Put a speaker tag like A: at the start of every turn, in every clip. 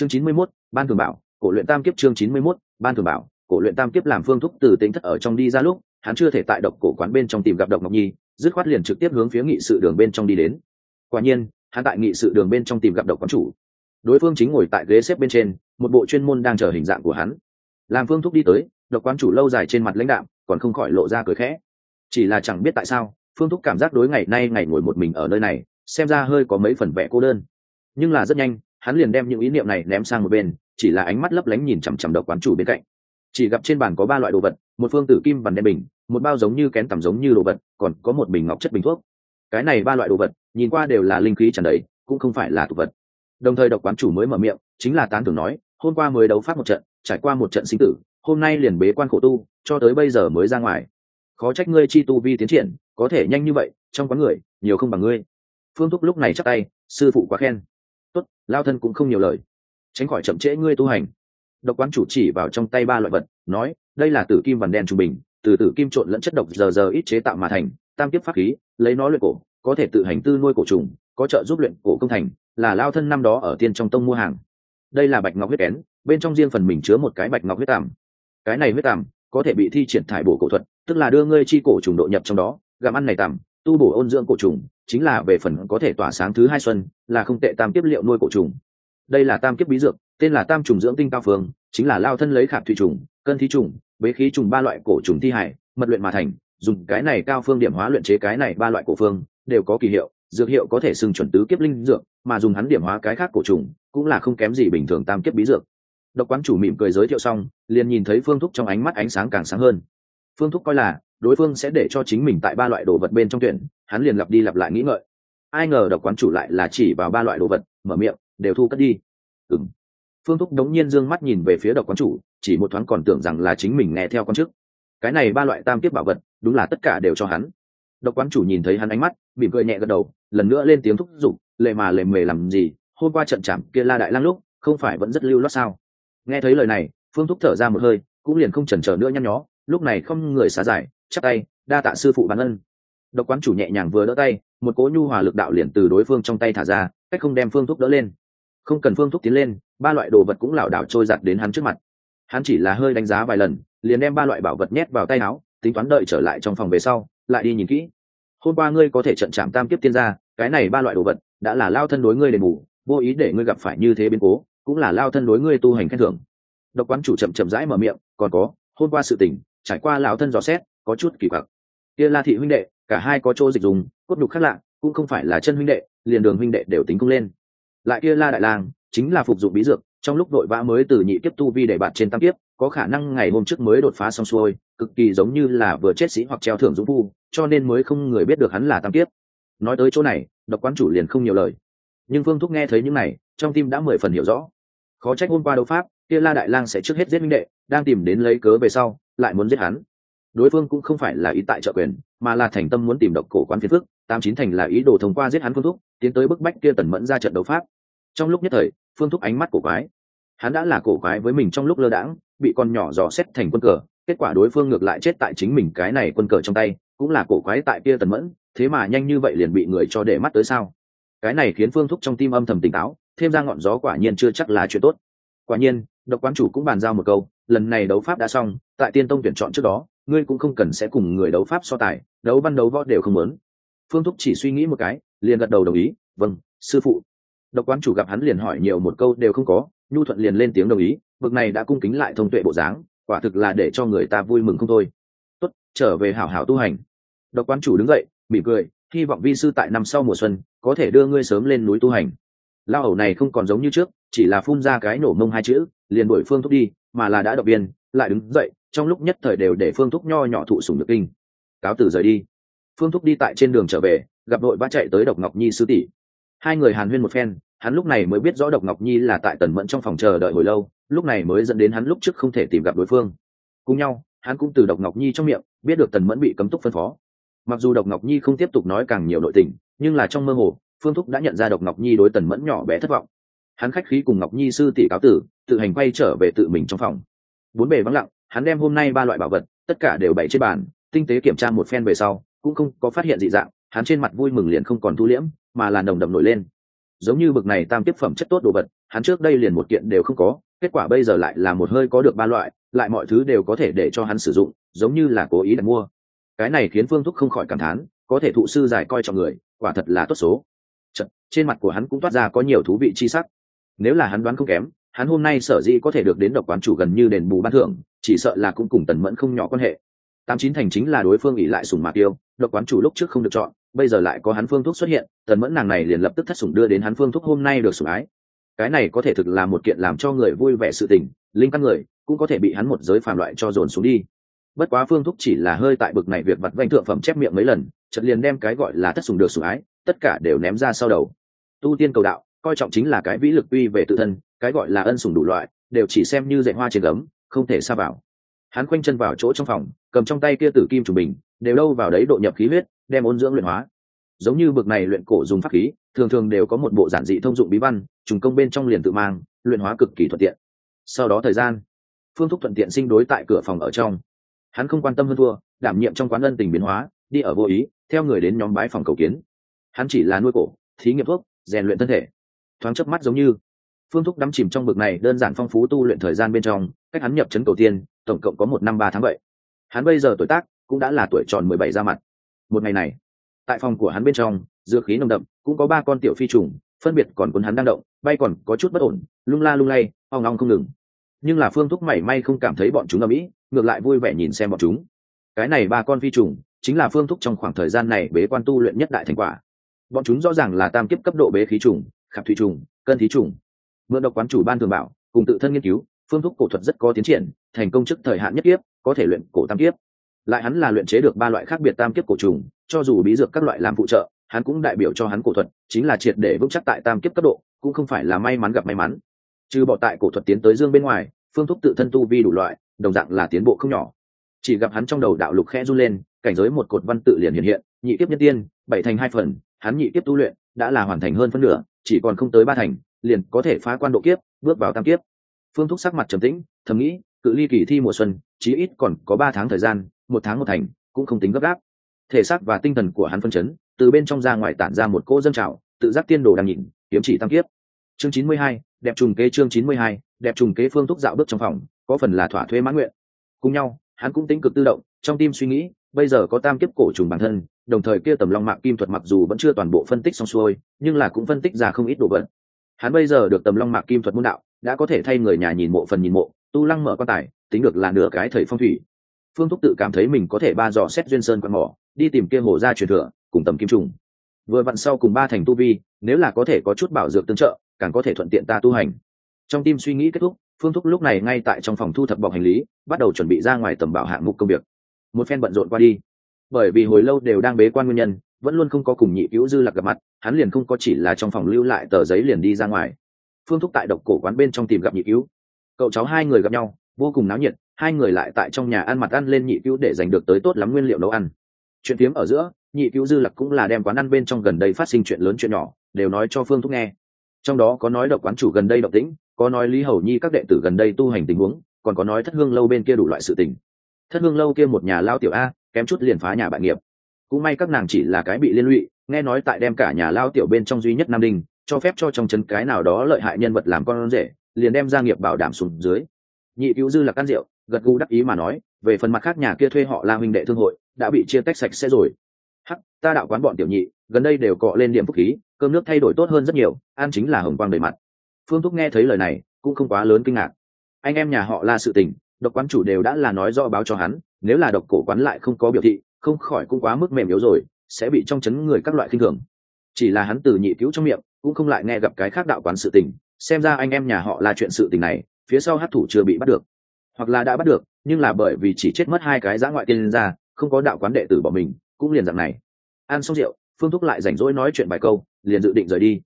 A: chương chín mươi 91, ban thường bảo cổ luyện tam kiếp chương chín mươi 91, ban thường bảo cổ luyện tam kiếp làm phương thúc từ tính thất ở trong đi ra lúc hắn chưa thể tại độc cổ quán bên trong tìm gặp độc ngọc nhi dứt khoát liền trực tiếp hướng phía nghị sự đường bên trong đi đến. Quả nhiên hắn tại nghị sự đường bên trong tìm gặp độc quán chủ. Đối phương chính ngồi tại ghế xếp bên trên một bộ chuyên môn đang chờ hình dạng của hắn. Làm phương thúc đi tới độc quán chủ lâu dài trên mặt lãnh đạm còn không khỏi lộ ra cười khẽ. Chỉ là chẳng biết tại sao phương thúc cảm giác đối ngày nay ngày ngồi một mình ở nơi này xem ra hơi có mấy phần vẻ cô đơn. Nhưng là rất nhanh hắn liền đem những ý niệm này ném sang một bên, chỉ là ánh mắt lấp lánh nhìn chằm chằm độc quán chủ bên cạnh. Chỉ gặp trên bàn có ba loại đồ vật, một phương tử kim vằn đen bình, một bao giống như kén tầm giống như đồ vật, còn có một bình ngọc chất bình thuốc. Cái này ba loại đồ vật, nhìn qua đều là linh khí tràn đầy, cũng không phải là thực vật. Đồng thời độc quán chủ mới mở miệng, chính là tán tưởng nói, hôm qua mới đấu phát một trận, trải qua một trận sinh tử, hôm nay liền bế quan khổ tu, cho tới bây giờ mới ra ngoài. Khó trách ngươi chi tu vi tiến triển, có thể nhanh như vậy, trong quán người, nhiều không bằng ngươi. Phương thúc lúc này chắc tay, sư phụ quá khen tốt, lao thân cũng không nhiều lời. Tránh khỏi chậm trễ ngươi tu hành. Độc quán chủ chỉ vào trong tay ba loại vật, nói, đây là tử kim vằn đen trung bình, từ tử kim trộn lẫn chất độc giờ giờ ít chế tạo mà thành, tam tiếp pháp khí, lấy nó luyện cổ, có thể tự hành tư nuôi cổ trùng, có trợ giúp luyện cổ công thành, là lao thân năm đó ở tiên trong tông mua hàng. Đây là bạch ngọc huyết kén, bên trong riêng phần mình chứa một cái bạch ngọc huyết tàm. Cái này huyết tàm có thể bị thi triển thải bổ cổ thuật, tức là đưa ngươi chi cổ trùng độ nhập trong đó, gặm ăn này tàm tu bổ ôn dưỡng cổ trùng, chính là về phần có thể tỏa sáng thứ hai xuân, là không tệ tam kiếp liệu nuôi cổ trùng. Đây là tam kiếp bí dược, tên là tam trùng dưỡng tinh cao phương, chính là lao thân lấy khạp thủy trùng, cân thí trùng, bế khí trùng ba loại cổ trùng thi hải, mật luyện mà thành, dùng cái này cao phương điểm hóa luyện chế cái này ba loại cổ phương, đều có kỳ hiệu, dược hiệu có thể xưng chuẩn tứ kiếp linh dược, mà dùng hắn điểm hóa cái khác cổ trùng, cũng là không kém gì bình thường tam kiếp bí dược. Độc quán chủ mỉm cười giới thiệu xong, liền nhìn thấy phương thúc trong ánh mắt ánh sáng càng sáng hơn. Phương thúc coi là đối phương sẽ để cho chính mình tại ba loại đồ vật bên trong tuyển, hắn liền lặp đi lặp lại nghĩ ngợi. Ai ngờ độc quán chủ lại là chỉ vào ba loại đồ vật, mở miệng, đều thu cất đi. Ừng phương thúc đống nhiên d ư ơ n g mắt nhìn về phía độc quán chủ, chỉ một thoáng còn tưởng rằng là chính mình nghe theo con chức cái này ba loại tam tiếp bảo vật, đúng là tất cả đều cho hắn. Độc quán chủ nhìn thấy hắn ánh mắt, mỉm cười nhẹ gật đầu, lần nữa lên tiếng thúc giục, lệ mà lệ mề làm gì, hôm qua trận chạm kia la đại lang lúc, không phải vẫn rất lưu lót sao? Nghe thấy lời này, phương thúc thở ra một hơi, cũng liền không chần chờ nữa nhăn nhó, lúc này không người xá giải chắp tay, đa tạ sư phụ bản ân. Độc quán chủ nhẹ nhàng vừa đỡ tay, một cỗ nhu hòa lực đạo liền từ đối phương trong tay thả ra, cách không đem phương thúc đỡ lên. Không cần phương thúc tiến lên, ba loại đồ vật cũng lảo đảo trôi giặt đến hắn trước mặt. Hắn chỉ là hơi đánh giá vài lần, liền đem ba loại bảo vật nhét vào tay áo, tính toán đợi trở lại trong phòng về sau, lại đi nhìn kỹ. Hôm qua ngươi có thể trận chạm tam kiếp tiên gia, cái này ba loại đồ vật, đã là lao thân đối ngươi đền bù, vô ý để ngươi gặp phải như thế biến cố, cũng là lao thân đối ngươi tu hành khen thưởng. Độc quán chủ chậm chậm rãi mở miệng, còn có, hôm qua sự tình, trải qua lão thân dò xét có chút kỳ quặc. Kia la thị huynh đệ, cả hai có chỗ dịch dùng, cốt nhục khác lạ, cũng không phải là chân huynh đệ, liền đường huynh đệ đều tính công lên. Lại kia la đại lang, chính là phục dụng bí dược, trong lúc đội vã mới từ nhị kiếp tu vi để bạn trên tam kiếp, có khả năng ngày hôm trước mới đột phá xong xuôi, cực kỳ giống như là vừa chết sĩ hoặc treo thưởng dũng phu, cho nên mới không người biết được hắn là tam kiếp. Nói tới chỗ này, độc quán chủ liền không nhiều lời. Nhưng phương thúc nghe thấy những này, trong tim đã mười phần hiểu rõ. Khó trách hôm qua đấu pháp, kia la đại lang sẽ trước hết giết minh đệ, đang tìm đến lấy cớ về sau, lại muốn giết hắn đối phương cũng không phải là ý tại trợ quyền, mà là thành tâm muốn tìm độc cổ quán phiền phức, tám chín thành là ý đồ thông qua giết hắn phương thúc, tiến tới bức bách kia tần mẫn ra trận đấu pháp. Trong lúc nhất thời, phương thúc ánh mắt cổ quái. Hắn đã là cổ quái với mình trong lúc lơ đãng, bị con nhỏ dò xét thành quân cờ, kết quả đối phương ngược lại chết tại chính mình cái này quân cờ trong tay, cũng là cổ quái tại kia tần mẫn, thế mà nhanh như vậy liền bị người cho để mắt tới sao? Cái này khiến phương thúc trong tim âm thầm tỉnh táo, thêm ra ngọn gió quả nhiên chưa chắc là chuyện tốt. Quả nhiên, độc quán chủ cũng bàn giao một câu, lần này đấu pháp đã xong, tại tiên tông tuyển chọn trước đó ngươi cũng không cần sẽ cùng người đấu pháp so tài, đấu văn đấu võ đều không lớn phương thúc chỉ suy nghĩ một cái, liền gật đầu đồng ý vâng sư phụ. Độc quán chủ gặp hắn liền hỏi nhiều một câu đều không có, nhu thuận liền lên tiếng đồng ý, bực này đã cung kính lại thông tuệ bộ dáng, quả thực là để cho người ta vui mừng không thôi. Tốt, trở về hảo hảo tu hành. Độc quán chủ đứng dậy, mỉm cười, hy vọng vi sư tại năm sau mùa xuân, có thể đưa ngươi sớm lên núi tu hành. Lao hầu này không còn giống như trước, chỉ là phun ra cái nổ mông hai chữ, liền đuổi phương thúc đi, mà là đã động viên, lại đứng dậy trong lúc nhất thời đều để phương thúc nho nhỏ thụ sùng được kinh. Cáo từ rời đi. Phương thúc đi tại trên đường trở về, gặp đội ba chạy tới độc ngọc nhi sư tỷ. Hai người hàn huyên một phen, hắn lúc này mới biết rõ độc ngọc nhi là tại tần mẫn trong phòng chờ đợi hồi lâu, lúc này mới dẫn đến hắn lúc trước không thể tìm gặp đối phương. Cùng nhau, hắn cũng từ độc ngọc nhi trong miệng, biết được tần mẫn bị cấm túc phân phó. Mặc dù độc ngọc nhi không tiếp tục nói càng nhiều nội tình, nhưng là trong mơ hồ, phương thúc đã nhận ra độc ngọc nhi đối tần mẫn nhỏ bé thất vọng. Hắn khách khí cùng ngọc nhi sư tỷ cáo tử, tự hành quay trở về tự mình trong phòng. Bốn bề vắng lặng hắn đem hôm nay ba loại bảo vật tất cả đều bày trên bàn tinh tế kiểm tra một phen về sau cũng không có phát hiện dị dạng hắn trên mặt vui mừng liền không còn thu liễm mà là nồng đậm nổi lên. Giống như bực này tam tiếp phẩm chất tốt đồ vật hắn trước đây liền một kiện đều không có kết quả bây giờ lại là một hơi có được ba loại lại mọi thứ đều có thể để cho hắn sử dụng giống như là cố ý đặt mua. Cái này khiến phương thúc không khỏi cảm thán có thể thụ sư giải coi trọng người quả thật là tốt số. Chật, trên mặt của hắn cũng toát ra có nhiều thú vị chi sắc. Nếu là hắn đoán không kém hắn hôm nay sở dĩ có thể được đến độc quán chủ gần như đền bù ban thưởng, chỉ sợ là cũng cùng tần mẫn không nhỏ quan hệ. Tám chín thành chính là đối phương ỉ lại sùng mạc tiêu độc quán chủ lúc trước không được chọn, bây giờ lại có hắn phương thuốc xuất hiện, tần mẫn nàng này liền lập tức thất sủng đưa đến hắn phương thuốc hôm nay được sủng ái. Cái này có thể thực là một kiện làm cho người vui vẻ sự tình, linh căn người cũng có thể bị hắn một giới phàm loại cho dồn xuống đi. Bất quá phương thúc chỉ là hơi tại bực này việc vặt vanh thượng phẩm chép miệng mấy lần, chợt liền đem cái gọi là thất sùng được sủng ái, tất cả đều ném ra sau đầu. Tu tiên cầu đạo, coi trọng chính là cái vĩ lực uy về tự thân cái gọi là ân sủng đủ loại, đều chỉ xem như dạy hoa trên gấm, không thể xa vào. Hắn khoanh chân vào chỗ trong phòng, cầm trong tay kia tử kim chủ bình, đều đâu vào đấy độ nhập khí huyết, đem ôn dưỡng luyện hóa. Giống như bực này luyện cổ dùng pháp khí, thường thường đều có một bộ giản dị thông dụng bí văn, trùng công bên trong liền tự mang, luyện hóa cực kỳ thuận tiện. Sau đó thời gian, phương thúc thuận tiện sinh đối tại cửa phòng ở trong. Hắn không quan tâm hơn thua, đảm nhiệm trong quán ân tình biến hóa, đi ở vô ý, theo người đến nhóm bái phòng cầu kiến. Hắn chỉ là nuôi cổ, thí nghiệm thuốc, rèn luyện thân thể. Thoáng chớp mắt giống như phương thúc đắm chìm trong bực này đơn giản phong phú tu luyện thời gian bên trong, cách hắn nhập trấn cầu tiên, tổng cộng có một năm ba tháng vậy. Hắn bây giờ tuổi tác cũng đã là tuổi tròn mười bảy ra mặt. Một ngày này, tại phòng của hắn bên trong, dược khí nồng đậm, cũng có ba con tiểu phi trùng, phân biệt còn cuốn hắn đang động, bay còn có chút bất ổn, lung la lung lay, ong ong không ngừng. Nhưng là phương thúc mảy may không cảm thấy bọn chúng ở mỹ ngược lại vui vẻ nhìn xem bọn chúng. Cái này ba con phi trùng chính là phương thúc trong khoảng thời gian này bế quan tu luyện nhất đại thành quả. Bọn chúng rõ ràng là tam kiếp cấp độ bế khí trùng, khạp thủy trùng, cân thí trùng mượn độc quán chủ ban thường bảo, cùng tự thân nghiên cứu, phương thuốc cổ thuật rất có tiến triển, thành công trước thời hạn nhất kiếp, có thể luyện cổ tam kiếp. Lại hắn là luyện chế được ba loại khác biệt tam kiếp cổ trùng, cho dù bí dược các loại làm phụ trợ, hắn cũng đại biểu cho hắn cổ thuật, chính là triệt để vững chắc tại tam kiếp cấp độ, cũng không phải là may mắn gặp may mắn. Trừ bỏ tại cổ thuật tiến tới dương bên ngoài, phương thuốc tự thân tu vi đủ loại, đồng dạng là tiến bộ không nhỏ. Chỉ gặp hắn trong đầu đạo lục khẽ run lên, cảnh giới một cột văn tự liền hiện hiện, nhị kiếp nhân tiên, bảy thành hai phần, hắn nhị kiếp tu luyện, đã là hoàn thành hơn phân nửa, chỉ còn không tới ba thành liền có thể phá quan độ kiếp, bước vào tam kiếp. Phương thúc sắc mặt trầm tĩnh, thầm nghĩ, cự ly kỳ thi mùa xuân, chí ít còn có ba tháng thời gian, một tháng một thành, cũng không tính gấp gáp. Thể xác và tinh thần của hắn phân chấn, từ bên trong ra ngoài tản ra một cỗ dân trào, tự giác tiên đồ đang nhìn, kiếm chỉ tam kiếp. Chương chín mươi hai, đẹp trùng kế chương chín mươi hai, đẹp trùng kế phương thúc dạo bước trong phòng, có phần là thỏa thuê mãn nguyện. Cùng nhau, hắn cũng tính cực tự động, trong tim suy nghĩ, bây giờ có tam kiếp cổ trùng bản thân, đồng thời kia tầm long mạng kim thuật mặc dù vẫn chưa toàn bộ phân tích xong xuôi, nhưng là cũng phân tích ra không ít đồ vật hắn bây giờ được tầm long mạc kim thuật môn đạo, đã có thể thay người nhà nhìn mộ phần nhìn mộ, tu lăng mở quan tài, tính được là nửa cái thầy phong thủy. Phương thúc tự cảm thấy mình có thể ba dò xét duyên sơn quan mỏ, đi tìm kia hồ gia truyền thừa, cùng tầm kim trùng. Vừa vặn sau cùng ba thành tu vi, nếu là có thể có chút bảo dược tương trợ, càng có thể thuận tiện ta tu hành. Trong tim suy nghĩ kết thúc, phương thúc lúc này ngay tại trong phòng thu thập bọc hành lý, bắt đầu chuẩn bị ra ngoài tầm bảo hạng mục công việc. Một phen bận rộn qua đi. Bởi vì hồi lâu đều đang bế quan nguyên nhân vẫn luôn không có cùng nhị cứu dư lạc gặp mặt, hắn liền không có chỉ là trong phòng lưu lại tờ giấy liền đi ra ngoài. Phương thúc tại độc cổ quán bên trong tìm gặp nhị cứu. Cậu cháu hai người gặp nhau, vô cùng náo nhiệt, hai người lại tại trong nhà ăn mặt ăn lên nhị cứu để giành được tới tốt lắm nguyên liệu nấu ăn. Chuyện tiếm ở giữa, nhị cứu dư lạc cũng là đem quán ăn bên trong gần đây phát sinh chuyện lớn chuyện nhỏ, đều nói cho phương thúc nghe. Trong đó có nói độc quán chủ gần đây độc tĩnh, có nói lý hầu nhi các đệ tử gần đây tu hành tình huống, còn có nói thất hương lâu bên kia đủ loại sự tình. Thất hương lâu kia một nhà lao tiểu a, kém chút liền phá nhà bạn nghiệp cũng may các nàng chỉ là cái bị liên lụy, nghe nói tại đem cả nhà lao tiểu bên trong duy nhất nam đinh, cho phép cho trong chân cái nào đó lợi hại nhân vật làm con rể, liền đem gia nghiệp bảo đảm sùng dưới. Nhị cứu dư là can rượu, gật gù đắc ý mà nói, về phần mặt khác nhà kia thuê họ la huynh đệ thương hội, đã bị chia tách sạch sẽ rồi. Hắc, ta đạo quán bọn tiểu nhị, gần đây đều cọ lên điểm phúc khí, cơm nước thay đổi tốt hơn rất nhiều, ăn chính là hồng quang đầy mặt. Phương thúc nghe thấy lời này, cũng không quá lớn kinh ngạc. Anh em nhà họ la sự tình, độc quán chủ đều đã là nói do báo cho hắn, nếu là độc cổ quán lại không có biểu thị không khỏi cũng quá mức mềm yếu rồi, sẽ bị trong chấn người các loại khinh thường. Chỉ là hắn từ nhị cứu trong miệng, cũng không lại nghe gặp cái khác đạo quán sự tình, xem ra anh em nhà họ là chuyện sự tình này, phía sau hát thủ chưa bị bắt được. Hoặc là đã bắt được, nhưng là bởi vì chỉ chết mất hai cái giã ngoại tiên ra không có đạo quán đệ tử bỏ mình, cũng liền dạng này. Ăn xong rượu, phương thúc lại rảnh rỗi nói chuyện bài câu, liền dự định rời đi.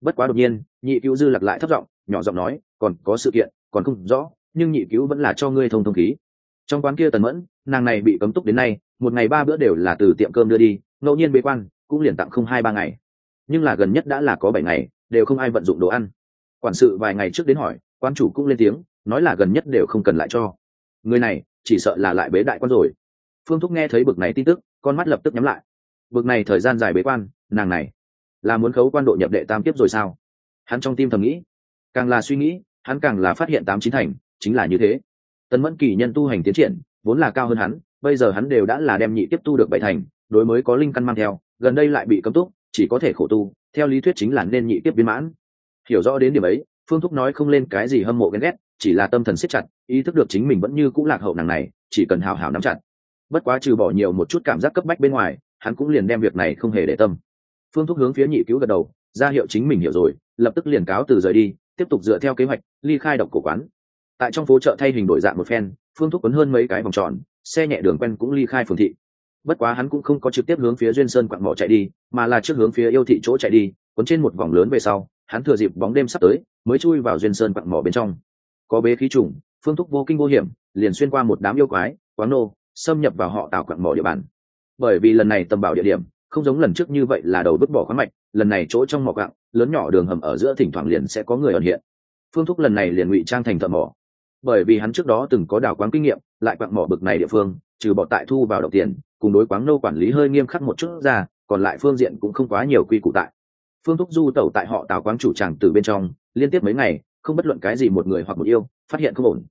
A: Bất quá đột nhiên, nhị cứu dư lặc lại thấp giọng, nhỏ giọng nói, còn có sự kiện, còn không rõ, nhưng nhị cứu vẫn là cho ngươi thông thông khí trong quán kia tần mẫn, nàng này bị cấm túc đến nay, một ngày ba bữa đều là từ tiệm cơm đưa đi, ngẫu nhiên bế quan, cũng liền tặng không hai ba ngày. Nhưng là gần nhất đã là có bảy ngày, đều không ai vận dụng đồ ăn. Quản sự vài ngày trước đến hỏi quan chủ cũng lên tiếng, nói là gần nhất đều không cần lại cho. Người này, chỉ sợ là lại bế đại quan rồi. Phương thúc nghe thấy bực này tin tức, con mắt lập tức nhắm lại. Bực này thời gian dài bế quan, nàng này, là muốn khấu quan độ nhập đệ tam tiếp rồi sao? Hắn trong tim thầm nghĩ, càng là suy nghĩ, hắn càng là phát hiện tám chín thành, chính là như thế tần mẫn kỳ nhân tu hành tiến triển, vốn là cao hơn hắn, bây giờ hắn đều đã là đem nhị tiếp tu được bảy thành, đối mới có linh căn mang theo, gần đây lại bị cấm túc, chỉ có thể khổ tu, theo lý thuyết chính là nên nhị tiếp viên mãn. Hiểu rõ đến điểm ấy, phương thúc nói không lên cái gì hâm mộ ghen ghét, chỉ là tâm thần siết chặt, ý thức được chính mình vẫn như cũng lạc hậu nàng này, chỉ cần hào hào nắm chặt. Bất quá trừ bỏ nhiều một chút cảm giác cấp bách bên ngoài, hắn cũng liền đem việc này không hề để tâm. Phương thúc hướng phía nhị cứu gật đầu, ra hiệu chính mình hiểu rồi, lập tức liền cáo từ rời đi, tiếp tục dựa theo kế hoạch, ly khai độc cổ quán tại trong phố chợ thay hình đổi dạng một phen, phương thúc quấn hơn mấy cái vòng tròn, xe nhẹ đường quen cũng ly khai phường thị. Bất quá hắn cũng không có trực tiếp hướng phía duyên sơn quặng mỏ chạy đi, mà là trước hướng phía yêu thị chỗ chạy đi, quấn trên một vòng lớn về sau, hắn thừa dịp bóng đêm sắp tới, mới chui vào duyên sơn quặng mỏ bên trong. Có bế khí trùng, phương thúc vô kinh vô hiểm, liền xuyên qua một đám yêu quái quán nô, xâm nhập vào họ tạo quặng mỏ địa bàn. Bởi vì lần này tầm bảo địa điểm, không giống lần trước như vậy là đầu vứt bỏ khoáng mạch, lần này chỗ trong mỏ quặng, lớn nhỏ đường hầm ở giữa thỉnh thoảng liền sẽ có người ẩn hiện. Phương thúc lần này liền ngụy trang thành thợ mỏ bởi vì hắn trước đó từng có đào quán kinh nghiệm, lại quặng mỏ bực này địa phương, trừ bỏ tại thu vào độc tiền, cùng đối quán nô quản lý hơi nghiêm khắc một chút ra, còn lại phương diện cũng không quá nhiều quy củ tại. Phương thúc du tẩu tại họ tào quán chủ tràng từ bên trong, liên tiếp mấy ngày, không bất luận cái gì một người hoặc một yêu, phát hiện không ổn.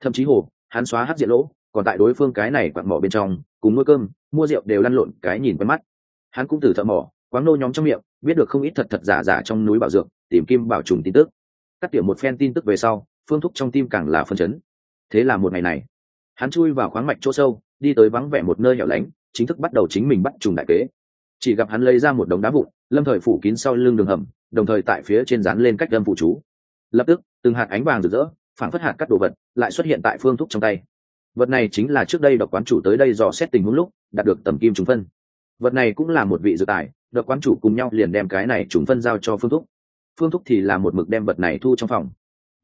A: Thậm chí hồ, hắn xóa hát diện lỗ, còn tại đối phương cái này quặng mỏ bên trong, cùng nuôi cơm, mua rượu đều lăn lộn cái nhìn quen mắt. Hắn cũng từ thợ mỏ quán nô nhóm trong miệng, biết được không ít thật thật giả giả trong núi bảo dược, tìm kim bảo trùng tin tức. Cắt tiểu một phen tin tức về sau phương thúc trong tim càng là phân chấn. Thế là một ngày này, hắn chui vào khoáng mạch chỗ sâu, đi tới vắng vẻ một nơi hẻo lánh, chính thức bắt đầu chính mình bắt trùng đại kế. Chỉ gặp hắn lấy ra một đống đá vụn, lâm thời phủ kín sau lưng đường hầm, đồng thời tại phía trên dán lên cách đâm phụ chú. Lập tức, từng hạt ánh vàng rực rỡ phản phất hạt các đồ vật, lại xuất hiện tại phương thúc trong tay. Vật này chính là trước đây độc quán chủ tới đây dò xét tình huống lúc, đạt được tầm kim trùng phân. Vật này cũng là một vị dự tài, độc quán chủ cùng nhau liền đem cái này trùng phân giao cho phương thúc. Phương thúc thì là một mực đem vật này thu trong phòng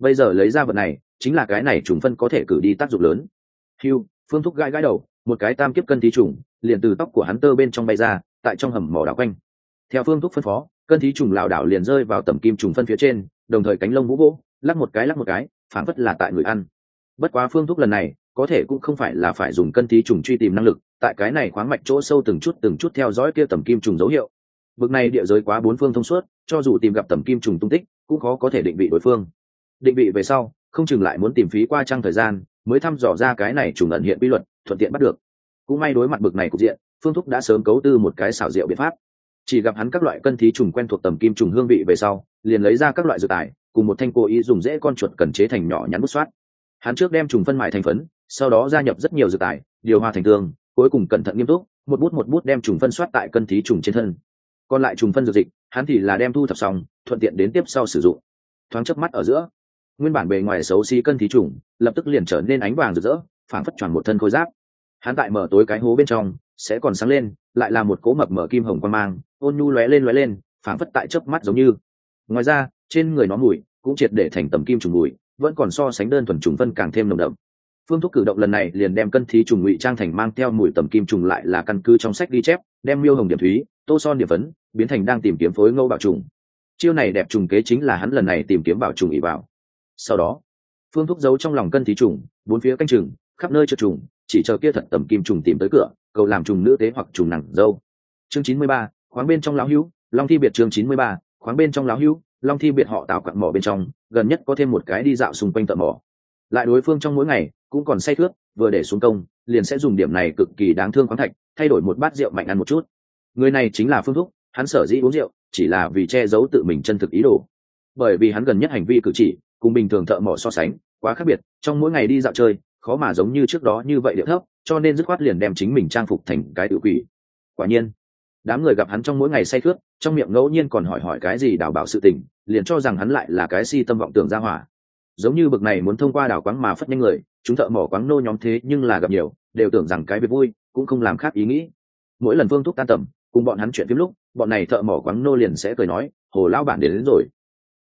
A: bây giờ lấy ra vật này chính là cái này trùng phân có thể cử đi tác dụng lớn. Hugh, phương thúc gãi gãi đầu một cái tam kiếp cân thí trùng liền từ tóc của hắn tơ bên trong bay ra tại trong hầm mỏ đảo quanh. Theo phương thúc phân phó cân thí trùng lảo đảo liền rơi vào tầm kim trùng phân phía trên đồng thời cánh lông vũ vỗ lắc một cái lắc một cái phản phất là tại người ăn. Bất quá phương thúc lần này có thể cũng không phải là phải dùng cân thí trùng truy tìm năng lực tại cái này khoáng mạch chỗ sâu từng chút từng chút theo dõi kia tầm kim trùng dấu hiệu. Vực này địa giới quá bốn phương thông suốt cho dù tìm gặp tầm kim trùng tung tích cũng khó có thể định vị đối phương định vị về sau, không chừng lại muốn tìm phí qua trăng thời gian, mới thăm dò ra cái này trùng ẩn hiện quy luật, thuận tiện bắt được. Cũng may đối mặt bực này cục diện, phương thúc đã sớm cấu tư một cái xảo diệu biện pháp. Chỉ gặp hắn các loại cân thí trùng quen thuộc tầm kim trùng hương vị về sau, liền lấy ra các loại dược tài, cùng một thanh cố ý dùng dễ con chuột cần chế thành nhỏ nhắn bút soát. Hắn trước đem trùng phân mại thành phấn, sau đó gia nhập rất nhiều dược tài, điều hòa thành tương, cuối cùng cẩn thận nghiêm túc, một bút một bút đem trùng phân soát tại cân thí trùng trên thân. Còn lại trùng phân dược dịch, hắn thì là đem thu thập xong, thuận tiện đến tiếp sau sử dụng. Thoáng chớp mắt ở giữa nguyên bản bề ngoài xấu xí cân thí trùng, lập tức liền trở nên ánh vàng rực rỡ, phảng phất tròn một thân khôi giáp. Hắn tại mở tối cái hố bên trong, sẽ còn sáng lên, lại là một cố mập mở kim hồng quan mang, ôn nhu lóe lên lóe lên, phảng phất tại chớp mắt giống như. Ngoài ra, trên người nó mùi cũng triệt để thành tầm kim trùng mùi, vẫn còn so sánh đơn thuần trùng phân càng thêm nồng đậm. Phương thuốc cử động lần này liền đem cân thí trùng ngụy trang thành mang theo mùi tầm kim trùng lại là căn cứ trong sách ghi chép, đem miêu hồng điểm thúy, tô son điểm phấn, biến thành đang tìm kiếm phối ngẫu bảo trùng. Chiêu này đẹp trùng kế chính là hắn lần này tìm kiếm bảo trùng ỉ bảo sau đó, phương thúc giấu trong lòng cân thí trùng, bốn phía canh trừng khắp nơi trượt trùng, chỉ chờ kia thật tầm kim trùng tìm tới cửa, cầu làm trùng nữ tế hoặc trùng nặng dâu. Chương chín mươi ba, khoáng bên trong lão hữu, long thi biệt chương chín mươi ba, khoáng bên trong lão hữu, long thi biệt họ tạo quặng mỏ bên trong, gần nhất có thêm một cái đi dạo xung quanh tận mỏ. Lại đối phương trong mỗi ngày, cũng còn say thước vừa để xuống công, liền sẽ dùng điểm này cực kỳ đáng thương khoáng thạch, thay đổi một bát rượu mạnh ăn một chút. Người này chính là phương thúc, hắn sở dĩ uống rượu, chỉ là vì che giấu tự mình chân thực ý đồ. Bởi vì hắn gần nhất hành vi cử chỉ cùng bình thường thợ mỏ so sánh quá khác biệt trong mỗi ngày đi dạo chơi khó mà giống như trước đó như vậy điệu thấp cho nên dứt khoát liền đem chính mình trang phục thành cái tự quỷ. Quả nhiên đám người gặp hắn trong mỗi ngày say khướt trong miệng ngẫu nhiên còn hỏi hỏi cái gì đào bảo sự tình liền cho rằng hắn lại là cái si tâm vọng tưởng ra hỏa. Giống như bực này muốn thông qua đảo quáng mà phất nhanh người chúng thợ mỏ quáng nô nhóm thế nhưng là gặp nhiều đều tưởng rằng cái việc vui cũng không làm khác ý nghĩ. Mỗi lần phương thúc tan tầm cùng bọn hắn chuyện phim lúc bọn này thợ mỏ quáng nô liền sẽ cười nói hồ lao bản đến, đến rồi.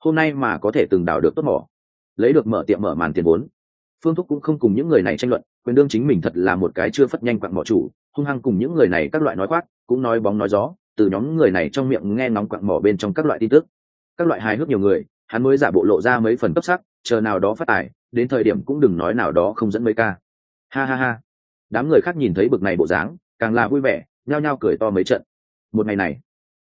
A: Hôm nay mà có thể từng đào được tốt mỏ lấy được mở tiệm mở màn tiền vốn. Phương thúc cũng không cùng những người này tranh luận, quyền đương chính mình thật là một cái chưa phất nhanh quặng mỏ chủ, hung hăng cùng những người này các loại nói khoác cũng nói bóng nói gió, từ nhóm người này trong miệng nghe nóng quặng mỏ bên trong các loại tin tức. Các loại hài hước nhiều người, hắn mới giả bộ lộ ra mấy phần cấp sắc, chờ nào đó phát tài, đến thời điểm cũng đừng nói nào đó không dẫn mấy ca. Ha ha ha. Đám người khác nhìn thấy bực này bộ dáng, càng là vui vẻ, nhao nhao cười to mấy trận. Một ngày này,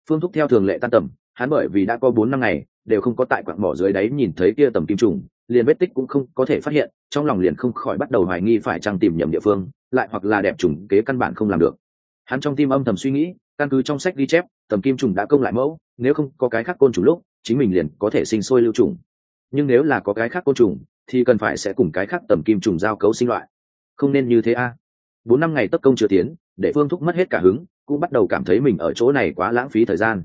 A: phương thúc theo thường lệ tan tầm, hắn bởi vì đã có bốn năm ngày, đều không có tại quặng mỏ dưới đáy nhìn thấy kia tầm kim trùng liền vết tích cũng không có thể phát hiện, trong lòng liền không khỏi bắt đầu hoài nghi phải chăng tìm nhầm địa phương, lại hoặc là đẹp trùng kế căn bản không làm được. Hắn trong tim âm thầm suy nghĩ, căn cứ trong sách ghi chép, tầm kim trùng đã công lại mẫu, nếu không có cái khác côn trùng lúc, chính mình liền có thể sinh sôi lưu trùng. Nhưng nếu là có cái khác côn trùng, thì cần phải sẽ cùng cái khác tầm kim trùng giao cấu sinh loại. Không nên như thế a. Bốn năm ngày tất công chưa tiến, để phương thúc mất hết cả hứng, cũng bắt đầu cảm thấy mình ở chỗ này quá lãng phí thời gian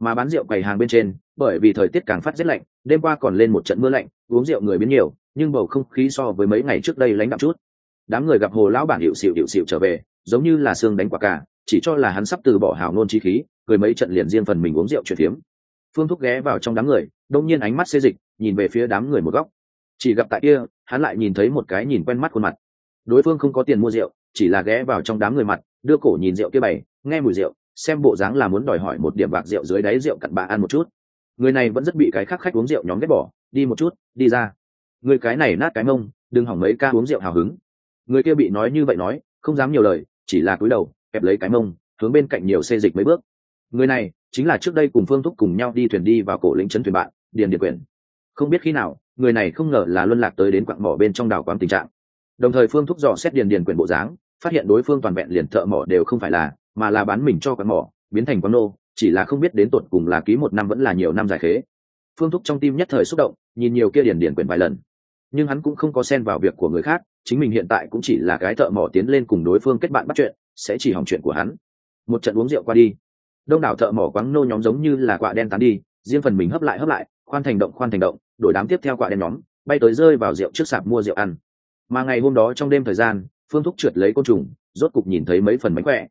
A: mà bán rượu quầy hàng bên trên, bởi vì thời tiết càng phát rét lạnh, đêm qua còn lên một trận mưa lạnh, uống rượu người biến nhiều, nhưng bầu không khí so với mấy ngày trước đây lánh đậm chút. Đám người gặp hồ lão bản hiệu xịu hiệu xịu trở về, giống như là xương đánh quả cả, chỉ cho là hắn sắp từ bỏ hào nôn chi khí, cười mấy trận liền riêng phần mình uống rượu chuyển phiếm. Phương thúc ghé vào trong đám người, đông nhiên ánh mắt xê dịch, nhìn về phía đám người một góc. Chỉ gặp tại kia, hắn lại nhìn thấy một cái nhìn quen mắt khuôn mặt. Đối phương không có tiền mua rượu, chỉ là ghé vào trong đám người mặt, đưa cổ nhìn rượu kia bày, nghe mùi rượu xem bộ dáng là muốn đòi hỏi một điểm bạc rượu dưới đáy rượu cặn bà ăn một chút. Người này vẫn rất bị cái khác khách uống rượu nhóm ghét bỏ, đi một chút, đi ra. Người cái này nát cái mông, đừng hỏng mấy ca uống rượu hào hứng. Người kia bị nói như vậy nói, không dám nhiều lời, chỉ là cúi đầu, kẹp lấy cái mông, hướng bên cạnh nhiều xê dịch mấy bước. Người này chính là trước đây cùng phương thúc cùng nhau đi thuyền đi vào cổ lĩnh trấn thuyền bạn, điền điền quyền. Không biết khi nào, người này không ngờ là luân lạc tới đến quặng mỏ bên trong đảo quán tình trạng. Đồng thời phương thúc dò xét điền điền quyền bộ dáng, phát hiện đối phương toàn vẹn liền thợ mỏ đều không phải là mà là bán mình cho quán mỏ, biến thành quán nô, chỉ là không biết đến tột cùng là ký một năm vẫn là nhiều năm dài khế. Phương thúc trong tim nhất thời xúc động, nhìn nhiều kia điển điển quyển vài lần. Nhưng hắn cũng không có xen vào việc của người khác, chính mình hiện tại cũng chỉ là cái thợ mỏ tiến lên cùng đối phương kết bạn bắt chuyện, sẽ chỉ hỏng chuyện của hắn. Một trận uống rượu qua đi. Đông đảo thợ mỏ quáng nô nhóm giống như là quạ đen tán đi, riêng phần mình hấp lại hấp lại, khoan thành động khoan thành động, đổi đám tiếp theo quạ đen nhóm, bay tới rơi vào rượu trước sạp mua rượu ăn. Mà ngày hôm đó trong đêm thời gian, phương thúc trượt lấy côn trùng, rốt cục nhìn thấy mấy phần mánh khỏe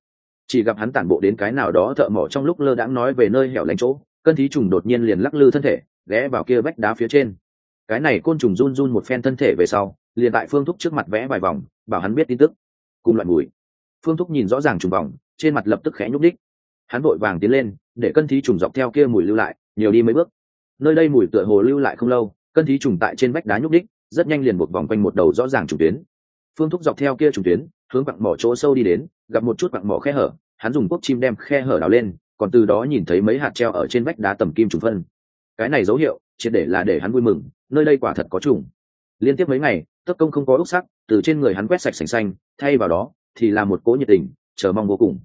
A: chỉ gặp hắn tản bộ đến cái nào đó thợ mỏ trong lúc lơ đãng nói về nơi hẻo lánh chỗ cân thí trùng đột nhiên liền lắc lư thân thể, ghé vào kia vách đá phía trên. Cái này côn trùng run run một phen thân thể về sau, liền tại phương thúc trước mặt vẽ vài vòng, bảo hắn biết tin tức. Cùng loại mùi. Phương thúc nhìn rõ ràng trùng vòng, trên mặt lập tức khẽ nhúc đích hắn vội vàng tiến lên, để cân thí trùng dọc theo kia mùi lưu lại, nhiều đi mấy bước. Nơi đây mùi tựa hồ lưu lại không lâu cân thí trùng tại trên vách đá nhúc đích rất nhanh liền một vòng quanh một đầu rõ ràng trùng tuyến. Phương thúc dọc theo kia trùng tuyến, hướng quặng mỏ chỗ sâu đi đến gặp một chút quặng mỏ khe hở, hắn dùng cuốc chim đem khe hở đào lên, còn từ đó nhìn thấy mấy hạt treo ở trên vách đá tầm kim trùng phân. Cái này dấu hiệu, triệt để là để hắn vui mừng, nơi đây quả thật có trùng. Liên tiếp mấy ngày tất công không có ốc sắc, từ trên người hắn quét sạch sành xanh, thay vào đó, thì là một cỗ nhiệt tình, chờ mong vô cùng.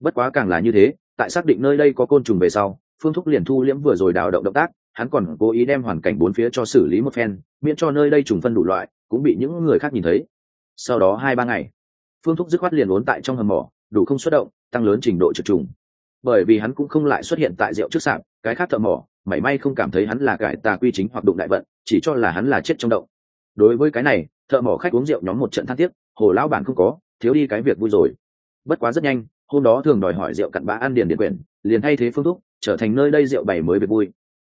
A: Bất quá càng là như thế, tại xác định nơi đây có côn trùng về sau, phương thúc liền thu liễm vừa rồi đào động động tác, hắn còn cố ý đem hoàn cảnh bốn phía cho xử lý một phen, miễn cho nơi đây trùng phân đủ loại, cũng bị những người khác nhìn thấy. Sau đó hai ba ngày phương thúc dứt khoát liền ốn tại trong hầm mỏ, đủ không xuất động, tăng lớn trình độ trực trùng. Bởi vì hắn cũng không lại xuất hiện tại rượu trước sạp, cái khác thợ mỏ, mảy may không cảm thấy hắn là cải tà quy chính hoặc đụng đại vận, chỉ cho là hắn là chết trong động. Đối với cái này, thợ mỏ khách uống rượu nhóm một trận than tiếc, hồ lão bản không có, thiếu đi cái việc vui rồi. Bất quá rất nhanh, hôm đó thường đòi hỏi rượu cặn bã ăn điền điện quyển, liền thay thế phương thúc, trở thành nơi đây rượu bày mới việc vui.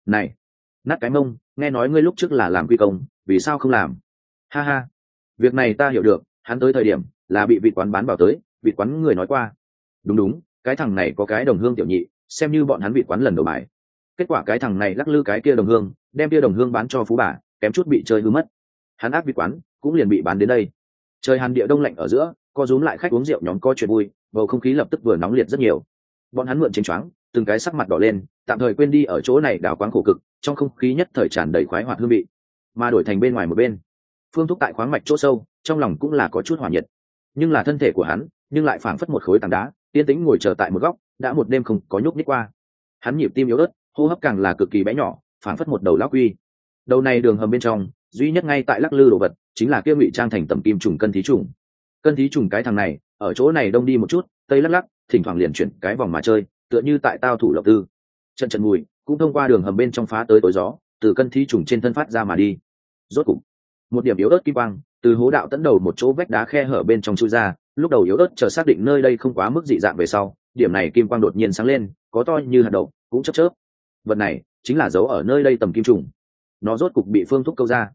A: Này, nát cái mông, nghe nói ngươi lúc trước là làm quy công, vì sao không làm? Ha ha, việc này ta hiểu được, hắn tới thời điểm là bị vị quán bán vào tới, vị quán người nói qua. Đúng đúng, cái thằng này có cái đồng hương tiểu nhị, xem như bọn hắn vị quán lần đầu bài. Kết quả cái thằng này lắc lư cái kia đồng hương, đem kia đồng hương bán cho phú bà, kém chút bị chơi hư mất. Hắn áp vị quán, cũng liền bị bán đến đây. Trời hàn địa đông lạnh ở giữa, co rúm lại khách uống rượu nhóm co chuyện vui, bầu không khí lập tức vừa nóng liệt rất nhiều. Bọn hắn mượn chênh choáng, từng cái sắc mặt đỏ lên, tạm thời quên đi ở chỗ này đào quán khổ cực, trong không khí nhất thời tràn đầy khoái hoạt hương vị, mà đổi thành bên ngoài một bên. Phương thúc tại khoáng mạch chỗ sâu, trong lòng cũng là có chút hỏa nhiệt nhưng là thân thể của hắn, nhưng lại phảng phất một khối tảng đá tiên tĩnh ngồi chờ tại một góc, đã một đêm không có nhúc nhích qua. Hắn nhịp tim yếu ớt, hô hấp càng là cực kỳ bé nhỏ, phảng phất một đầu lão quy. Đầu này đường hầm bên trong, duy nhất ngay tại lắc lư đồ vật, chính là kia ngụy trang thành tầm kim trùng cân thí trùng. Cân thí trùng cái thằng này, ở chỗ này đông đi một chút, tây lắc lắc, thỉnh thoảng liền chuyển cái vòng mà chơi, tựa như tại tao thủ lộc tư. Trận trận mùi, cũng thông qua đường hầm bên trong phá tới tối gió, từ cân thí trùng trên thân phát ra mà đi. Rốt cục một điểm yếu ớt kim quang, từ hố đạo tấn đầu một chỗ vách đá khe hở bên trong chui ra, lúc đầu yếu ớt chờ xác định nơi đây không quá mức dị dạng về sau, điểm này kim quang đột nhiên sáng lên, có to như hạt đậu, cũng chấp chớp. Vật này chính là dấu ở nơi đây tầm kim trùng. Nó rốt cục bị phương thúc câu ra.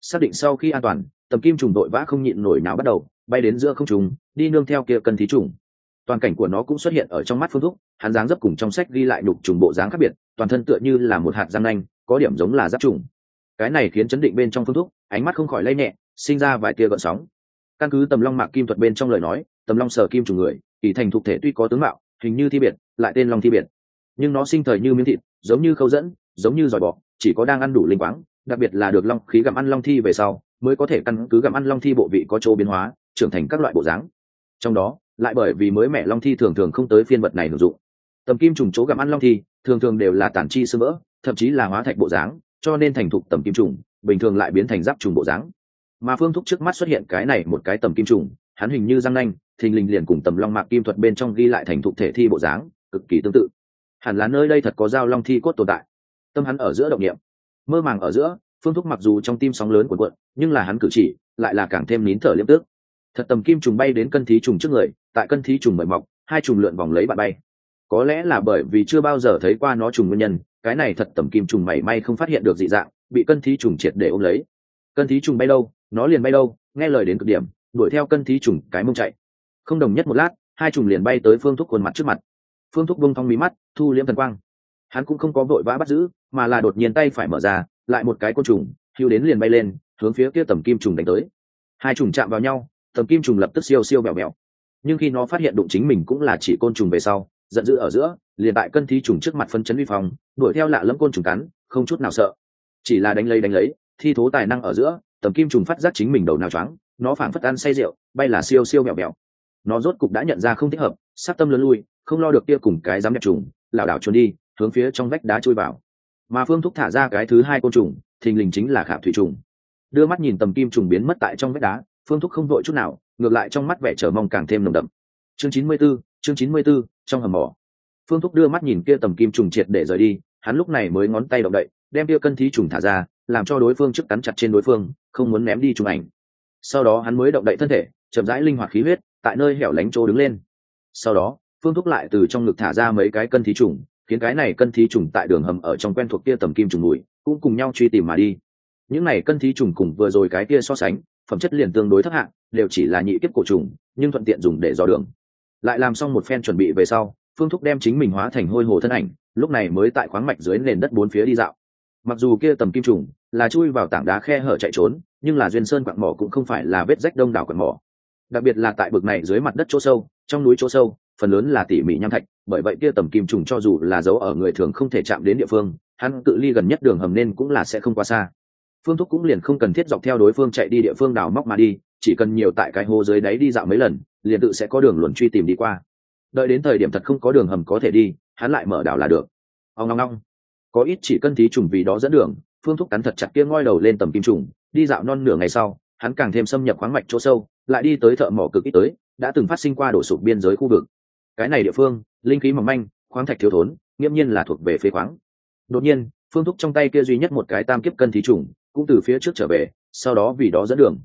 A: Xác định sau khi an toàn, tầm kim trùng đội vã không nhịn nổi nào bắt đầu, bay đến giữa không trùng, đi nương theo kia cân thí trùng. Toàn cảnh của nó cũng xuất hiện ở trong mắt phương thúc, hắn dáng dấp cùng trong sách ghi lại đục trùng bộ dáng khác biệt, toàn thân tựa như là một hạt răng nanh, có điểm giống là giáp trùng. Cái này khiến chấn định bên trong phương thúc ánh mắt không khỏi lay nhẹ, sinh ra vài tia gợn sóng. Căn cứ tầm long mạc kim thuật bên trong lời nói, tầm long sở kim trùng người kỳ thành thuộc thể tuy có tướng mạo, hình như thi biệt, lại tên long thi biệt. Nhưng nó sinh thời như miếng thịt, giống như khâu dẫn, giống như giỏi bọ, chỉ có đang ăn đủ linh quáng, đặc biệt là được long khí gặm ăn long thi về sau, mới có thể căn cứ gặm ăn long thi bộ vị có chỗ biến hóa, trưởng thành các loại bộ dáng. Trong đó, lại bởi vì mới mẹ long thi thường thường không tới phiên vật này sử dụng. Tầm kim trùng chỗ gặm ăn long thi, thường thường đều là tản chi sơ vỡ, thậm chí là hóa thạch bộ dáng, cho nên thành thục tầm kim trùng bình thường lại biến thành giáp trùng bộ dáng. Mà phương thúc trước mắt xuất hiện cái này một cái tầm kim trùng, hắn hình như răng nanh, thình lình liền cùng tầm long mạc kim thuật bên trong ghi lại thành thục thể thi bộ dáng, cực kỳ tương tự. Hẳn là nơi đây thật có dao long thi cốt tồn tại. Tâm hắn ở giữa động niệm. Mơ màng ở giữa, phương thúc mặc dù trong tim sóng lớn của quận nhưng là hắn cử chỉ lại là càng thêm nín thở liêm tước. Thật tầm kim trùng bay đến cân thí trùng trước người, tại cân thí trùng mời mọc, hai trùng lượn vòng lấy bạn bay có lẽ là bởi vì chưa bao giờ thấy qua nó trùng nguyên nhân, cái này thật tầm kim trùng mảy may không phát hiện được dị dạng, bị cân thí trùng triệt để ôm lấy. Cân thí trùng bay đâu, nó liền bay đâu, nghe lời đến cực điểm, đuổi theo cân thí trùng, cái mông chạy. Không đồng nhất một lát, hai trùng liền bay tới phương thúc khuôn mặt trước mặt. Phương thúc bông thong mí mắt, thu liễm thần quang. Hắn cũng không có vội vã bắt giữ, mà là đột nhiên tay phải mở ra, lại một cái côn trùng, hưu đến liền bay lên, hướng phía kia tầm kim trùng đánh tới. Hai trùng chạm vào nhau tầm kim trùng lập tức siêu siêu bẹo bẹo nhưng khi nó phát hiện đụng chính mình cũng là chỉ côn trùng về sau giận dữ ở giữa liền tại cân thí trùng trước mặt phân chấn vi phòng đuổi theo lạ lẫm côn trùng cắn không chút nào sợ. Chỉ là đánh lấy đánh lấy thi thố tài năng ở giữa tầm kim trùng phát giác chính mình đầu nào choáng nó phảng phất ăn say rượu bay là siêu siêu mèo mèo, nó rốt cục đã nhận ra không thích hợp sát tâm lớn lui không lo được kia cùng cái dám đẹp trùng lảo đảo trốn đi hướng phía trong vách đá chui vào. Mà phương thúc thả ra cái thứ hai côn trùng thình lình chính là khảm thủy trùng. Đưa mắt nhìn tầm kim trùng biến mất tại trong vách đá phương thúc không vội chút nào ngược lại trong mắt vẻ chờ mong càng thêm nồng đậm. Chương chín mươi 94, chương chín mươi 94, trong hầm mỏ. Phương thúc đưa mắt nhìn kia tầm kim trùng triệt để rời đi hắn lúc này mới ngón tay động đậy đem kia cân thí trùng thả ra làm cho đối phương trước cắn chặt trên đối phương không muốn ném đi trùng ảnh. Sau đó hắn mới động đậy thân thể chậm rãi linh hoạt khí huyết tại nơi hẻo lánh chỗ đứng lên. Sau đó phương thúc lại từ trong ngực thả ra mấy cái cân thí trùng khiến cái này cân thí trùng tại đường hầm ở trong quen thuộc kia tầm kim trùng mùi cũng cùng nhau truy tìm mà đi. Những này cân thí trùng cùng vừa rồi cái kia so sánh phẩm chất liền tương đối thấp hạng đều chỉ là nhị kiếp cổ trùng nhưng thuận tiện dùng để dò đường lại làm xong một phen chuẩn bị về sau, phương thúc đem chính mình hóa thành hôi hồ thân ảnh, lúc này mới tại khoáng mạch dưới nền đất bốn phía đi dạo. Mặc dù kia tầm kim trùng là chui vào tảng đá khe hở chạy trốn, nhưng là duyên sơn quặng mỏ cũng không phải là vết rách đông đảo quặng mỏ. Đặc biệt là tại bực này dưới mặt đất chỗ sâu, trong núi chỗ sâu, phần lớn là tỉ mỉ nham thạch, bởi vậy kia tầm kim trùng cho dù là dấu ở người thường không thể chạm đến địa phương, hắn cự ly gần nhất đường hầm nên cũng là sẽ không quá xa. Phương thúc cũng liền không cần thiết dọc theo đối phương chạy đi địa phương đào móc mà đi chỉ cần nhiều tại cái hồ dưới đáy đi dạo mấy lần, liền tự sẽ có đường luồn truy tìm đi qua. Đợi đến thời điểm thật không có đường hầm có thể đi, hắn lại mở đảo là được. Ông long long có ít chỉ cân thí trùng vì đó dẫn đường, phương thúc cắn thật chặt kia ngoi đầu lên tầm kim trùng, đi dạo non nửa ngày sau, hắn càng thêm xâm nhập khoáng mạch chỗ sâu, lại đi tới thợ mỏ cực ít tới, đã từng phát sinh qua đổ sụp biên giới khu vực. Cái này địa phương, linh khí mỏng manh, khoáng thạch thiếu thốn, nghiễm nhiên là thuộc về phế khoáng. Đột nhiên, phương thúc trong tay kia duy nhất một cái tam kiếp cân thí trùng, cũng từ phía trước trở về, sau đó vì đó dẫn đường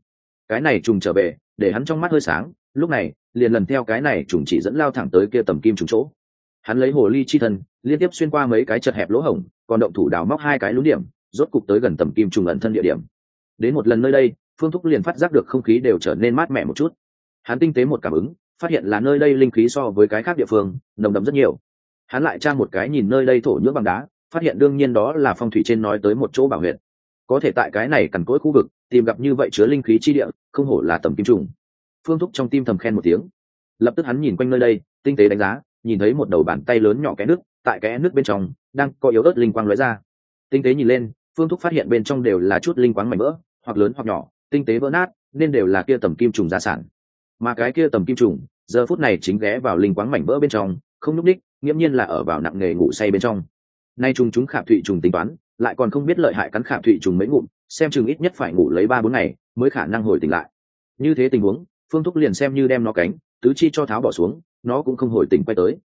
A: cái này trùng trở về, để hắn trong mắt hơi sáng, lúc này, liền lần theo cái này trùng chỉ dẫn lao thẳng tới kia tầm kim trùng chỗ. Hắn lấy hồ ly chi thân, liên tiếp xuyên qua mấy cái chật hẹp lỗ hổng, còn động thủ đào móc hai cái lún điểm, rốt cục tới gần tầm kim trùng ẩn thân địa điểm. Đến một lần nơi đây, phương thúc liền phát giác được không khí đều trở nên mát mẻ một chút. Hắn tinh tế một cảm ứng, phát hiện là nơi đây linh khí so với cái khác địa phương, nồng đậm rất nhiều. Hắn lại tra một cái nhìn nơi đây thổ nhưỡng bằng đá, phát hiện đương nhiên đó là phong thủy trên nói tới một chỗ bảo huyện có thể tại cái này cằn cỗi khu vực, tìm gặp như vậy chứa linh khí chi địa, không hổ là tầm kim trùng. Phương thúc trong tim thầm khen một tiếng. Lập tức hắn nhìn quanh nơi đây, tinh tế đánh giá, nhìn thấy một đầu bàn tay lớn nhỏ kẽ nước, tại kẽ nước bên trong, đang có yếu ớt linh quang lóe ra. Tinh tế nhìn lên, phương thúc phát hiện bên trong đều là chút linh quang mảnh vỡ, hoặc lớn hoặc nhỏ, tinh tế vỡ nát, nên đều là kia tầm kim trùng gia sản. Mà cái kia tầm kim trùng, giờ phút này chính ghé vào linh quáng mảnh vỡ bên trong, không nhúc đích nghiễm nhiên là ở vào nặng nghề ngủ say bên trong nay trùng chúng khảm thụy trùng tính toán, lại còn không biết lợi hại cắn khảm thụy trùng mấy ngụm, xem chừng ít nhất phải ngủ lấy ba bốn ngày mới khả năng hồi tỉnh lại. Như thế tình huống, phương thúc liền xem như đem nó cánh, tứ chi cho tháo bỏ xuống, nó cũng không hồi tỉnh quay tới.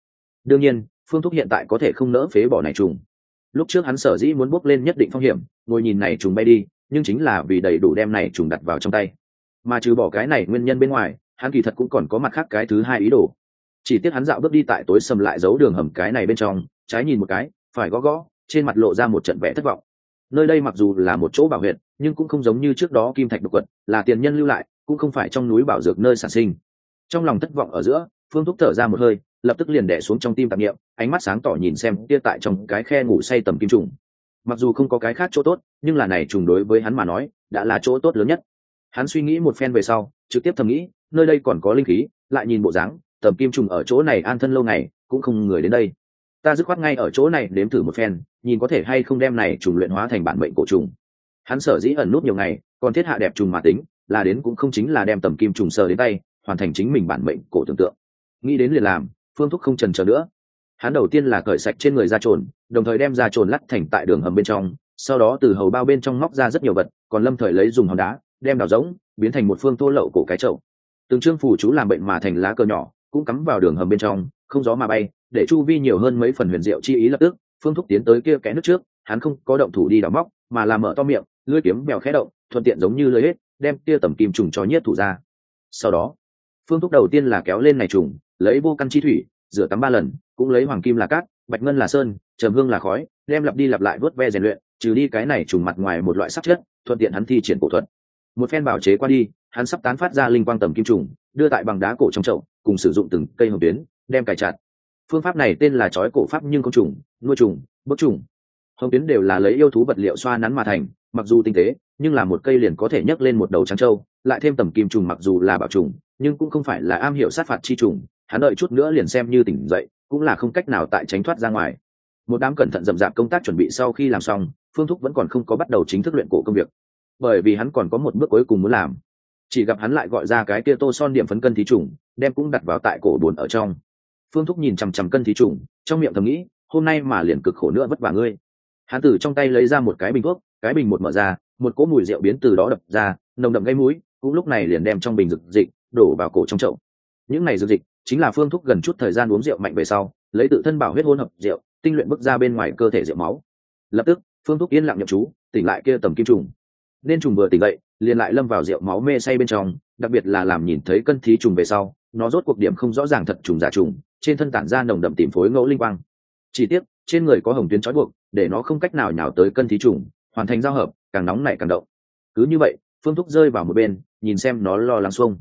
A: Đương nhiên, phương thúc hiện tại có thể không nỡ phế bỏ này trùng. Lúc trước hắn sở dĩ muốn bốc lên nhất định phong hiểm, ngồi nhìn này trùng bay đi, nhưng chính là vì đầy đủ đem này trùng đặt vào trong tay. Mà trừ bỏ cái này nguyên nhân bên ngoài, hắn kỳ thật cũng còn có mặt khác cái thứ hai ý đồ. Chỉ tiếc hắn dạo bước đi tại tối sầm lại giấu đường hầm cái này bên trong, trái nhìn một cái phải gõ gõ, trên mặt lộ ra một trận vẽ thất vọng. Nơi đây mặc dù là một chỗ bảo huyệt, nhưng cũng không giống như trước đó kim thạch độc quật, là tiền nhân lưu lại, cũng không phải trong núi bảo dược nơi sản sinh. Trong lòng thất vọng ở giữa, phương thúc thở ra một hơi, lập tức liền đẻ xuống trong tim tạp nghiệm ánh mắt sáng tỏ nhìn xem tia tại trong cái khe ngủ say tầm kim trùng. Mặc dù không có cái khác chỗ tốt, nhưng là này trùng đối với hắn mà nói, đã là chỗ tốt lớn nhất. Hắn suy nghĩ một phen về sau, trực tiếp thầm nghĩ, nơi đây còn có linh khí, lại nhìn bộ dáng, tầm kim trùng ở chỗ này an thân lâu ngày, cũng không người đến đây ta dứt khoát ngay ở chỗ này nếm thử một phen, nhìn có thể hay không đem này trùng luyện hóa thành bản mệnh cổ trùng. Hắn sở dĩ ẩn nút nhiều ngày, còn thiết hạ đẹp trùng mà tính, là đến cũng không chính là đem tầm kim trùng sờ đến tay, hoàn thành chính mình bản mệnh cổ tưởng tượng. Nghĩ đến liền làm, phương thúc không trần chờ nữa. Hắn đầu tiên là cởi sạch trên người da trồn, đồng thời đem da trồn lắt thành tại đường hầm bên trong, sau đó từ hầu bao bên trong móc ra rất nhiều vật, còn lâm thời lấy dùng hòn đá, đem đào rỗng, biến thành một phương thô lậu cổ cái chậu. Từng trương phù chú làm bệnh mà thành lá cờ nhỏ, cũng cắm vào đường hầm bên trong, không gió mà bay để chu vi nhiều hơn mấy phần huyền diệu chi ý lập tức, phương thúc tiến tới kia kẽ nước trước, hắn không có động thủ đi đào móc, mà làm mở to miệng, lưỡi kiếm mèo khẽ động, thuận tiện giống như lưỡi hết, đem kia tầm kim trùng cho nhiếp thủ ra. Sau đó, phương thúc đầu tiên là kéo lên này trùng, lấy vô căn chi thủy, rửa tắm ba lần, cũng lấy hoàng kim là cát, bạch ngân là sơn, trầm hương là khói, đem lặp đi lặp lại vớt ve rèn luyện, trừ đi cái này trùng mặt ngoài một loại sắc chất, thuận tiện hắn thi triển cổ thuật. Một phen bảo chế qua đi, hắn sắp tán phát ra linh quang tầm kim trùng, đưa tại bằng đá cổ trong chậu, cùng sử dụng từng cây hồng tuyến, đem cài chặt phương pháp này tên là trói cổ pháp nhưng không trùng, nuôi trùng bức trùng. Hồng tuyến đều là lấy yêu thú vật liệu xoa nắn mà thành, mặc dù tinh tế, nhưng là một cây liền có thể nhấc lên một đầu trắng trâu, lại thêm tầm kim trùng mặc dù là bảo trùng, nhưng cũng không phải là am hiểu sát phạt chi trùng, hắn đợi chút nữa liền xem như tỉnh dậy, cũng là không cách nào tại tránh thoát ra ngoài. Một đám cẩn thận rậm rạp công tác chuẩn bị sau khi làm xong, phương thúc vẫn còn không có bắt đầu chính thức luyện cổ công việc. Bởi vì hắn còn có một bước cuối cùng muốn làm. Chỉ gặp hắn lại gọi ra cái kia tô son điểm phấn cân thí trùng, đem cũng đặt vào tại cổ buồn ở trong phương thúc nhìn chằm chằm cân thí trùng, trong miệng thầm nghĩ, hôm nay mà liền cực khổ nữa vất vả ngươi. Hán tử trong tay lấy ra một cái bình thuốc, cái bình một mở ra, một cỗ mùi rượu biến từ đó đập ra, nồng đậm gây mũi, cũng lúc này liền đem trong bình rực dịch đổ vào cổ trong chậu. Những này rực dịch chính là phương thúc gần chút thời gian uống rượu mạnh về sau, lấy tự thân bảo huyết hôn hợp rượu, tinh luyện bước ra bên ngoài cơ thể rượu máu. Lập tức, phương thúc yên lặng nhậm chú, tỉnh lại kia tầm kim trùng. Nên trùng vừa tỉnh dậy, liền lại lâm vào rượu máu mê say bên trong, đặc biệt là làm nhìn thấy cân thí trùng về sau, nó rốt cuộc điểm không rõ ràng thật trùng giả trùng trên thân tản ra nồng đậm tìm phối ngẫu linh quang. Chỉ tiếc, trên người có hồng tuyến trói buộc, để nó không cách nào nhào tới cân thí trùng, hoàn thành giao hợp, càng nóng nảy càng động. Cứ như vậy, phương thúc rơi vào một bên, nhìn xem nó lo lắng xuông.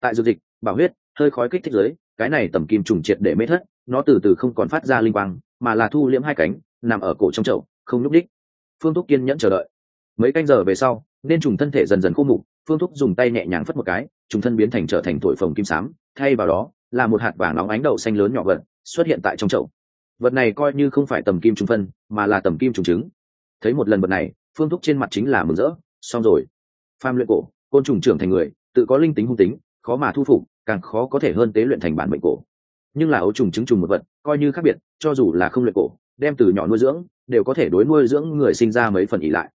A: Tại dược dịch, bảo huyết, hơi khói kích thích giới cái này tầm kim trùng triệt để mê thất, nó từ từ không còn phát ra linh quang, mà là thu liễm hai cánh, nằm ở cổ trong chậu, không nhúc đích phương thúc kiên nhẫn chờ đợi. Mấy canh giờ về sau, nên trùng thân thể dần dần khô mục, phương thúc dùng tay nhẹ nhàng phất một cái, trùng thân biến thành trở thành thổi phồng kim xám thay vào đó là một hạt vàng nóng ánh đậu xanh lớn nhỏ vật, xuất hiện tại trong chậu. Vật này coi như không phải tầm kim trùng phân, mà là tầm kim trùng trứng. Thấy một lần vật này, phương thúc trên mặt chính là mừng rỡ. Xong rồi. Pham luyện cổ, côn trùng trưởng thành người, tự có linh tính hung tính, khó mà thu phục, càng khó có thể hơn tế luyện thành bản mệnh cổ. Nhưng là ấu trùng trứng trùng một vật, coi như khác biệt, cho dù là không luyện cổ, đem từ nhỏ nuôi dưỡng, đều có thể đối nuôi dưỡng người sinh ra mấy phần ỉ lại.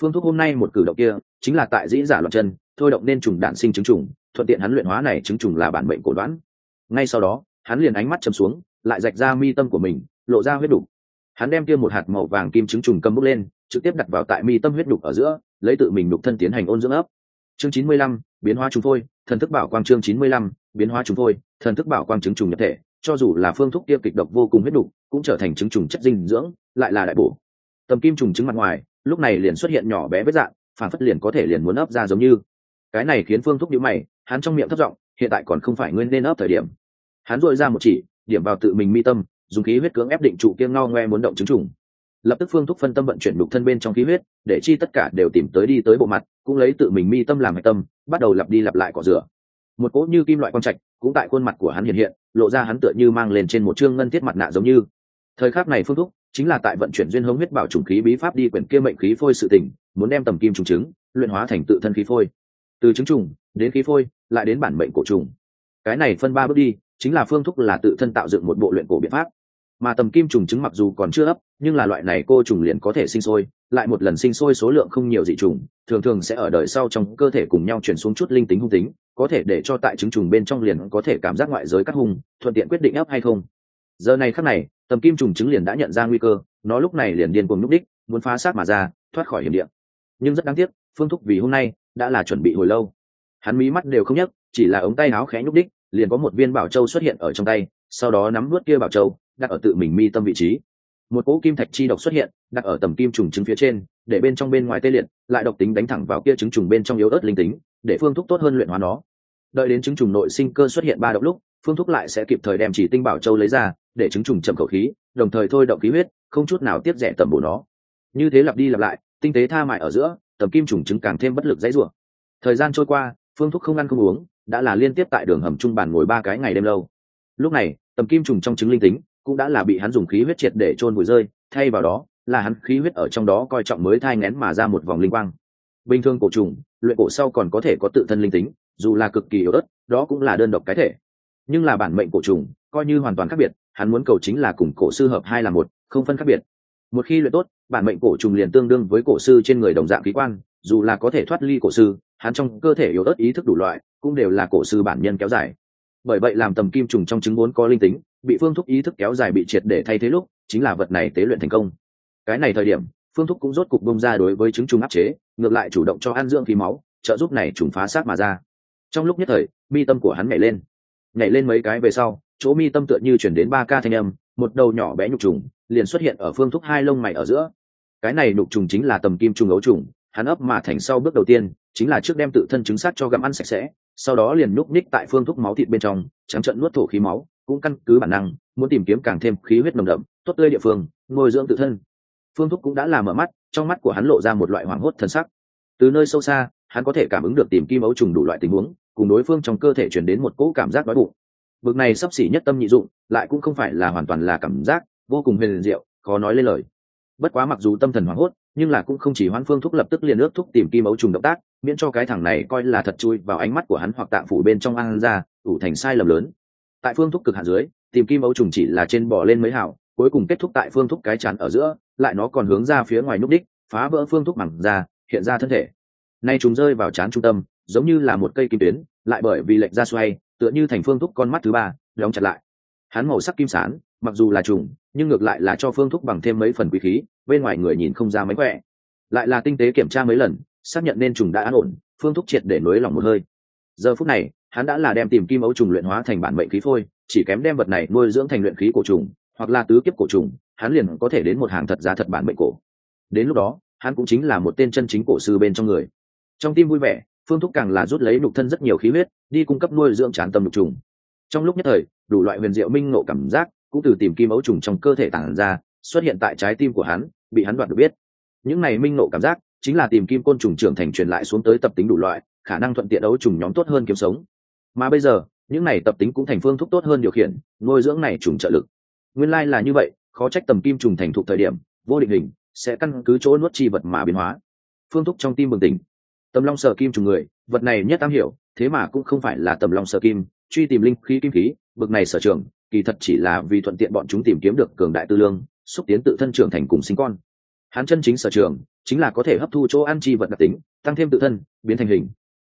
A: Phương thuốc hôm nay một cử động kia, chính là tại dĩ giả loạn chân, thôi động nên trùng đạn sinh trứng trùng, thuận tiện hắn luyện hóa này trứng trùng là bản mệnh cổ đoán ngay sau đó, hắn liền ánh mắt chầm xuống, lại rạch ra mi tâm của mình, lộ ra huyết đục. Hắn đem kia một hạt màu vàng kim trứng trùng cầm bút lên, trực tiếp đặt vào tại mi tâm huyết đục ở giữa, lấy tự mình đục thân tiến hành ôn dưỡng ấp. Chương chín mươi lăm, biến hóa chúng phôi, thần thức bảo quang chương chín mươi lăm, biến hóa chúng phôi, thần thức bảo quang trứng trùng nhập thể, cho dù là phương thuốc kia kịch độc vô cùng huyết đục, cũng trở thành trứng trùng chất dinh dưỡng, lại là đại bổ. Tầm kim trùng trứng mặt ngoài, lúc này liền xuất hiện nhỏ bé vết dạng, phản phất liền có thể liền muốn ấp ra giống như. Cái này khiến phương thúc nhữ mày, hắn trong miệng thất giọng hiện tại còn không phải nguyên nên ấp thời điểm. Hắn dội ra một chỉ, điểm vào tự mình mi tâm, dùng khí huyết cưỡng ép định trụ kia ngao ngoe muốn động chứng trùng. Lập tức phương thúc phân tâm vận chuyển đục thân bên trong khí huyết, để chi tất cả đều tìm tới đi tới bộ mặt, cũng lấy tự mình mi tâm làm hạch tâm, bắt đầu lặp đi lặp lại cỏ rửa. Một cỗ như kim loại quang trạch, cũng tại khuôn mặt của hắn hiện hiện, lộ ra hắn tựa như mang lên trên một chương ngân thiết mặt nạ giống như. Thời khắc này phương thúc chính là tại vận chuyển duyên hống huyết bảo trùng khí bí pháp đi quyển kia mệnh khí phôi sự tỉnh muốn đem tầm kim trùng trứng luyện hóa thành tự thân khí phôi. Từ trứng trùng đến khí phôi lại đến bản mệnh cổ trùng. Cái này phân ba bước đi, chính là phương thúc là tự thân tạo dựng một bộ luyện cổ biện pháp. Mà tầm kim trùng trứng mặc dù còn chưa ấp, nhưng là loại này cô trùng liền có thể sinh sôi, lại một lần sinh sôi số lượng không nhiều dị trùng, thường thường sẽ ở đời sau trong cơ thể cùng nhau chuyển xuống chút linh tính hung tính, có thể để cho tại trứng trùng bên trong liền có thể cảm giác ngoại giới cắt hung, thuận tiện quyết định ấp hay không. Giờ này khắc này, tầm kim trùng trứng liền đã nhận ra nguy cơ, nó lúc này liền điên cuồng núp đích muốn phá sát mà ra, thoát khỏi hiểm địa. nhưng rất đáng tiếc, phương thúc vì hôm nay đã là chuẩn bị hồi lâu hắn mí mắt đều không nhấc, chỉ là ống tay áo khẽ nhúc đích, liền có một viên bảo châu xuất hiện ở trong tay, sau đó nắm nuốt kia bảo châu, đặt ở tự mình mi tâm vị trí. Một cỗ kim thạch chi độc xuất hiện, đặt ở tầm kim trùng trứng phía trên, để bên trong bên ngoài tê liệt, lại độc tính đánh thẳng vào kia trứng trùng bên trong yếu ớt linh tính, để phương thúc tốt hơn luyện hóa nó. Đợi đến trứng trùng nội sinh cơ xuất hiện ba động lúc, phương thúc lại sẽ kịp thời đem chỉ tinh bảo châu lấy ra, để trứng trùng chậm khẩu khí, đồng thời thôi động khí huyết, không chút nào tiếp rẻ tầm bổ nó. Như thế lặp đi lặp lại, tinh tế tha mại ở giữa, tầm kim trùng trứng càng thêm bất lực dãy rủa. Thời gian trôi qua phương thúc không ăn không uống, đã là liên tiếp tại đường hầm trung bàn ngồi ba cái ngày đêm lâu. Lúc này, tầm kim trùng trong trứng linh tính cũng đã là bị hắn dùng khí huyết triệt để trôn vùi rơi, thay vào đó, là hắn khí huyết ở trong đó coi trọng mới thai ngén mà ra một vòng linh quang. Bình thường cổ trùng, luyện cổ sau còn có thể có tự thân linh tính, dù là cực kỳ yếu ớt, đó cũng là đơn độc cái thể. Nhưng là bản mệnh cổ trùng, coi như hoàn toàn khác biệt, hắn muốn cầu chính là cùng cổ sư hợp hai là một, không phân khác biệt một khi luyện tốt, bản mệnh cổ trùng liền tương đương với cổ sư trên người đồng dạng khí quan, dù là có thể thoát ly cổ sư, hắn trong cơ thể yếu ớt ý thức đủ loại, cũng đều là cổ sư bản nhân kéo dài. Bởi vậy làm tầm kim trùng trong trứng vốn có linh tính, bị phương thúc ý thức kéo dài bị triệt để thay thế lúc, chính là vật này tế luyện thành công. Cái này thời điểm, phương thúc cũng rốt cục bông ra đối với trứng trùng áp chế, ngược lại chủ động cho ăn dưỡng khí máu, trợ giúp này trùng phá sát mà ra. Trong lúc nhất thời, mi tâm của hắn nhảy lên. Nhảy lên mấy cái về sau, chỗ mi tâm tựa như chuyển đến ba ca thanh âm, một đầu nhỏ bé nhục trùng liền xuất hiện ở phương thúc hai lông mày ở giữa. Cái này nục trùng chính là tầm kim trùng ấu trùng, hắn ấp mà thành sau bước đầu tiên, chính là trước đem tự thân trứng sát cho gặm ăn sạch sẽ, sau đó liền núp ních tại phương thúc máu thịt bên trong, trắng trận nuốt thổ khí máu, cũng căn cứ bản năng, muốn tìm kiếm càng thêm khí huyết nồng đậm, tốt tươi địa phương ngồi dưỡng tự thân. Phương thúc cũng đã làm mở mắt, trong mắt của hắn lộ ra một loại hoảng hốt thân sắc. Từ nơi sâu xa, hắn có thể cảm ứng được tìm kim ấu trùng đủ loại tình huống, cùng đối phương trong cơ thể chuyển đến một cỗ cảm giác đói bụng. Bực này sắp xỉ nhất tâm nhị dụng, lại cũng không phải là hoàn toàn là cảm giác vô cùng huyền diệu, khó nói lên lời. Bất quá mặc dù tâm thần hoảng hốt, nhưng là cũng không chỉ hoãn phương thúc lập tức liền ước thúc tìm kim ấu trùng động tác, miễn cho cái thằng này coi là thật chui vào ánh mắt của hắn hoặc tạng phủ bên trong ăn ra, ủ thành sai lầm lớn. Tại phương thúc cực hạn dưới, tìm kim ấu trùng chỉ là trên bỏ lên mấy hào, cuối cùng kết thúc tại phương thúc cái chán ở giữa, lại nó còn hướng ra phía ngoài núc đích, phá vỡ phương thúc mẳng ra, hiện ra thân thể. Nay chúng rơi vào chán trung tâm, giống như là một cây kim tuyến, lại bởi vì lệnh ra xoay, tựa như thành phương thúc con mắt thứ ba, đóng chặt lại. Hắn màu sắc kim sán mặc dù là trùng, nhưng ngược lại là cho phương thúc bằng thêm mấy phần quý khí, bên ngoài người nhìn không ra mấy khỏe. Lại là tinh tế kiểm tra mấy lần, xác nhận nên trùng đã an ổn, phương thúc triệt để nối lòng một hơi. Giờ phút này, hắn đã là đem tìm kim ấu trùng luyện hóa thành bản mệnh khí phôi, chỉ kém đem vật này nuôi dưỡng thành luyện khí cổ trùng, hoặc là tứ kiếp cổ trùng, hắn liền có thể đến một hàng thật giá thật bản mệnh cổ. Đến lúc đó, hắn cũng chính là một tên chân chính cổ sư bên trong người. Trong tim vui vẻ, phương thúc càng là rút lấy nục thân rất nhiều khí huyết, đi cung cấp nuôi dưỡng tràn tâm nục trùng. Trong lúc nhất thời, đủ loại huyền diệu minh nộ cảm giác cũng từ tìm kim ấu trùng trong cơ thể tản ra, xuất hiện tại trái tim của hắn, bị hắn đoạt được biết. Những này minh nộ cảm giác, chính là tìm kim côn trùng trưởng thành truyền lại xuống tới tập tính đủ loại, khả năng thuận tiện ấu trùng nhóm tốt hơn kiếm sống. Mà bây giờ, những này tập tính cũng thành phương thúc tốt hơn điều khiển, nuôi dưỡng này trùng trợ lực. Nguyên lai là như vậy, khó trách tầm kim trùng thành thục thời điểm, vô định hình, sẽ căn cứ chỗ nuốt chi vật mà biến hóa. Phương thúc trong tim bừng tỉnh. Tầm long sở kim trùng người, vật này nhất tam hiểu, thế mà cũng không phải là tầm long sở kim, truy tìm linh khí kim khí bực này sở trường, kỳ thật chỉ là vì thuận tiện bọn chúng tìm kiếm được cường đại tư lương, xúc tiến tự thân trưởng thành cùng sinh con. Hắn chân chính sở trường, chính là có thể hấp thu chỗ ăn chi vật đặc tính, tăng thêm tự thân, biến thành hình.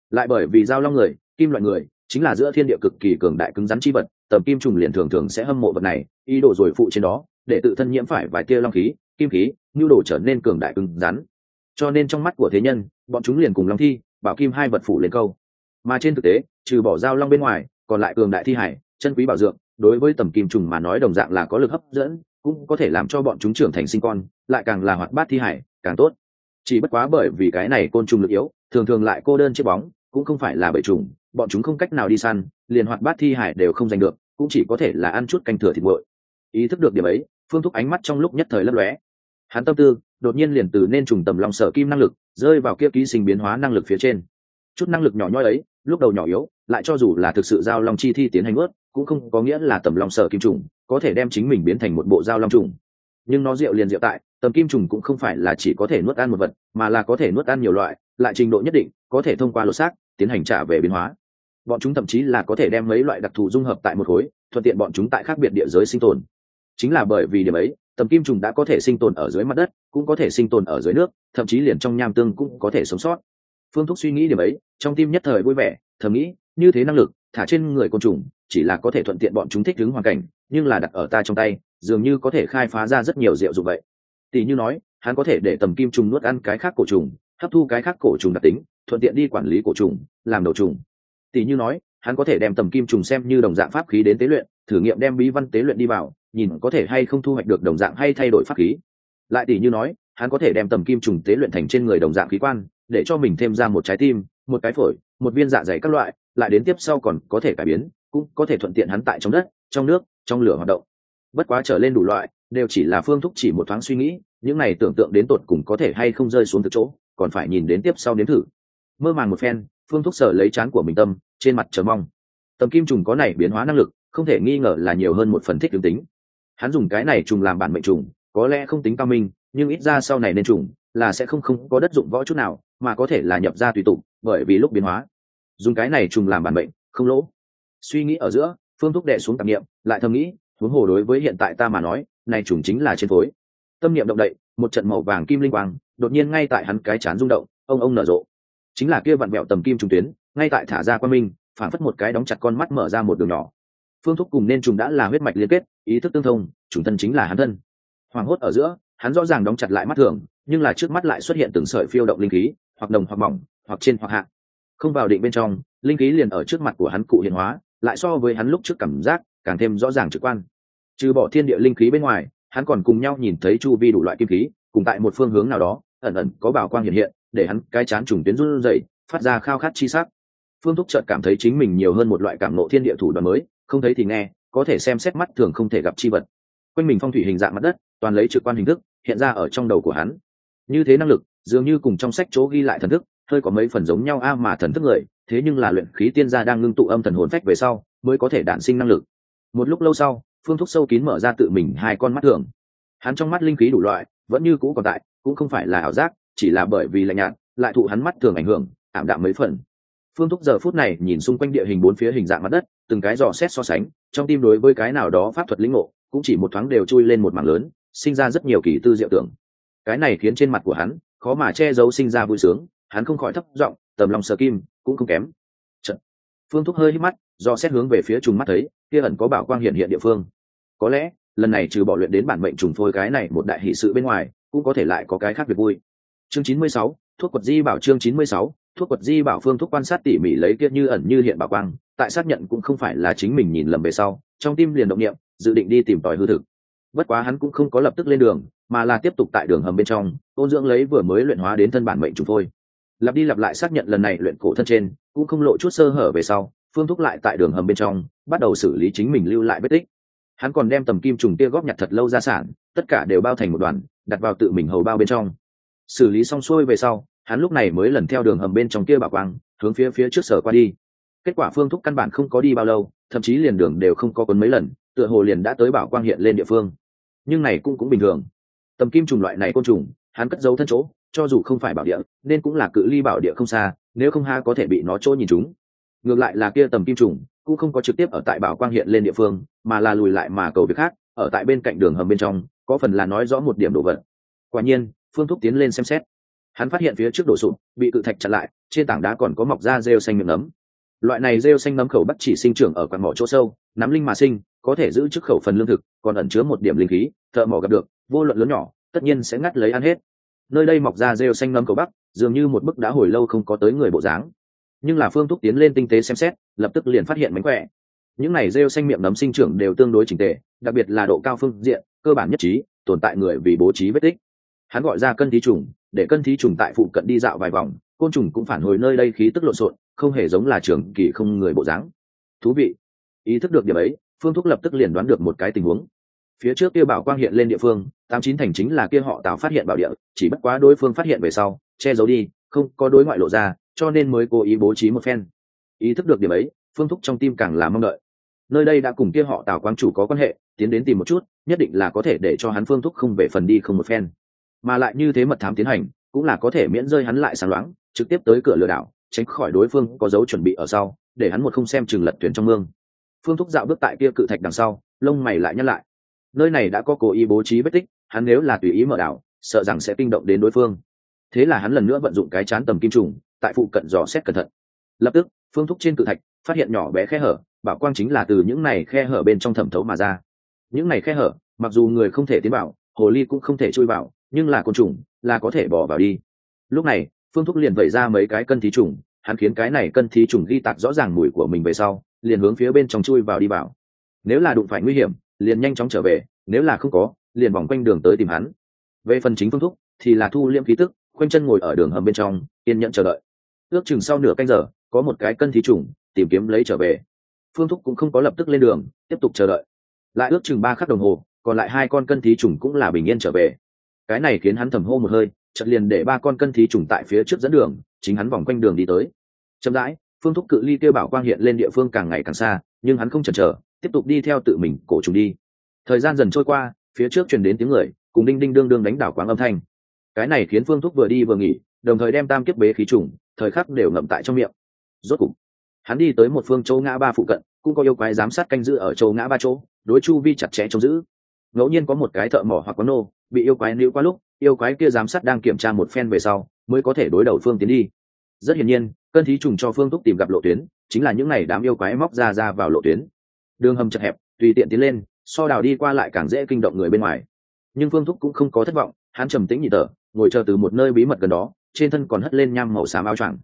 A: Lại bởi vì giao long người, kim loại người, chính là giữa thiên địa cực kỳ cường đại cứng rắn chi vật, tầm kim trùng liền thường thường sẽ hâm mộ vật này, ý đồ rồi phụ trên đó, để tự thân nhiễm phải vài tia long khí, kim khí, nhu đồ trở nên cường đại cứng rắn. Cho nên trong mắt của thế nhân, bọn chúng liền cùng long thi, bảo kim hai vật phủ lên câu. Mà trên thực tế, trừ bỏ dao long bên ngoài, còn lại cường đại thi hải chân quý bảo dưỡng, đối với tầm kim trùng mà nói đồng dạng là có lực hấp dẫn, cũng có thể làm cho bọn chúng trưởng thành sinh con, lại càng là hoạt bát thi hải, càng tốt. Chỉ bất quá bởi vì cái này côn trùng lực yếu, thường thường lại cô đơn chiếc bóng, cũng không phải là bậy trùng, bọn chúng không cách nào đi săn, liền hoạt bát thi hải đều không giành được, cũng chỉ có thể là ăn chút canh thừa thịt nguội. Ý thức được điểm ấy, phương thúc ánh mắt trong lúc nhất thời lấp lóe. Hắn tâm tư, đột nhiên liền từ nên trùng tầm lòng sở kim năng lực, rơi vào kia ký sinh biến hóa năng lực phía trên. Chút năng lực nhỏ nhoi ấy, lúc đầu nhỏ yếu, lại cho dù là thực sự giao long chi thi tiến hành ướt cũng không có nghĩa là tầm lòng sở kim trùng, có thể đem chính mình biến thành một bộ dao long trùng. Nhưng nó rượu liền rượu tại, tầm kim trùng cũng không phải là chỉ có thể nuốt ăn một vật, mà là có thể nuốt ăn nhiều loại, lại trình độ nhất định, có thể thông qua lột xác, tiến hành trả về biến hóa. Bọn chúng thậm chí là có thể đem mấy loại đặc thù dung hợp tại một khối, thuận tiện bọn chúng tại khác biệt địa giới sinh tồn. Chính là bởi vì điểm ấy, tầm kim trùng đã có thể sinh tồn ở dưới mặt đất, cũng có thể sinh tồn ở dưới nước, thậm chí liền trong nham tương cũng có thể sống sót. Phương thúc suy nghĩ điểm ấy, trong tim nhất thời vui vẻ, thầm nghĩ, như thế năng lực thả trên người côn trùng, chỉ là có thể thuận tiện bọn chúng thích ứng hoàn cảnh, nhưng là đặt ở ta trong tay, dường như có thể khai phá ra rất nhiều rượu dụng vậy. Tỷ như nói, hắn có thể để tầm kim trùng nuốt ăn cái khác cổ trùng, hấp thu cái khác cổ trùng đặc tính, thuận tiện đi quản lý cổ trùng, làm đầu trùng. Tỷ như nói, hắn có thể đem tầm kim trùng xem như đồng dạng pháp khí đến tế luyện, thử nghiệm đem bí văn tế luyện đi vào, nhìn có thể hay không thu hoạch được đồng dạng hay thay đổi pháp khí. Lại tỷ như nói, hắn có thể đem tầm kim trùng tế luyện thành trên người đồng dạng khí quan, để cho mình thêm ra một trái tim, một cái phổi, một viên dạ dày các loại lại đến tiếp sau còn có thể cải biến cũng có thể thuận tiện hắn tại trong đất trong nước trong lửa hoạt động. Bất quá trở lên đủ loại đều chỉ là phương thúc chỉ một thoáng suy nghĩ những này tưởng tượng đến tột cùng có thể hay không rơi xuống từ chỗ còn phải nhìn đến tiếp sau đến thử. Mơ màng một phen phương thúc sở lấy chán của mình tâm trên mặt chờ mong. Tầm kim trùng có này biến hóa năng lực không thể nghi ngờ là nhiều hơn một phần thích ứng tính. Hắn dùng cái này trùng làm bản mệnh trùng có lẽ không tính cao minh nhưng ít ra sau này nên trùng là sẽ không không có đất dụng võ chút nào mà có thể là nhập ra tùy tụng, bởi vì lúc biến hóa dùng cái này trùng làm bản bệnh không lỗ. Suy nghĩ ở giữa, phương thúc đệ xuống tạp nghiệm lại thầm nghĩ, huống hồ đối với hiện tại ta mà nói, này trùng chính là trên phối. Tâm niệm động đậy, một trận màu vàng kim linh quang, đột nhiên ngay tại hắn cái chán rung động, ông ông nở rộ. Chính là kia vặn vẹo tầm kim trùng tuyến, ngay tại thả ra qua minh, phản phất một cái đóng chặt con mắt mở ra một đường nhỏ. Phương thúc cùng nên trùng đã là huyết mạch liên kết, ý thức tương thông, trùng thân chính là hắn thân. Hoàng hốt ở giữa, hắn rõ ràng đóng chặt lại mắt thường, nhưng là trước mắt lại xuất hiện từng sợi phiêu động linh khí, hoặc đồng hoặc mỏng, hoặc trên hoặc hạ không vào định bên trong, linh khí liền ở trước mặt của hắn cụ hiện hóa, lại so với hắn lúc trước cảm giác càng thêm rõ ràng trực quan. Trừ bỏ thiên địa linh khí bên ngoài, hắn còn cùng nhau nhìn thấy chu vi đủ loại kim khí, cùng tại một phương hướng nào đó, ẩn ẩn có bảo quang hiện hiện, để hắn cái chán trùng tuyến run rẩy, phát ra khao khát chi sắc. Phương thúc chợt cảm thấy chính mình nhiều hơn một loại cảm nộ thiên địa thủ đoạn mới, không thấy thì nghe, có thể xem xét mắt thường không thể gặp chi vật. Quanh mình phong thủy hình dạng mặt đất, toàn lấy trực quan hình thức, hiện ra ở trong đầu của hắn. Như thế năng lực, dường như cùng trong sách chỗ ghi lại thần thức hơi có mấy phần giống nhau a mà thần thức người, thế nhưng là luyện khí tiên gia đang ngưng tụ âm thần hồn phách về sau, mới có thể đản sinh năng lực. Một lúc lâu sau, phương thúc sâu kín mở ra tự mình hai con mắt thường. Hắn trong mắt linh khí đủ loại, vẫn như cũ còn tại, cũng không phải là ảo giác, chỉ là bởi vì lạnh nhạt, lại thụ hắn mắt thường ảnh hưởng, ảm đạm mấy phần. Phương thúc giờ phút này nhìn xung quanh địa hình bốn phía hình dạng mặt đất, từng cái dò xét so sánh, trong tim đối với cái nào đó pháp thuật lĩnh ngộ, cũng chỉ một thoáng đều chui lên một mảng lớn, sinh ra rất nhiều kỳ tư diệu tưởng. Cái này khiến trên mặt của hắn, khó mà che giấu sinh ra vui sướng hắn không khỏi thấp giọng, tầm lòng sờ kim, cũng không kém. Chật. phương thúc hơi hít mắt, do xét hướng về phía trùng mắt thấy, kia ẩn có bảo quang hiện hiện địa phương. Có lẽ, lần này trừ bỏ luyện đến bản mệnh trùng phôi cái này một đại hỷ sự bên ngoài, cũng có thể lại có cái khác việc vui. Chương chín mươi sáu, thuốc quật di bảo chương chín mươi sáu, thuốc quật di bảo phương thuốc quan sát tỉ mỉ lấy kia như ẩn như hiện bảo quang, tại xác nhận cũng không phải là chính mình nhìn lầm về sau, trong tim liền động niệm, dự định đi tìm tòi hư thực. Bất quá hắn cũng không có lập tức lên đường, mà là tiếp tục tại đường hầm bên trong ôn dưỡng lấy vừa mới luyện hóa đến thân bản mệnh trùng phôi lặp đi lặp lại xác nhận lần này luyện cổ thân trên, cũng không lộ chút sơ hở về sau, phương thúc lại tại đường hầm bên trong, bắt đầu xử lý chính mình lưu lại vết tích. Hắn còn đem tầm kim trùng kia góp nhặt thật lâu ra sản, tất cả đều bao thành một đoàn, đặt vào tự mình hầu bao bên trong. Xử lý xong xuôi về sau, hắn lúc này mới lần theo đường hầm bên trong kia bảo quang, hướng phía phía trước sở qua đi. Kết quả phương thúc căn bản không có đi bao lâu, thậm chí liền đường đều không có cuốn mấy lần, tựa hồ liền đã tới bảo quang hiện lên địa phương. Nhưng này cũng cũng bình thường. Tầm kim trùng loại này côn trùng, hắn cất giấu thân chỗ cho dù không phải bảo địa, nên cũng là cự ly bảo địa không xa, nếu không ha có thể bị nó trôi nhìn chúng. Ngược lại là kia tầm kim trùng, cũng không có trực tiếp ở tại bảo quang hiện lên địa phương, mà là lùi lại mà cầu việc khác, ở tại bên cạnh đường hầm bên trong, có phần là nói rõ một điểm đồ vật. Quả nhiên, phương thúc tiến lên xem xét. Hắn phát hiện phía trước đổ sụp, bị cự thạch chặn lại, trên tảng đá còn có mọc da rêu xanh miệng nấm. Loại này rêu xanh nấm khẩu bắt chỉ sinh trưởng ở quạt mỏ chỗ sâu, nắm linh mà sinh, có thể giữ chức khẩu phần lương thực, còn ẩn chứa một điểm linh khí, thợ mỏ gặp được, vô luận lớn nhỏ, tất nhiên sẽ ngắt lấy ăn hết nơi đây mọc ra rêu xanh nấm cầu bắc, dường như một bức đã hồi lâu không có tới người bộ dáng. Nhưng là phương thúc tiến lên tinh tế xem xét, lập tức liền phát hiện mánh khỏe. Những này rêu xanh miệng nấm sinh trưởng đều tương đối trình tề, đặc biệt là độ cao phương diện, cơ bản nhất trí, tồn tại người vì bố trí vết tích. Hắn gọi ra cân thí trùng, để cân thí trùng tại phụ cận đi dạo vài vòng, côn trùng cũng phản hồi nơi đây khí tức lộn xộn, không hề giống là trường kỳ không người bộ dáng. Thú vị. Ý thức được điểm ấy, phương thúc lập tức liền đoán được một cái tình huống phía trước kia bảo quang hiện lên địa phương, tám chín thành chính là kia họ tào phát hiện bảo địa, chỉ bất quá đối phương phát hiện về sau, che giấu đi, không có đối ngoại lộ ra, cho nên mới cố ý bố trí một phen. Ý thức được điểm ấy, phương thúc trong tim càng là mong đợi. Nơi đây đã cùng kia họ tào quang chủ có quan hệ, tiến đến tìm một chút, nhất định là có thể để cho hắn phương thúc không về phần đi không một phen. Mà lại như thế mật thám tiến hành, cũng là có thể miễn rơi hắn lại sáng loáng, trực tiếp tới cửa lừa đảo, tránh khỏi đối phương có dấu chuẩn bị ở sau, để hắn một không xem chừng lật thuyền trong mương. Phương thúc dạo bước tại kia cự thạch đằng sau, lông mày lại nhắc lại nơi này đã có cố ý bố trí vết tích, hắn nếu là tùy ý mở đảo, sợ rằng sẽ kinh động đến đối phương. Thế là hắn lần nữa vận dụng cái chán tầm kim trùng, tại phụ cận dò xét cẩn thận. Lập tức, phương thúc trên cự thạch, phát hiện nhỏ bé khe hở, bảo quang chính là từ những này khe hở bên trong thẩm thấu mà ra. Những này khe hở, mặc dù người không thể tiến vào, hồ ly cũng không thể chui vào, nhưng là côn trùng, là có thể bỏ vào đi. Lúc này, phương thúc liền vẩy ra mấy cái cân thí trùng, hắn khiến cái này cân thí trùng ghi tạc rõ ràng mùi của mình về sau, liền hướng phía bên trong chui vào đi vào. Nếu là đụng phải nguy hiểm liền nhanh chóng trở về, nếu là không có, liền vòng quanh đường tới tìm hắn. Về phần chính phương thúc, thì là thu liễm khí tức, khoanh chân ngồi ở đường hầm bên trong yên nhẫn chờ đợi. Ước chừng sau nửa canh giờ, có một cái cân thí trùng, tìm kiếm lấy trở về. Phương thúc cũng không có lập tức lên đường, tiếp tục chờ đợi. Lại ước chừng ba khắc đồng hồ, còn lại hai con cân thí trùng cũng là bình yên trở về. Cái này khiến hắn thầm hô một hơi chật liền để ba con cân thí trùng tại phía trước dẫn đường, chính hắn vòng quanh đường đi tới. Chậm rãi, phương thúc cự ly kêu bảo quang hiện lên địa phương càng ngày càng xa, nhưng hắn không chần chờ tiếp tục đi theo tự mình cổ trùng đi. Thời gian dần trôi qua, phía trước truyền đến tiếng người, cùng đinh đinh đương đương đánh đảo quáng âm thanh. Cái này khiến phương thúc vừa đi vừa nghỉ, đồng thời đem tam kiếp bế khí trùng, thời khắc đều ngậm tại trong miệng. Rốt cục, hắn đi tới một phương châu ngã ba phụ cận, cũng có yêu quái giám sát canh giữ ở châu ngã ba chỗ, đối chu vi chặt chẽ trông giữ. Ngẫu nhiên có một cái thợ mỏ hoặc có nô, bị yêu quái níu qua lúc, yêu quái kia giám sát đang kiểm tra một phen về sau, mới có thể đối đầu phương tiến đi. Rất hiển nhiên, cơn thí trùng cho phương thúc tìm gặp lộ tuyến, chính là những n à y đám yêu quái móc ra ra vào lộ tuyến đường hầm chật hẹp, tùy tiện tiến lên, so đào đi qua lại càng dễ kinh động người bên ngoài. Nhưng phương thúc cũng không có thất vọng, hắn trầm tĩnh nhị tở, ngồi chờ từ một nơi bí mật gần đó, trên thân còn hất lên nham màu xám áo choàng.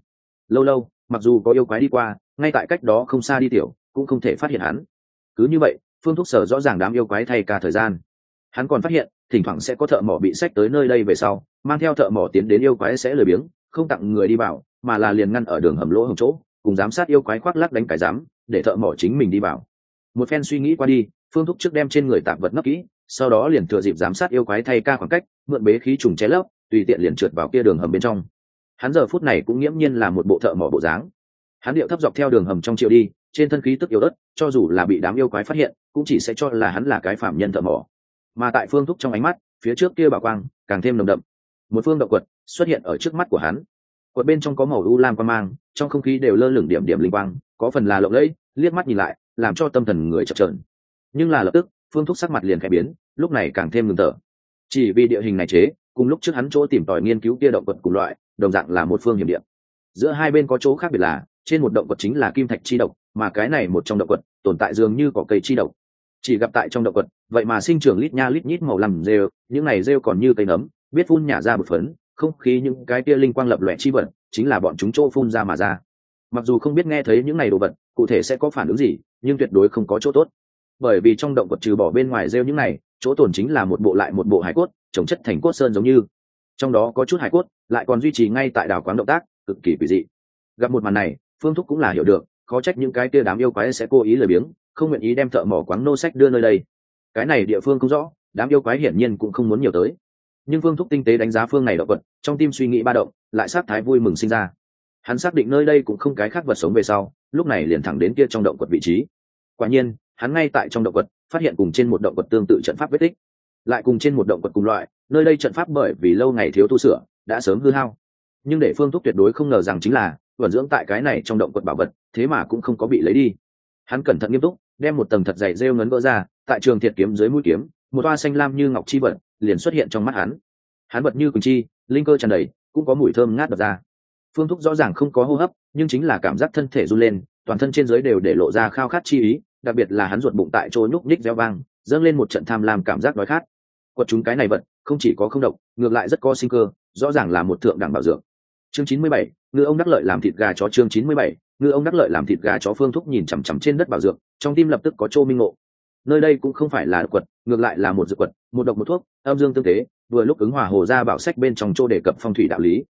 A: Lâu lâu, mặc dù có yêu quái đi qua, ngay tại cách đó không xa đi tiểu, cũng không thể phát hiện hắn. Cứ như vậy, phương thúc sở rõ ràng đám yêu quái thay cả thời gian. Hắn còn phát hiện, thỉnh thoảng sẽ có thợ mỏ bị sách tới nơi đây về sau, mang theo thợ mỏ tiến đến yêu quái sẽ lười biếng, không tặng người đi vào, mà là liền ngăn ở đường hầm lỗ hồng chỗ, cùng giám sát yêu quái khoác lắc đánh cái giám, để thợ mỏ chính mình đi vào một phen suy nghĩ qua đi, phương thúc trước đem trên người tạp vật nấp kỹ, sau đó liền thừa dịp giám sát yêu quái thay ca khoảng cách, mượn bế khí trùng ché lấp, tùy tiện liền trượt vào kia đường hầm bên trong. Hắn giờ phút này cũng nghiễm nhiên là một bộ thợ mỏ bộ dáng. Hắn điệu thấp dọc theo đường hầm trong triệu đi, trên thân khí tức yếu đất cho dù là bị đám yêu quái phát hiện, cũng chỉ sẽ cho là hắn là cái phạm nhân thợ mỏ. Mà tại phương thúc trong ánh mắt, phía trước kia bảo quang, càng thêm nồng đậm. Một phương động quật xuất hiện ở trước mắt của hắn. Quật bên trong có màu u lam quang mang, trong không khí đều lơ lửng điểm điểm linh quang, có phần là lộng lẫy, liếc mắt nhìn lại làm cho tâm thần người chập trờn nhưng là lập tức, phương thúc sắc mặt liền khẽ biến, lúc này càng thêm ngừng thở. Chỉ vì địa hình này chế, cùng lúc trước hắn chỗ tìm tòi nghiên cứu kia động vật cùng loại, đồng dạng là một phương hiểm địa. Giữa hai bên có chỗ khác biệt là, trên một động vật chính là kim thạch chi độc, mà cái này một trong động vật, tồn tại dường như có cây chi độc. Chỉ gặp tại trong động vật, vậy mà sinh trưởng lít nha lít nhít màu làm rêu, những này rêu còn như cây nấm, biết phun nhả ra một phấn, không khí những cái kia linh quang lập lòe chi vật, chính là bọn chúng chỗ phun ra mà ra mặc dù không biết nghe thấy những này đồ vật, cụ thể sẽ có phản ứng gì, nhưng tuyệt đối không có chỗ tốt. Bởi vì trong động vật trừ bỏ bên ngoài rêu những này, chỗ tổn chính là một bộ lại một bộ hải cốt, trồng chất thành cốt sơn giống như. Trong đó có chút hải cốt, lại còn duy trì ngay tại đảo quán động tác, cực kỳ quỷ dị. Gặp một màn này, phương thúc cũng là hiểu được, khó trách những cái kia đám yêu quái sẽ cố ý lười biếng, không nguyện ý đem thợ mỏ quáng nô sách đưa nơi đây. Cái này địa phương cũng rõ, đám yêu quái hiển nhiên cũng không muốn nhiều tới. Nhưng phương thúc tinh tế đánh giá phương này động vật, trong tim suy nghĩ ba động, lại sát thái vui mừng sinh ra hắn xác định nơi đây cũng không cái khác vật sống về sau, lúc này liền thẳng đến kia trong động quật vị trí. Quả nhiên, hắn ngay tại trong động quật, phát hiện cùng trên một động quật tương tự trận pháp vết tích. Lại cùng trên một động quật cùng loại, nơi đây trận pháp bởi vì lâu ngày thiếu tu sửa, đã sớm hư hao. Nhưng để phương thúc tuyệt đối không ngờ rằng chính là, vận dưỡng tại cái này trong động quật bảo vật, thế mà cũng không có bị lấy đi. Hắn cẩn thận nghiêm túc, đem một tầng thật dày rêu ngấn vỡ ra, tại trường thiệt kiếm dưới mũi kiếm, một toa xanh lam như ngọc chi vật liền xuất hiện trong mắt hắn. Hắn vật như quỳnh chi, linh cơ tràn đầy, cũng có mùi thơm ngát đập ra phương thúc rõ ràng không có hô hấp, nhưng chính là cảm giác thân thể run lên, toàn thân trên dưới đều để lộ ra khao khát chi ý, đặc biệt là hắn ruột bụng tại chỗ nhúc nhích reo vang, dâng lên một trận tham lam cảm giác đói khát. Quật chúng cái này vật, không chỉ có không độc, ngược lại rất có sinh cơ, rõ ràng là một thượng đẳng bảo dưỡng chương chín mươi bảy, ngư ông đắc lợi làm thịt gà chó chương chín mươi bảy, ngư ông đắc lợi làm thịt gà chó phương thúc nhìn chằm chằm trên đất bảo dược, trong tim lập tức có chô minh ngộ. Nơi đây cũng không phải là quật, ngược lại là một dược quật, một độc một thuốc, âm dương tương tế, vừa lúc ứng hòa hồ ra bảo sách bên trong chô đề cập phong thủy đạo lý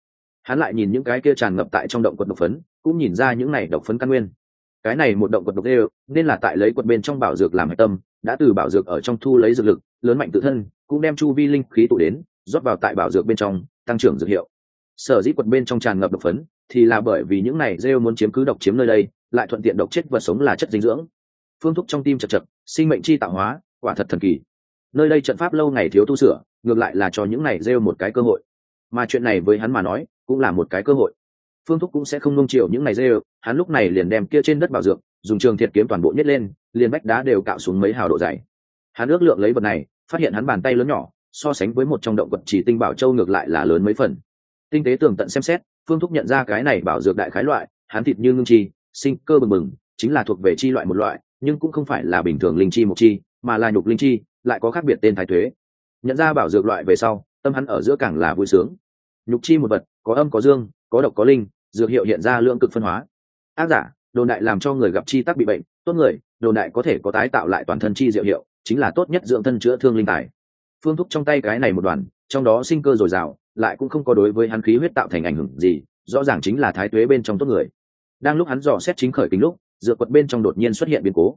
A: hắn lại nhìn những cái kia tràn ngập tại trong động quật độc phấn, cũng nhìn ra những này độc phấn căn nguyên. Cái này một động quật độc đều, nên là tại lấy quật bên trong bảo dược làm hạch tâm, đã từ bảo dược ở trong thu lấy dược lực, lớn mạnh tự thân, cũng đem chu vi linh khí tụ đến, rót vào tại bảo dược bên trong, tăng trưởng dược hiệu. Sở dĩ quật bên trong tràn ngập độc phấn, thì là bởi vì những này rêu muốn chiếm cứ độc chiếm nơi đây, lại thuận tiện độc chết vật sống là chất dinh dưỡng. Phương thúc trong tim chật chật, sinh mệnh chi tạo hóa, quả thật thần kỳ. Nơi đây trận pháp lâu ngày thiếu tu sửa, ngược lại là cho những này rêu một cái cơ hội. Mà chuyện này với hắn mà nói cũng là một cái cơ hội. Phương thúc cũng sẽ không nung chiều những ngày rêu hắn lúc này liền đem kia trên đất bảo dược, dùng trường thiệt kiếm toàn bộ nhét lên, liền bách đá đều cạo xuống mấy hào độ dày. Hắn ước lượng lấy vật này, phát hiện hắn bàn tay lớn nhỏ, so sánh với một trong động vật chỉ tinh bảo châu ngược lại là lớn mấy phần. Tinh tế tường tận xem xét, phương thúc nhận ra cái này bảo dược đại khái loại, hắn thịt như ngưng chi, sinh cơ bừng bừng, chính là thuộc về chi loại một loại, nhưng cũng không phải là bình thường linh chi một chi, mà là nhục linh chi, lại có khác biệt tên thái thuế. Nhận ra bảo dược loại về sau, tâm hắn ở giữa càng là vui sướng nhục chi một vật, có âm, có dương, có độc, có linh, dược hiệu hiện ra lượng cực phân hóa. Ác giả, đồn đại làm cho người gặp chi tắc bị bệnh, tốt người, đồn đại có thể có tái tạo lại toàn thân chi diệu hiệu, chính là tốt nhất dưỡng thân chữa thương linh tài. Phương thúc trong tay cái này một đoàn, trong đó sinh cơ dồi dào, lại cũng không có đối với hắn khí huyết tạo thành ảnh hưởng gì, rõ ràng chính là thái tuế bên trong tốt người. Đang lúc hắn dò xét chính khởi kính lúc dựa quật bên trong đột nhiên xuất hiện biến cố.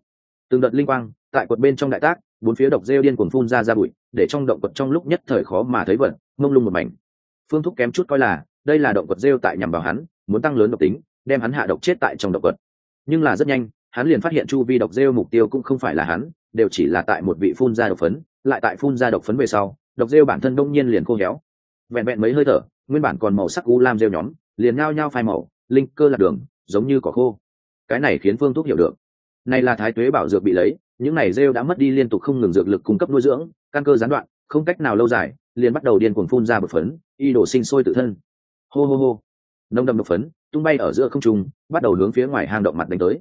A: Từng đợt linh quang, tại quật bên trong đại tác, bốn phía độc rêu điên cuồng phun ra ra bụi, để trong động quật trong lúc nhất thời khó mà thấy vật mông lung một mảnh phương thúc kém chút coi là, đây là động vật rêu tại nhằm vào hắn, muốn tăng lớn độc tính, đem hắn hạ độc chết tại trong động vật. nhưng là rất nhanh, hắn liền phát hiện chu vi độc rêu mục tiêu cũng không phải là hắn, đều chỉ là tại một vị phun ra độc phấn, lại tại phun ra độc phấn về sau, độc rêu bản thân đông nhiên liền khô héo. Vẹn vẹn mấy hơi thở, nguyên bản còn màu sắc u lam rêu nhóm, liền ngao nhao phai màu, linh cơ lạc đường, giống như cỏ khô. Cái này khiến phương Thúc hiểu được. Này là thái tuế bảo dược bị lấy, những này rêu đã mất đi liên tục không ngừng dược lực cung cấp nuôi dưỡng, căn cơ gián đoạn, không cách nào lâu dài, liền bắt đầu điên cuồng phun ra bột phấn y đổ sinh sôi tự thân. Hô hô hô. Nông đậm độc phấn, tung bay ở giữa không trung, bắt đầu hướng phía ngoài hang động mặt đánh tới.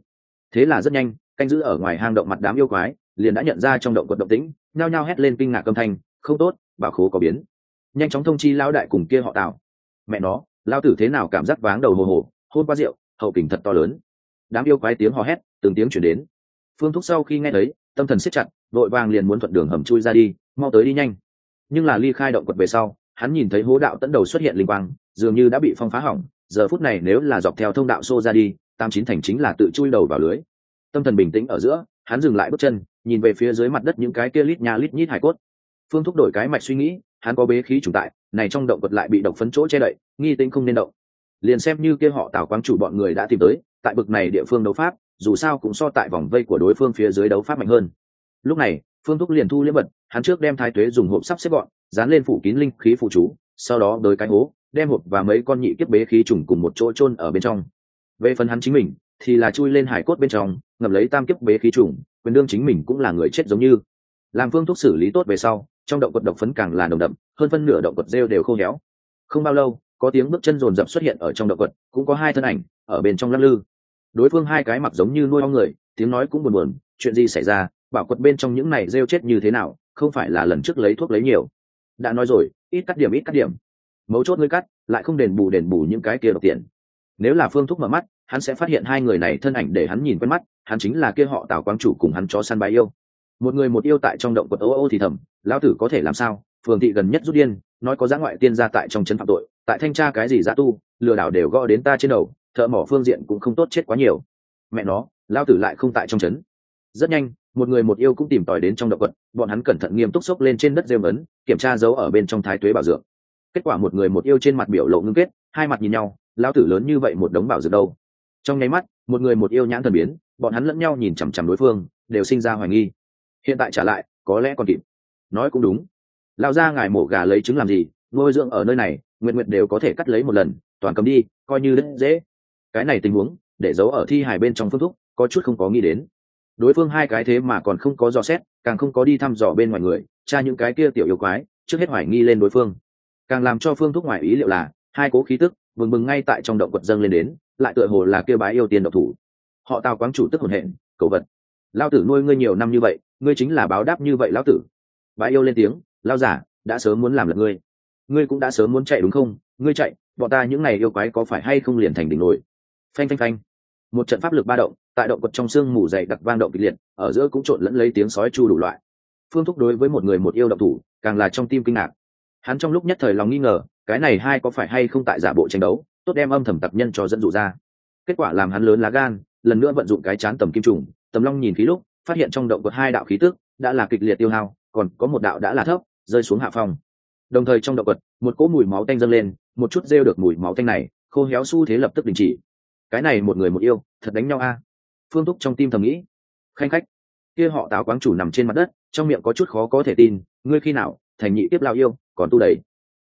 A: Thế là rất nhanh, canh giữ ở ngoài hang động mặt đám yêu quái, liền đã nhận ra trong động quật động tĩnh, nhao nhao hét lên kinh ngạc âm thanh, không tốt, bảo khố có biến. Nhanh chóng thông chi lão đại cùng kia họ tạo mẹ nó lao tử thế nào cảm giác váng đầu hồ hồ, hôn qua rượu, hậu kình thật to lớn. Đám yêu quái tiếng hò hét, từng tiếng chuyển đến. Phương thúc sau khi nghe thấy, tâm thần siết chặt, vội vàng liền muốn thuận đường hầm chui ra đi, mau tới đi nhanh. Nhưng là ly khai động quật về sau hắn nhìn thấy hố đạo tẫn đầu xuất hiện linh quang, dường như đã bị phong phá hỏng. Giờ phút này nếu là dọc theo thông đạo xô ra đi tam chín thành chính là tự chui đầu vào lưới. Tâm thần bình tĩnh ở giữa, hắn dừng lại bước chân, nhìn về phía dưới mặt đất những cái kia lít nha lít nhít hải cốt. Phương thúc đổi cái mạch suy nghĩ, hắn có bế khí trùng tại, này trong động vật lại bị độc phấn chỗ che đậy, nghi tính không nên động. Liền xem như kia họ tào quang chủ bọn người đã tìm tới, tại bực này địa phương đấu pháp, dù sao cũng so tại vòng vây của đối phương phía dưới đấu pháp mạnh hơn. Lúc này, phương thúc liền thu liễm vật hắn trước đem thái tuế dùng hộp sắp xếp gọn, dán lên phủ kín linh khí phụ chú, sau đó đới cái hố, đem hộp và mấy con nhị kiếp bế khí trùng cùng một chỗ chôn ở bên trong. Về phần hắn chính mình, thì là chui lên hải cốt bên trong ngập lấy tam kiếp bế khí trùng, quyền đương chính mình cũng là người chết giống như. Làm phương thuốc xử lý tốt về sau, trong động quật độc phấn càng là nồng đậm, hơn phân nửa động quật rêu đều khô héo. Không bao lâu, có tiếng bước chân rồn rập xuất hiện ở trong động quật, cũng có hai thân ảnh ở bên trong lắc lư. Đối phương hai cái mặc giống như nuôi ong người, tiếng nói cũng buồn buồn, chuyện gì xảy ra, bảo quật bên trong những này rêu chết như thế nào không phải là lần trước lấy thuốc lấy nhiều. Đã nói rồi, ít cắt điểm, ít cắt điểm. Mấu chốt ngươi cắt, lại không đền bù đền bù những cái kia độc tiền nếu là phương thúc mở mắt, hắn sẽ phát hiện hai người này thân ảnh để hắn nhìn quen mắt, hắn chính là kia họ tào quang chủ cùng hắn chó săn bái yêu. Một người một yêu tại trong động quật ô ô thì thầm, lão tử có thể làm sao? Phường thị gần nhất rút điên, nói có giã ngoại tiên ra tại trong trấn phạm tội, tại thanh tra cái gì giã tu, lừa đảo đều gõ đến ta trên đầu, thợ mỏ phương diện cũng không tốt chết quá nhiều. Mẹ nó, lão tử lại không tại trong trấn. Rất nhanh một người một yêu cũng tìm tòi đến trong động quật bọn hắn cẩn thận nghiêm túc xốc lên trên đất rêu ấn kiểm tra dấu ở bên trong thái tuế bảo dược. Kết quả một người một yêu trên mặt biểu lộ ngưng kết, hai mặt nhìn nhau, lão tử lớn như vậy một đống bảo dược đâu? Trong nháy mắt, một người một yêu nhãn thần biến, bọn hắn lẫn nhau nhìn chằm chằm đối phương, đều sinh ra hoài nghi. Hiện tại trả lại, có lẽ còn kịp. Nói cũng đúng. Lao ra ngài mổ gà lấy trứng làm gì? Nuôi dưỡng ở nơi này, nguyện nguyện đều có thể cắt lấy một lần, toàn cầm đi, coi như đất dễ. Cái này tình huống, để giấu ở thi hài bên trong phương thúc có chút không có nghĩ đến đối phương hai cái thế mà còn không có dò xét, càng không có đi thăm dò bên ngoài người tra những cái kia tiểu yêu quái, trước hết hoài nghi lên đối phương. Càng làm cho phương thúc ngoài ý liệu là, hai cố khí tức, bừng bừng ngay tại trong động quật dâng lên đến, lại tựa hồ là kêu bái yêu tiền độc thủ. Họ tào quáng chủ tức hồn hện, cầu vật. Lao tử nuôi ngươi nhiều năm như vậy, ngươi chính là báo đáp như vậy lão tử. Bái yêu lên tiếng lao giả đã sớm muốn làm lật ngươi. Ngươi cũng đã sớm muốn chạy đúng không? Ngươi chạy, bọn ta những ngày yêu quái có phải hay không liền thành đỉnh nổi? Phanh phanh phanh. Một trận pháp lực ba động tại động quật trong xương mù dày đặc vang động kịch liệt, ở giữa cũng trộn lẫn lấy tiếng sói chu đủ loại. Phương thúc đối với một người một yêu độc thủ, càng là trong tim kinh ngạc. Hắn trong lúc nhất thời lòng nghi ngờ, cái này hai có phải hay không tại giả bộ tranh đấu, tốt đem âm thầm tập nhân cho dẫn dụ ra. Kết quả làm hắn lớn lá gan, lần nữa vận dụng cái chán tầm kim trùng, tầm long nhìn khí lúc, phát hiện trong động quật hai đạo khí tức đã là kịch liệt tiêu hao, còn có một đạo đã là thấp, rơi xuống hạ phòng đồng thời trong động quật một cỗ mùi máu tanh dâng lên, một chút rêu được mùi máu tanh này, khô héo xu thế lập tức đình chỉ. Cái này một người một yêu, thật đánh nhau a phương thúc trong tim thầm nghĩ, khanh khách, kia họ tào quáng chủ nằm trên mặt đất, trong miệng có chút khó có thể tin, ngươi khi nào, thành nhị tiếp lao yêu, còn tu đầy?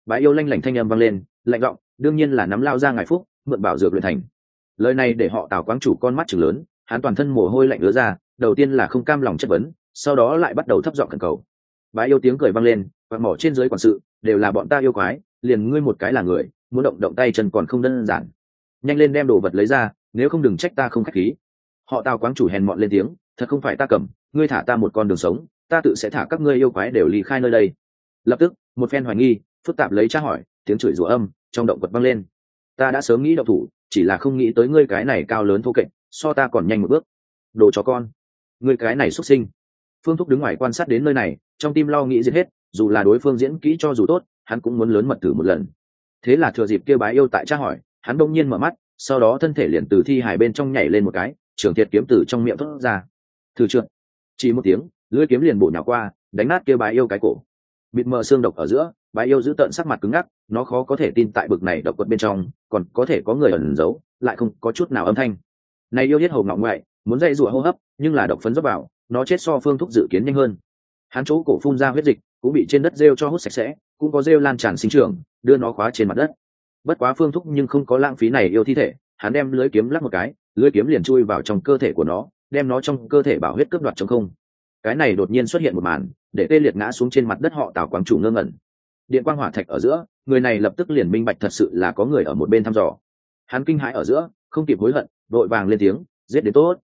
A: Bà yêu lanh lảnh thanh âm vang lên, lạnh giọng, đương nhiên là nắm lao ra ngài phúc, mượn bảo dược luyện thành. Lời này để họ tào quáng chủ con mắt chừng lớn, hắn toàn thân mồ hôi lạnh ứa ra, đầu tiên là không cam lòng chất vấn, sau đó lại bắt đầu thấp giọng khẩn cầu. Bà yêu tiếng cười vang lên và mỏ trên dưới quản sự, đều là bọn ta yêu quái, liền ngươi một cái là người, muốn động động tay chân còn không đơn giản. Nhanh lên đem đồ vật lấy ra, nếu không đừng trách ta không khách khí họ tào quáng chủ hèn mọn lên tiếng, thật không phải ta cầm, ngươi thả ta một con đường sống, ta tự sẽ thả các ngươi yêu quái đều ly khai nơi đây. Lập tức, một phen hoài nghi, phức tạp lấy tra hỏi, tiếng chửi rủa âm trong động vật vang lên. Ta đã sớm nghĩ động thủ, chỉ là không nghĩ tới ngươi cái này cao lớn thô kệch, so ta còn nhanh một bước. Đồ chó con, ngươi cái này xuất sinh. Phương thúc đứng ngoài quan sát đến nơi này, trong tim lo nghĩ giết hết, dù là đối phương diễn kỹ cho dù tốt, hắn cũng muốn lớn mật thử một lần. Thế là thừa dịp kêu bái yêu tại tra hỏi, hắn đông nhiên mở mắt, sau đó thân thể liền từ thi hải bên trong nhảy lên một cái trường thiệt kiếm từ trong miệng thốt ra. Thử trượt chỉ một tiếng, lưỡi kiếm liền bổ nhào qua, đánh nát kêu bái yêu cái cổ. Mịt mờ xương độc ở giữa, bái yêu giữ tận sắc mặt cứng ngắc, nó khó có thể tin tại bực này độc quật bên trong, còn có thể có người ẩn giấu, lại không có chút nào âm thanh. Này yêu hết hầu ngọng ngoại, muốn dậy rủa hô hấp, nhưng là độc phấn dốc vào, nó chết so phương thúc dự kiến nhanh hơn. Hắn chỗ cổ phun ra huyết dịch, cũng bị trên đất rêu cho hút sạch sẽ, cũng có rêu lan tràn sinh trưởng, đưa nó khóa trên mặt đất. Bất quá phương thúc nhưng không có lãng phí này yêu thi thể, hắn đem lưới kiếm lắc một cái lưỡi kiếm liền chui vào trong cơ thể của nó, đem nó trong cơ thể bảo huyết cướp đoạt trong không. Cái này đột nhiên xuất hiện một màn, để tê liệt ngã xuống trên mặt đất họ tào quang chủ ngơ ngẩn. Điện quang hỏa thạch ở giữa, người này lập tức liền minh bạch thật sự là có người ở một bên thăm dò. Hắn kinh hãi ở giữa, không kịp hối hận vội vàng lên tiếng, giết đến tốt.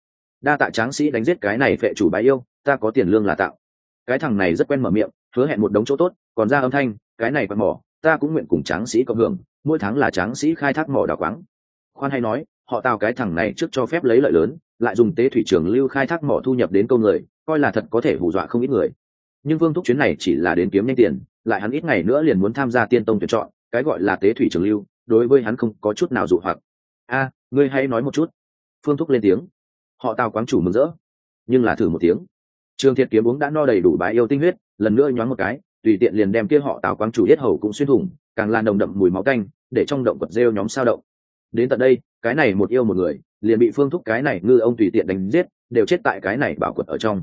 A: Đa tạ tráng sĩ đánh giết cái này phệ chủ bái yêu, ta có tiền lương là tạo. Cái thằng này rất quen mở miệng, hứa hẹn một đống chỗ tốt, còn ra âm thanh, cái này quạt mỏ, ta cũng nguyện cùng tráng sĩ cộng hưởng, mỗi tháng là tráng sĩ khai thác mỏ đào quáng. Khoan hay nói họ tào cái thằng này trước cho phép lấy lợi lớn, lại dùng tế thủy trường lưu khai thác mỏ thu nhập đến câu người, coi là thật có thể hù dọa không ít người. Nhưng vương thúc chuyến này chỉ là đến kiếm nhanh tiền, lại hắn ít ngày nữa liền muốn tham gia tiên tông tuyển chọn, cái gọi là tế thủy trường lưu, đối với hắn không có chút nào dụ hoặc. A, ngươi hãy nói một chút. Phương thúc lên tiếng. Họ tào quán chủ mừng rỡ. Nhưng là thử một tiếng. Trường thiệt kiếm uống đã no đầy đủ bái yêu tinh huyết, lần nữa nhoáng một cái, tùy tiện liền đem kia họ tào quán chủ yết hầu cũng xuyên thủng, càng lan đồng đậm mùi máu canh, để trong động quật rêu nhóm sao động đến tận đây, cái này một yêu một người, liền bị phương thúc cái này ngư ông tùy tiện đánh giết, đều chết tại cái này bảo quật ở trong.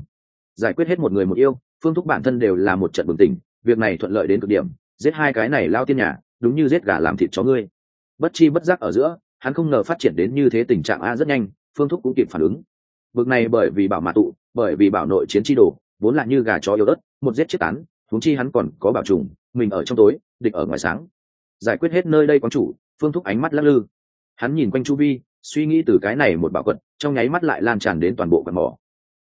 A: Giải quyết hết một người một yêu, phương thúc bản thân đều là một trận bừng tỉnh, việc này thuận lợi đến cực điểm, giết hai cái này lao tiên nhà, đúng như giết gà làm thịt chó ngươi. Bất chi bất giác ở giữa, hắn không ngờ phát triển đến như thế tình trạng a rất nhanh, phương thúc cũng kịp phản ứng. Vực này bởi vì bảo mã tụ, bởi vì bảo nội chiến chi đồ, vốn là như gà chó yếu đất một giết chết tán thúng chi hắn còn có bảo trùng, mình ở trong tối, địch ở ngoài sáng. Giải quyết hết nơi đây quán chủ, phương thúc ánh mắt lắc lư hắn nhìn quanh chu vi suy nghĩ từ cái này một bảo quật trong nháy mắt lại lan tràn đến toàn bộ quần mỏ.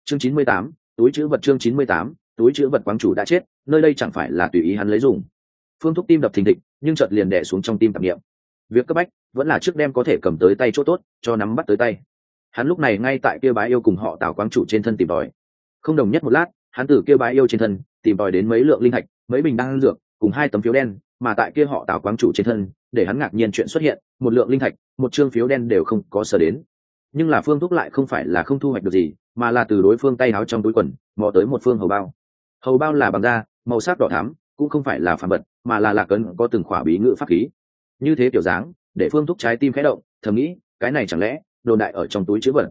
A: Chương chín mươi tám túi chữ vật chương chín mươi tám túi chữ vật quán chủ đã chết nơi đây chẳng phải là tùy ý hắn lấy dùng. Phương thúc tim đập thình thịch nhưng chợt liền đẻ xuống trong tim tạp nghiệm việc cấp bách vẫn là trước đem có thể cầm tới tay chỗ tốt cho nắm bắt tới tay. Hắn lúc này ngay tại kia bái yêu cùng họ tào quán chủ trên thân tìm tòi. Không đồng nhất một lát hắn từ kia bái yêu trên thân tìm tòi đến mấy lượng linh hạch, mấy bình đăng dược cùng hai tấm phiếu đen mà tại kia họ tào quán chủ trên thân, để hắn ngạc nhiên chuyện xuất hiện, một lượng linh thạch, một chương phiếu đen đều không có sở đến. Nhưng là phương thúc lại không phải là không thu hoạch được gì, mà là từ đối phương tay áo trong túi quần, mò tới một phương hầu bao. Hầu bao là bằng da, màu sắc đỏ thắm, cũng không phải là phản vật, mà là lạc ấn, có từng khỏa bí ngữ pháp khí. Như thế kiểu dáng, để phương thúc trái tim khẽ động, thầm nghĩ, cái này chẳng lẽ, đồn đại ở trong túi chữ vật.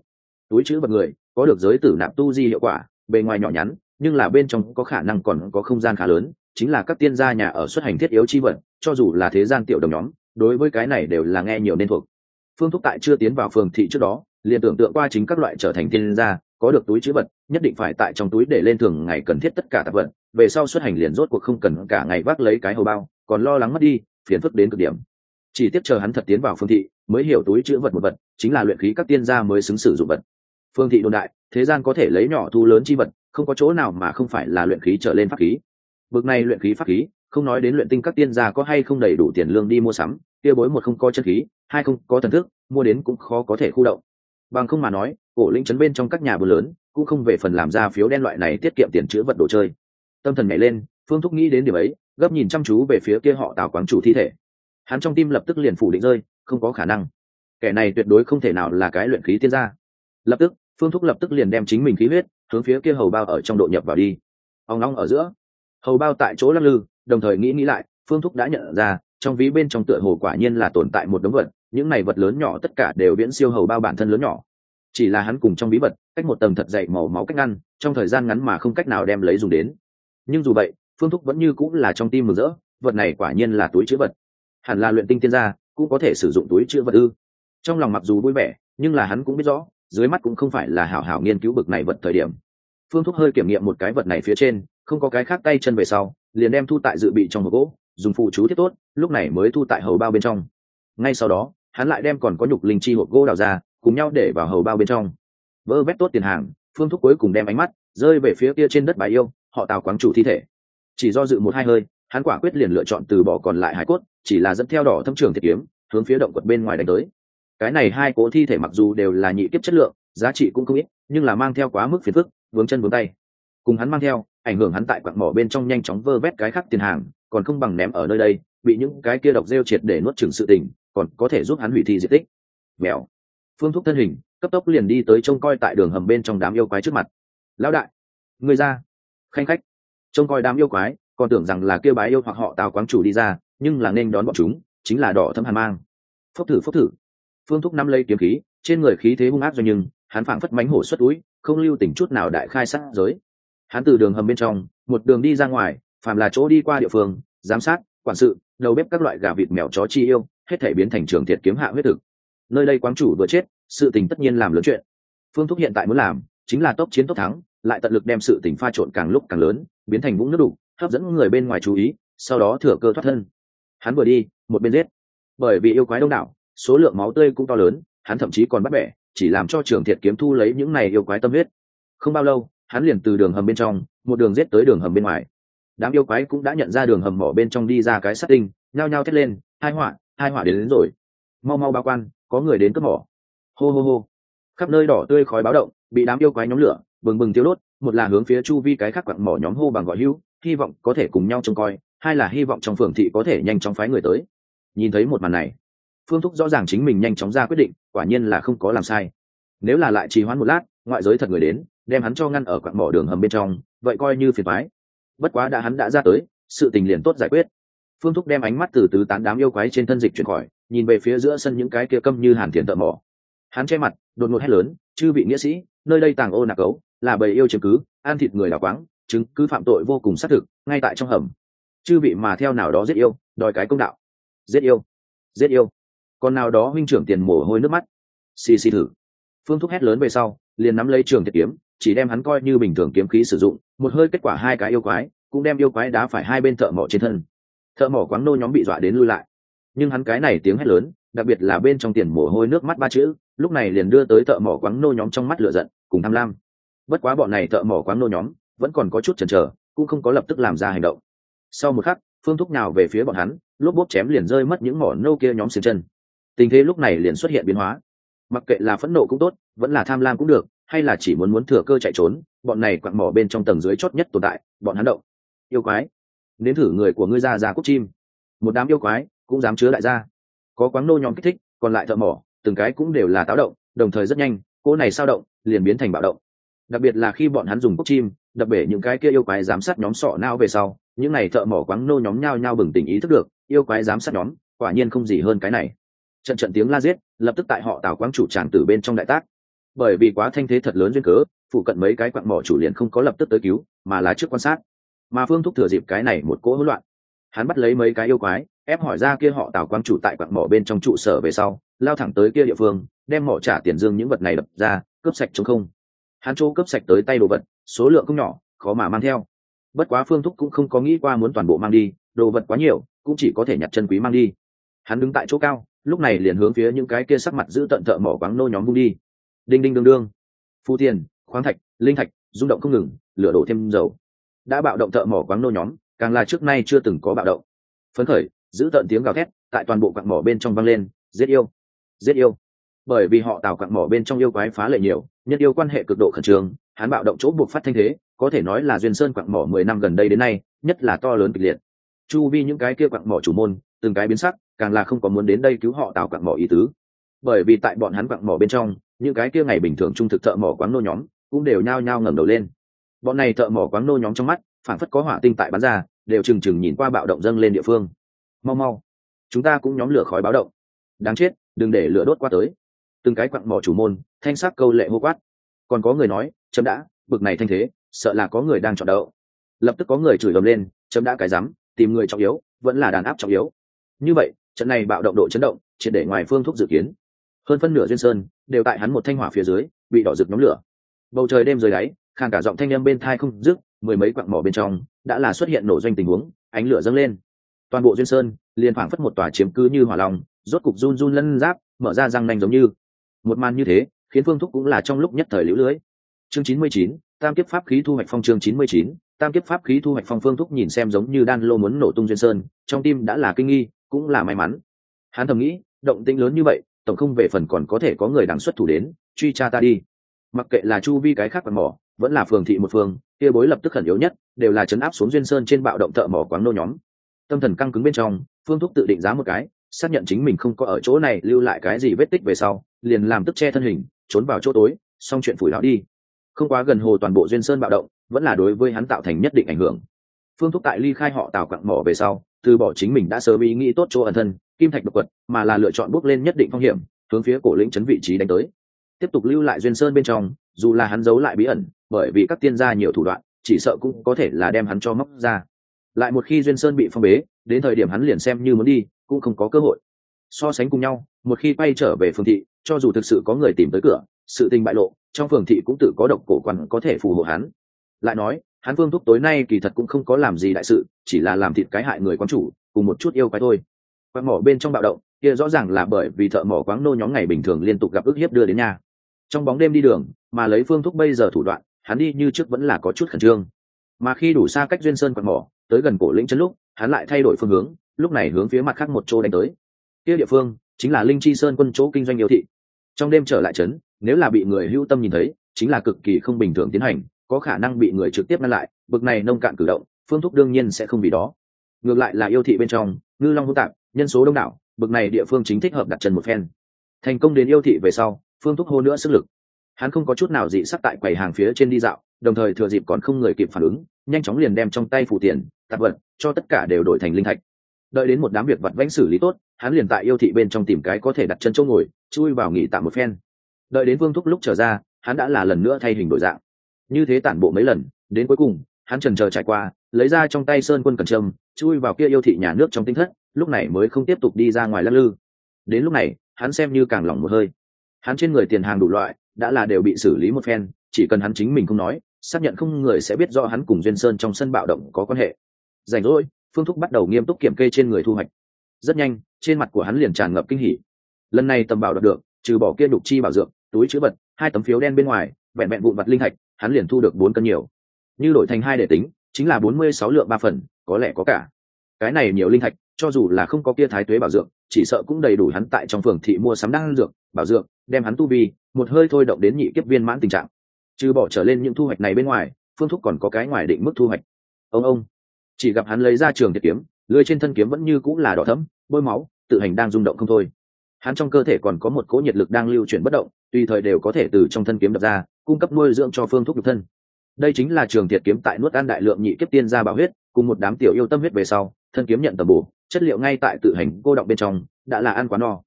A: Túi chữ vật người, có được giới tử nạp tu di hiệu quả, bề ngoài nhỏ nhắn, nhưng là bên trong có khả năng còn có không gian khá lớn chính là các tiên gia nhà ở xuất hành thiết yếu chi vật, cho dù là thế gian tiểu đồng nhóm, đối với cái này đều là nghe nhiều nên thuộc. Phương thúc tại chưa tiến vào phường thị trước đó, liền tưởng tượng qua chính các loại trở thành tiên gia, có được túi chữ vật, nhất định phải tại trong túi để lên thường ngày cần thiết tất cả tạp vật, về sau xuất hành liền rốt cuộc không cần cả ngày vác lấy cái hầu bao, còn lo lắng mất đi, phiền phức đến cực điểm. Chỉ tiếp chờ hắn thật tiến vào phương thị, mới hiểu túi chữ vật một vật, chính là luyện khí các tiên gia mới xứng sử dụng vật. Phương thị đồn đại, thế gian có thể lấy nhỏ thu lớn chi vật, không có chỗ nào mà không phải là luyện khí trở lên pháp khí bực này luyện khí pháp khí, không nói đến luyện tinh các tiên gia có hay không đầy đủ tiền lương đi mua sắm, kia bối một không có chân khí, hai không có thần thức, mua đến cũng khó có thể khu động. Bằng không mà nói, cổ linh chấn bên trong các nhà buôn lớn, cũng không về phần làm ra phiếu đen loại này tiết kiệm tiền chữ vật đồ chơi. Tâm thần nhảy lên, phương thúc nghĩ đến điểm ấy, gấp nhìn chăm chú về phía kia họ tào quáng chủ thi thể. Hắn trong tim lập tức liền phủ định rơi, không có khả năng. Kẻ này tuyệt đối không thể nào là cái luyện khí tiên gia. Lập tức, phương thúc lập tức liền đem chính mình khí huyết hướng phía kia hầu bao ở trong độ nhập vào đi. Ông long ở giữa hầu bao tại chỗ lắc lư, đồng thời nghĩ nghĩ lại, phương thúc đã nhận ra, trong ví bên trong tựa hồ quả nhiên là tồn tại một đống vật, những này vật lớn nhỏ tất cả đều viễn siêu hầu bao bản thân lớn nhỏ. Chỉ là hắn cùng trong bí vật, cách một tầng thật dậy màu máu cách ngăn, trong thời gian ngắn mà không cách nào đem lấy dùng đến. Nhưng dù vậy, phương thúc vẫn như cũng là trong tim mừng rỡ, vật này quả nhiên là túi chữ vật. Hẳn là luyện tinh tiên gia, cũng có thể sử dụng túi chữ vật ư. Trong lòng mặc dù vui vẻ, nhưng là hắn cũng biết rõ, dưới mắt cũng không phải là hảo hảo nghiên cứu bực này vật thời điểm. Phương thúc hơi kiểm nghiệm một cái vật này phía trên không có cái khác tay chân về sau, liền đem thu tại dự bị trong hộp gỗ, dùng phụ chú thiết tốt, lúc này mới thu tại hầu bao bên trong. Ngay sau đó, hắn lại đem còn có nhục linh chi hộp gỗ đào ra, cùng nhau để vào hầu bao bên trong. Vơ vét tốt tiền hàng, phương thúc cuối cùng đem ánh mắt rơi về phía kia trên đất bà yêu, họ tào quáng chủ thi thể. Chỉ do dự một hai hơi, hắn quả quyết liền lựa chọn từ bỏ còn lại hải cốt, chỉ là dẫn theo đỏ thâm trường thiệt kiếm, hướng phía động quật bên ngoài đánh tới. Cái này hai cố thi thể mặc dù đều là nhị kiếp chất lượng, giá trị cũng không ít, nhưng là mang theo quá mức phiền phức, vướng chân vướng tay cùng hắn mang theo, ảnh hưởng hắn tại quặng mỏ bên trong nhanh chóng vơ vét cái khác tiền hàng, còn không bằng ném ở nơi đây, bị những cái kia độc rêu triệt để nuốt chừng sự tình, còn có thể giúp hắn hủy thi diện tích. Mèo. Phương thúc thân hình, cấp tốc liền đi tới trông coi tại đường hầm bên trong đám yêu quái trước mặt. Lão đại, người ra. Khanh khách. Trông coi đám yêu quái, còn tưởng rằng là kêu bái yêu hoặc họ tào quáng chủ đi ra, nhưng là nên đón bọn chúng, chính là đỏ thâm hàn mang. Phốc thử phốc thử. Phương thúc năm lấy kiếm khí, trên người khí thế hung ác do nhưng, hắn phảng phất mánh hổ xuất túi không lưu tình chút nào đại khai sát giới hắn từ đường hầm bên trong, một đường đi ra ngoài, phàm là chỗ đi qua địa phương, giám sát, quản sự, đầu bếp các loại gà vịt mèo chó chi yêu, hết thể biến thành trường thiệt kiếm hạ huyết thực. Nơi đây quán chủ vừa chết, sự tình tất nhiên làm lớn chuyện. Phương thúc hiện tại muốn làm, chính là tốc chiến tốc thắng, lại tận lực đem sự tình pha trộn càng lúc càng lớn, biến thành vũng nước đục hấp dẫn người bên ngoài chú ý, sau đó thừa cơ thoát thân. Hắn vừa đi, một bên giết. Bởi vì yêu quái đông đảo, số lượng máu tươi cũng to lớn, hắn thậm chí còn bắt bẻ, chỉ làm cho trường thiệt kiếm thu lấy những này yêu quái tâm huyết. Không bao lâu hắn liền từ đường hầm bên trong một đường rết tới đường hầm bên ngoài. Đám yêu quái cũng đã nhận ra đường hầm mỏ bên trong đi ra cái sắt tinh nhao nhao thét lên hai họa hai họa đến, đến rồi. Mau mau bao quan có người đến cướp mỏ. Hô hô hô. Khắp nơi đỏ tươi khói báo động bị đám yêu quái nhóm lửa bừng bừng tiêu đốt một là hướng phía chu vi cái khác quặng mỏ nhóm hô bằng gọi hữu hy vọng có thể cùng nhau trông coi hai là hy vọng trong phường thị có thể nhanh chóng phái người tới. Nhìn thấy một màn này phương thúc rõ ràng chính mình nhanh chóng ra quyết định quả nhiên là không có làm sai. Nếu là lại trì hoãn một lát ngoại giới thật người đến đem hắn cho ngăn ở quặng mỏ đường hầm bên trong, vậy coi như phiền thoái bất quá đã hắn đã ra tới, sự tình liền tốt giải quyết. Phương thúc đem ánh mắt từ tứ tán đám yêu quái trên thân dịch chuyển khỏi, nhìn về phía giữa sân những cái kia câm như hàn thiền tợ mỏ hắn che mặt, đột ngột hét lớn, chư vị nghĩa sĩ, nơi đây tàng ô nạc cấu, là bầy yêu chứng cứ, ăn thịt người là quáng, chứng cứ phạm tội vô cùng xác thực, ngay tại trong hầm. Chư vị mà theo nào đó giết yêu, đòi cái công đạo. Giết yêu giết yêu. Còn nào đó huynh trưởng tiền mồ hôi nước mắt. Xì xì thử. Phương thúc hét lớn về sau, liền nắm lấy trường thiệt kiếm chỉ đem hắn coi như bình thường kiếm khí sử dụng, một hơi kết quả hai cái yêu quái, cũng đem yêu quái đá phải hai bên thợ mỏ trên thân. Thợ mỏ quáng nô nhóm bị dọa đến lui lại. Nhưng hắn cái này tiếng hét lớn, đặc biệt là bên trong tiền mồ hôi nước mắt ba chữ, lúc này liền đưa tới thợ mỏ quáng nô nhóm trong mắt lửa giận, cùng tham lam. Bất quá bọn này thợ mỏ quáng nô nhóm, vẫn còn có chút chần chờ, cũng không có lập tức làm ra hành động. Sau một khắc, phương thúc nào về phía bọn hắn, lốp bốp chém liền rơi mất những mỏ nô kia nhóm xiềng chân. Tình thế lúc này liền xuất hiện biến hóa. Mặc kệ là phẫn nộ cũng tốt, vẫn là tham lam cũng được hay là chỉ muốn muốn thừa cơ chạy trốn, bọn này quặn mỏ bên trong tầng dưới chót nhất tồn tại, bọn hắn động. Yêu quái. Nếm thử người của ngươi ra ra cúc chim. Một đám yêu quái cũng dám chứa đại gia. Có quáng nô nhóm kích thích, còn lại thợ mỏ, từng cái cũng đều là táo động, đồng thời rất nhanh, cỗ này sao động liền biến thành bạo động. Đặc biệt là khi bọn hắn dùng cúc chim đập bể những cái kia yêu quái giám sát nhóm sọ nao về sau, những này thợ mỏ quáng nô nhóm nhao nhao bừng tỉnh ý thức được, yêu quái giám sát nhóm quả nhiên không gì hơn cái này. Trận trận tiếng la giết, lập tức tại họ tào quáng chủ tràng tử bên trong đại tác bởi vì quá thanh thế thật lớn duyên cớ, phụ cận mấy cái quặng mỏ chủ liền không có lập tức tới cứu, mà là trước quan sát. Mà phương thúc thừa dịp cái này một cỗ hỗn loạn. Hắn bắt lấy mấy cái yêu quái, ép hỏi ra kia họ tào quang chủ tại quặng mỏ bên trong trụ sở về sau, lao thẳng tới kia địa phương, đem mỏ trả tiền dương những vật này đập ra, cướp sạch chống không. Hắn chỗ cướp sạch tới tay đồ vật, số lượng không nhỏ, khó mà mang theo. Bất quá phương thúc cũng không có nghĩ qua muốn toàn bộ mang đi, đồ vật quá nhiều, cũng chỉ có thể nhặt chân quý mang đi. Hắn đứng tại chỗ cao, lúc này liền hướng phía những cái kia sắc mặt giữ tận thợ mỏ quáng nô nhóm vung đi đinh đinh đương đương. Phu tiền khoáng thạch, linh thạch, rung động không ngừng, lửa đổ thêm dầu. Đã bạo động thợ mỏ quáng nô nhóm, càng là trước nay chưa từng có bạo động. Phấn khởi, giữ tận tiếng gào thét, tại toàn bộ quặng mỏ bên trong vang lên, giết yêu giết yêu. Bởi vì họ tạo quặng mỏ bên trong yêu quái phá lệ nhiều, nhân yêu quan hệ cực độ khẩn trương, hắn bạo động chỗ buộc phát thanh thế, có thể nói là duyên sơn quặng mỏ mười năm gần đây đến nay, nhất là to lớn kịch liệt. Chu vi những cái kia quặng mỏ chủ môn, từng cái biến sắc, càng là không có muốn đến đây cứu họ tạo quặng mỏ ý tứ. Bởi vì tại bọn hắn quặng mỏ bên trong những cái kia ngày bình thường trung thực thợ mỏ quáng nô nhóm cũng đều nhao nhao ngẩng đầu lên. Bọn này thợ mỏ quáng nô nhóm trong mắt phản phất có hỏa tinh tại bắn ra, đều trừng trừng nhìn qua bạo động dâng lên địa phương. Mau mau, chúng ta cũng nhóm lửa khói báo động. Đáng chết, đừng để lửa đốt qua tới. Từng cái quặng mỏ chủ môn, thanh sắc câu lệ hô quát. Còn có người nói, chấm đã, bực này thanh thế, sợ là có người đang chọn đậu lập tức có người chửi ầm lên, chấm đã cái rắm, tìm người trọng yếu, vẫn là đàn áp trọng yếu. Như vậy, trận này bạo động độ chấn động, triệt để ngoài phương thuốc dự kiến hơn phân nửa duyên sơn đều tại hắn một thanh hỏa phía dưới, bị đỏ rực nhóm lửa. Bầu trời đêm rời đáy, khang cả giọng thanh â bên thai không dứt, mười mấy quặng mỏ bên trong đã là xuất hiện nổ doanh tình huống, ánh lửa dâng lên. Toàn bộ duyên sơn liền phảng phất một tòa chiếm cứ như hỏa lòng rốt cục run run lân giáp mở ra răng nanh giống như. Một màn như thế, khiến phương thúc cũng là trong lúc nhất thời lũ lưới. Chương chín mươi chín, tam kiếp pháp khí thu hoạch phong chương chín mươi chín, tam kiếp pháp khí thu hoạch phong phương thúc nhìn xem giống như đan lô muốn nổ tung duyên sơn, trong tim đã là kinh nghi, cũng là may mắn. Hắn thầm nghĩ, động tĩnh lớn như vậy tổng không về phần còn có thể có người đằng xuất thủ đến, truy tra ta đi. Mặc kệ là chu vi cái khác quạt mỏ, vẫn là phường thị một phương, kia bối lập tức khẩn yếu nhất, đều là chấn áp xuống duyên sơn trên bạo động thợ mỏ quáng nô nhóm. Tâm thần căng cứng bên trong, phương thúc tự định giá một cái, xác nhận chính mình không có ở chỗ này lưu lại cái gì vết tích về sau, liền làm tức che thân hình, trốn vào chỗ tối, xong chuyện phủi lão đi. Không quá gần hồ toàn bộ duyên sơn bạo động, vẫn là đối với hắn tạo thành nhất định ảnh hưởng. Phương thúc tại ly khai họ tào quặng mỏ về sau, từ bỏ chính mình đã sớm ý nghĩ tốt chỗ ẩn thân kim thạch độc quật, mà là lựa chọn bước lên nhất định phong hiểm, hướng phía cổ lĩnh chấn vị trí đánh tới. Tiếp tục lưu lại duyên sơn bên trong, dù là hắn giấu lại bí ẩn, bởi vì các tiên gia nhiều thủ đoạn, chỉ sợ cũng có thể là đem hắn cho móc ra. Lại một khi duyên sơn bị phong bế, đến thời điểm hắn liền xem như muốn đi, cũng không có cơ hội. So sánh cùng nhau, một khi quay trở về phường thị, cho dù thực sự có người tìm tới cửa, sự tình bại lộ, trong phường thị cũng tự có độc cổ quan có thể phù hộ hắn. Lại nói, hắn phương thúc tối nay kỳ thật cũng không có làm gì đại sự, chỉ là làm thịt cái hại người quán chủ, cùng một chút yêu cái thôi quán mỏ bên trong bạo động, kia rõ ràng là bởi vì thợ mỏ quáng nô nhóm ngày bình thường liên tục gặp ức hiếp đưa đến nhà. Trong bóng đêm đi đường, mà lấy phương thúc bây giờ thủ đoạn, hắn đi như trước vẫn là có chút khẩn trương. Mà khi đủ xa cách duyên sơn quạt mỏ, tới gần cổ lĩnh chân lúc, hắn lại thay đổi phương hướng, lúc này hướng phía mặt khác một chỗ đánh tới. Kia địa phương chính là linh chi sơn quân chỗ kinh doanh yêu thị. Trong đêm trở lại trấn, nếu là bị người hưu tâm nhìn thấy, chính là cực kỳ không bình thường tiến hành, có khả năng bị người trực tiếp ngăn lại, bực này nông cạn cử động, phương thúc đương nhiên sẽ không vì đó ngược lại là yêu thị bên trong, ngư long hữu tạp, nhân số đông đảo, bực này địa phương chính thích hợp đặt chân một phen. Thành công đến yêu thị về sau, phương thúc hô nữa sức lực. Hắn không có chút nào dị sắc tại quầy hàng phía trên đi dạo, đồng thời thừa dịp còn không người kịp phản ứng, nhanh chóng liền đem trong tay phủ tiền, tạp vật, cho tất cả đều đổi thành linh thạch. Đợi đến một đám việc vặt vãnh xử lý tốt, hắn liền tại yêu thị bên trong tìm cái có thể đặt chân chỗ ngồi, chui vào nghỉ tạm một phen. Đợi đến vương thúc lúc trở ra, hắn đã là lần nữa thay hình đổi dạng. Như thế tản bộ mấy lần, đến cuối cùng, hắn trần chờ trải qua, lấy ra trong tay sơn quân cần trâm chui vào kia yêu thị nhà nước trong tinh thất, lúc này mới không tiếp tục đi ra ngoài lắc lư. Đến lúc này, hắn xem như càng lỏng một hơi. Hắn trên người tiền hàng đủ loại, đã là đều bị xử lý một phen, chỉ cần hắn chính mình không nói, xác nhận không người sẽ biết do hắn cùng duyên sơn trong sân bạo động có quan hệ. Rảnh rỗi, phương thúc bắt đầu nghiêm túc kiểm kê trên người thu hoạch. Rất nhanh, trên mặt của hắn liền tràn ngập kinh hỉ. Lần này tầm bảo đạt được, trừ bỏ kia đục chi bảo dược, túi chữ vật, hai tấm phiếu đen bên ngoài, vẹn vẹn vụn vặt linh hạch hắn liền thu được bốn cân nhiều. Như đổi thành hai để tính, chính là bốn mươi sáu lượng ba phần có lẽ có cả. Cái này nhiều linh hạch cho dù là không có kia thái tuế bảo dược, chỉ sợ cũng đầy đủ hắn tại trong phường thị mua sắm đan dược, bảo dược, đem hắn tu vi, một hơi thôi động đến nhị kiếp viên mãn tình trạng. Trừ bỏ trở lên những thu hoạch này bên ngoài, phương thúc còn có cái ngoài định mức thu hoạch. Ông ông, chỉ gặp hắn lấy ra trường thiệt kiếm, lưới trên thân kiếm vẫn như cũng là đỏ thấm bôi máu, tự hành đang rung động không thôi. Hắn trong cơ thể còn có một cỗ nhiệt lực đang lưu chuyển bất động, tùy thời đều có thể từ trong thân kiếm đập ra, cung cấp nuôi dưỡng cho phương thúc nhục thân. Đây chính là trường thiệt kiếm tại nuốt ăn đại lượng nhị kiếp tiên gia bảo huyết cùng một đám tiểu yêu tâm huyết về sau, thân kiếm nhận tầm bổ, chất liệu ngay tại tự hành cô động bên trong, đã là ăn quá no.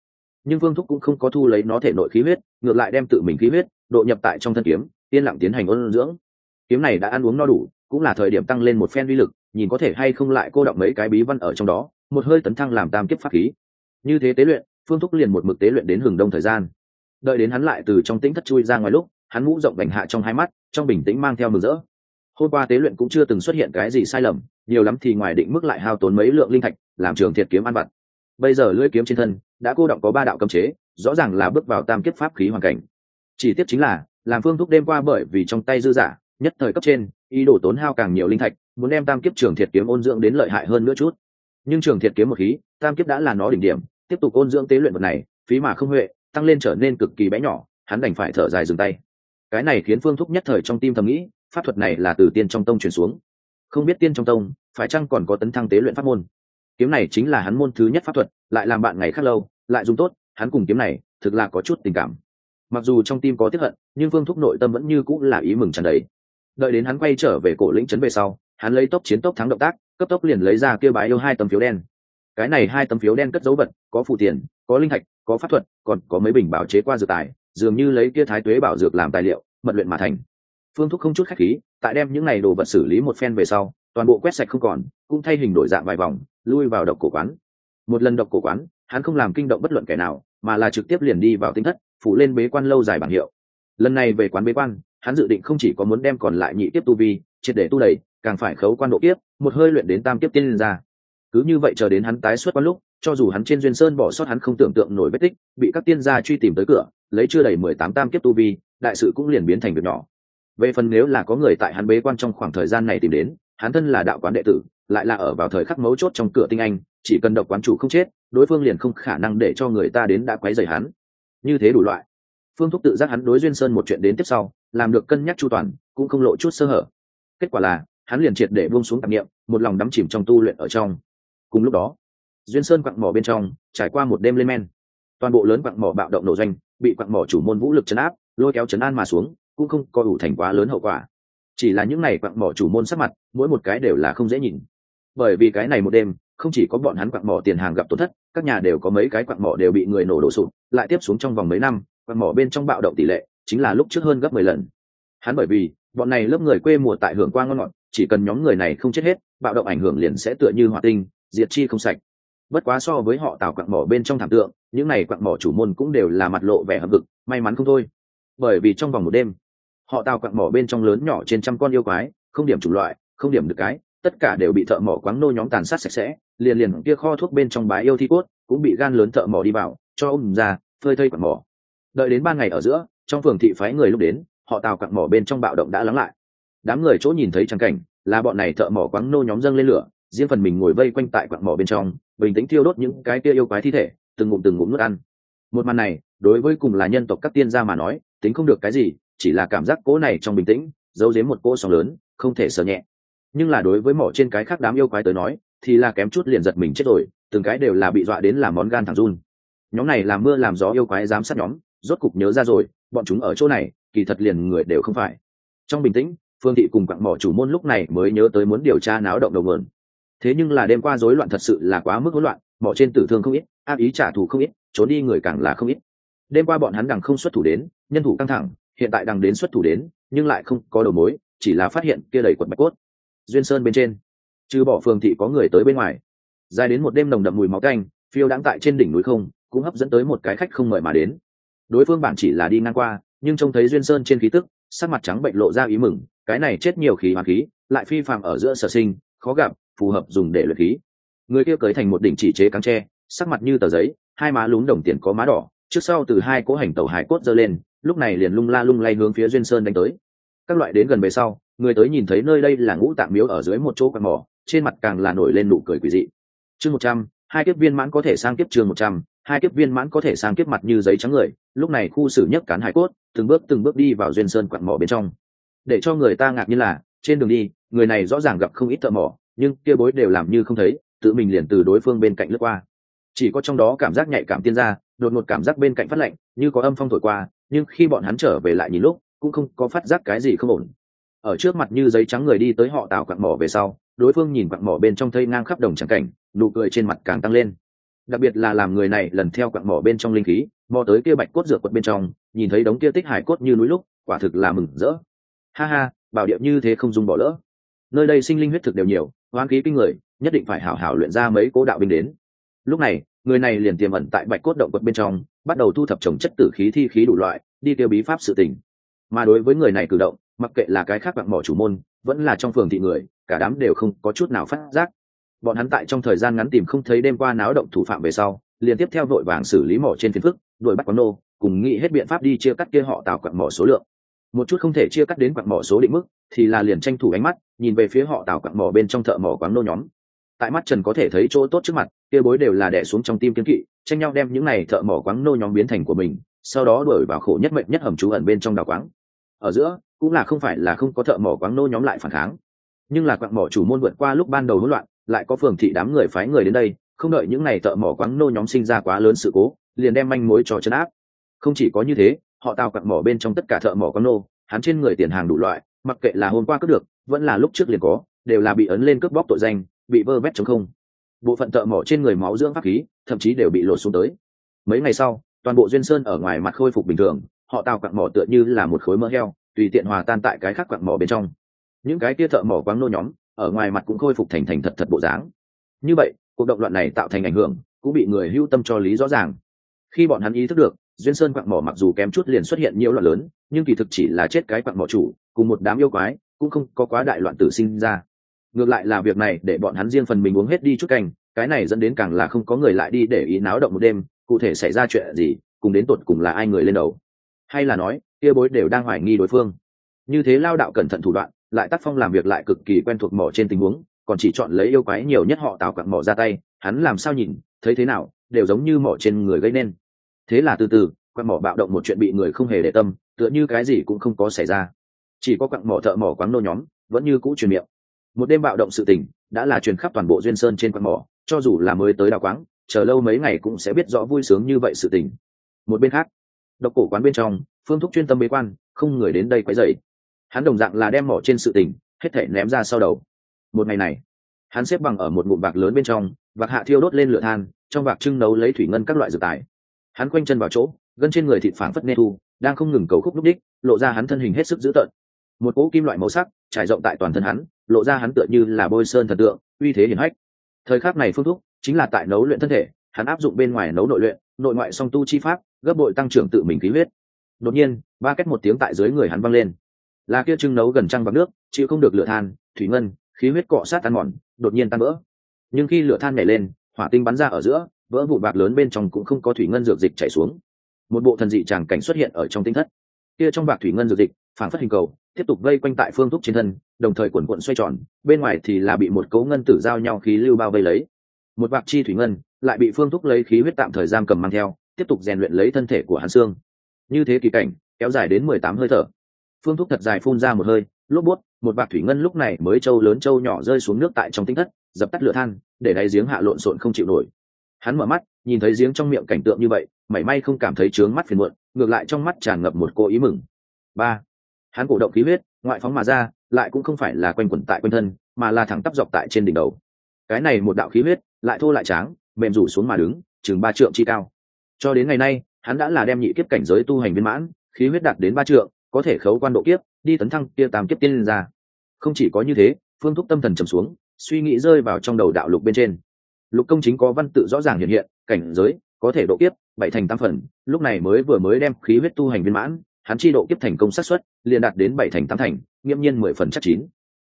A: Nhưng Vương thúc cũng không có thu lấy nó thể nội khí huyết, ngược lại đem tự mình khí huyết, độ nhập tại trong thân kiếm, yên lặng tiến hành ôn dưỡng. Kiếm này đã ăn uống no đủ, cũng là thời điểm tăng lên một phen vi lực, nhìn có thể hay không lại cô động mấy cái bí văn ở trong đó, một hơi tấn thăng làm tam kiếp pháp khí. Như thế tế luyện, phương thúc liền một mực tế luyện đến hừng đông thời gian. Đợi đến hắn lại từ trong tĩnh thất chui ra ngoài lúc, hắn mũ rộng vành hạ trong hai mắt, trong bình tĩnh mang theo mừng rỡ hôm qua tế luyện cũng chưa từng xuất hiện cái gì sai lầm, nhiều lắm thì ngoài định mức lại hao tốn mấy lượng linh thạch, làm trường thiệt kiếm ăn vặt. Bây giờ lưỡi kiếm trên thân, đã cô động có ba đạo cấm chế, rõ ràng là bước vào tam kiếp pháp khí hoàn cảnh. Chỉ tiếp chính là, làm phương thúc đêm qua bởi vì trong tay dư giả, nhất thời cấp trên, ý đồ tốn hao càng nhiều linh thạch, muốn đem tam kiếp trường thiệt kiếm ôn dưỡng đến lợi hại hơn nữa chút. Nhưng trường thiệt kiếm một khí, tam kiếp đã là nó đỉnh điểm, tiếp tục ôn dưỡng tế luyện vật này, phí mà không huệ, tăng lên trở nên cực kỳ bé nhỏ, hắn đành phải thở dài dừng tay. Cái này khiến phương thúc nhất thời trong tim thầm nghĩ pháp thuật này là từ tiên trong tông truyền xuống. Không biết tiên trong tông, phải chăng còn có tấn thăng tế luyện pháp môn? Kiếm này chính là hắn môn thứ nhất pháp thuật, lại làm bạn ngày khác lâu, lại dùng tốt, hắn cùng kiếm này, thực là có chút tình cảm. Mặc dù trong tim có tiếp hận, nhưng phương thúc nội tâm vẫn như cũng là ý mừng tràn đầy. Đợi đến hắn quay trở về cổ lĩnh trấn về sau, hắn lấy tốc chiến tốc thắng động tác, cấp tốc liền lấy ra kêu bái yêu hai tấm phiếu đen. Cái này hai tấm phiếu đen cất dấu vật, có phụ tiền, có linh thạch, có pháp thuật, còn có mấy bình bảo chế qua dược tài, dường như lấy kia thái tuế bảo dược làm tài liệu, mật luyện mà thành phương thúc không chút khách khí, tại đem những này đồ vật xử lý một phen về sau, toàn bộ quét sạch không còn, cũng thay hình đổi dạng vài vòng, lui vào độc cổ quán. Một lần độc cổ quán, hắn không làm kinh động bất luận kẻ nào, mà là trực tiếp liền đi vào tinh thất, phủ lên bế quan lâu dài bảng hiệu. Lần này về quán bế quan, hắn dự định không chỉ có muốn đem còn lại nhị tiếp tu vi, triệt để tu đầy, càng phải khấu quan độ tiếp một hơi luyện đến tam tiếp tiên ra cứ như vậy chờ đến hắn tái xuất quan lúc, cho dù hắn trên duyên sơn bỏ sót hắn không tưởng tượng nổi vết tích, bị các tiên gia truy tìm tới cửa, lấy chưa đầy mười tám tam kiếp tu vi, đại sự cũng liền biến thành việc nhỏ về phần nếu là có người tại hắn bế quan trong khoảng thời gian này tìm đến, hắn thân là đạo quán đệ tử, lại là ở vào thời khắc mấu chốt trong cửa tinh anh, chỉ cần độc quán chủ không chết, đối phương liền không khả năng để cho người ta đến đã quấy rầy hắn. Như thế đủ loại. Phương thúc tự giác hắn đối duyên sơn một chuyện đến tiếp sau, làm được cân nhắc chu toàn, cũng không lộ chút sơ hở. Kết quả là, hắn liền triệt để buông xuống tạp niệm, một lòng đắm chìm trong tu luyện ở trong. Cùng lúc đó, duyên sơn quặng mỏ bên trong, trải qua một đêm lên men. Toàn bộ lớn quặng mỏ bạo động nổ doanh, bị quặng mỏ chủ môn vũ lực chấn áp, lôi kéo chấn an mà xuống cũng không có đủ thành quá lớn hậu quả. Chỉ là những này quặng mỏ chủ môn sắc mặt, mỗi một cái đều là không dễ nhìn. Bởi vì cái này một đêm, không chỉ có bọn hắn quặng mỏ tiền hàng gặp tổn thất, các nhà đều có mấy cái quặng mỏ đều bị người nổ đổ sụt lại tiếp xuống trong vòng mấy năm, quặng mỏ bên trong bạo động tỷ lệ chính là lúc trước hơn gấp mười lần. Hắn bởi vì, bọn này lớp người quê mùa tại hưởng quang ngon ngọt, chỉ cần nhóm người này không chết hết, bạo động ảnh hưởng liền sẽ tựa như hỏa tinh, diệt chi không sạch. Bất quá so với họ tào quặng mỏ bên trong thảm tượng, những này quặng mỏ chủ môn cũng đều là mặt lộ vẻ hợp vực may mắn không thôi. Bởi vì trong vòng một đêm họ tào quặng mỏ bên trong lớn nhỏ trên trăm con yêu quái, không điểm chủng loại, không điểm được cái, tất cả đều bị thợ mỏ quáng nô nhóm tàn sát sạch sẽ, liền liền kia kho thuốc bên trong bái yêu thi cốt cũng bị gan lớn thợ mỏ đi vào, cho ôm ra phơi thây quặng mỏ. Đợi đến ba ngày ở giữa, trong phường thị phái người lúc đến, họ tào quặng mỏ bên trong bạo động đã lắng lại. Đám người chỗ nhìn thấy trang cảnh, là bọn này thợ mỏ quáng nô nhóm dâng lên lửa, riêng phần mình ngồi vây quanh tại quặng mỏ bên trong, bình tĩnh thiêu đốt những cái kia yêu quái thi thể, từng ngụm từng ngụm nuốt ăn. Một màn này, đối với cùng là nhân tộc các tiên gia mà nói, tính không được cái gì chỉ là cảm giác cỗ này trong bình tĩnh, giấu giếm một cỗ sóng lớn, không thể sờ nhẹ. Nhưng là đối với mỏ trên cái khác đám yêu quái tới nói, thì là kém chút liền giật mình chết rồi, từng cái đều là bị dọa đến làm món gan thẳng run. Nhóm này làm mưa làm gió yêu quái giám sát nhóm, rốt cục nhớ ra rồi, bọn chúng ở chỗ này, kỳ thật liền người đều không phải. Trong bình tĩnh, phương thị cùng quặng mỏ chủ môn lúc này mới nhớ tới muốn điều tra náo động đầu nguồn. Thế nhưng là đêm qua rối loạn thật sự là quá mức hỗn loạn, mỏ trên tử thương không ít, ác ý trả thù không ít, trốn đi người càng là không ít. Đêm qua bọn hắn đằng không xuất thủ đến, nhân thủ căng thẳng hiện tại đằng đến xuất thủ đến, nhưng lại không có đầu mối, chỉ là phát hiện kia đầy quật bạch cốt. Duyên sơn bên trên, trừ bỏ phường thị có người tới bên ngoài. Dài đến một đêm nồng đậm mùi máu canh, phiêu đang tại trên đỉnh núi không, cũng hấp dẫn tới một cái khách không mời mà đến. Đối phương bản chỉ là đi ngang qua, nhưng trông thấy duyên sơn trên khí tức, sắc mặt trắng bệnh lộ ra ý mừng, cái này chết nhiều khí hoàng khí, lại phi phàm ở giữa sở sinh, khó gặp, phù hợp dùng để luyện khí. Người kia cởi thành một đỉnh chỉ chế cáng tre, sắc mặt như tờ giấy, hai má lún đồng tiền có má đỏ, trước sau từ hai cỗ hành tàu hải cốt dơ lên lúc này liền lung la lung lay hướng phía duyên sơn đánh tới. Các loại đến gần về sau, người tới nhìn thấy nơi đây là ngũ tạng miếu ở dưới một chỗ quạt mỏ, trên mặt càng là nổi lên nụ cười quỷ dị. Chương một trăm, hai kiếp viên mãn có thể sang kiếp chương một trăm, hai kiếp viên mãn có thể sang kiếp mặt như giấy trắng người, lúc này khu xử nhất cán hải cốt, từng bước từng bước đi vào duyên sơn quạt mỏ bên trong. Để cho người ta ngạc nhiên là, trên đường đi, người này rõ ràng gặp không ít thợ mỏ, nhưng kia bối đều làm như không thấy, tự mình liền từ đối phương bên cạnh lướt qua. Chỉ có trong đó cảm giác nhạy cảm tiên ra, đột ngột cảm giác bên cạnh phát lạnh, như có âm phong thổi qua nhưng khi bọn hắn trở về lại nhìn lúc, cũng không có phát giác cái gì không ổn. Ở trước mặt như giấy trắng người đi tới họ tạo quặng mỏ về sau, đối phương nhìn quặng mỏ bên trong thây ngang khắp đồng trắng cảnh, nụ cười trên mặt càng tăng lên. Đặc biệt là làm người này lần theo quặng mỏ bên trong linh khí, mò tới kia bạch cốt dược quật bên trong, nhìn thấy đống kia tích hải cốt như núi lúc, quả thực là mừng rỡ. Ha ha, bảo điệu như thế không dùng bỏ lỡ. Nơi đây sinh linh huyết thực đều nhiều, hoang khí kinh người, nhất định phải hảo hảo luyện ra mấy cố đạo binh đến. Lúc này, người này liền tiềm ẩn tại bạch cốt động quật bên trong bắt đầu thu thập trồng chất tử khí thi khí đủ loại, đi tiêu bí pháp sự tình. Mà đối với người này cử động, mặc kệ là cái khác bạn mỏ chủ môn, vẫn là trong phường thị người, cả đám đều không có chút nào phát giác. Bọn hắn tại trong thời gian ngắn tìm không thấy đêm qua náo động thủ phạm về sau, liền tiếp theo vội vàng xử lý mỏ trên phiến phức, đuổi bắt quán nô, cùng nghĩ hết biện pháp đi chia cắt kia họ tạo quặng mỏ số lượng. Một chút không thể chia cắt đến quặng mỏ số định mức, thì là liền tranh thủ ánh mắt, nhìn về phía họ tạo quặng mỏ bên trong thợ mỏ quán nô nhóm tại mắt trần có thể thấy chỗ tốt trước mặt, kia bối đều là đẻ xuống trong tim kiến kỵ, tranh nhau đem những này thợ mỏ quáng nô nhóm biến thành của mình, sau đó đuổi vào khổ nhất mệnh nhất hầm trú ẩn bên trong đào quáng. Ở giữa, cũng là không phải là không có thợ mỏ quáng nô nhóm lại phản kháng. Nhưng là quặng mỏ chủ môn vượt qua lúc ban đầu hỗn loạn, lại có phường thị đám người phái người đến đây, không đợi những này thợ mỏ quáng nô nhóm sinh ra quá lớn sự cố, liền đem manh mối cho chấn áp. Không chỉ có như thế, họ tạo quặng mỏ bên trong tất cả thợ mỏ quáng nô, hắn trên người tiền hàng đủ loại, mặc kệ là hôm qua cướp được, vẫn là lúc trước liền có, đều là bị ấn lên cướp bóc tội danh bị vơ vét chống không. Bộ phận thợ mỏ trên người máu dưỡng pháp khí, thậm chí đều bị lột xuống tới. Mấy ngày sau, toàn bộ duyên sơn ở ngoài mặt khôi phục bình thường, họ tạo quặng mỏ tựa như là một khối mỡ heo, tùy tiện hòa tan tại cái khác quặng mỏ bên trong. Những cái kia thợ mỏ quáng nô nhóm, ở ngoài mặt cũng khôi phục thành thành thật thật bộ dáng. Như vậy, cuộc động loạn này tạo thành ảnh hưởng, cũng bị người hưu tâm cho lý rõ ràng. Khi bọn hắn ý thức được, duyên sơn quặng mỏ mặc dù kém chút liền xuất hiện nhiều loạn lớn, nhưng kỳ thực chỉ là chết cái quặng mỏ chủ, cùng một đám yêu quái, cũng không có quá đại loạn tử sinh ra ngược lại là việc này, để bọn hắn riêng phần mình uống hết đi chút canh, cái này dẫn đến càng là không có người lại đi để ý náo động một đêm, cụ thể xảy ra chuyện gì, cùng đến tột cùng là ai người lên đầu. Hay là nói, kia bối đều đang hoài nghi đối phương. Như thế lao đạo cẩn thận thủ đoạn, lại tác phong làm việc lại cực kỳ quen thuộc mỏ trên tình huống, còn chỉ chọn lấy yêu quái nhiều nhất họ tào quặng mỏ ra tay, hắn làm sao nhìn, thấy thế nào, đều giống như mỏ trên người gây nên. Thế là từ từ quặng mỏ bạo động một chuyện bị người không hề để tâm, tựa như cái gì cũng không có xảy ra. Chỉ có quặng mỏ thợ mỏ quáng nô nhóm, vẫn như cũ truyền miệng một đêm bạo động sự tình đã là truyền khắp toàn bộ duyên sơn trên quan mỏ, cho dù là mới tới đào quáng, chờ lâu mấy ngày cũng sẽ biết rõ vui sướng như vậy sự tình. Một bên khác, độc cổ quán bên trong, phương thúc chuyên tâm bế quan, không người đến đây quấy dậy hắn đồng dạng là đem mỏ trên sự tình hết thể ném ra sau đầu. Một ngày này, hắn xếp bằng ở một ngụm bạc lớn bên trong vạc hạ thiêu đốt lên lửa than, trong vạc trưng nấu lấy thủy ngân các loại dược tài. Hắn quanh chân vào chỗ, gân trên người thịt phảng phất nê thu, đang không ngừng cầu khúc lúc đích, lộ ra hắn thân hình hết sức dữ tợn. Một cỗ kim loại màu sắc trải rộng tại toàn thân hắn lộ ra hắn tựa như là bôi sơn thần tượng, uy thế hiển hách. Thời khắc này phương thúc chính là tại nấu luyện thân thể, hắn áp dụng bên ngoài nấu nội luyện, nội ngoại song tu chi pháp, gấp bội tăng trưởng tự mình khí huyết. Đột nhiên, ba cách một tiếng tại dưới người hắn văng lên. Là kia trưng nấu gần trăng bằng nước, chịu không được lửa than, thủy ngân, khí huyết cọ sát tan mòn, đột nhiên tan vỡ. Nhưng khi lửa than nhảy lên, hỏa tinh bắn ra ở giữa, vỡ vụ bạc lớn bên trong cũng không có thủy ngân dược dịch chảy xuống. Một bộ thần dị tràng cảnh xuất hiện ở trong tinh thất kia trong bạc thủy ngân dược dịch phản phất hình cầu, tiếp tục vây quanh tại phương thúc trên thân, đồng thời quần quận xoay tròn, bên ngoài thì là bị một cấu ngân tử giao nhau khí lưu bao vây lấy. Một bạc chi thủy ngân, lại bị phương thúc lấy khí huyết tạm thời giam cầm mang theo, tiếp tục rèn luyện lấy thân thể của hắn xương. Như thế kỳ cảnh, kéo dài đến mười tám hơi thở. Phương thúc thật dài phun ra một hơi, lốp bút, một bạc thủy ngân lúc này mới trâu lớn trâu nhỏ rơi xuống nước tại trong tinh thất, dập tắt lửa than, để đáy giếng hạ lộn xộn không chịu nổi. Hắn mở mắt, nhìn thấy giếng trong miệng cảnh tượng như vậy, mảy may không cảm thấy trướng mắt phiền muộn ngược lại trong mắt tràn ngập một cô ý mừng. Ba, hắn cổ động khí huyết, ngoại phóng mà ra, lại cũng không phải là quanh quẩn tại quanh thân, mà là thẳng tắp dọc tại trên đỉnh đầu. Cái này một đạo khí huyết, lại thô lại tráng, mềm rủ xuống mà đứng, chừng ba trượng chi cao. Cho đến ngày nay, hắn đã là đem nhị kiếp cảnh giới tu hành viên mãn, khí huyết đạt đến ba trượng, có thể khấu quan độ kiếp, đi tấn thăng kia tam kiếp tiên lên ra. Không chỉ có như thế, phương thúc tâm thần trầm xuống, suy nghĩ rơi vào trong đầu đạo lục bên trên. Lục công chính có văn tự rõ ràng hiện hiện, cảnh giới có thể độ kiếp, bảy thành tam phần, lúc này mới vừa mới đem khí huyết tu hành viên mãn, hắn chi độ kiếp thành công xác suất, liền đạt đến bảy thành tám thành, nghiêm nhiên mười phần chắc chín.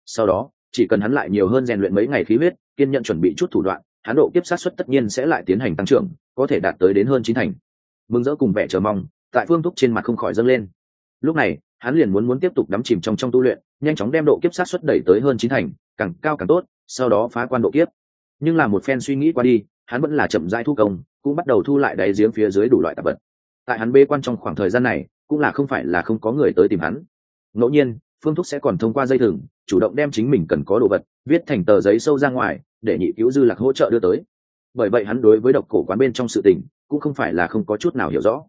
A: Sau đó, chỉ cần hắn lại nhiều hơn rèn luyện mấy ngày khí huyết, kiên nhận chuẩn bị chút thủ đoạn, hắn độ kiếp sát suất tất nhiên sẽ lại tiến hành tăng trưởng, có thể đạt tới đến hơn chín thành. Mừng rỡ cùng vẻ chờ mong, tại phương thúc trên mặt không khỏi dâng lên. Lúc này, hắn liền muốn muốn tiếp tục đắm chìm trong trong tu luyện, nhanh chóng đem độ kiếp sát suất đẩy tới hơn chín thành, càng cao càng tốt, sau đó phá quan độ kiếp. Nhưng là một phen suy nghĩ qua đi, hắn vẫn là chậm rãi thu công cũng bắt đầu thu lại đáy giếng phía dưới đủ loại tạp vật. Tại hắn bê quan trong khoảng thời gian này, cũng là không phải là không có người tới tìm hắn. Ngẫu nhiên, phương thúc sẽ còn thông qua dây thừng, chủ động đem chính mình cần có đồ vật, viết thành tờ giấy sâu ra ngoài, để nhị cứu dư lạc hỗ trợ đưa tới. Bởi vậy hắn đối với độc cổ quán bên trong sự tình, cũng không phải là không có chút nào hiểu rõ.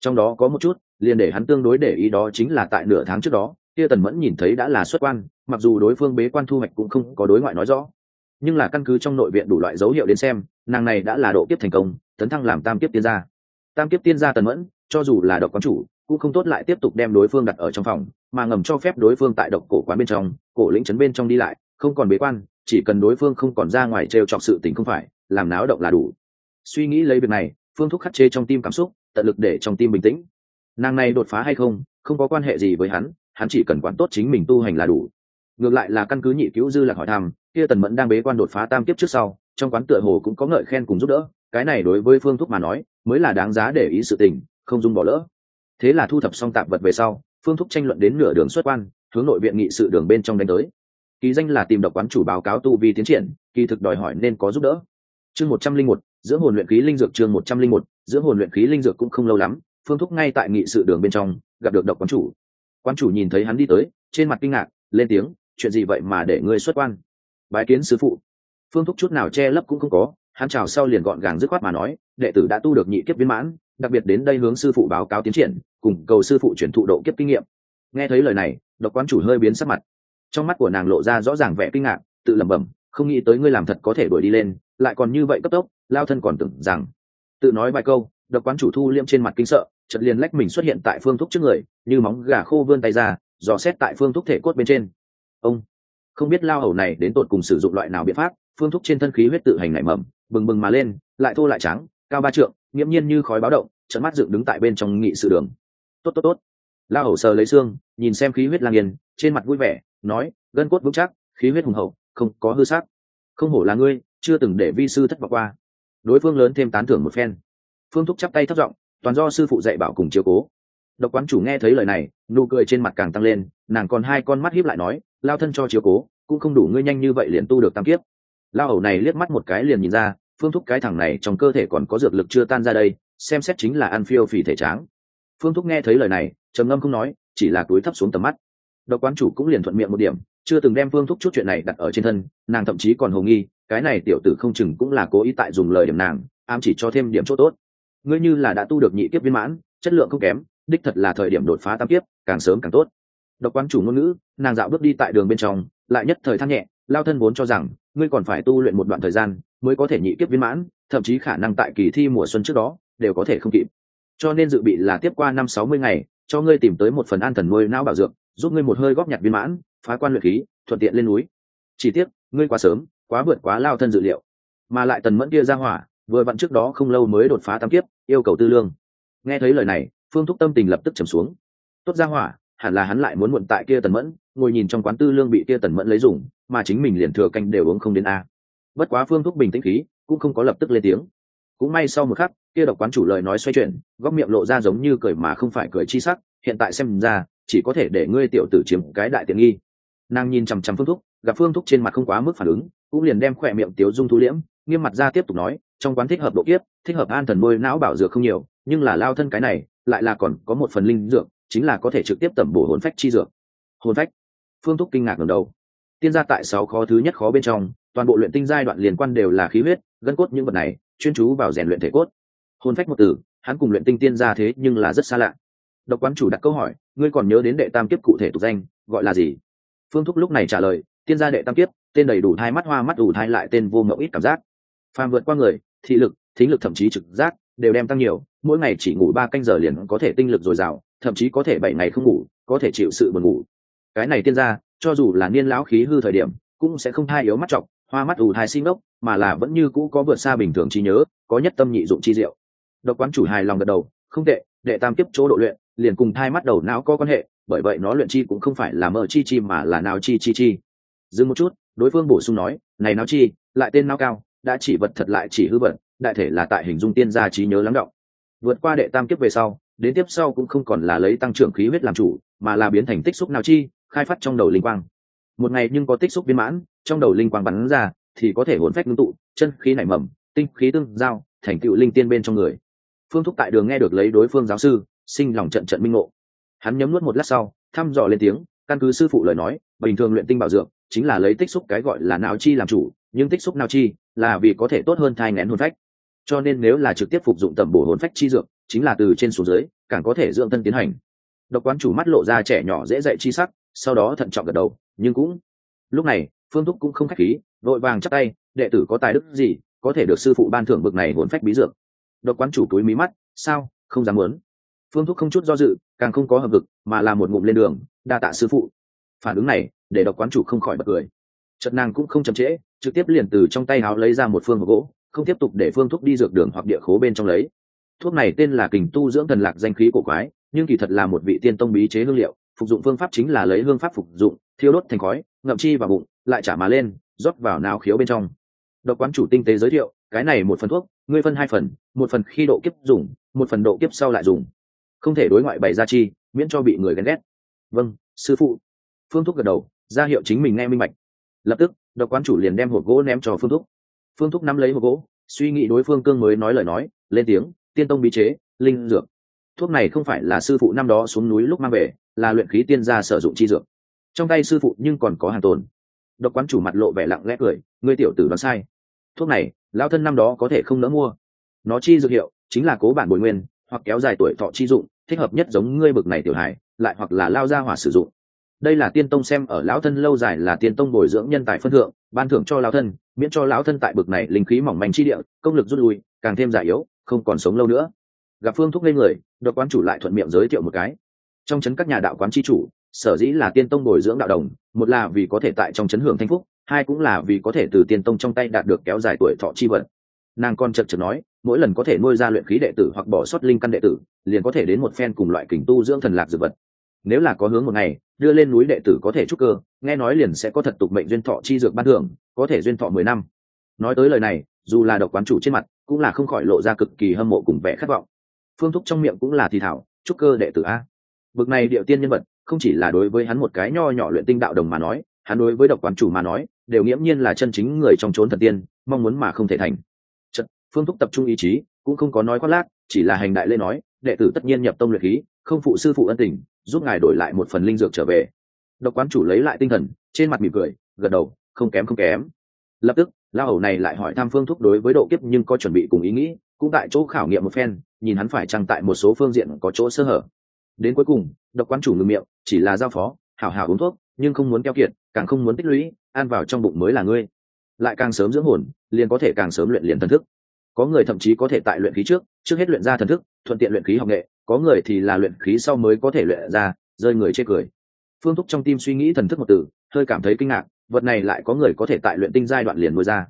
A: Trong đó có một chút, liền để hắn tương đối để ý đó chính là tại nửa tháng trước đó tia tần mẫn nhìn thấy đã là xuất quan, mặc dù đối phương bế quan thu hoạch cũng không có đối ngoại nói rõ. Nhưng là căn cứ trong nội viện đủ loại dấu hiệu đến xem nàng này đã là độ kiếp thành công, tấn thăng làm tam kiếp tiên gia. Tam kiếp tiên gia tần mẫn, cho dù là độc quán chủ, cũng không tốt lại tiếp tục đem đối phương đặt ở trong phòng, mà ngầm cho phép đối phương tại độc cổ quán bên trong, cổ lĩnh trấn bên trong đi lại, không còn bế quan, chỉ cần đối phương không còn ra ngoài trêu chọc sự tình không phải, làm náo động là đủ. Suy nghĩ lấy việc này, phương thúc khắc chế trong tim cảm xúc, tận lực để trong tim bình tĩnh. Nàng này đột phá hay không không có quan hệ gì với hắn hắn chỉ cần quản tốt chính mình tu hành là đủ. Ngược lại là căn cứ nhị cứu dư lạc hỏi thăm, kia tần mẫn đang bế quan đột phá tam kiếp trước sau trong quán tựa hồ cũng có ngợi khen cùng giúp đỡ, cái này đối với phương thúc mà nói, mới là đáng giá để ý sự tình, không dung bỏ lỡ. Thế là thu thập xong tạp vật về sau, phương thúc tranh luận đến nửa đường xuất quan, hướng nội viện nghị sự đường bên trong đánh tới. Ký danh là tìm độc quán chủ báo cáo tu vi tiến triển, kỳ thực đòi hỏi nên có giúp đỡ. Chương một trăm linh một, giữa hồn luyện khí linh dược chương một trăm linh một, giữa hồn luyện khí linh dược cũng không lâu lắm, phương thúc ngay tại nghị sự đường bên trong, gặp được độc quán chủ. Quan chủ nhìn thấy hắn đi tới, trên mặt kinh ngạc, lên tiếng, chuyện gì vậy mà để ngươi xuất quan? Bái kiến sứ phụ phương thúc chút nào che lấp cũng không có, hắn chào sau liền gọn gàng dứt khoát mà nói, đệ tử đã tu được nhị kiếp viên mãn, đặc biệt đến đây hướng sư phụ báo cáo tiến triển, cùng cầu sư phụ chuyển thụ độ kiếp kinh nghiệm. Nghe thấy lời này, độc quán chủ hơi biến sắc mặt. Trong mắt của nàng lộ ra rõ ràng vẻ kinh ngạc, tự lẩm bẩm, không nghĩ tới ngươi làm thật có thể đuổi đi lên, lại còn như vậy cấp tốc, lao thân còn tưởng rằng. Tự nói vài câu, độc quán chủ thu liêm trên mặt kinh sợ chật liền lách mình xuất hiện tại phương thúc trước người, như móng gà khô vươn tay ra, dò xét tại phương thúc thể cốt bên trên. Ông, không biết lao hầu này đến tột cùng sử dụng loại nào biện pháp phương thúc trên thân khí huyết tự hành nảy mầm, bừng bừng mà lên, lại thô lại trắng, cao ba trượng, nghiễm nhiên như khói báo động trận mắt dựng đứng tại bên trong nghị sự đường. Tốt tốt tốt. La hầu sờ lấy xương, nhìn xem khí huyết lang yên, trên mặt vui vẻ, nói, gân cốt vững chắc, khí huyết hùng hậu, không có hư sắc không hổ là ngươi, chưa từng để vi sư thất vọng qua. Đối phương lớn thêm tán thưởng một phen. Phương thúc chắp tay thất vọng toàn do sư phụ dạy bảo cùng chiếu cố. Độc quán chủ nghe thấy lời này, nụ cười trên mặt càng tăng lên, nàng còn hai con mắt hiếp lại nói, lao thân cho chiếu cố, cũng không đủ ngươi nhanh như vậy liền tu được tam kiếp lao ẩu này liếc mắt một cái liền nhìn ra, phương thúc cái thằng này trong cơ thể còn có dược lực chưa tan ra đây, xem xét chính là ăn phiêu phì thể tráng. Phương thúc nghe thấy lời này, trầm ngâm không nói, chỉ là túi thấp xuống tầm mắt. Độc quán chủ cũng liền thuận miệng một điểm, chưa từng đem phương thúc chút chuyện này đặt ở trên thân, nàng thậm chí còn hồ nghi, cái này tiểu tử không chừng cũng là cố ý tại dùng lời điểm nàng, ám chỉ cho thêm điểm chỗ tốt. Ngươi như là đã tu được nhị kiếp viên mãn, chất lượng không kém, đích thật là thời điểm đột phá tam kiếp, càng sớm càng tốt. Độc quán chủ ngôn ngữ, nàng dạo bước đi tại đường bên trong, lại nhất thời than nhẹ, lao thân vốn cho rằng ngươi còn phải tu luyện một đoạn thời gian mới có thể nhị kiếp viên mãn, thậm chí khả năng tại kỳ thi mùa xuân trước đó đều có thể không kịp. Cho nên dự bị là tiếp qua năm sáu mươi ngày, cho ngươi tìm tới một phần an thần nuôi não bảo dưỡng giúp ngươi một hơi góp nhặt viên mãn, phá quan luyện khí, thuận tiện lên núi. Chỉ tiếc, ngươi quá sớm, quá vượt quá lao thân dự liệu. Mà lại tần mẫn kia ra hỏa, vừa vặn trước đó không lâu mới đột phá tam kiếp, yêu cầu tư lương. Nghe thấy lời này, phương thúc tâm tình lập tức trầm xuống. Tốt ra hỏa, hẳn là hắn lại muốn muộn tại kia tần mẫn, ngồi nhìn trong quán tư lương bị kia tần mẫn lấy dùng mà chính mình liền thừa canh đều uống không đến a. Bất quá phương thúc bình tĩnh khí cũng không có lập tức lên tiếng. Cũng may sau một khắc, kia độc quán chủ lời nói xoay chuyển, góc miệng lộ ra giống như cười mà không phải cười chi sắc, hiện tại xem ra, chỉ có thể để ngươi tiểu tử chiếm cái đại tiện nghi. Nàng nhìn chằm chằm phương thúc gặp phương thúc trên mặt không quá mức phản ứng, cũng liền đem khỏe miệng tiếu dung thu liễm, nghiêm mặt ra tiếp tục nói, trong quán thích hợp độ kiếp, thích hợp an thần môi não bảo dược không nhiều, nhưng là lao thân cái này, lại là còn có một phần linh dược, chính là có thể trực tiếp tẩm bổ hồn phách chi dược. Hồn phách? Phương thúc kinh ngạc ngầm đầu tiên gia tại sáu khó thứ nhất khó bên trong, toàn bộ luyện tinh giai đoạn liên quan đều là khí huyết, gân cốt những vật này, chuyên chú vào rèn luyện thể cốt. Hôn phách một từ, hắn cùng luyện tinh tiên gia thế nhưng là rất xa lạ. Độc quán chủ đặt câu hỏi, ngươi còn nhớ đến đệ tam kiếp cụ thể tục danh, gọi là gì? Phương thúc lúc này trả lời, tiên gia đệ tam kiếp, tên đầy đủ hai mắt hoa mắt đủ thai lại tên vô ngẫu ít cảm giác. Phàm vượt qua người, thị lực, thính lực thậm chí trực giác, đều đem tăng nhiều, mỗi ngày chỉ ngủ ba canh giờ liền có thể tinh lực dồi dào, thậm chí có thể bảy ngày không ngủ, có thể chịu sự buồn ngủ. Cái này tiên gia cho dù là niên lão khí hư thời điểm cũng sẽ không thai yếu mắt trọng, hoa mắt ù thai sinh ốc mà là vẫn như cũ có vượt xa bình thường trí nhớ có nhất tâm nhị dụng chi diệu. Độc quán chủ hài lòng gật đầu không tệ đệ tam tiếp chỗ độ luyện liền cùng thai mắt đầu não có quan hệ bởi vậy nó luyện chi cũng không phải là mờ chi chi mà là nào chi chi chi. Dừng một chút đối phương bổ sung nói này não chi lại tên não cao đã chỉ vật thật lại chỉ hư vật đại thể là tại hình dung tiên gia trí nhớ lắng động. Vượt qua đệ tam kiếp về sau đến tiếp sau cũng không còn là lấy tăng trưởng khí huyết làm chủ mà là biến thành tích xúc nào chi khai phát trong đầu linh quang. Một ngày nhưng có tích xúc viên mãn, trong đầu linh quang bắn ra, thì có thể hồn phách ngưng tụ, chân khí nảy mầm, tinh khí tương giao, thành tựu linh tiên bên trong người. Phương thúc tại đường nghe được lấy đối phương giáo sư, sinh lòng trận trận minh ngộ. Hắn nhấm nuốt một lát sau, thăm dò lên tiếng, căn cứ sư phụ lời nói, bình thường luyện tinh bảo dưỡng chính là lấy tích xúc cái gọi là não chi làm chủ, nhưng tích xúc não chi là vì có thể tốt hơn thai ngén hồn phách. Cho nên nếu là trực tiếp phục dụng tẩm bổ hồn phách chi dược, chính là từ trên xuống dưới, càng có thể dưỡng thân tiến hành. Độc quán chủ mắt lộ ra trẻ nhỏ dễ dạy chi sắc sau đó thận trọng gật đầu, nhưng cũng, lúc này, phương thúc cũng không khách khí, vội vàng chắc tay, đệ tử có tài đức gì, có thể được sư phụ ban thưởng bực này hồn phách bí dược? Độc quán chủ túi mí mắt, sao, không dám muốn? Phương thúc không chút do dự, càng không có hợp vực mà là một ngụm lên đường, đa tạ sư phụ. Phản ứng này, để độc quán chủ không khỏi bật cười. Chật nàng cũng không chậm trễ, trực tiếp liền từ trong tay áo lấy ra một phương hộp gỗ, không tiếp tục để phương thuốc đi dược đường hoặc địa khố bên trong lấy. Thuốc này tên là kình tu dưỡng thần lạc danh khí cổ quái, nhưng kỳ thật là một vị tiên tông bí chế hương liệu phục dụng phương pháp chính là lấy hương pháp phục dụng, thiêu đốt thành khói, ngậm chi vào bụng, lại trả má lên, rót vào não khiếu bên trong. Độc quán chủ tinh tế giới thiệu, cái này một phần thuốc, ngươi phân hai phần, một phần khi độ kiếp dùng, một phần độ kiếp sau lại dùng. Không thể đối ngoại bày ra chi, miễn cho bị người ghen ghét. Vâng sư phụ. Phương thúc gật đầu, ra hiệu chính mình nghe minh bạch. Lập tức, độc quán chủ liền đem hộp gỗ ném cho phương thúc. Phương thúc nắm lấy hộp gỗ, suy nghĩ đối phương cương mới nói lời nói, lên tiếng, tiên tông bí chế, linh dược thuốc này không phải là sư phụ năm đó xuống núi lúc mang về, là luyện khí tiên gia sử dụng chi dược. Trong tay sư phụ nhưng còn có hàng tồn. Độc quán chủ mặt lộ vẻ lặng lẽ cười, ngươi tiểu tử đoán sai. Thuốc này lao thân năm đó có thể không nỡ mua. Nó chi dược hiệu chính là cố bản bồi nguyên, hoặc kéo dài tuổi thọ chi dụng, thích hợp nhất giống ngươi bực này tiểu hài, lại hoặc là lao ra hỏa sử dụng. Đây là tiên tông xem ở lão thân lâu dài là tiên tông bồi dưỡng nhân tài phân thượng, ban thưởng cho lão thân, miễn cho lão thân tại bực này linh khí mỏng manh chi địa, công lực rút lui, càng thêm già yếu, không còn sống lâu nữa. Gặp phương thúc lên người độc quán chủ lại thuận miệng giới thiệu một cái. Trong chấn các nhà đạo quán chi chủ, sở dĩ là tiên tông bồi dưỡng đạo đồng, một là vì có thể tại trong chấn hưởng thanh phúc, hai cũng là vì có thể từ tiên tông trong tay đạt được kéo dài tuổi thọ chi vận nàng còn chật chật nói, mỗi lần có thể nuôi ra luyện khí đệ tử hoặc bỏ sót linh căn đệ tử, liền có thể đến một phen cùng loại kình tu dưỡng thần lạc dược vật. Nếu là có hướng một ngày, đưa lên núi đệ tử có thể trúc cơ, nghe nói liền sẽ có thật tục mệnh duyên thọ chi dược ban thưởng, có thể duyên thọ mười năm. Nói tới lời này, dù là độc quán chủ trên mặt, cũng là không khỏi lộ ra cực kỳ hâm mộ cùng vẻ khát vọng phương thúc trong miệng cũng là thì thảo trúc cơ đệ tử a. Bực này điệu tiên nhân vật không chỉ là đối với hắn một cái nho nhỏ luyện tinh đạo đồng mà nói hắn đối với độc quán chủ mà nói đều nghiễm nhiên là chân chính người trong trốn thần tiên mong muốn mà không thể thành. Chật, phương thúc tập trung ý chí cũng không có nói khoác lác chỉ là hành đại lễ nói đệ tử tất nhiên nhập tông luyện khí không phụ sư phụ ân tình giúp ngài đổi lại một phần linh dược trở về. Độc quán chủ lấy lại tinh thần trên mặt mỉm cười gật đầu không kém không kém. Lập tức lao hầu này lại hỏi thăm phương thúc đối với độ kiếp nhưng có chuẩn bị cùng ý nghĩ cũng tại chỗ khảo nghiệm một phen nhìn hắn phải chăng tại một số phương diện có chỗ sơ hở. Đến cuối cùng, độc quán chủ ngừng miệng, chỉ là giao phó, hảo hảo uống thuốc, nhưng không muốn keo kiệt, càng không muốn tích lũy, ăn vào trong bụng mới là ngươi. Lại càng sớm dưỡng hồn, liền có thể càng sớm luyện liền thần thức. Có người thậm chí có thể tại luyện khí trước trước hết luyện ra thần thức, thuận tiện luyện khí học nghệ, có người thì là luyện khí sau mới có thể luyện ra, rơi người chê cười. Phương thúc trong tim suy nghĩ thần thức một từ, hơi cảm thấy kinh ngạc, vật này lại có người có thể tại luyện tinh giai đoạn liền nuôi ra.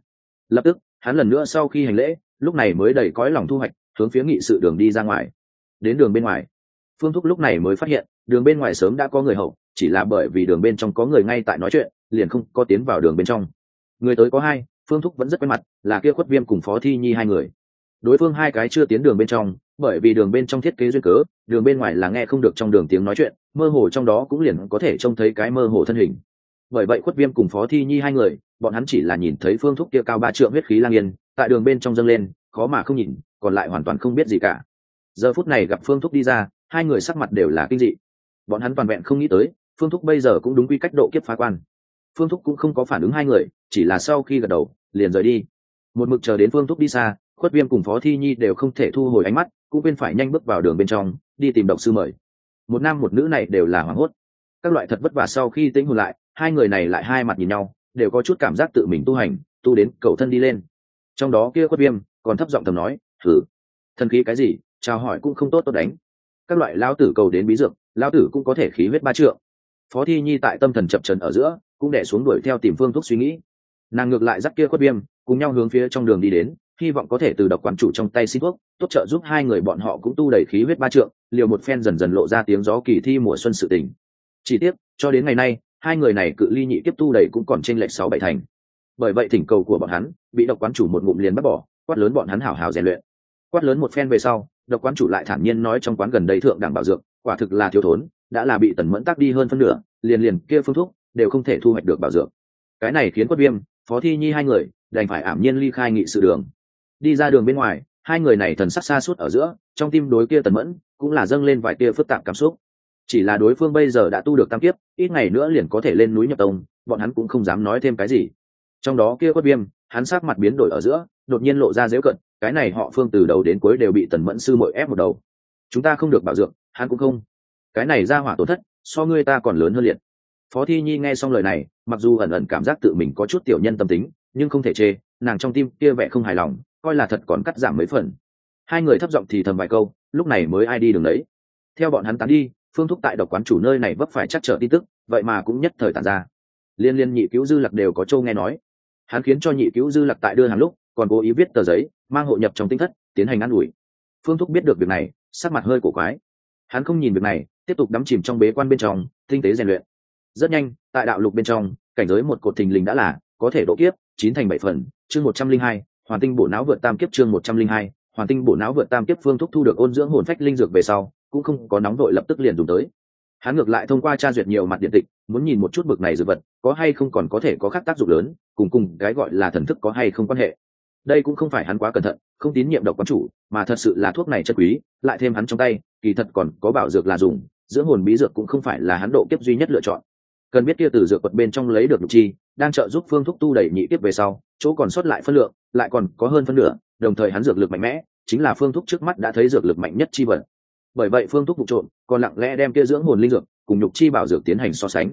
A: Lập tức, hắn lần nữa sau khi hành lễ, lúc này mới đầy cõi lòng thu hoạch hướng phía nghị sự đường đi ra ngoài. Đến đường bên ngoài, phương thúc lúc này mới phát hiện, đường bên ngoài sớm đã có người hậu chỉ là bởi vì đường bên trong có người ngay tại nói chuyện, liền không có tiến vào đường bên trong. Người tới có hai, phương thúc vẫn rất quen mặt, là kia khuất viêm cùng phó thi nhi hai người. Đối phương hai cái chưa tiến đường bên trong, bởi vì đường bên trong thiết kế duyên cớ, đường bên ngoài là nghe không được trong đường tiếng nói chuyện, mơ hồ trong đó cũng liền có thể trông thấy cái mơ hồ thân hình. Bởi vậy khuất viêm cùng phó thi nhi hai người, bọn hắn chỉ là nhìn thấy phương thúc kia cao ba trượng huyết khí lang yên, tại đường bên trong dâng lên, khó mà không nhìn còn lại hoàn toàn không biết gì cả. Giờ phút này gặp phương thúc đi ra, hai người sắc mặt đều là kinh dị. Bọn hắn toàn vẹn không nghĩ tới, phương thúc bây giờ cũng đúng quy cách độ kiếp phá quan. Phương thúc cũng không có phản ứng hai người, chỉ là sau khi gật đầu, liền rời đi. Một mực chờ đến phương thúc đi xa, khuất viêm cùng phó thi nhi đều không thể thu hồi ánh mắt, cũng bên phải nhanh bước vào đường bên trong, đi tìm độc sư mời. Một nam một nữ này đều là hoảng hốt. Các loại thật vất vả sau khi tính hồn lại, hai người này lại hai mặt nhìn nhau, đều có chút cảm giác tự mình tu hành, tu đến cầu thân đi lên. Trong đó kia khuất viêm còn thấp giọng thầm nói thử thần khí cái gì? Chào hỏi cũng không tốt tốt đánh. Các loại lao tử cầu đến bí dược, lao tử cũng có thể khí huyết ba trượng. Phó thi nhi tại tâm thần chập trần ở giữa, cũng đẻ xuống đuổi theo tìm phương thuốc suy nghĩ. Nàng ngược lại dắt kia khuất viêm, cùng nhau hướng phía trong đường đi đến, hy vọng có thể từ độc quán chủ trong tay xin thuốc, tốt trợ giúp hai người bọn họ cũng tu đầy khí huyết ba trượng, liều một phen dần dần lộ ra tiếng gió kỳ thi mùa xuân sự tình. Chỉ tiếc, cho đến ngày nay, hai người này cự ly nhị tiếp tu đầy cũng còn trên lệch sáu bảy thành. Bởi vậy thỉnh cầu của bọn hắn, bị độc quán chủ một ngụm liền bắt bỏ, quát lớn bọn hắn hảo hảo rèn luyện quát lớn một phen về sau, độc quán chủ lại thản nhiên nói trong quán gần đây thượng đẳng bảo dược, quả thực là thiếu thốn, đã là bị tần mẫn tắc đi hơn phân nửa, liền liền kia phương thuốc đều không thể thu hoạch được bảo dược. Cái này khiến quất viêm, phó thi nhi hai người, đành phải ảm nhiên ly khai nghị sự đường. Đi ra đường bên ngoài, hai người này thần sắc xa suốt ở giữa, trong tim đối kia tần mẫn cũng là dâng lên vài tia phức tạp cảm xúc. Chỉ là đối phương bây giờ đã tu được tam kiếp, ít ngày nữa liền có thể lên núi nhập tông, bọn hắn cũng không dám nói thêm cái gì. Trong đó kia quất viêm hắn sát mặt biến đổi ở giữa, đột nhiên lộ ra dễu cận, cái này họ phương từ đầu đến cuối đều bị tần mẫn sư mội ép một đầu. Chúng ta không được bảo dưỡng, hắn cũng không. Cái này ra hỏa tổn thất, so ngươi ta còn lớn hơn liệt phó thi nhi nghe xong lời này, mặc dù ẩn ẩn cảm giác tự mình có chút tiểu nhân tâm tính, nhưng không thể chê, nàng trong tim kia vẻ không hài lòng, coi là thật còn cắt giảm mấy phần. Hai người thấp giọng thì thầm vài câu, lúc này mới ai đi đường đấy. Theo bọn hắn tán đi, phương thúc tại độc quán chủ nơi này vấp phải chắc trở tin tức, vậy mà cũng nhất thời tàn ra. Liên liên nhị cứu dư lặc đều có châu nghe nói hắn khiến cho nhị cứu dư lặc tại đưa hàng lúc, còn cố ý viết tờ giấy, mang hộ nhập trong tinh thất, tiến hành ă n ủi. Phương thúc biết được việc này, sắc mặt hơi cổ quái. Hắn không nhìn việc này, tiếp tục đắm chìm trong bế quan bên trong, tinh tế rèn luyện. Rất nhanh, tại đạo lục bên trong, cảnh giới một cột thình lình đã là, có thể độ kiếp, chín thành bảy phần, chương một trăm linh hai hoàn tinh bổ não vượt tam kiếp chương một trăm linh hai hoàn tinh bổ não vượt tam kiếp phương thúc thu được ôn dưỡng hồn phách linh dược về sau, cũng không có nóng đội lập tức liền dùng tới. Hắn ngược lại thông qua tra duyệt nhiều mặt điện tịch, muốn nhìn một chút bực này dược vật, có hay không còn có thể có khác tác dụng lớn cùng cùng cái gọi là thần thức có hay không quan hệ. Đây cũng không phải hắn quá cẩn thận, không tín nhiệm độc quán chủ, mà thật sự là thuốc này chất quý, lại thêm hắn trong tay, kỳ thật còn có bảo dược là dùng dưỡng hồn bí dược cũng không phải là hắn độ kiếp duy nhất lựa chọn. Cần biết kia từ dược vật bên trong lấy được lục chi, đang trợ giúp phương thúc tu đẩy nhị kiếp về sau, chỗ còn sót lại phân lượng, lại còn có hơn phân nửa, đồng thời hắn dược lực mạnh mẽ, chính là phương thúc trước mắt đã thấy dược lực mạnh nhất chi vật. Bởi vậy phương thúc vụ trộm còn lặng lẽ đem kia dưỡng hồn linh dược cùng nhục chi bảo dược tiến hành so sánh.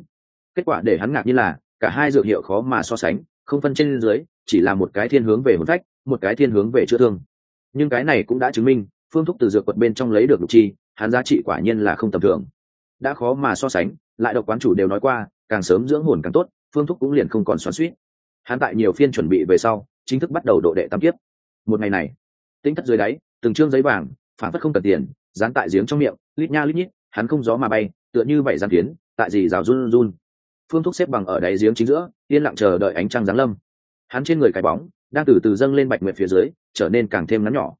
A: Kết quả để hắn ngạc như là cả hai dược hiệu khó mà so sánh, không phân trên dưới, chỉ là một cái thiên hướng về hồn phách, một cái thiên hướng về chữa thương. Nhưng cái này cũng đã chứng minh, phương thúc từ dược quật bên trong lấy được lục chi, hắn giá trị quả nhiên là không tầm thường. Đã khó mà so sánh, lại độc quán chủ đều nói qua, càng sớm dưỡng hồn càng tốt, phương thúc cũng liền không còn xoắn suýt hắn tại nhiều phiên chuẩn bị về sau, chính thức bắt đầu độ đệ tam tiếp. một ngày này, tính thất dưới đáy, từng chương giấy vàng, phản phất không cần tiền, dán tại giếng trong miệng, lít nha lít nhít, hắn không gió mà bay, tựa như vậy gián kiến, tại gì rào run run phương thúc xếp bằng ở đáy giếng chính giữa, yên lặng chờ đợi ánh trăng giáng lâm. Hắn trên người cái bóng đang từ từ dâng lên bạch nguyệt phía dưới, trở nên càng thêm ngắn nhỏ.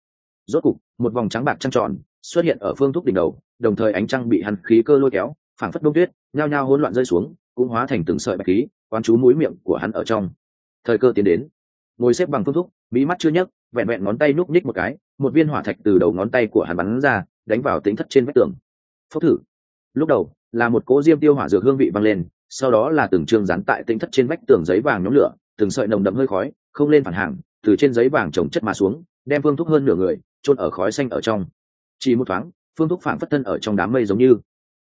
A: Rốt cục, một vòng trắng bạc trăng tròn xuất hiện ở phương thúc đỉnh đầu, đồng thời ánh trăng bị hắn khí cơ lôi kéo, phảng phất đông tuyết, nhao nhao hỗn loạn rơi xuống, cũng hóa thành từng sợi bạch khí quan chú mũi miệng của hắn ở trong. Thời cơ tiến đến. Ngồi xếp bằng phương thúc mỹ mắt chưa nhấc, vẹn vẹn ngón tay núp nhích một cái, một viên hỏa thạch từ đầu ngón tay của hắn bắn ra, đánh vào tính thất trên vách tường. Phốc thử. Lúc đầu, là một cỗ diêm tiêu hỏa dược hương vị vang lên sau đó là từng chương rán tại tinh thất trên vách tường giấy vàng nhóm lửa, từng sợi nồng đậm hơi khói, không lên phản hàng, từ trên giấy vàng trồng chất mà xuống, đem phương thúc hơn nửa người trôn ở khói xanh ở trong. Chỉ một thoáng, phương thúc phản phất thân ở trong đám mây giống như.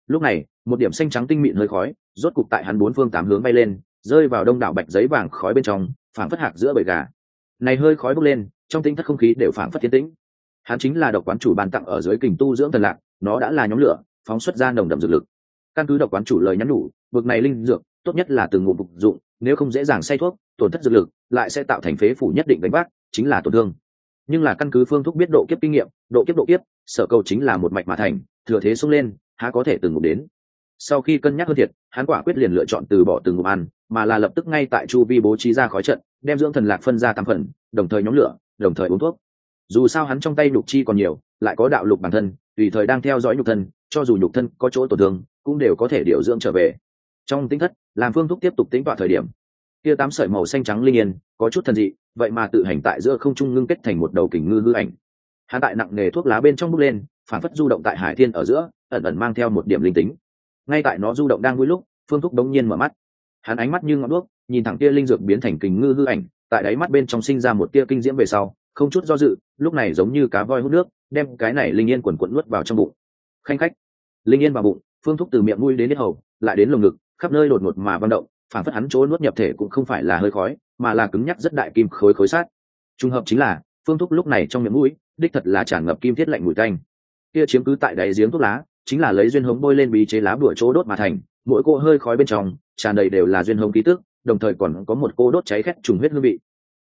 A: Lúc này, một điểm xanh trắng tinh mịn hơi khói, rốt cục tại hắn bốn phương tám hướng bay lên, rơi vào đông đảo bạch giấy vàng khói bên trong phản phất hạc giữa bầy gà. Này hơi khói bốc lên, trong tinh thất không khí đều phản phất thiên tĩnh. Hắn chính là độc quán chủ ban tặng ở dưới kình tu dưỡng thần lạc, nó đã là nhóm lửa, phóng xuất ra nồng đậm dược lực. Căn cứ độc quán chủ lời nhắn nhủ bực này linh dược, tốt nhất là từng ngụm phục dụng, nếu không dễ dàng say thuốc, tổn thất dược lực, lại sẽ tạo thành phế phủ nhất định đánh bác chính là tổn thương. Nhưng là căn cứ phương thuốc biết độ kiếp kinh nghiệm, độ kiếp độ kiếp, sở cầu chính là một mạch mà thành, thừa thế xông lên, há có thể từng ngụm đến. Sau khi cân nhắc hơn thiệt, hắn quả quyết liền lựa chọn từ bỏ từng ngụm ăn, mà là lập tức ngay tại chu vi bố trí ra khói trận, đem dưỡng thần lạc phân ra tam phần, đồng thời nhóm lửa, đồng thời uống thuốc. Dù sao hắn trong tay nhục chi còn nhiều, lại có đạo lục bản thân, tùy thời đang theo dõi nhục thân, cho dù nhục thân có chỗ tổn thương, cũng đều có thể điều dưỡng trở về trong tính thất, làm phương thúc tiếp tục tính tọa thời điểm. Kia tám sợi màu xanh trắng linh yên, có chút thần dị, vậy mà tự hành tại giữa không trung ngưng kết thành một đầu kình ngư hư ảnh. Hắn tại nặng nghề thuốc lá bên trong bước lên, phản phất du động tại hải thiên ở giữa, ẩn ẩn mang theo một điểm linh tính. Ngay tại nó du động đang vui lúc, phương thúc đống nhiên mở mắt. Hắn ánh mắt như ngọn đuốc, nhìn thẳng kia linh dược biến thành kình ngư hư ảnh, tại đáy mắt bên trong sinh ra một tia kinh diễm về sau, không chút do dự, lúc này giống như cá voi hút nước, đem cái này linh yên quần quận nuốt vào trong bụng. Khanh khách. Linh yên vào bụng, phương thúc từ miệng mũi đến hết hầu, lại đến lồng ngực khắp nơi đột ngột mà văng động phản phất hắn chỗ nuốt nhập thể cũng không phải là hơi khói, mà là cứng nhắc rất đại kim khối khối sát. Trùng hợp chính là, phương thuốc lúc này trong miệng mũi, đích thật là tràn ngập kim thiết lạnh mùi tanh. Kia chiếm cứ tại đáy giếng thuốc lá, chính là lấy duyên hống bôi lên bí chế lá bửa chỗ đốt mà thành, mỗi cô hơi khói bên trong, tràn đầy đều là duyên hống ký tức, đồng thời còn có một cô đốt cháy khét trùng huyết hương vị.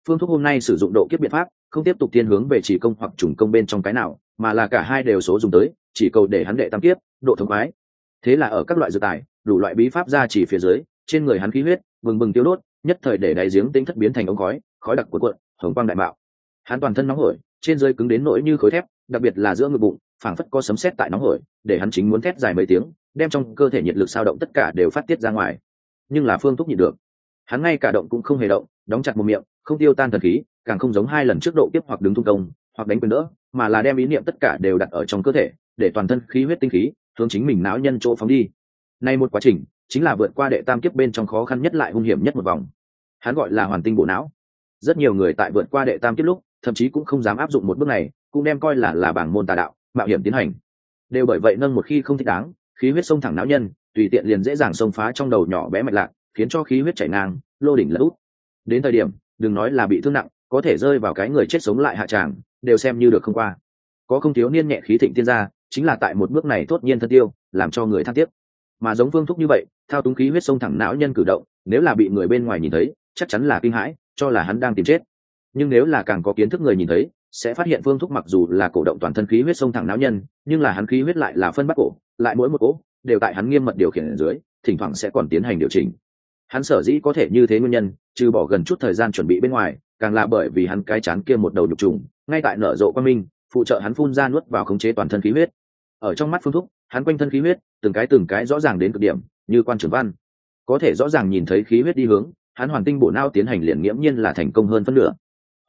A: Phương thuốc hôm nay sử dụng độ kiếp biện pháp, không tiếp tục tiên hướng về chỉ công hoặc trùng công bên trong cái nào, mà là cả hai đều số dùng tới, chỉ cầu để hắn đệ tam kiếp, độ thống khoái. Thế là ở các loại dự tài đủ loại bí pháp ra chỉ phía dưới, trên người hắn khí huyết, bừng bừng tiêu đốt, nhất thời để đáy giếng tính thất biến thành ống khói khói đặc cuộn cuộn, hồng quang đại mạo. Hắn toàn thân nóng hổi, trên rơi cứng đến nỗi như khối thép, đặc biệt là giữa ngực bụng, phảng phất có sấm sét tại nóng hổi, để hắn chính muốn thét dài mấy tiếng, đem trong cơ thể nhiệt lực sao động tất cả đều phát tiết ra ngoài. Nhưng là phương thúc nhịn được. Hắn ngay cả động cũng không hề động, đóng chặt một miệng, không tiêu tan thần khí, càng không giống hai lần trước độ tiếp hoặc đứng tung công, hoặc đánh quyền đỡ, mà là đem ý niệm tất cả đều đặt ở trong cơ thể, để toàn thân khí huyết tinh khí, hướng chính mình não nhân chỗ phóng đi nay một quá trình, chính là vượt qua đệ tam kiếp bên trong khó khăn nhất lại hung hiểm nhất một vòng. Hắn gọi là hoàn tinh bộ não. Rất nhiều người tại vượt qua đệ tam kiếp lúc, thậm chí cũng không dám áp dụng một bước này, cũng đem coi là là bảng môn tà đạo, mạo hiểm tiến hành. Đều bởi vậy nâng một khi không thích đáng, khí huyết sông thẳng não nhân, tùy tiện liền dễ dàng xông phá trong đầu nhỏ bé mạch lạc, khiến cho khí huyết chảy ngang, lô đỉnh lỡ út. Đến thời điểm, đừng nói là bị thương nặng, có thể rơi vào cái người chết sống lại hạ tràng, đều xem như được không qua. Có không thiếu niên nhẹ khí thịnh tiên gia, chính là tại một bước này thốt nhiên thân tiêu, làm cho người tham tiếc mà giống phương thúc như vậy, thao túng khí huyết sông thẳng não nhân cử động, nếu là bị người bên ngoài nhìn thấy, chắc chắn là kinh hãi, cho là hắn đang tìm chết. Nhưng nếu là càng có kiến thức người nhìn thấy, sẽ phát hiện phương thúc mặc dù là cổ động toàn thân khí huyết sông thẳng não nhân, nhưng là hắn khí huyết lại là phân bắt cổ, lại mỗi một cỗ đều tại hắn nghiêm mật điều khiển ở dưới, thỉnh thoảng sẽ còn tiến hành điều chỉnh. Hắn sở dĩ có thể như thế nguyên nhân, trừ bỏ gần chút thời gian chuẩn bị bên ngoài, càng là bởi vì hắn cái chán kia một đầu nhục trùng, ngay tại nở rộ quan minh, phụ trợ hắn phun ra nuốt vào khống chế toàn thân khí huyết. Ở trong mắt phương thúc hắn quanh thân khí huyết, từng cái từng cái rõ ràng đến cực điểm, như quan trưởng văn. Có thể rõ ràng nhìn thấy khí huyết đi hướng, hắn hoàn tinh bổ nao tiến hành liền nghiễm nhiên là thành công hơn phân nửa.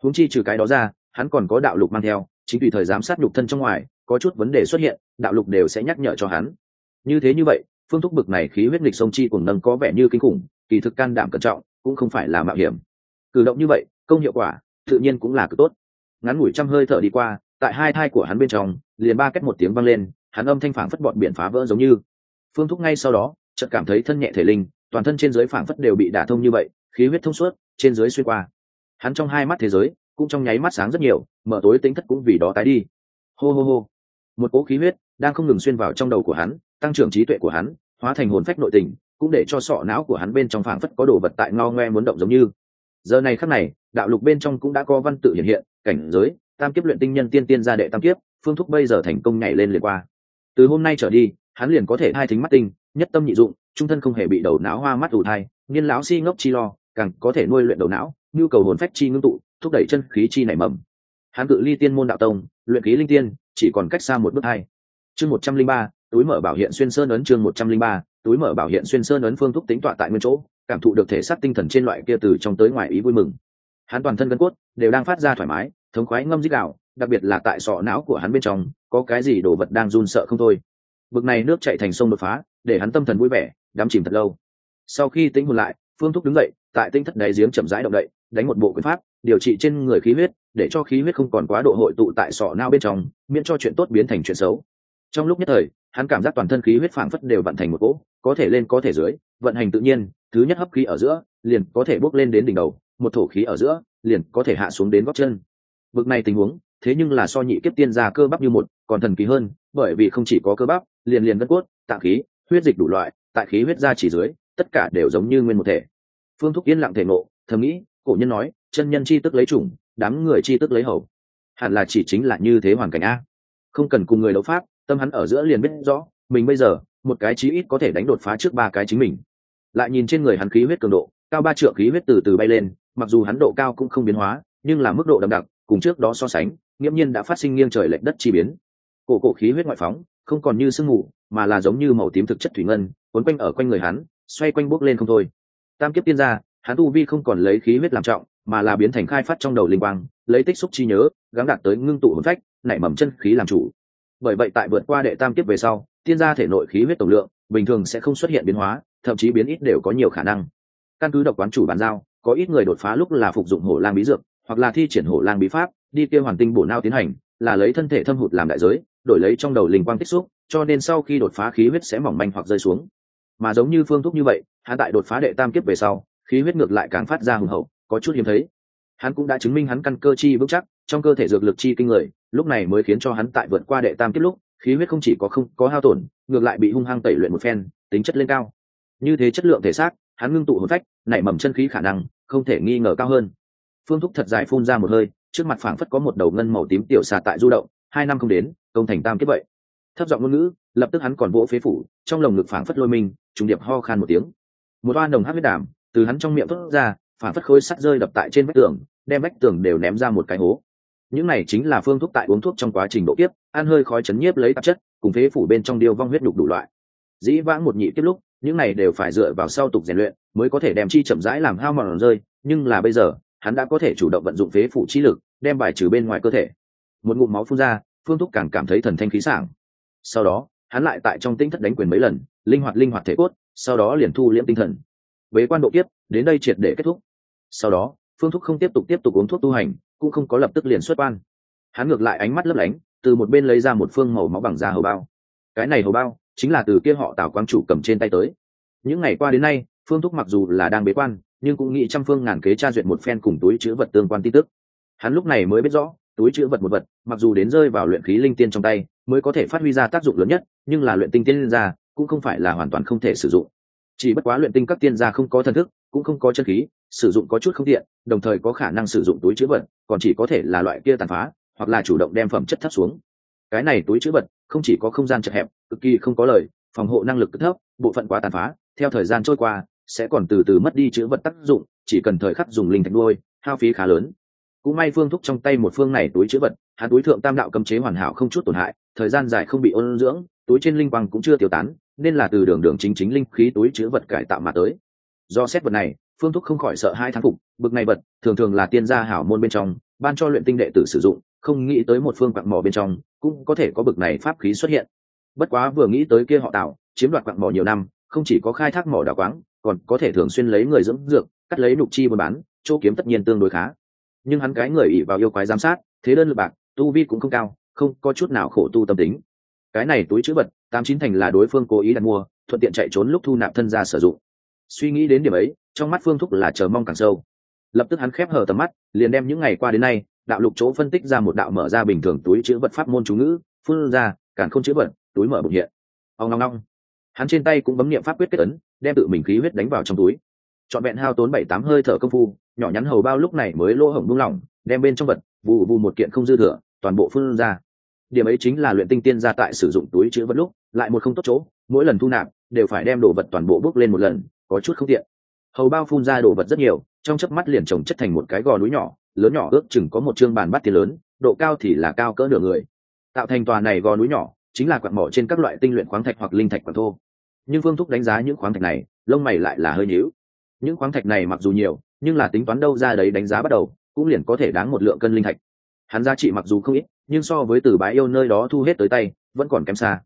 A: Húng chi trừ cái đó ra, hắn còn có đạo lục mang theo, chính tùy thời giám sát nhục thân trong ngoài, có chút vấn đề xuất hiện, đạo lục đều sẽ nhắc nhở cho hắn. Như thế như vậy, phương thúc bực này khí huyết nghịch sông chi cùng nâng có vẻ như kinh khủng, kỳ thực can đảm cẩn trọng, cũng không phải là mạo hiểm. Cử động như vậy, công hiệu quả, tự nhiên cũng là cực tốt. Ngắn ngủi trăm hơi thở đi qua, tại hai thai của hắn bên trong, liền ba cách một tiếng vang lên hắn âm thanh phảng phất bọn biển phá vỡ giống như. Phương thúc ngay sau đó, chợt cảm thấy thân nhẹ thể linh, toàn thân trên dưới phảng phất đều bị đả thông như vậy, khí huyết thông suốt, trên dưới xuyên qua. Hắn trong hai mắt thế giới, cũng trong nháy mắt sáng rất nhiều, mở tối tính thất cũng vì đó tái đi. Hô hô hô. Một cỗ khí huyết đang không ngừng xuyên vào trong đầu của hắn, tăng trưởng trí tuệ của hắn, hóa thành hồn phách nội tình, cũng để cho sọ não của hắn bên trong phảng phất có đồ vật tại ngao ngoe muốn động giống như. Giờ này khắc này, đạo lục bên trong cũng đã có văn tự hiện hiện, cảnh giới, tam kiếp luyện tinh nhân tiên tiên gia đệ tam kiếp, phương thúc bây giờ thành công nhảy lên liền qua từ hôm nay trở đi, hắn liền có thể hai thính mắt tinh, nhất tâm nhị dụng, trung thân không hề bị đầu não hoa mắt ủ thai niên lão si ngốc chi lo, càng có thể nuôi luyện đầu não, nhu cầu hồn phách chi ngưng tụ, thúc đẩy chân khí chi nảy mầm. Hắn cự ly tiên môn đạo tông, luyện khí linh tiên, chỉ còn cách xa một bước hai. Chương một trăm linh ba, túi mở bảo hiện xuyên sơn ấn chương một trăm linh ba, túi mở bảo hiện xuyên sơn ấn phương thúc tính tọa tại nguyên chỗ, cảm thụ được thể xác tinh thần trên loại kia từ trong tới ngoài ý vui mừng. Hắn toàn thân gân cốt đều đang phát ra thoải mái, thống khoái ngâm dích đạo, đặc biệt là tại sọ não của hắn bên trong có cái gì đồ vật đang run sợ không thôi. Bực này nước chạy thành sông đột phá, để hắn tâm thần vui vẻ, đắm chìm thật lâu. Sau khi tính hồn lại, phương thúc đứng dậy, tại tinh thất đáy giếng chậm rãi động đậy, đánh một bộ quyền pháp, điều trị trên người khí huyết, để cho khí huyết không còn quá độ hội tụ tại sọ não bên trong, miễn cho chuyện tốt biến thành chuyện xấu. Trong lúc nhất thời, hắn cảm giác toàn thân khí huyết phảng phất đều vận thành một cỗ, có thể lên có thể dưới, vận hành tự nhiên, thứ nhất hấp khí ở giữa, liền có thể bốc lên đến đỉnh đầu, một thổ khí ở giữa, liền có thể hạ xuống đến góc chân. Bực này tình huống thế nhưng là so nhị kiếp tiên gia cơ bắp như một, còn thần kỳ hơn, bởi vì không chỉ có cơ bắp, liền liền gân cốt, tạng khí, huyết dịch đủ loại, tại khí huyết ra chỉ dưới, tất cả đều giống như nguyên một thể. Phương thúc yên lặng thể ngộ, thầm nghĩ, cổ nhân nói, chân nhân chi tức lấy chủng, đám người chi tức lấy hầu. Hẳn là chỉ chính là như thế hoàn cảnh a. Không cần cùng người đấu pháp, tâm hắn ở giữa liền biết rõ, mình bây giờ, một cái chí ít có thể đánh đột phá trước ba cái chính mình. Lại nhìn trên người hắn khí huyết cường độ, cao ba triệu khí huyết từ từ bay lên, mặc dù hắn độ cao cũng không biến hóa, nhưng là mức độ đậm đặc, cùng trước đó so sánh nghiễm nhiên đã phát sinh nghiêng trời lệch đất chi biến. Cổ cổ khí huyết ngoại phóng, không còn như sương mù, mà là giống như màu tím thực chất thủy ngân quấn quanh ở quanh người hắn, xoay quanh bốc lên không thôi. Tam kiếp tiên gia, hắn tu vi không còn lấy khí huyết làm trọng, mà là biến thành khai phát trong đầu linh quang, lấy tích xúc chi nhớ, gắng đạt tới ngưng tụ hồn phách, nảy mầm chân khí làm chủ. Bởi vậy tại vượt qua đệ tam kiếp về sau, tiên gia thể nội khí huyết tổng lượng, bình thường sẽ không xuất hiện biến hóa, thậm chí biến ít đều có nhiều khả năng. Căn cứ độc quán chủ bàn giao, có ít người đột phá lúc là phục dụng hổ lang bí dược, hoặc là thi triển hổ lang bí pháp đi kêu hoàn tinh bổ nao tiến hành, là lấy thân thể thâm hụt làm đại giới, đổi lấy trong đầu linh quang tích xúc, cho nên sau khi đột phá khí huyết sẽ mỏng manh hoặc rơi xuống. Mà giống như phương thúc như vậy, hắn tại đột phá đệ tam kiếp về sau, khí huyết ngược lại càng phát ra hùng hậu, có chút hiếm thấy. Hắn cũng đã chứng minh hắn căn cơ chi vững chắc, trong cơ thể dược lực chi kinh người, lúc này mới khiến cho hắn tại vượt qua đệ tam kiếp lúc, khí huyết không chỉ có không có hao tổn, ngược lại bị hung hăng tẩy luyện một phen, tính chất lên cao. Như thế chất lượng thể xác, hắn ngưng tụ hồn phách, nảy mầm chân khí khả năng, không thể nghi ngờ cao hơn. Phương thúc thật dài phun ra một hơi trước mặt phảng phất có một đầu ngân màu tím tiểu xà tại du động, hai năm không đến, công thành tam kết vậy. Thấp giọng ngôn ngữ, lập tức hắn còn vỗ phế phủ, trong lồng ngực phảng phất lôi mình, trùng điệp ho khan một tiếng. Một oan đồng hát huyết đàm, từ hắn trong miệng thốt ra, phảng phất khối sắt rơi đập tại trên vách tường, đem vách tường đều ném ra một cái hố. Những này chính là phương thuốc tại uống thuốc trong quá trình độ kiếp, ăn hơi khói chấn nhiếp lấy tạp chất, cùng phế phủ bên trong điêu vong huyết nhục đủ loại. Dĩ vãng một nhị tiếp lúc, những này đều phải dựa vào sau tục rèn luyện, mới có thể đem chi chậm rãi làm hao mòn rơi, nhưng là bây giờ hắn đã có thể chủ động vận dụng phế phủ chi lực, đem bài trừ bên ngoài cơ thể. Một ngụm máu phun ra, phương thúc càng cảm thấy thần thanh khí sảng. Sau đó, hắn lại tại trong tinh thất đánh quyền mấy lần, linh hoạt linh hoạt thể cốt, sau đó liền thu liễm tinh thần. Với quan độ kiếp, đến đây triệt để kết thúc. Sau đó, phương thúc không tiếp tục tiếp tục uống thuốc tu hành, cũng không có lập tức liền xuất quan. Hắn ngược lại ánh mắt lấp lánh, từ một bên lấy ra một phương màu máu bằng da hầu bao. Cái này hầu bao chính là từ kia họ tào quang chủ cầm trên tay tới. Những ngày qua đến nay, phương thúc mặc dù là đang bế quan nhưng cũng nghĩ trăm phương ngàn kế tra duyệt một phen cùng túi chữ vật tương quan tin tức. Hắn lúc này mới biết rõ, túi chữ vật một vật, mặc dù đến rơi vào luyện khí linh tiên trong tay, mới có thể phát huy ra tác dụng lớn nhất, nhưng là luyện tinh tiên ra, cũng không phải là hoàn toàn không thể sử dụng. Chỉ bất quá luyện tinh các tiên gia không có thần thức, cũng không có chân khí, sử dụng có chút không tiện, đồng thời có khả năng sử dụng túi chữ vật, còn chỉ có thể là loại kia tàn phá, hoặc là chủ động đem phẩm chất thấp xuống. Cái này túi chữ vật, không chỉ có không gian chật hẹp, cực kỳ không có lời, phòng hộ năng lực thấp, bộ phận quá tàn phá, theo thời gian trôi qua sẽ còn từ từ mất đi chữ vật tác dụng, chỉ cần thời khắc dùng linh thạch nuôi, hao phí khá lớn. Cũng may phương thúc trong tay một phương này túi chữ vật, hắn túi thượng tam đạo cấm chế hoàn hảo không chút tổn hại, thời gian dài không bị ôn dưỡng, túi trên linh quang cũng chưa tiêu tán, nên là từ đường đường chính chính linh khí túi chữ vật cải tạo mà tới. Do xét vật này, phương thúc không khỏi sợ hai thán phục, bực này vật, thường thường là tiên gia hảo môn bên trong, ban cho luyện tinh đệ tử sử dụng, không nghĩ tới một phương quặng mỏ bên trong, cũng có thể có bực này pháp khí xuất hiện. Bất quá vừa nghĩ tới kia họ tạo chiếm đoạt quặng mỏ nhiều năm, không chỉ có khai thác mỏ đào quáng còn có thể thường xuyên lấy người dưỡng dược, cắt lấy đục chi buôn bán, chỗ kiếm tất nhiên tương đối khá. Nhưng hắn cái người ỉ vào yêu quái giám sát, thế đơn lực bạc, tu vi cũng không cao, không có chút nào khổ tu tâm tính. Cái này túi chữ vật, tám chín thành là đối phương cố ý đặt mua, thuận tiện chạy trốn lúc thu nạp thân ra sử dụng. Suy nghĩ đến điểm ấy, trong mắt phương thúc là chờ mong càng sâu. Lập tức hắn khép hờ tầm mắt, liền đem những ngày qua đến nay, đạo lục chỗ phân tích ra một đạo mở ra bình thường túi chữ vật pháp môn chú ngữ, phun ra cản không chữ vật, túi mở bụng hiện. Ông long long hắn trên tay cũng bấm niệm pháp quyết kết ấn đem tự mình khí huyết đánh vào trong túi. Trọn vẹn hao tốn bảy tám hơi thở công phu, nhỏ nhắn hầu bao lúc này mới lỗ hổng buông lỏng, đem bên trong vật, vù vù một kiện không dư thừa, toàn bộ phun ra. Điểm ấy chính là luyện tinh tiên gia tại sử dụng túi chữ vật lúc, lại một không tốt chỗ, mỗi lần thu nạp, đều phải đem đồ vật toàn bộ bước lên một lần, có chút không tiện. Hầu bao phun ra đồ vật rất nhiều, trong chớp mắt liền trồng chất thành một cái gò núi nhỏ, lớn nhỏ ước chừng có một chương bàn bát thì lớn, độ cao thì là cao cỡ nửa người. Tạo thành tòa này gò núi nhỏ, chính là quặng mỏ trên các loại tinh luyện khoáng thạch hoặc linh thạch quặng thô nhưng phương thúc đánh giá những khoáng thạch này, lông mày lại là hơi nhíu. Những khoáng thạch này mặc dù nhiều, nhưng là tính toán đâu ra đấy đánh giá bắt đầu, cũng liền có thể đáng một lượng cân linh thạch. Hắn giá trị mặc dù không ít, nhưng so với từ bãi yêu nơi đó thu hết tới tay, vẫn còn kém xa.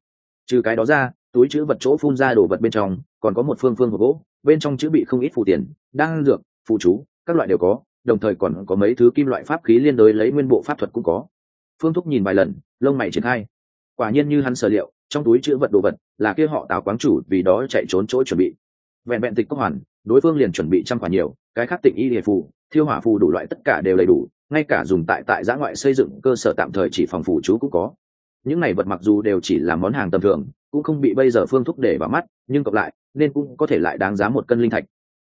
A: Trừ cái đó ra, túi chữ vật chỗ phun ra đồ vật bên trong, còn có một phương phương hộp gỗ, bên trong chữ bị không ít phù tiền, đan dược phụ chú, các loại đều có, đồng thời còn có mấy thứ kim loại pháp khí liên đối lấy nguyên bộ pháp thuật cũng có. Phương thúc nhìn vài lần, lông mày triển khai. Quả nhiên như hắn sở liệu, trong túi chữ vật đồ vật là kia họ tào quán chủ vì đó chạy trốn chỗ chuẩn bị. Vẹn vẹn tịch cốc hoàn, đối phương liền chuẩn bị trăm quả nhiều, cái khác tịnh y địa phù thiêu hỏa phù đủ loại tất cả đều đầy đủ, ngay cả dùng tại tại giã ngoại xây dựng cơ sở tạm thời chỉ phòng phủ chú cũng có. Những này vật mặc dù đều chỉ là món hàng tầm thường, cũng không bị bây giờ phương thúc để vào mắt, nhưng cộng lại, nên cũng có thể lại đáng giá một cân linh thạch.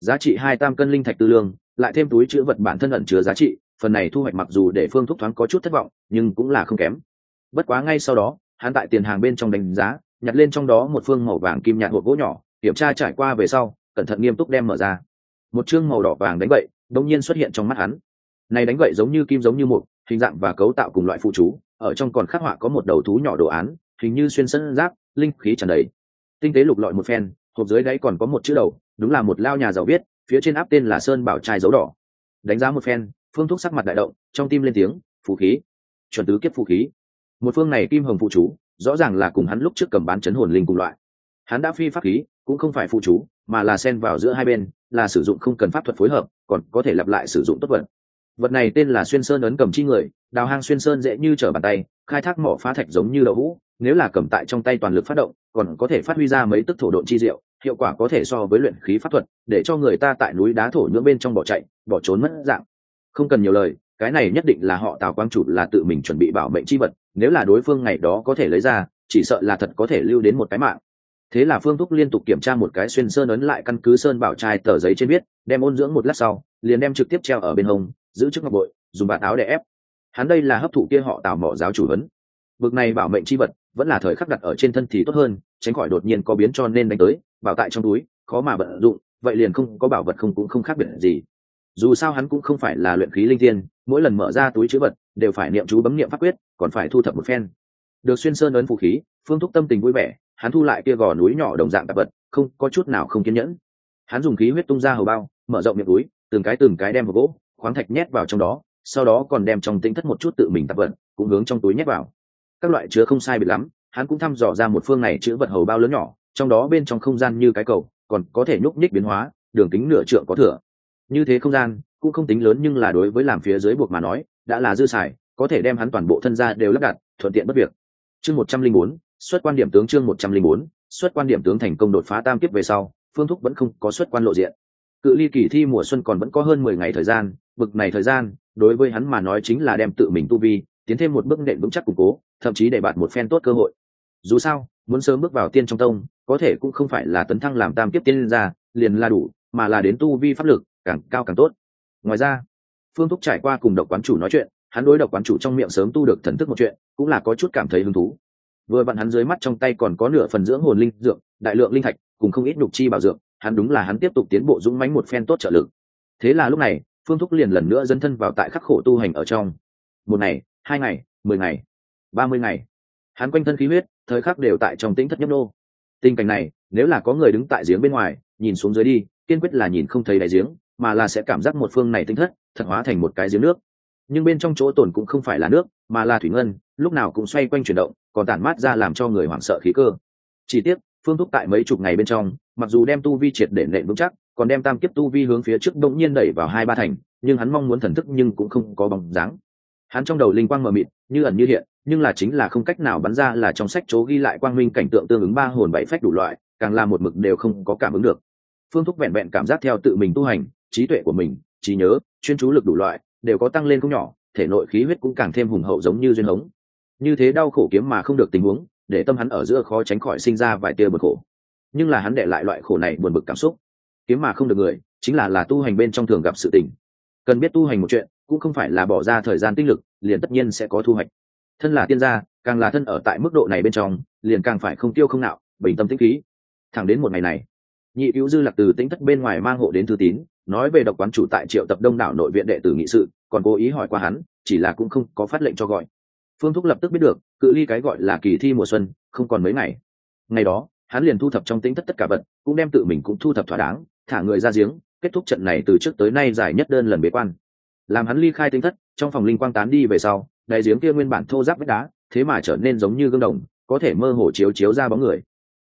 A: Giá trị hai tam cân linh thạch tư lương, lại thêm túi chữ vật bản thân ẩn chứa giá trị, phần này thu hoạch mặc dù để phương thúc thoáng có chút thất vọng, nhưng cũng là không kém. Bất quá ngay sau đó, hắn tại tiền hàng bên trong đánh giá nhặt lên trong đó một phương màu vàng kim nhạt hộp gỗ nhỏ, kiểm tra trải qua về sau, cẩn thận nghiêm túc đem mở ra. Một chương màu đỏ vàng đánh gậy đông nhiên xuất hiện trong mắt hắn. Này đánh gậy giống như kim giống như một hình dạng và cấu tạo cùng loại phụ chú, ở trong còn khắc họa có một đầu thú nhỏ đồ án, hình như xuyên sân giáp, linh khí tràn đầy. Tinh tế lục lọi một phen, hộp dưới đáy còn có một chữ đầu, đúng là một lao nhà giàu viết phía trên áp tên là sơn bảo trai dấu đỏ. Đánh giá một phen, phương thuốc sắc mặt đại động, trong tim lên tiếng, phù khí, chuẩn tứ kiếp phù khí. Một phương này kim hồng phụ chú rõ ràng là cùng hắn lúc trước cầm bán chấn hồn linh cùng loại. Hắn đã phi pháp khí, cũng không phải phụ chú, mà là xen vào giữa hai bên, là sử dụng không cần pháp thuật phối hợp, còn có thể lặp lại sử dụng tốt vật. Vật này tên là xuyên sơn ấn cầm chi người, đào hang xuyên sơn dễ như trở bàn tay, khai thác mỏ phá thạch giống như đậu hũ, nếu là cầm tại trong tay toàn lực phát động, còn có thể phát huy ra mấy tức thổ độn chi diệu, hiệu quả có thể so với luyện khí pháp thuật, để cho người ta tại núi đá thổ nhưỡng bên trong bỏ chạy, bỏ trốn mất dạng. Không cần nhiều lời cái này nhất định là họ tào quang chủ là tự mình chuẩn bị bảo mệnh chi vật, nếu là đối phương ngày đó có thể lấy ra, chỉ sợ là thật có thể lưu đến một cái mạng. Thế là phương thúc liên tục kiểm tra một cái xuyên sơn ấn lại căn cứ sơn bảo trai tờ giấy trên viết, đem ôn dưỡng một lát sau, liền đem trực tiếp treo ở bên hông, giữ trước ngọc bội, dùng bạt áo để ép. Hắn đây là hấp thụ kia họ tào mỏ giáo chủ hấn vực này bảo mệnh chi vật, vẫn là thời khắc đặt ở trên thân thì tốt hơn, tránh khỏi đột nhiên có biến cho nên đánh tới, bảo tại trong túi, khó mà vận dụng, vậy liền không có bảo vật không cũng không khác biệt gì dù sao hắn cũng không phải là luyện khí linh thiên mỗi lần mở ra túi chữ vật đều phải niệm chú bấm niệm pháp quyết, còn phải thu thập một phen. Được xuyên sơn ấn vũ khí, phương thúc tâm tình vui vẻ, hắn thu lại kia gò núi nhỏ đồng dạng tạp vật, không, có chút nào không kiên nhẫn. Hắn dùng khí huyết tung ra hầu bao, mở rộng miệng túi, từng cái từng cái đem vào gỗ, khoáng thạch nhét vào trong đó, sau đó còn đem trong tính thất một chút tự mình tạp vật, cũng hướng trong túi nhét vào. Các loại chứa không sai biệt lắm, hắn cũng thăm dò ra một phương này chữ vật hầu bao lớn nhỏ, trong đó bên trong không gian như cái cầu, còn có thể nhúc nhích biến hóa, đường kính nửa trượng có thừa như thế không gian, cũng không tính lớn nhưng là đối với làm phía dưới buộc mà nói, đã là dư xài, có thể đem hắn toàn bộ thân ra đều lắp đặt, thuận tiện bất việc. Chương một trăm linh bốn, xuất quan điểm tướng chương một trăm linh bốn, xuất quan điểm tướng thành công đột phá tam kiếp về sau, phương thúc vẫn không có xuất quan lộ diện. Cự ly kỳ thi mùa xuân còn vẫn có hơn mười ngày thời gian, bực này thời gian, đối với hắn mà nói chính là đem tự mình tu vi, tiến thêm một bước nện vững chắc củng cố, thậm chí để bạn một phen tốt cơ hội. Dù sao, muốn sớm bước vào tiên trong tông, có thể cũng không phải là tấn thăng làm tam kiếp tiên ra liền là đủ, mà là đến tu vi pháp lực càng cao càng tốt. Ngoài ra, phương thúc trải qua cùng độc quán chủ nói chuyện, hắn đối độc quán chủ trong miệng sớm tu được thần thức một chuyện, cũng là có chút cảm thấy hứng thú. Vừa vặn hắn dưới mắt trong tay còn có nửa phần dưỡng hồn linh dược, đại lượng linh thạch, cùng không ít nhục chi bảo dược, hắn đúng là hắn tiếp tục tiến bộ dũng mãnh một phen tốt trợ lực. Thế là lúc này, phương thúc liền lần nữa dấn thân vào tại khắc khổ tu hành ở trong. Một ngày, hai ngày, mười ngày, ba mươi ngày. Hắn quanh thân khí huyết, thời khắc đều tại trong tĩnh thất nhấp nô. Tình cảnh này, nếu là có người đứng tại giếng bên ngoài, nhìn xuống dưới đi, kiên quyết là nhìn không thấy đáy giếng mà là sẽ cảm giác một phương này tinh thất, thật hóa thành một cái giếng nước. Nhưng bên trong chỗ tồn cũng không phải là nước, mà là thủy ngân, lúc nào cũng xoay quanh chuyển động, còn tản mát ra làm cho người hoảng sợ khí cơ. Chỉ tiếc, phương thúc tại mấy chục ngày bên trong, mặc dù đem tu vi triệt để nện vững chắc, còn đem tam kiếp tu vi hướng phía trước đông nhiên đẩy vào hai ba thành, nhưng hắn mong muốn thần thức nhưng cũng không có bóng dáng. Hắn trong đầu linh quang mờ mịt, như ẩn như hiện, nhưng là chính là không cách nào bắn ra là trong sách chố ghi lại quang minh cảnh tượng tương ứng ba hồn bảy phách đủ loại, càng là một mực đều không có cảm ứng được. Phương thúc vẹn vẹn cảm giác theo tự mình tu hành trí tuệ của mình, trí nhớ, chuyên chú lực đủ loại, đều có tăng lên không nhỏ, thể nội khí huyết cũng càng thêm hùng hậu giống như duyên hống. Như thế đau khổ kiếm mà không được tình huống, để tâm hắn ở giữa khó tránh khỏi sinh ra vài tia bực khổ. Nhưng là hắn để lại loại khổ này buồn bực cảm xúc. Kiếm mà không được người, chính là là tu hành bên trong thường gặp sự tình. Cần biết tu hành một chuyện, cũng không phải là bỏ ra thời gian tích lực, liền tất nhiên sẽ có thu hoạch. Thân là tiên gia, càng là thân ở tại mức độ này bên trong, liền càng phải không tiêu không nạo, bình tâm tĩnh khí. Thẳng đến một ngày này nhị cứu dư lạc từ tính thất bên ngoài mang hộ đến thư tín, nói về độc quán chủ tại triệu tập đông đảo nội viện đệ tử nghị sự, còn cố ý hỏi qua hắn, chỉ là cũng không có phát lệnh cho gọi. Phương thúc lập tức biết được, cự ly cái gọi là kỳ thi mùa xuân, không còn mấy ngày. Ngày đó, hắn liền thu thập trong tính thất tất cả vật, cũng đem tự mình cũng thu thập thỏa đáng, thả người ra giếng, kết thúc trận này từ trước tới nay dài nhất đơn lần bế quan. Làm hắn ly khai tính thất, trong phòng linh quang tán đi về sau, đại giếng kia nguyên bản thô giáp vách đá, thế mà trở nên giống như gương đồng, có thể mơ hồ chiếu chiếu ra bóng người.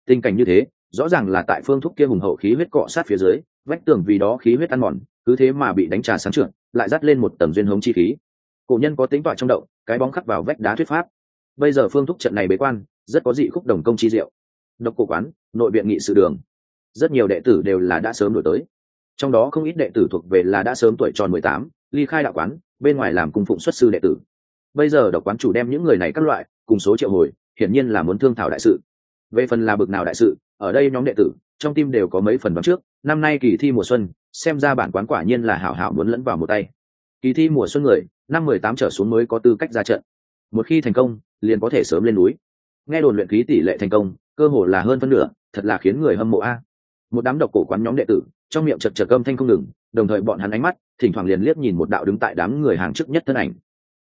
A: Tình cảnh như thế rõ ràng là tại phương thúc kia hùng hậu khí huyết cọ sát phía dưới, vách tường vì đó khí huyết ăn mòn, cứ thế mà bị đánh trà sáng trượt, lại dắt lên một tầng duyên hống chi khí. Cổ nhân có tính tọa trong động, cái bóng khắc vào vách đá thuyết pháp. Bây giờ phương thúc trận này bế quan, rất có dị khúc đồng công chi diệu. Độc cổ quán, nội viện nghị sự đường. Rất nhiều đệ tử đều là đã sớm đổi tới. Trong đó không ít đệ tử thuộc về là đã sớm tuổi tròn mười tám, ly khai đạo quán, bên ngoài làm cung phụng xuất sư đệ tử. Bây giờ độc quán chủ đem những người này các loại, cùng số triệu hồi, hiển nhiên là muốn thương thảo đại sự. Về phần là bực nào đại sự ở đây nhóm đệ tử, trong tim đều có mấy phần đoán trước, năm nay kỳ thi mùa xuân, xem ra bản quán quả nhiên là hảo hảo muốn lẫn vào một tay. Kỳ thi mùa xuân người, năm mười tám trở xuống mới có tư cách ra trận. Một khi thành công, liền có thể sớm lên núi. Nghe đồn luyện khí tỷ lệ thành công, cơ hồ là hơn phân nửa, thật là khiến người hâm mộ a. Một đám độc cổ quán nhóm đệ tử, trong miệng chật chật âm thanh không ngừng, đồng thời bọn hắn ánh mắt, thỉnh thoảng liền liếc nhìn một đạo đứng tại đám người hàng trước nhất thân ảnh.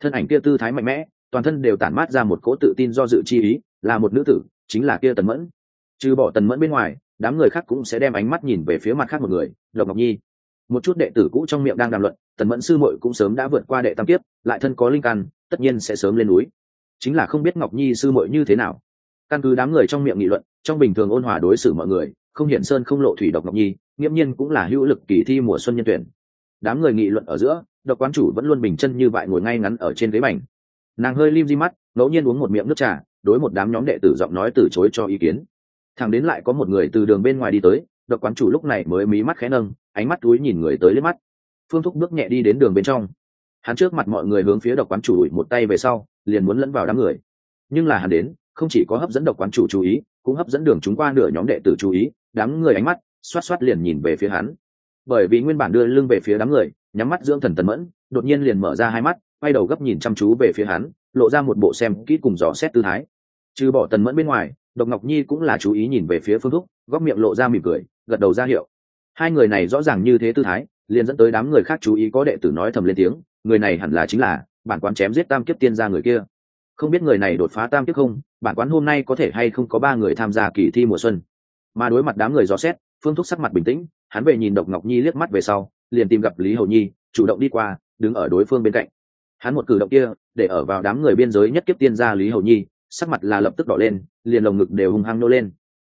A: Thân ảnh kia tư thái mạnh mẽ, toàn thân đều tản mát ra một cỗ tự tin do dự chi ý, là một nữ tử, chính là kia tần mẫn trừ bỏ tần mẫn bên ngoài, đám người khác cũng sẽ đem ánh mắt nhìn về phía mặt khác một người, lộc ngọc nhi. Một chút đệ tử cũ trong miệng đang đàm luận, tần mẫn sư muội cũng sớm đã vượt qua đệ tam kiếp, lại thân có linh căn, tất nhiên sẽ sớm lên núi. Chính là không biết ngọc nhi sư muội như thế nào. Căn cứ đám người trong miệng nghị luận, trong bình thường ôn hòa đối xử mọi người, không hiển sơn không lộ thủy độc ngọc nhi, nghiễm nhiên cũng là hữu lực kỳ thi mùa xuân nhân tuyển. Đám người nghị luận ở giữa, độc quán chủ vẫn luôn bình chân như vậy ngồi ngay ngắn ở trên ghế mảnh nàng hơi lim di mắt, ngẫu nhiên uống một miệng nước trà, đối một đám nhóm đệ tử giọng nói từ chối cho ý kiến thằng đến lại có một người từ đường bên ngoài đi tới, độc quán chủ lúc này mới mí mắt khẽ nâng, ánh mắt túi nhìn người tới lên mắt. Phương thúc bước nhẹ đi đến đường bên trong. Hắn trước mặt mọi người hướng phía độc quán chủ đuổi một tay về sau, liền muốn lẫn vào đám người. Nhưng là hắn đến, không chỉ có hấp dẫn độc quán chủ chú ý, cũng hấp dẫn đường chúng qua nửa nhóm đệ tử chú ý, đám người ánh mắt, xoát xoát liền nhìn về phía hắn. Bởi vì nguyên bản đưa lưng về phía đám người, nhắm mắt dưỡng thần tần mẫn, đột nhiên liền mở ra hai mắt, quay đầu gấp nhìn chăm chú về phía hắn, lộ ra một bộ xem kỹ cùng dò xét tư thái. Trừ bỏ tần mẫn bên ngoài độc ngọc nhi cũng là chú ý nhìn về phía phương thúc, góc miệng lộ ra mỉm cười, gật đầu ra hiệu. Hai người này rõ ràng như thế tư thái, liền dẫn tới đám người khác chú ý có đệ tử nói thầm lên tiếng, người này hẳn là chính là bản quán chém giết tam kiếp tiên gia người kia. Không biết người này đột phá tam kiếp không, bản quán hôm nay có thể hay không có ba người tham gia kỳ thi mùa xuân. Mà đối mặt đám người dò xét, phương thúc sắc mặt bình tĩnh, hắn về nhìn độc ngọc nhi liếc mắt về sau, liền tìm gặp lý hầu nhi, chủ động đi qua, đứng ở đối phương bên cạnh. Hắn một cử động kia, để ở vào đám người biên giới nhất kiếp tiên gia lý hầu nhi sắc mặt là lập tức đỏ lên, liền lồng ngực đều hung hăng nô lên.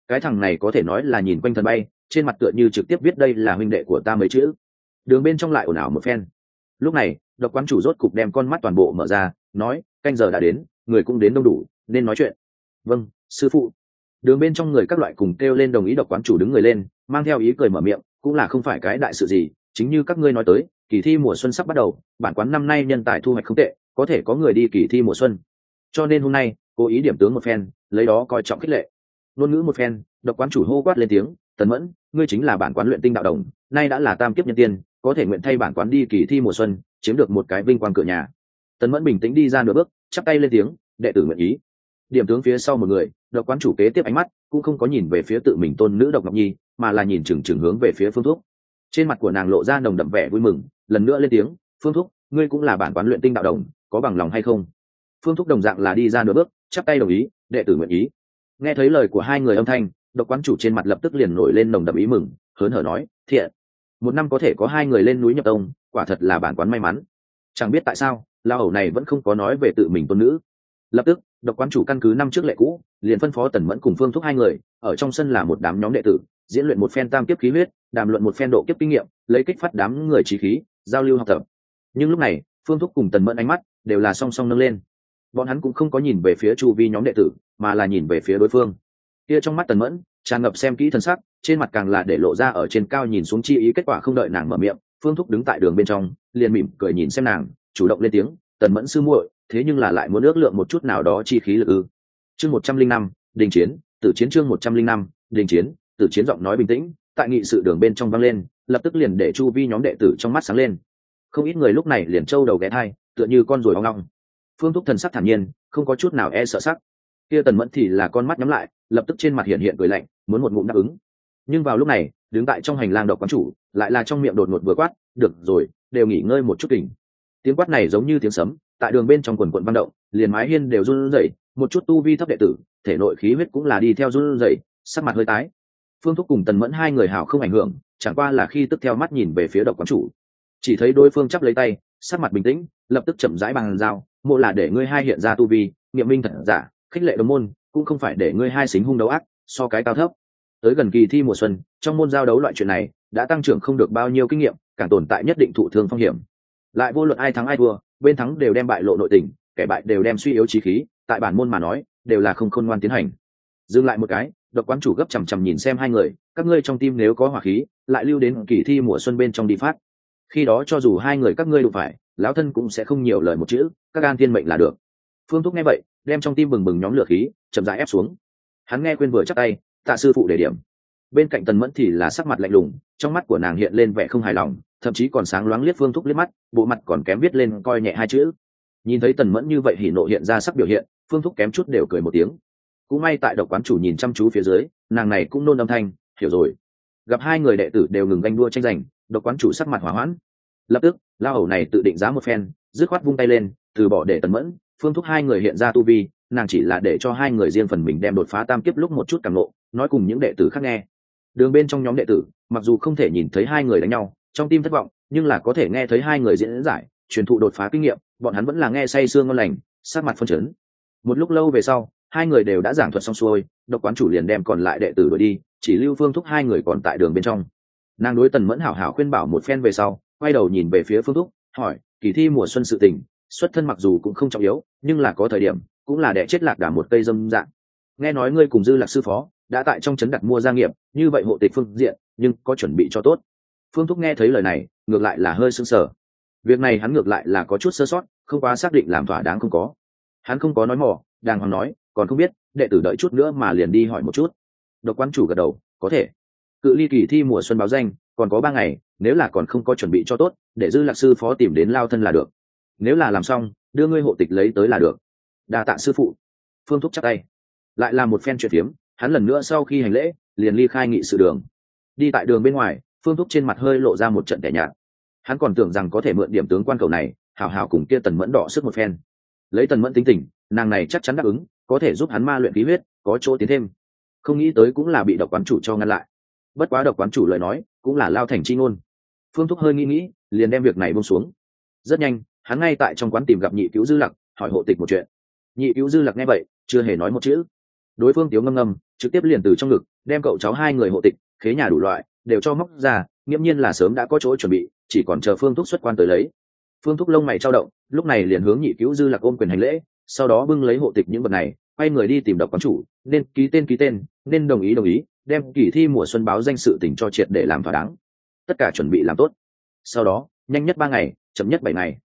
A: Cái thằng này có thể nói là nhìn quanh thần bay, trên mặt tựa như trực tiếp viết đây là huynh đệ của ta mấy chữ. Đường bên trong lại ồn ào một phen. Lúc này, độc quán chủ rốt cục đem con mắt toàn bộ mở ra, nói, canh giờ đã đến, người cũng đến đông đủ, nên nói chuyện. Vâng sư phụ. Đường bên trong người các loại cùng kêu lên đồng ý độc quán chủ đứng người lên, mang theo ý cười mở miệng, cũng là không phải cái đại sự gì, chính như các ngươi nói tới, kỳ thi mùa xuân sắp bắt đầu, bản quán năm nay nhân tài thu hoạch không tệ, có thể có người đi kỳ thi mùa xuân. Cho nên hôm nay cố ý điểm tướng một phen, lấy đó coi trọng khích lệ. Ngôn ngữ một phen, độc quán chủ hô quát lên tiếng, tần mẫn, ngươi chính là bản quán luyện tinh đạo đồng, nay đã là tam kiếp nhân tiên, có thể nguyện thay bản quán đi kỳ thi mùa xuân, chiếm được một cái vinh quang cửa nhà. Tần mẫn bình tĩnh đi ra nửa bước, chắp tay lên tiếng, đệ tử nguyện ý. Điểm tướng phía sau một người, độc quán chủ kế tiếp ánh mắt cũng không có nhìn về phía tự mình tôn nữ độc ngọc nhi, mà là nhìn chừng chừng hướng về phía phương thuốc trên mặt của nàng lộ ra nồng đậm vẻ vui mừng, lần nữa lên tiếng, phương thúc, ngươi cũng là bản quán luyện tinh đạo đồng, có bằng lòng hay không? Phương thúc đồng dạng là đi ra nửa bước chắp tay đồng ý, đệ tử nguyện ý. Nghe thấy lời của hai người âm thanh, độc quán chủ trên mặt lập tức liền nổi lên nồng đậm ý mừng, hớn hở nói, thiện, một năm có thể có hai người lên núi nhập tông, quả thật là bản quán may mắn. Chẳng biết tại sao lao hầu này vẫn không có nói về tự mình tôn nữ. Lập tức, độc quán chủ căn cứ năm trước lệ cũ, liền phân phó tần mẫn cùng phương thúc hai người, ở trong sân là một đám nhóm đệ tử, diễn luyện một phen tam kiếp khí huyết, đàm luận một phen độ kiếp kinh nghiệm, lấy kích phát đám người trí khí, giao lưu học tập. Nhưng lúc này, phương thúc cùng tần mẫn ánh mắt đều là song song nâng lên bọn hắn cũng không có nhìn về phía chu vi nhóm đệ tử, mà là nhìn về phía đối phương. Kia trong mắt tần mẫn, tràn ngập xem kỹ thân sắc, trên mặt càng là để lộ ra ở trên cao nhìn xuống chi ý, kết quả không đợi nàng mở miệng, phương thúc đứng tại đường bên trong, liền mỉm cười nhìn xem nàng, chủ động lên tiếng, tần mẫn sư muội, thế nhưng là lại muốn ước lượng một chút nào đó chi khí lực ư? Chương một trăm linh năm, đình chiến tự chiến chương một trăm linh năm, đình chiến tự chiến giọng nói bình tĩnh, tại nghị sự đường bên trong vang lên, lập tức liền để chu vi nhóm đệ tử trong mắt sáng lên. Không ít người lúc này liền trâu đầu ghé thai, tựa như con ruồi hoang long phương thúc thần sắc thản nhiên, không có chút nào e sợ sắc. Kia tần mẫn thì là con mắt nhắm lại, lập tức trên mặt hiện hiện cười lạnh, muốn một ngụm đáp ứng. Nhưng vào lúc này, đứng tại trong hành lang độc quán chủ, lại là trong miệng đột ngột vừa quát, được rồi, đều nghỉ ngơi một chút kỉnh tiếng quát này giống như tiếng sấm, tại đường bên trong quần quận văn động, liền mái hiên đều run rẩy, một chút tu vi thấp đệ tử, thể nội khí huyết cũng là đi theo run rẩy, sắc mặt hơi tái. Phương thúc cùng tần mẫn hai người hào không ảnh hưởng, chẳng qua là khi tức theo mắt nhìn về phía độc quán chủ. Chỉ thấy đối phương chắp lấy tay, sắc mặt bình tĩnh, lập tức chậm rãi bằng dao mộ là để ngươi hai hiện ra tu vi nghiệm minh thật giả, khích lệ đồng môn, cũng không phải để ngươi hai xính hung đấu ác, so cái cao thấp. Tới gần kỳ thi mùa xuân, trong môn giao đấu loại chuyện này, đã tăng trưởng không được bao nhiêu kinh nghiệm, càng tồn tại nhất định thụ thương phong hiểm. Lại vô luận ai thắng ai thua, bên thắng đều đem bại lộ nội tình, kẻ bại đều đem suy yếu trí khí, tại bản môn mà nói, đều là không khôn ngoan tiến hành. Dừng lại một cái, độc quán chủ gấp chằm chằm nhìn xem hai người, các ngươi trong tim nếu có hỏa khí, lại lưu đến kỳ thi mùa xuân bên trong đi phát. Khi đó cho dù hai người các ngươi đụng phải lão thân cũng sẽ không nhiều lời một chữ, các an thiên mệnh là được. Phương thúc nghe vậy, đem trong tim bừng bừng nhóm lửa khí, chậm rãi ép xuống. Hắn nghe quên vừa chắc tay, tạ sư phụ để điểm. Bên cạnh tần mẫn thì là sắc mặt lạnh lùng, trong mắt của nàng hiện lên vẻ không hài lòng, thậm chí còn sáng loáng liếc phương thúc liếc mắt, bộ mặt còn kém viết lên coi nhẹ hai chữ. Nhìn thấy tần mẫn như vậy hỉ nộ hiện ra sắc biểu hiện, phương thúc kém chút đều cười một tiếng. Cũng may tại độc quán chủ nhìn chăm chú phía dưới, nàng này cũng nôn âm thanh, hiểu rồi. Gặp hai người đệ tử đều ngừng ganh đua tranh giành, độc quán chủ sắc mặt hỏa hoãn lập tức lao hầu này tự định giá một phen, dứt khoát vung tay lên, từ bỏ để tần mẫn, phương thúc hai người hiện ra tu vi, nàng chỉ là để cho hai người riêng phần mình đem đột phá tam kiếp lúc một chút càng lộ nói cùng những đệ tử khác nghe. Đường bên trong nhóm đệ tử, mặc dù không thể nhìn thấy hai người đánh nhau, trong tim thất vọng, nhưng là có thể nghe thấy hai người diễn giải, truyền thụ đột phá kinh nghiệm, bọn hắn vẫn là nghe say sương ngon lành sát mặt phân chấn. Một lúc lâu về sau, hai người đều đã giảng thuật xong xuôi, độc quán chủ liền đem còn lại đệ tử đuổi đi, chỉ lưu phương thúc hai người còn tại đường bên trong. Nàng đối tần mẫn hảo hảo khuyên bảo một phen về sau quay đầu nhìn về phía phương thúc hỏi kỳ thi mùa xuân sự tình xuất thân mặc dù cũng không trọng yếu nhưng là có thời điểm cũng là để chết lạc đà một cây dâm dạng. Nghe nói ngươi cùng dư lạc sư phó đã tại trong trấn đặt mua gia nghiệp như vậy hộ tịch phương diện nhưng có chuẩn bị cho tốt. Phương thúc nghe thấy lời này ngược lại là hơi sưng sờ. Việc này hắn ngược lại là có chút sơ sót không quá xác định làm thỏa đáng không có. Hắn không có nói mỏ, đàng hoàng nói còn không biết đệ tử đợi chút nữa mà liền đi hỏi một chút. Độc quan chủ gật đầu có thể. Cự ly kỳ thi mùa xuân báo danh còn có ba ngày nếu là còn không có chuẩn bị cho tốt, để dư lạc sư phó tìm đến lao thân là được. Nếu là làm xong, đưa ngươi hộ tịch lấy tới là được. Đa tạ sư phụ. Phương thúc chắc tay. Lại là một phen chuyện phiếm hắn lần nữa sau khi hành lễ, liền ly khai nghị sự đường. Đi tại đường bên ngoài, phương thúc trên mặt hơi lộ ra một trận tẻ nhạt. Hắn còn tưởng rằng có thể mượn điểm tướng quan cầu này, hào hào cùng kia tần mẫn đỏ sức một phen. Lấy tần mẫn tính tình, nàng này chắc chắn đáp ứng, có thể giúp hắn ma luyện khí huyết, có chỗ tiến thêm. Không nghĩ tới cũng là bị độc quán chủ cho ngăn lại bất quá độc quán chủ lời nói, cũng là lao thành chi ngôn. Phương thúc hơi nghĩ nghĩ, liền đem việc này bông xuống. Rất nhanh, hắn ngay tại trong quán tìm gặp nhị cứu dư lặc, hỏi hộ tịch một chuyện. Nhị cứu dư lặc nghe vậy, chưa hề nói một chữ. Đối phương tiếu ngâm ngâm, trực tiếp liền từ trong ngực, đem cậu cháu hai người hộ tịch, khế nhà đủ loại, đều cho móc ra, nghiễm nhiên là sớm đã có chỗ chuẩn bị, chỉ còn chờ phương thúc xuất quan tới lấy. Phương thúc lông mày trao động, lúc này liền hướng nhị cứu dư lạc ôm quyền hành lễ, sau đó bưng lấy hộ tịch những vật này quay người đi tìm độc quán chủ, nên ký tên ký tên, nên đồng ý đồng ý, đem kỳ thi mùa xuân báo danh sự tỉnh cho triệt để làm thỏa đáng. Tất cả chuẩn bị làm tốt. Sau đó, nhanh nhất ba ngày, chậm nhất bảy ngày.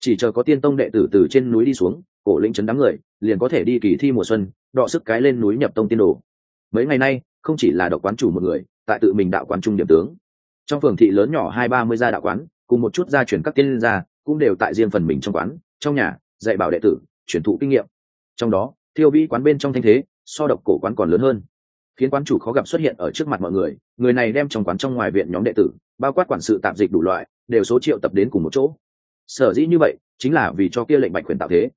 A: Chỉ chờ có tiên tông đệ tử từ trên núi đi xuống, cổ lĩnh trấn đám người, liền có thể đi kỳ thi mùa xuân, đọ sức cái lên núi nhập tông tiên đồ. Mấy ngày nay, không chỉ là độc quán chủ một người, tại tự mình đạo quán trung điểm tướng. Trong phường thị lớn nhỏ hai ba mươi gia đạo quán, cùng một chút gia truyền các tiên gia, cũng đều tại riêng phần mình trong quán, trong nhà, dạy bảo đệ tử, truyền thụ kinh nghiệm. Trong đó thiêu vĩ quán bên trong thanh thế, so độc cổ quán còn lớn hơn. Khiến quán chủ khó gặp xuất hiện ở trước mặt mọi người người này đem trong quán trong ngoài viện nhóm đệ tử, bao quát quản sự tạp dịch đủ loại, đều số triệu tập đến cùng một chỗ. Sở dĩ như vậy, chính là vì cho kia lệnh bạch quyền tạo thế.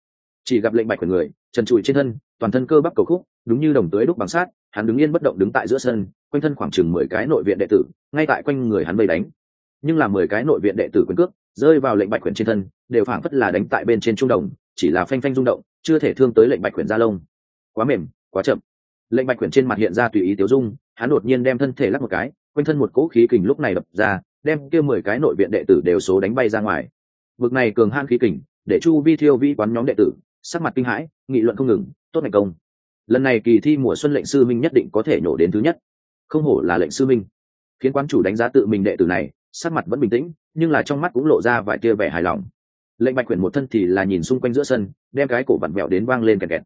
A: Chỉ gặp lệnh bạch quyền người, trần trụi trên thân, toàn thân cơ bắp cầu khúc, đúng như đồng tưới đúc bằng sát hắn đứng yên bất động đứng tại giữa sân, quanh thân khoảng chừng mười cái nội viện đệ tử, ngay tại quanh người hắn vây đánh. Nhưng là mười cái nội viện đệ tử quyền cước, rơi vào lệnh bạch quyền trên thân, đều phảng phất là đánh tại bên trên trung đồng, chỉ là phanh phanh rung động chưa thể thương tới lệnh bạch quyển ra lông. Quá mềm, quá chậm. Lệnh bạch quyển trên mặt hiện ra tùy ý tiếu dung, hắn đột nhiên đem thân thể lắc một cái, quanh thân một cỗ khí kình lúc này đập ra, đem kia mười cái nội viện đệ tử đều số đánh bay ra ngoài. Vực này cường han khí kình, để chu vi thiêu vi quán nhóm đệ tử, sắc mặt kinh hãi, nghị luận không ngừng, tốt thành công. Lần này kỳ thi mùa xuân lệnh sư minh nhất định có thể nhổ đến thứ nhất. Không hổ là lệnh sư minh. Khiến quán chủ đánh giá tự mình đệ tử này, sắc mặt vẫn bình tĩnh, nhưng là trong mắt cũng lộ ra vài tia vẻ hài lòng lệnh bạch quyển một thân thì là nhìn xung quanh giữa sân, đem cái cổ vặn vẹo đến vang lên kẹt kẹt.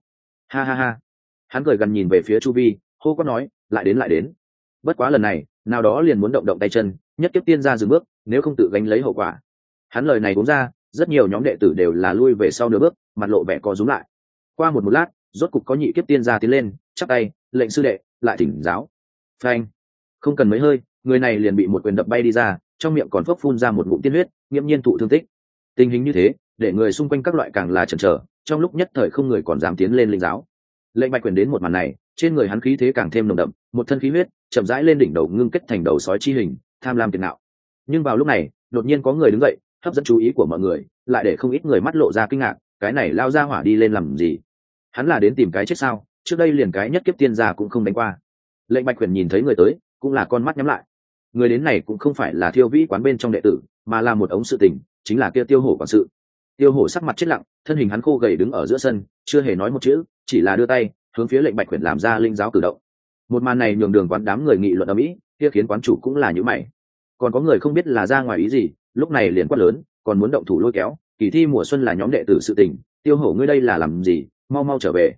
A: Ha ha ha. Hắn cười gần nhìn về phía chu vi, hô có nói, lại đến lại đến. Bất quá lần này, nào đó liền muốn động động tay chân, nhất tiếp tiên ra dừng bước, nếu không tự gánh lấy hậu quả. Hắn lời này cũng ra, rất nhiều nhóm đệ tử đều là lui về sau nửa bước, mặt lộ vẻ co rúm lại. Qua một một lát, rốt cục có nhị kiếp tiên ra tiến lên chắc tay, lệnh sư đệ, lại thỉnh giáo. Phanh. Không cần mấy hơi, người này liền bị một quyền đập bay đi ra, trong miệng còn phốc phun ra một ngụm tiên huyết, nghiễm nhiên thụ thương tích tình hình như thế, để người xung quanh các loại càng là chần chờ, trong lúc nhất thời không người còn dám tiến lên linh giáo. Lệnh bạch quyền đến một màn này, trên người hắn khí thế càng thêm nồng đậm, một thân khí huyết, chậm rãi lên đỉnh đầu ngưng kết thành đầu sói chi hình, tham lam tiền nạo nhưng vào lúc này, đột nhiên có người đứng dậy, hấp dẫn chú ý của mọi người, lại để không ít người mắt lộ ra kinh ngạc, cái này lao ra hỏa đi lên làm gì? Hắn là đến tìm cái chết sao? Trước đây liền cái nhất kiếp tiên gia cũng không đánh qua. Lệnh bạch quyền nhìn thấy người tới, cũng là con mắt nhắm lại. Người đến này cũng không phải là thiêu vĩ quán bên trong đệ tử, mà là một ống sự tình chính là kia tiêu hổ quản sự. Tiêu hổ sắc mặt chết lặng, thân hình hắn khô gầy đứng ở giữa sân, chưa hề nói một chữ, chỉ là đưa tay, hướng phía lệnh bạch quyển làm ra linh giáo cử động. Một màn này nhường đường quán đám người nghị luận ở mỹ kia khiến quán chủ cũng là những mày. Còn có người không biết là ra ngoài ý gì, lúc này liền quát lớn, còn muốn động thủ lôi kéo, kỳ thi mùa xuân là nhóm đệ tử sự tình, tiêu hổ ngươi đây là làm gì, mau mau trở về.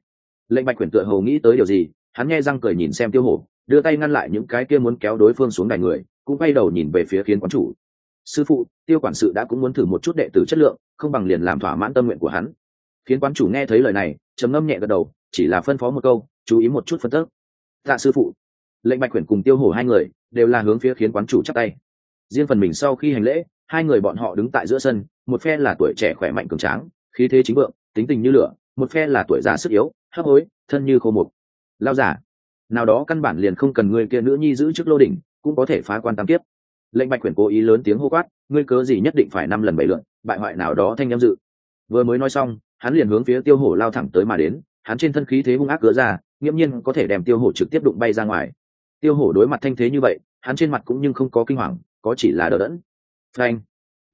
A: Lệnh bạch quyển tựa hồ nghĩ tới điều gì, hắn nghe răng cười nhìn xem tiêu hổ, đưa tay ngăn lại những cái kia muốn kéo đối phương xuống đài người, cũng quay đầu nhìn về phía khiến quán chủ sư phụ, tiêu quản sự đã cũng muốn thử một chút đệ tử chất lượng, không bằng liền làm thỏa mãn tâm nguyện của hắn. Khiến quán chủ nghe thấy lời này, trầm ngâm nhẹ gật đầu, chỉ là phân phó một câu, chú ý một chút phân tức tạ sư phụ. Lệnh bạch quyển cùng tiêu hổ hai người đều là hướng phía khiến quán chủ chắc tay. Riêng phần mình sau khi hành lễ, hai người bọn họ đứng tại giữa sân, một phe là tuổi trẻ khỏe mạnh cường tráng, khí thế chính vượng, tính tình như lửa, một phe là tuổi già sức yếu, hấp hối, thân như khô mục. Lao giả nào đó căn bản liền không cần người kia nữ nhi giữ chức lô đỉnh, cũng có thể phá quan tam kiếp lệnh bạch quyển cố ý lớn tiếng hô quát, ngươi cớ gì nhất định phải năm lần bảy lượn bại hoại nào đó thanh em dự. Vừa mới nói xong, hắn liền hướng phía tiêu hổ lao thẳng tới mà đến, hắn trên thân khí thế hung ác gỡ ra, nghiễm nhiên có thể đem tiêu hổ trực tiếp đụng bay ra ngoài. Tiêu hổ đối mặt thanh thế như vậy, hắn trên mặt cũng nhưng không có kinh hoàng, có chỉ là đờ đẫn. Phanh!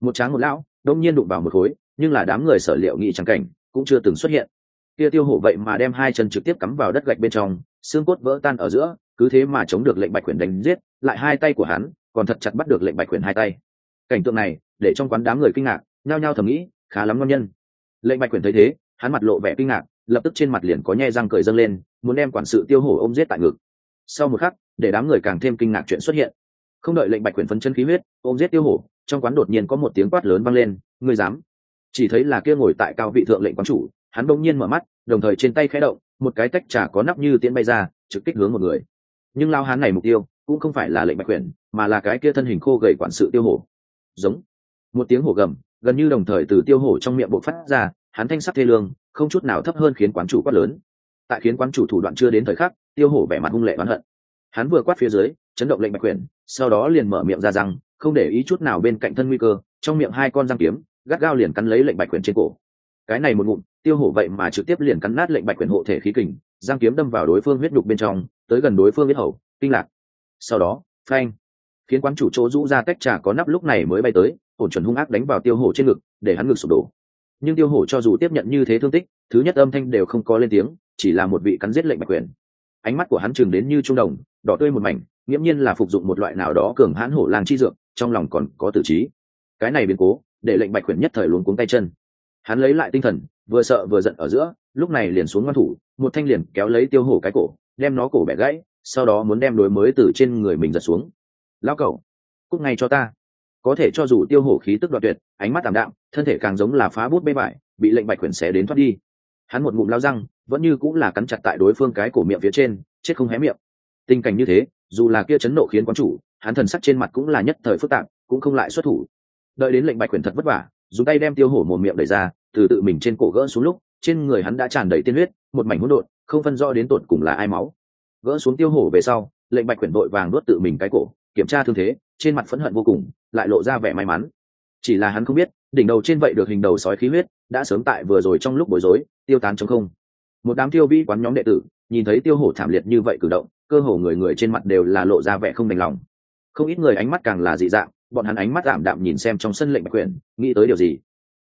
A: Một tráng một lão, đông nhiên đụng vào một khối, nhưng là đám người sở liệu nghị trắng cảnh, cũng chưa từng xuất hiện. Kia tiêu hổ vậy mà đem hai chân trực tiếp cắm vào đất gạch bên trong, xương cốt vỡ tan ở giữa, cứ thế mà chống được lệnh bạch quyển đánh giết, lại hai tay của hắn còn thật chặt bắt được lệnh bạch quyển hai tay. Cảnh tượng này, để trong quán đám người kinh ngạc, nhao nhao thầm nghĩ, khá lắm ngon nhân. Lệnh bạch quyển thấy thế, hắn mặt lộ vẻ kinh ngạc, lập tức trên mặt liền có nhe răng cười dâng lên, muốn đem quản sự tiêu hổ ôm giết tại ngực. Sau một khắc, để đám người càng thêm kinh ngạc chuyện xuất hiện. Không đợi lệnh bạch quyển phấn chân khí huyết, ôm giết tiêu hổ, trong quán đột nhiên có một tiếng quát lớn vang lên, ngươi dám? Chỉ thấy là kia ngồi tại cao vị thượng lệnh quán chủ, hắn đông nhiên mở mắt, đồng thời trên tay khẽ động, một cái tách trà có nắp như tiễn bay ra, trực kích hướng một người. Nhưng lao hán này mục tiêu, cũng không phải là lệnh bạch quyển mà là cái kia thân hình khô gầy quản sự tiêu hổ. Giống. Một tiếng hổ gầm gần như đồng thời từ tiêu hổ trong miệng bộ phát ra hắn thanh sắc thê lương không chút nào thấp hơn khiến quán chủ quát lớn. Tại khiến quán chủ thủ đoạn chưa đến thời khắc tiêu hổ vẻ mặt hung lệ oán hận. Hắn vừa quát phía dưới chấn động lệnh bạch quyển sau đó liền mở miệng ra rằng, không để ý chút nào bên cạnh thân nguy cơ trong miệng hai con răng kiếm gắt gao liền cắn lấy lệnh bạch quyển trên cổ. Cái này một ngụm tiêu hổ vậy mà trực tiếp liền cắn nát lệnh bạch quyển hộ thể khí kình giang kiếm đâm vào đối phương huyết nhục bên trong tới gần đối phương huyết hầu kinh lạc. Sau đó phanh khiến quán chủ chỗ rũ ra tách trà có nắp lúc này mới bay tới, ổn chuẩn hung ác đánh vào tiêu hổ trên ngực, để hắn ngực sụp đổ. Nhưng tiêu hổ cho dù tiếp nhận như thế thương tích, thứ nhất âm thanh đều không có lên tiếng, chỉ là một vị cắn giết lệnh bạch quyền. Ánh mắt của hắn chừng đến như trung đồng, đỏ tươi một mảnh, nghiễm nhiên là phục dụng một loại nào đó cường hãn hổ làng chi dược, trong lòng còn có tử trí. Cái này biến cố, để lệnh bạch quyền nhất thời luống cuống tay chân. Hắn lấy lại tinh thần, vừa sợ vừa giận ở giữa, lúc này liền xuống ngoan thủ, một thanh liền kéo lấy tiêu hổ cái cổ, đem nó cổ bẻ gãy, sau đó muốn đem đối mới từ trên người mình giật xuống lao cẩu cúc ngay cho ta. Có thể cho dù tiêu hổ khí tức đoạt tuyệt, ánh mắt tảm đạm, thân thể càng giống là phá bút bê bại, bị lệnh bạch quyển xé đến thoát đi. Hắn một ngụm lao răng, vẫn như cũng là cắn chặt tại đối phương cái cổ miệng phía trên, chết không hé miệng. Tình cảnh như thế, dù là kia chấn nộ khiến quán chủ, hắn thần sắc trên mặt cũng là nhất thời phức tạp, cũng không lại xuất thủ. Đợi đến lệnh bạch quyển thật vất vả, dùng tay đem tiêu hổ một miệng đẩy ra, từ tự mình trên cổ gỡ xuống lúc, trên người hắn đã tràn đầy tiên huyết, một mảnh hỗn độn, không phân rõ đến tột cùng là ai máu. Gỡ xuống tiêu hổ về sau, lệnh bạch quyển đội vàng nuốt tự mình cái cổ kiểm tra thương thế, trên mặt phẫn hận vô cùng, lại lộ ra vẻ may mắn. Chỉ là hắn không biết, đỉnh đầu trên vậy được hình đầu sói khí huyết, đã sớm tại vừa rồi trong lúc bối rối, tiêu tán trong không. Một đám tiêu vi quán nhóm đệ tử, nhìn thấy tiêu hổ thảm liệt như vậy cử động, cơ hồ người người trên mặt đều là lộ ra vẻ không đành lòng. Không ít người ánh mắt càng là dị dạng, bọn hắn ánh mắt ảm đạm nhìn xem trong sân lệnh bạch quyển, nghĩ tới điều gì?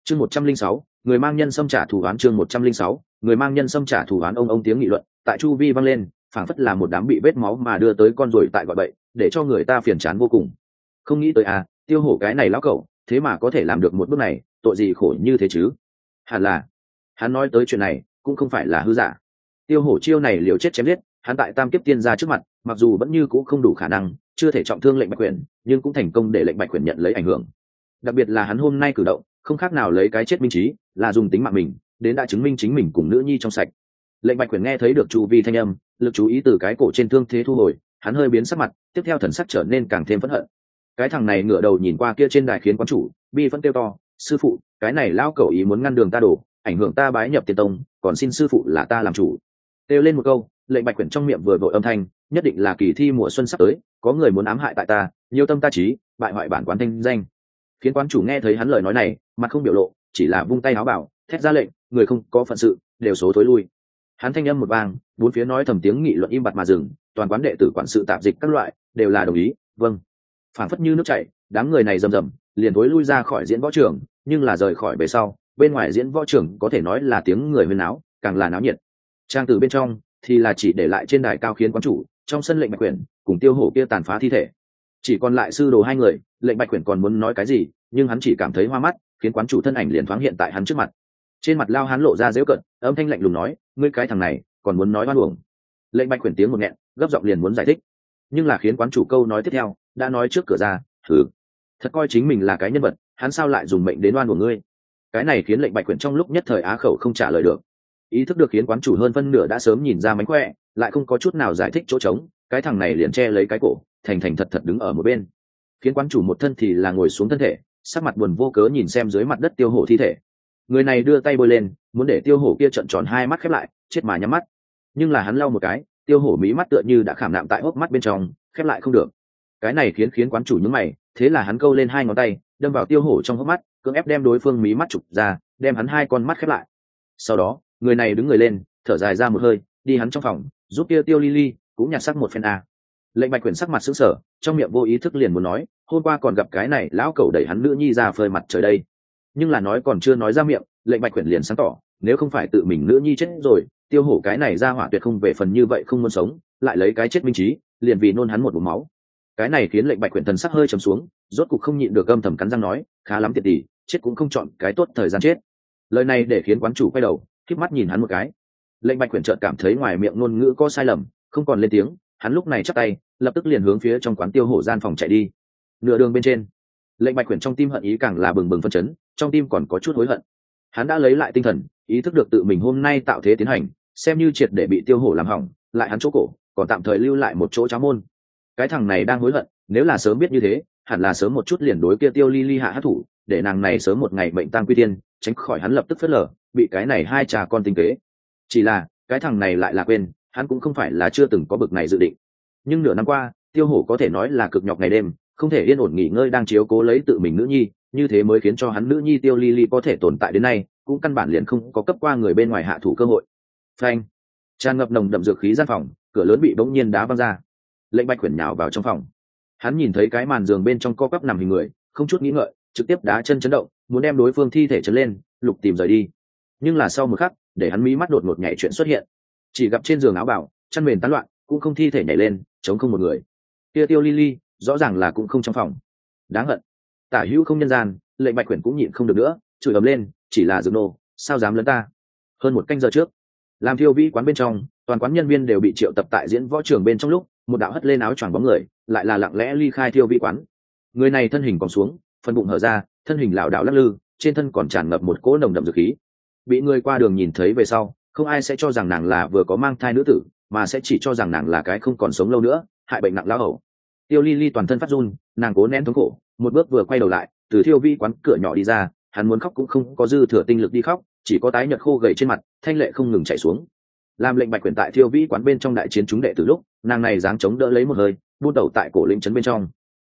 A: Chương một trăm linh sáu, người mang nhân xâm trả thù oán chương một trăm linh sáu, người mang nhân xâm trả thù oán ông ông tiếng nghị luận, tại chu vi vang lên phảng phất là một đám bị vết máu mà đưa tới con ruồi tại gọi bậy, để cho người ta phiền chán vô cùng. Không nghĩ tới à tiêu hổ cái này lão cậu thế mà có thể làm được một bước này, tội gì khổ như thế chứ? Hẳn là, hắn nói tới chuyện này, cũng không phải là hư giả. Tiêu hổ chiêu này liều chết chém giết, hắn tại tam kiếp tiên ra trước mặt, mặc dù vẫn như cũng không đủ khả năng, chưa thể trọng thương lệnh bạch quyền, nhưng cũng thành công để lệnh bạch quyền nhận lấy ảnh hưởng. Đặc biệt là hắn hôm nay cử động, không khác nào lấy cái chết minh trí, là dùng tính mạng mình, đến đã chứng minh chính mình cùng nữ nhi trong sạch lệnh bạch quyền nghe thấy được chu vi thanh âm, lực chú ý từ cái cổ trên thương thế thu hồi, hắn hơi biến sắc mặt, tiếp theo thần sắc trở nên càng thêm phẫn hận. Cái thằng này ngửa đầu nhìn qua kia trên đài khiến quán chủ, bi vẫn kêu to, sư phụ, cái này lao cầu ý muốn ngăn đường ta đổ, ảnh hưởng ta bái nhập tiền tông, còn xin sư phụ là ta làm chủ. Kêu lên một câu, lệnh bạch quyển trong miệng vừa vội âm thanh, nhất định là kỳ thi mùa xuân sắp tới, có người muốn ám hại tại ta, nhiều tâm ta trí bại hoại bản quán thanh danh. Khiến quán chủ nghe thấy hắn lời nói này, mặt không biểu lộ, chỉ là vung tay áo bảo, thét ra lệnh, người không có phận sự, đều số thối lui hắn thanh âm một vang, bốn phía nói thầm tiếng nghị luận im bặt mà dừng, toàn quán đệ tử quản sự tạp dịch các loại đều là đồng ý vâng. Phản phất như nước chảy, đám người này rầm rầm, liền thối lui ra khỏi diễn võ trường, nhưng là rời khỏi về sau, bên ngoài diễn võ trường có thể nói là tiếng người huyên náo, càng là náo nhiệt. Trang từ bên trong thì là chỉ để lại trên đài cao khiến quán chủ, trong sân lệnh bạch quyển, cùng tiêu hổ kia tàn phá thi thể. Chỉ còn lại sư đồ hai người, lệnh bạch quyển còn muốn nói cái gì, nhưng hắn chỉ cảm thấy hoa mắt, khiến quán chủ thân ảnh liền thoáng hiện tại hắn trước mặt trên mặt lao hán lộ ra dễu cận âm thanh lạnh lùng nói, ngươi cái thằng này, còn muốn nói hoan uổng. Lệnh bạch quyển tiếng một nghẹn, gấp giọng liền muốn giải thích. Nhưng là khiến quán chủ câu nói tiếp theo, đã nói trước cửa ra, thử, thật coi chính mình là cái nhân vật, hắn sao lại dùng mệnh đến oan của ngươi? Cái này khiến lệnh bạch quyển trong lúc nhất thời á khẩu không trả lời được. Ý thức được khiến quán chủ hơn phân nửa đã sớm nhìn ra mánh khỏe, lại không có chút nào giải thích chỗ trống, cái thằng này liền che lấy cái cổ, thành thành thật thật đứng ở một bên. Khiến quán chủ một thân thì là ngồi xuống thân thể, sắc mặt buồn vô cớ nhìn xem dưới mặt đất tiêu hổ thi thể người này đưa tay bôi lên, muốn để tiêu hổ kia trận tròn hai mắt khép lại, chết mà nhắm mắt. Nhưng là hắn lau một cái, tiêu hổ mí mắt tựa như đã khảm nạm tại hốc mắt bên trong, khép lại không được. Cái này khiến khiến quán chủ nhướng mày, thế là hắn câu lên hai ngón tay, đâm vào tiêu hổ trong hốc mắt, cưỡng ép đem đối phương mí mắt chụp ra, đem hắn hai con mắt khép lại. Sau đó, người này đứng người lên, thở dài ra một hơi, đi hắn trong phòng, giúp kia tiêu Lily, cũng nhặt sắc một phen a. Lệnh bạch quyển sắc mặt sững sờ, trong miệng vô ý thức liền muốn nói, hôm qua còn gặp cái này, lão cẩu đẩy hắn nữ nhi ra phơi mặt trời đây nhưng là nói còn chưa nói ra miệng, lệnh bạch quyển liền sáng tỏ, nếu không phải tự mình nữ nhi chết rồi, tiêu hổ cái này ra hỏa tuyệt không về phần như vậy không muốn sống, lại lấy cái chết minh trí, liền vì nôn hắn một vùng máu. Cái này khiến lệnh bạch quyển thần sắc hơi trầm xuống, rốt cục không nhịn được âm thầm cắn răng nói, khá lắm tiệt tỷ, chết cũng không chọn cái tốt thời gian chết. Lời này để khiến quán chủ quay đầu k mắt nhìn hắn một cái. Lệnh bạch quyển trợt cảm thấy ngoài miệng ngôn ngữ có sai lầm, không còn lên tiếng, hắn lúc này chắc tay, lập tức liền hướng phía trong quán tiêu hổ gian phòng chạy đi. Nửa đường bên trên, lệnh bạch quyển trong tim hận ý càng là bừng bừng phân chấn trong tim còn có chút hối hận. Hắn đã lấy lại tinh thần, ý thức được tự mình hôm nay tạo thế tiến hành, xem như triệt để bị tiêu hổ làm hỏng, lại hắn chỗ cổ, còn tạm thời lưu lại một chỗ cháo môn. Cái thằng này đang hối hận, nếu là sớm biết như thế, hẳn là sớm một chút liền đối kia tiêu ly ly hạ hát thủ để nàng này sớm một ngày bệnh tăng quy tiên, tránh khỏi hắn lập tức phớt lờ, bị cái này hai cha con tinh kế. Chỉ là, cái thằng này lại là quên, hắn cũng không phải là chưa từng có bực này dự định. Nhưng nửa năm qua, tiêu hổ có thể nói là cực nhọc ngày đêm, không thể yên ổn nghỉ ngơi đang chiếu cố lấy tự mình nữ nhi như thế mới khiến cho hắn nữ nhi tiêu ly ly có thể tồn tại đến nay, cũng căn bản liền không có cấp qua người bên ngoài hạ thủ cơ hội. Phanh. Tràn ngập nồng đậm dược khí gian phòng, cửa lớn bị bỗng nhiên đá văng ra. Lệnh bạch quyển nhào vào trong phòng. Hắn nhìn thấy cái màn giường bên trong co quắp nằm hình người, không chút nghĩ ngợi, trực tiếp đá chân chấn động, muốn đem đối phương thi thể chấn lên, lục tìm rời đi. Nhưng là sau một khắc, để hắn mí mắt đột ngột nhảy chuyện xuất hiện. Chỉ gặp trên giường áo bảo chăn mền tán loạn, cũng không thi thể nhảy lên, chống không một người. Kia tiêu lily, rõ ràng là cũng không trong phòng. Đáng hận tả hữu không nhân gian, lệnh bạch quyển cũng nhịn không được nữa, chửi ấm lên, chỉ là dược nô, sao dám lấn ta? Hơn một canh giờ trước làm thiêu vĩ quán bên trong, toàn quán nhân viên đều bị triệu tập tại diễn võ trường bên trong lúc, một đạo hất lên áo choàng bóng người, lại là lặng lẽ ly khai thiêu vĩ quán. Người này thân hình còn xuống, phần bụng hở ra, thân hình lảo đảo lắc lư, trên thân còn tràn ngập một cỗ nồng đậm dược khí. Bị người qua đường nhìn thấy về sau, không ai sẽ cho rằng nàng là vừa có mang thai nữ tử, mà sẽ chỉ cho rằng nàng là cái không còn sống lâu nữa, hại bệnh nặng lao hầu tiêu ly ly toàn thân phát run, nàng cố nén thống khổ, một bước vừa quay đầu lại, từ thiêu vi quán cửa nhỏ đi ra, hắn muốn khóc cũng không có dư thừa tinh lực đi khóc, chỉ có tái nhợt khô gầy trên mặt, thanh lệ không ngừng chảy xuống. Làm lệnh bạch quyền tại thiêu vi quán bên trong đại chiến chúng đệ từ lúc, nàng này dáng chống đỡ lấy một hơi, buôn đầu tại cổ lĩnh trấn bên trong.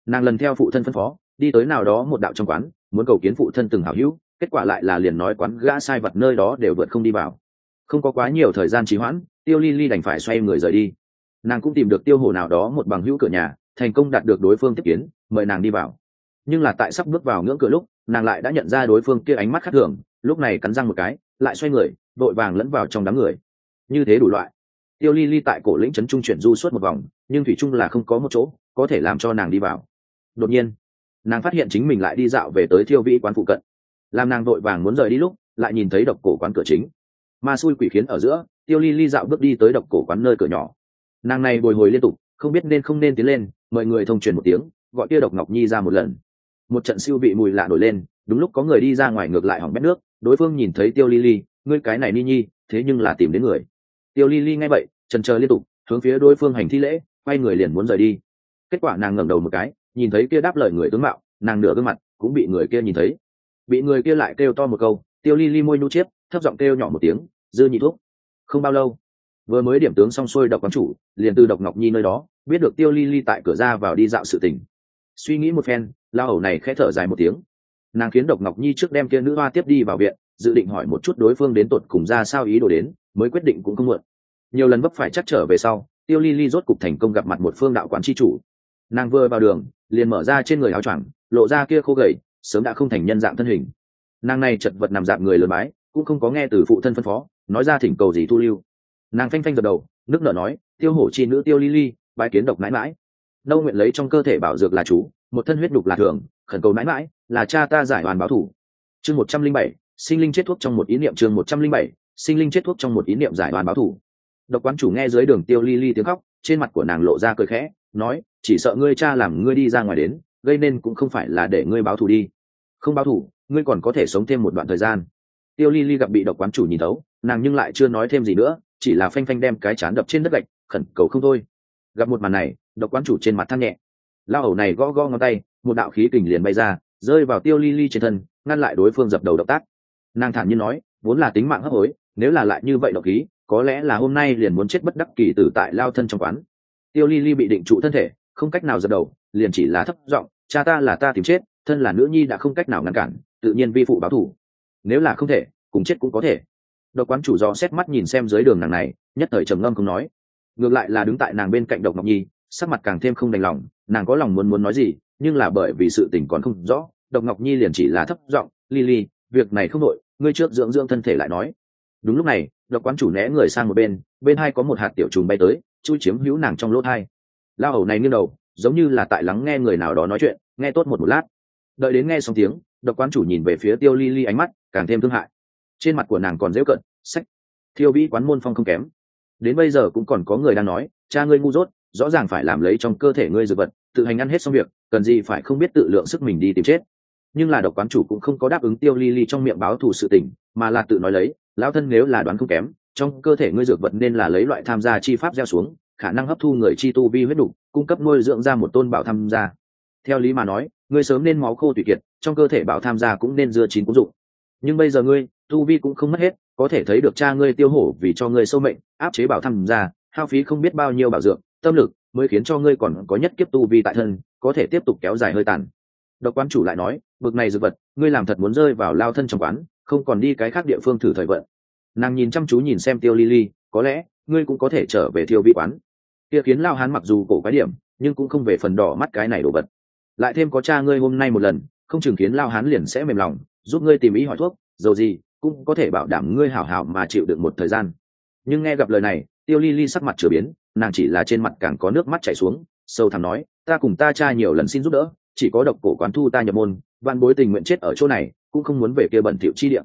A: Nàng lần theo phụ thân phân phó, đi tới nào đó một đạo trong quán, muốn cầu kiến phụ thân từng hảo hữu, kết quả lại là liền nói quán gã sai vật nơi đó đều vượt không đi vào. Không có quá nhiều thời gian trì hoãn, tiêu ly ly đành phải xoay người rời đi. Nàng cũng tìm được tiêu hồ nào đó một bằng hữu cửa nhà thành công đạt được đối phương tiếp kiến, mời nàng đi vào. Nhưng là tại sắp bước vào ngưỡng cửa lúc, nàng lại đã nhận ra đối phương kia ánh mắt khác thường, lúc này cắn răng một cái, lại xoay người vội vàng lẫn vào trong đám người. Như thế đủ loại. Tiêu ly ly tại cổ lĩnh trấn trung chuyển du suốt một vòng, nhưng thủy trung là không có một chỗ có thể làm cho nàng đi vào. Đột nhiên, nàng phát hiện chính mình lại đi dạo về tới thiêu vĩ quán phụ cận. Làm nàng vội vàng muốn rời đi lúc, lại nhìn thấy độc cổ quán cửa chính. Ma xui quỷ khiến ở giữa, tiêu ly ly dạo bước đi tới độc cổ quán nơi cửa nhỏ. Nàng này bồi hồi liên tục, không biết nên không nên tiến lên mời người thông truyền một tiếng, gọi kia độc ngọc nhi ra một lần. Một trận siêu bị mùi lạ nổi lên, đúng lúc có người đi ra ngoài ngược lại hỏng bét nước, đối phương nhìn thấy tiêu ly ly ngươi cái này ni nhi, thế nhưng là tìm đến người. Tiêu ly ly nghe vậy, trần chờ liên tục, hướng phía đối phương hành thi lễ, quay người liền muốn rời đi. Kết quả nàng ngẩng đầu một cái, nhìn thấy kia đáp lời người tướng mạo, nàng nửa gương mặt cũng bị người kia nhìn thấy. Bị người kia lại kêu to một câu, tiêu ly ly môi nhu chiếp thấp giọng kêu nhỏ một tiếng, dư nhị thuốc. Không bao lâu, vừa mới điểm tướng xong xuôi độc quán chủ, liền từ độc ngọc nhi nơi đó biết được tiêu ly ly tại cửa ra vào đi dạo sự tình. Suy nghĩ một phen lao hầu này khẽ thở dài một tiếng. Nàng khiến độc ngọc nhi trước đem kia nữ hoa tiếp đi vào viện dự định hỏi một chút đối phương đến tột cùng ra sao ý đồ đến mới quyết định cũng không muộn. Nhiều lần vấp phải chắc trở về sau tiêu ly ly rốt cục thành công gặp mặt một phương đạo quán tri chủ. Nàng vừa vào đường liền mở ra trên người áo choàng lộ ra kia khô gầy sớm đã không thành nhân dạng thân hình. Nàng này chật vật nằm dạng người lớn mái, cũng không có nghe từ phụ thân phân phó nói ra thỉnh cầu gì thu lưu. Nàng phanh phanh gật đầu nước nở nói tiêu hổ chi nữ tiêu ly ly bái kiến độc mãi mãi. Nâu nguyện lấy trong cơ thể bảo dược là chú, một thân huyết đục là thường, khẩn cầu mãi mãi, là cha ta giải hoàn báo thủ. Chương một trăm linh bảy, sinh linh chết thuốc trong một ý niệm, chương một trăm linh bảy, sinh linh chết thuốc trong một ý niệm giải hoàn báo thủ. Độc quán chủ nghe dưới đường tiêu ly ly tiếng khóc, trên mặt của nàng lộ ra cười khẽ, nói, chỉ sợ ngươi cha làm ngươi đi ra ngoài đến, gây nên cũng không phải là để ngươi báo thù đi. Không báo thù, ngươi còn có thể sống thêm một đoạn thời gian. Tiêu ly ly gặp bị độc quán chủ nhìn thấu, nàng nhưng lại chưa nói thêm gì nữa, chỉ là phanh phanh đem cái chán đập trên đất gạch, khẩn cầu không thôi gặp một màn này, độc quán chủ trên mặt than nhẹ. Lao ẩu này gõ gõ ngón tay, một đạo khí kình liền bay ra, rơi vào tiêu ly ly trên thân, ngăn lại đối phương dập đầu động tác. Nàng thản nhiên nói, vốn là tính mạng hấp hối, nếu là lại như vậy độc khí, có lẽ là hôm nay liền muốn chết bất đắc kỳ tử tại lao thân trong quán. Tiêu ly ly bị định trụ thân thể, không cách nào dập đầu, liền chỉ là thấp giọng, cha ta là ta tìm chết, thân là nữ nhi đã không cách nào ngăn cản, tự nhiên vi phụ báo thù. Nếu là không thể, cùng chết cũng có thể. Độc quán chủ do xét mắt nhìn xem dưới đường nàng này, nhất thời trầm ngâm không nói ngược lại là đứng tại nàng bên cạnh độc ngọc nhi, sắc mặt càng thêm không đành lòng, nàng có lòng muốn muốn nói gì, nhưng là bởi vì sự tình còn không rõ, độc ngọc nhi liền chỉ là thấp giọng li li việc này không đội ngươi trước dưỡng dưỡng thân thể lại nói. Đúng lúc này, độc quán chủ né người sang một bên bên hai có một hạt tiểu trùng bay tới, chui chiếm hữu nàng trong lỗ thai lao hầu này nghiêng đầu, giống như là tại lắng nghe người nào đó nói chuyện, nghe tốt một một lát. Đợi đến nghe xong tiếng, độc quán chủ nhìn về phía tiêu ly ly ánh mắt, càng thêm thương hại. Trên mặt của nàng còn dễ cận, sách. Thiêu vĩ quán môn phong không kém đến bây giờ cũng còn có người đang nói, cha ngươi ngu dốt, rõ ràng phải làm lấy trong cơ thể ngươi dược vật, tự hành ăn hết xong việc, cần gì phải không biết tự lượng sức mình đi tìm chết. Nhưng là độc quán chủ cũng không có đáp ứng tiêu ly ly trong miệng báo thù sự tình, mà là tự nói lấy, lão thân nếu là đoán không kém, trong cơ thể ngươi dược vật nên là lấy loại tham gia chi pháp gieo xuống, khả năng hấp thu người chi tu vi huyết đủ, cung cấp nuôi dưỡng ra một tôn bảo tham gia. Theo lý mà nói, ngươi sớm nên máu khô tùy kiệt, trong cơ thể bảo tham gia cũng nên dưa chín cũng dụng. Nhưng bây giờ ngươi, tu vi cũng không mất hết có thể thấy được cha ngươi tiêu hổ vì cho ngươi sâu mệnh áp chế bảo tham ra, hao phí không biết bao nhiêu bảo dưỡng tâm lực mới khiến cho ngươi còn có nhất kiếp tu vi tại thân có thể tiếp tục kéo dài hơi tàn. Độc quan chủ lại nói bực này dược vật ngươi làm thật muốn rơi vào lao thân trong quán không còn đi cái khác địa phương thử thời vận. Nàng nhìn chăm chú nhìn xem tiêu ly ly có lẽ ngươi cũng có thể trở về thiêu vị quán. Kia khiến lao hán mặc dù cổ quái điểm nhưng cũng không về phần đỏ mắt cái này đồ vật. Lại thêm có cha ngươi hôm nay một lần không chừng khiến lao hán liền sẽ mềm lòng giúp ngươi tìm ý hỏi thuốc dầu gì cũng có thể bảo đảm ngươi hảo hảo mà chịu được một thời gian. Nhưng nghe gặp lời này, tiêu ly ly sắc mặt trở biến, nàng chỉ là trên mặt càng có nước mắt chảy xuống, sâu thẳm nói, ta cùng ta cha nhiều lần xin giúp đỡ, chỉ có độc cổ quán thu ta nhập môn văn bối tình nguyện chết ở chỗ này, cũng không muốn về kia bẩn thiệu chi địa.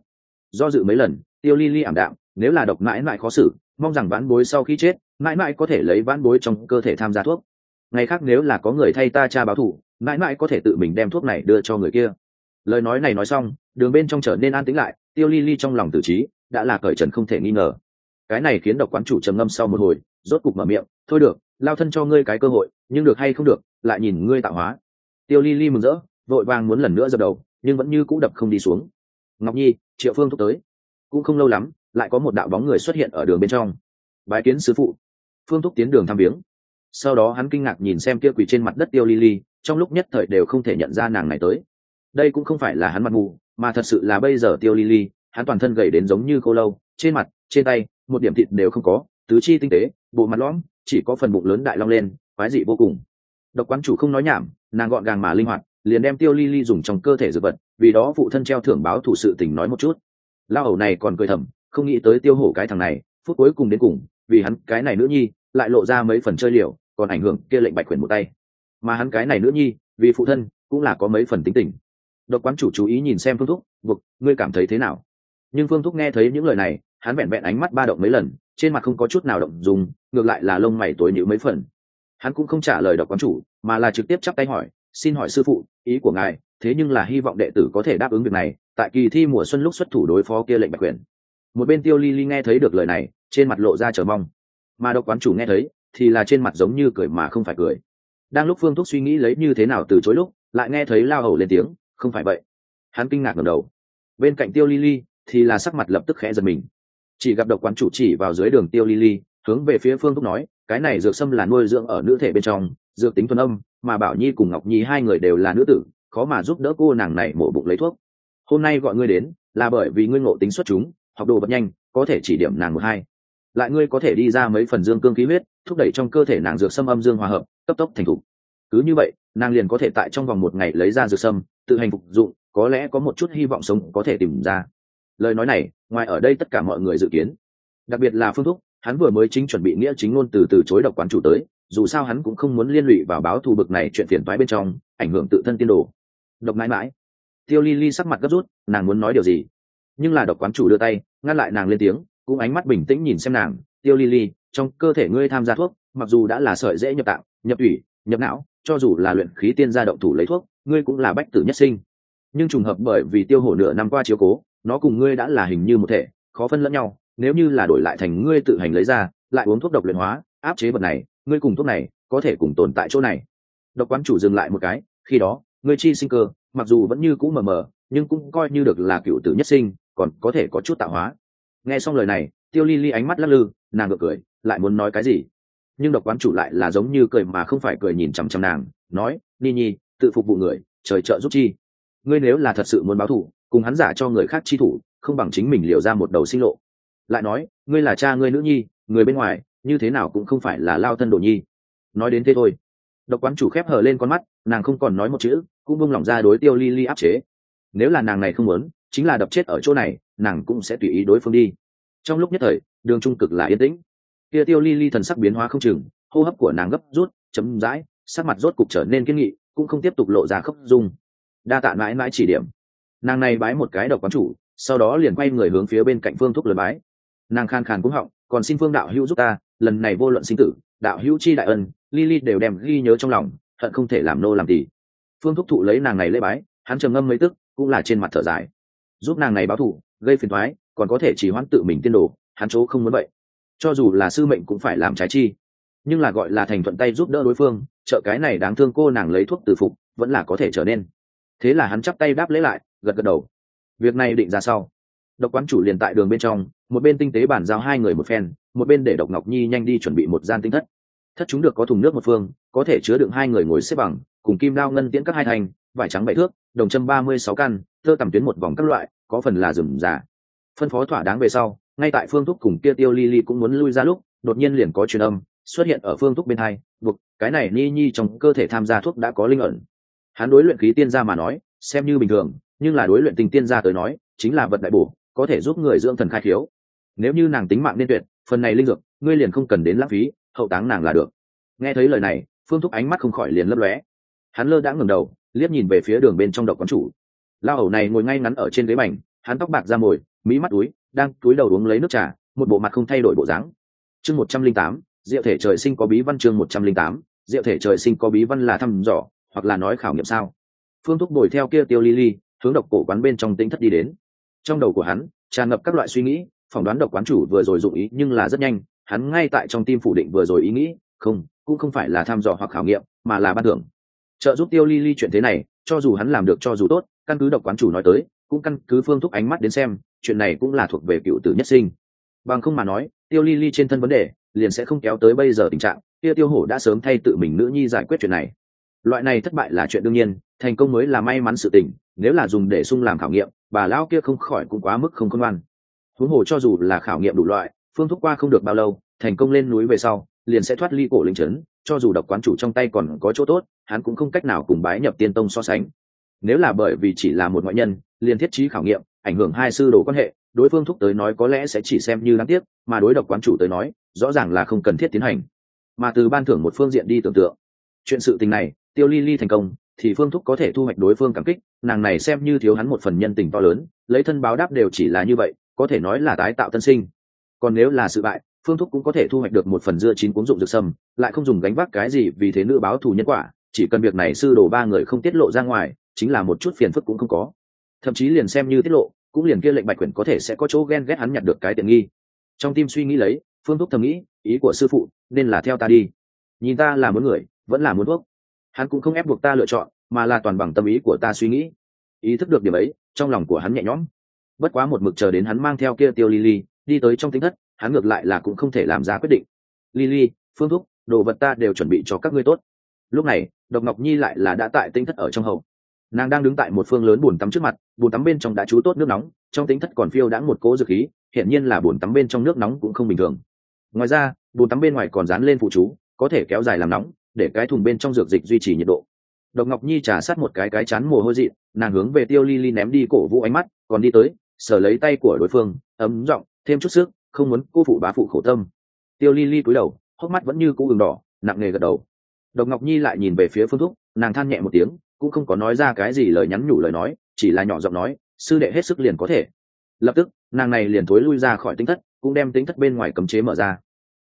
A: Do dự mấy lần, tiêu ly ly ảm đạm, nếu là độc mãi mãi khó xử, mong rằng vãn bối sau khi chết, mãi mãi có thể lấy vãn bối trong cơ thể tham gia thuốc. Ngày khác nếu là có người thay ta cha báo thù, mãi mãi có thể tự mình đem thuốc này đưa cho người kia. Lời nói này nói xong, đường bên trong trở nên an tĩnh lại tiêu ly ly trong lòng tử trí đã là cởi trần không thể nghi ngờ. Cái này khiến độc quán chủ trầm ngâm sau một hồi, rốt cục mở miệng, thôi được, lao thân cho ngươi cái cơ hội, nhưng được hay không được, lại nhìn ngươi tạo hóa. Tiêu ly ly mừng rỡ, vội vàng muốn lần nữa dập đầu, nhưng vẫn như cũ đập không đi xuống. Ngọc nhi, triệu phương thúc tới. Cũng không lâu lắm, lại có một đạo bóng người xuất hiện ở đường bên trong. Bái kiến sứ phụ. Phương thúc tiến đường thăm viếng. Sau đó hắn kinh ngạc nhìn xem kia quỳ trên mặt đất tiêu ly ly, trong lúc nhất thời đều không thể nhận ra nàng này tới. Đây cũng không phải là hắn mặt mù mà thật sự là bây giờ tiêu ly ly, hắn toàn thân gầy đến giống như khô lâu, trên mặt, trên tay, một điểm thịt đều không có, tứ chi tinh tế, bộ mặt lõm, chỉ có phần bụng lớn đại long lên, quái dị vô cùng. Độc quán chủ không nói nhảm, nàng gọn gàng mà linh hoạt, liền đem tiêu ly ly dùng trong cơ thể dược vật, vì đó phụ thân treo thưởng báo thủ sự tình nói một chút. Lao hầu này còn cười thầm, không nghĩ tới tiêu hổ cái thằng này, phút cuối cùng đến cùng, vì hắn cái này nữ nhi, lại lộ ra mấy phần chơi liều, còn ảnh hưởng kia lệnh bạch quyền một tay. Mà hắn cái này nữ nhi, vì phụ thân, cũng là có mấy phần tính tình độc quán chủ chú ý nhìn xem phương thúc buộc ngươi cảm thấy thế nào? Nhưng phương thúc nghe thấy những lời này, hắn vẹn vẹn ánh mắt ba động mấy lần, trên mặt không có chút nào động dùng ngược lại là lông mày tối nhữ mấy phần. Hắn cũng không trả lời độc quán chủ, mà là trực tiếp chắp tay hỏi, xin hỏi sư phụ, ý của ngài, thế nhưng là hy vọng đệ tử có thể đáp ứng việc này, tại kỳ thi mùa xuân lúc xuất thủ đối phó kia lệnh bạch quyền. Một bên tiêu ly ly nghe thấy được lời này, trên mặt lộ ra chờ mong. Mà độc quán chủ nghe thấy, thì là trên mặt giống như cười mà không phải cười. Đang lúc phương thúc suy nghĩ lấy như thế nào từ chối lúc, lại nghe thấy lao hầu lên tiếng không phải vậy. Hắn kinh ngạc ngầm đầu. Bên cạnh tiêu ly thì là sắc mặt lập tức khẽ giật mình. Chỉ gặp độc quán chủ chỉ vào dưới đường tiêu ly hướng về phía phương thúc nói, cái này dược sâm là nuôi dưỡng ở nữ thể bên trong, dược tính thuần âm, mà bảo nhi cùng ngọc nhi hai người đều là nữ tử, khó mà giúp đỡ cô nàng này mổ bụng lấy thuốc. Hôm nay gọi ngươi đến là bởi vì ngươi ngộ tính xuất chúng, học đồ vật nhanh, có thể chỉ điểm nàng một hai. Lại ngươi có thể đi ra mấy phần dương cương khí huyết, thúc đẩy trong cơ thể nàng dược sâm âm dương hòa hợp, cấp tốc thành thục. Cứ như vậy, nàng liền có thể tại trong vòng một ngày lấy ra dược sâm tự hành phục dụng, có lẽ có một chút hy vọng sống có thể tìm ra. Lời nói này, ngoài ở đây tất cả mọi người dự kiến. Đặc biệt là phương thúc, hắn vừa mới chính chuẩn bị nghĩa chính ngôn từ từ chối độc quán chủ tới, dù sao hắn cũng không muốn liên lụy vào báo thù bực này chuyện phiền toái bên trong, ảnh hưởng tự thân tiên đồ. Độc mãi mãi. Tiêu ly ly sắc mặt gấp rút, nàng muốn nói điều gì? Nhưng là độc quán chủ đưa tay, ngăn lại nàng lên tiếng, cũng ánh mắt bình tĩnh nhìn xem nàng. Tiêu ly ly, trong cơ thể ngươi tham gia thuốc, mặc dù đã là sợi dễ nhập tạng, nhập ủy nhập não, cho dù là luyện khí tiên gia động thủ lấy thuốc ngươi cũng là bách tử nhất sinh. Nhưng trùng hợp bởi vì tiêu hổ nửa năm qua chiếu cố, nó cùng ngươi đã là hình như một thể, khó phân lẫn nhau. Nếu như là đổi lại thành ngươi tự hành lấy ra, lại uống thuốc độc luyện hóa, áp chế vật này, ngươi cùng thuốc này có thể cùng tồn tại chỗ này. Độc quán chủ dừng lại một cái, khi đó, ngươi chi sinh cơ, mặc dù vẫn như cũ mờ mờ, nhưng cũng coi như được là cựu tử nhất sinh, còn có thể có chút tạo hóa. Nghe xong lời này, tiêu ly ly ánh mắt lắc lư, nàng ngược cười, lại muốn nói cái gì? Nhưng độc quán chủ lại là giống như cười mà không phải cười nhìn chằm chằm nàng, nói, ni nhi tự phục vụ người, trời trợ giúp chi. Ngươi nếu là thật sự muốn báo thù, cùng hắn giả cho người khác chi thủ, không bằng chính mình liều ra một đầu sinh lộ. Lại nói, ngươi là cha ngươi nữ nhi, người bên ngoài, như thế nào cũng không phải là lao thân đồ nhi. Nói đến thế thôi. Độc quán chủ khép hờ lên con mắt, nàng không còn nói một chữ, cũng bung lỏng ra đối tiêu ly ly áp chế. Nếu là nàng này không muốn, chính là đập chết ở chỗ này, nàng cũng sẽ tùy ý đối phương đi. Trong lúc nhất thời, đường trung cực là yên tĩnh. Kia tiêu ly ly thần sắc biến hóa không chừng, hô hấp của nàng gấp rút chấm dãi sắc mặt rốt cục trở nên kiên nghị cũng không tiếp tục lộ ra khóc dung. Đa tạ mãi mãi chỉ điểm. Nàng này bái một cái độc quán chủ, sau đó liền quay người hướng phía bên cạnh phương thúc lời bái. Nàng khan khàn cũng họng, còn xin phương đạo hữu giúp ta, lần này vô luận sinh tử, đạo hữu chi đại ân ly ly đều đem ghi nhớ trong lòng, hận không thể làm nô làm gì. phương thúc thụ lấy nàng này lễ bái, hắn trầm ngâm mấy tức, cũng là trên mặt thở dài. Giúp nàng này báo thù, gây phiền thoái còn có thể chỉ hoãn tự mình tiên đồ, hắn chỗ không muốn vậy. Cho dù là sư mệnh cũng phải làm trái chi, nhưng là gọi là thành thuận tay giúp đỡ đối phương trợ cái này đáng thương cô nàng lấy thuốc từ phục, vẫn là có thể trở nên. Thế là hắn chắp tay đáp lễ lại, gật gật đầu. Việc này định ra sau. Độc quán chủ liền tại đường bên trong, một bên tinh tế bản giao hai người một phen, một bên để độc ngọc nhi nhanh đi chuẩn bị một gian tinh thất. Thất chúng được có thùng nước một phương, có thể chứa đựng hai người ngồi xếp bằng, cùng kim đao ngân tiễn các hai thành, vải trắng bảy thước, đồng châm ba mươi sáu căn, thơ tầm tuyến một vòng các loại, có phần là rừng giả phân phó thỏa đáng về sau, ngay tại phương thúc cùng kia tiêu ly ly cũng muốn lui ra lúc, đột nhiên liền có truyền âm xuất hiện ở phương thuốc bên hai, buộc, cái này ni nhi trong cơ thể tham gia thuốc đã có linh ẩn. Hắn đối luyện khí tiên gia mà nói, xem như bình thường, nhưng là đối luyện tình tiên gia tới nói, chính là vật đại bổ, có thể giúp người dưỡng thần khai khiếu. Nếu như nàng tính mạng nên tuyệt, phần này linh dược, ngươi liền không cần đến lãng phí, hậu táng nàng là được. Nghe thấy lời này, phương thúc ánh mắt không khỏi liền lấp lóe. Hắn lơ đã ngừng đầu, liếc nhìn về phía đường bên trong độc quán chủ. Lao hầu này ngồi ngay ngắn ở trên ghế bành, hắn tóc bạc ra mồi, mỹ mắt túi, đang túi đầu uống lấy nước trà, một bộ mặt không thay đổi bộ dáng. Chương một trăm linh tám diệu thể trời sinh có bí văn chương một trăm linh tám, diệu thể trời sinh có bí văn là thăm dò, hoặc là nói khảo nghiệm sao. Phương thúc đuổi theo kia tiêu ly ly hướng độc cổ quán bên trong tính thất đi đến. Trong đầu của hắn, tràn ngập các loại suy nghĩ, phỏng đoán độc quán chủ vừa rồi dụng ý nhưng là rất nhanh, hắn ngay tại trong tim phủ định vừa rồi ý nghĩ, không, cũng không phải là thăm dò hoặc khảo nghiệm, mà là ban thưởng. Trợ giúp tiêu ly ly chuyện thế này, cho dù hắn làm được cho dù tốt, căn cứ độc quán chủ nói tới, cũng căn cứ phương thúc ánh mắt đến xem, chuyện này cũng là thuộc về cựu tử nhất sinh bằng không mà nói, tiêu ly ly trên thân vấn đề, liền sẽ không kéo tới bây giờ tình trạng, kia tiêu hổ đã sớm thay tự mình nữ nhi giải quyết chuyện này. Loại này thất bại là chuyện đương nhiên, thành công mới là may mắn sự tình, nếu là dùng để sung làm khảo nghiệm, bà lão kia không khỏi cũng quá mức không công an huống hồ cho dù là khảo nghiệm đủ loại, phương thúc qua không được bao lâu, thành công lên núi về sau, liền sẽ thoát ly cổ linh trấn cho dù độc quán chủ trong tay còn có chỗ tốt, hắn cũng không cách nào cùng bái nhập tiên tông so sánh. Nếu là bởi vì chỉ là một ngoại nhân, liền thiết trí khảo nghiệm, ảnh hưởng hai sư đồ quan hệ đối phương thúc tới nói có lẽ sẽ chỉ xem như đáng tiếc, mà đối độc quán chủ tới nói, rõ ràng là không cần thiết tiến hành. Mà từ ban thưởng một phương diện đi tưởng tượng, chuyện sự tình này, tiêu ly ly thành công, thì phương thúc có thể thu hoạch đối phương cảm kích, nàng này xem như thiếu hắn một phần nhân tình to lớn, lấy thân báo đáp đều chỉ là như vậy, có thể nói là tái tạo tân sinh. Còn nếu là sự bại, phương thúc cũng có thể thu hoạch được một phần dưa chín cuốn dụng dược sâm, lại không dùng gánh vác cái gì vì thế nữ báo thù nhân quả, chỉ cần việc này sư đồ ba người không tiết lộ ra ngoài, chính là một chút phiền phức cũng không có. Thậm chí liền xem như tiết lộ cũng liền kia lệnh bạch quyển có thể sẽ có chỗ ghen ghét hắn nhặt được cái tiện nghi. Trong tim suy nghĩ lấy, phương thúc thầm nghĩ, ý của sư phụ, nên là theo ta đi. Nhìn ta là muốn người, vẫn là muốn thuốc. Hắn cũng không ép buộc ta lựa chọn, mà là toàn bằng tâm ý của ta suy nghĩ. Ý thức được điểm ấy, trong lòng của hắn nhẹ nhõm. Bất quá một mực chờ đến hắn mang theo kia tiêu lily, đi tới trong tính thất, hắn ngược lại là cũng không thể làm ra quyết định. Lily, phương thúc, đồ vật ta đều chuẩn bị cho các ngươi tốt. Lúc này, độc ngọc nhi lại là đã tại tinh thất ở trong hậu nàng đang đứng tại một phương lớn bồn tắm trước mặt bồn tắm bên trong đã trú tốt nước nóng, trong tính thất còn phiêu đã một cỗ dược khí hiện nhiên là bồn tắm bên trong nước nóng cũng không bình thường. Ngoài ra, bồn tắm bên ngoài còn dán lên phụ chú, có thể kéo dài làm nóng, để cái thùng bên trong dược dịch duy trì nhiệt độ. Độc ngọc nhi trả sát một cái cái chán mồ hôi dị nàng hướng về tiêu ly ly ném đi cổ vũ ánh mắt, còn đi tới sở lấy tay của đối phương, ấm giọng, thêm chút sức, không muốn cô phụ bá phụ khổ tâm. Tiêu ly ly cúi đầu, hốc mắt vẫn như cũ gừng đỏ, nặng nề gật đầu. Độc ngọc nhi lại nhìn về phía phương thúc, nàng than nhẹ một tiếng, cũng không có nói ra cái gì lời nhắn nhủ lời nói chỉ là nhỏ giọng nói, sư đệ hết sức liền có thể. Lập tức, nàng này liền thối lui ra khỏi tính thất, cũng đem tính thất bên ngoài cấm chế mở ra.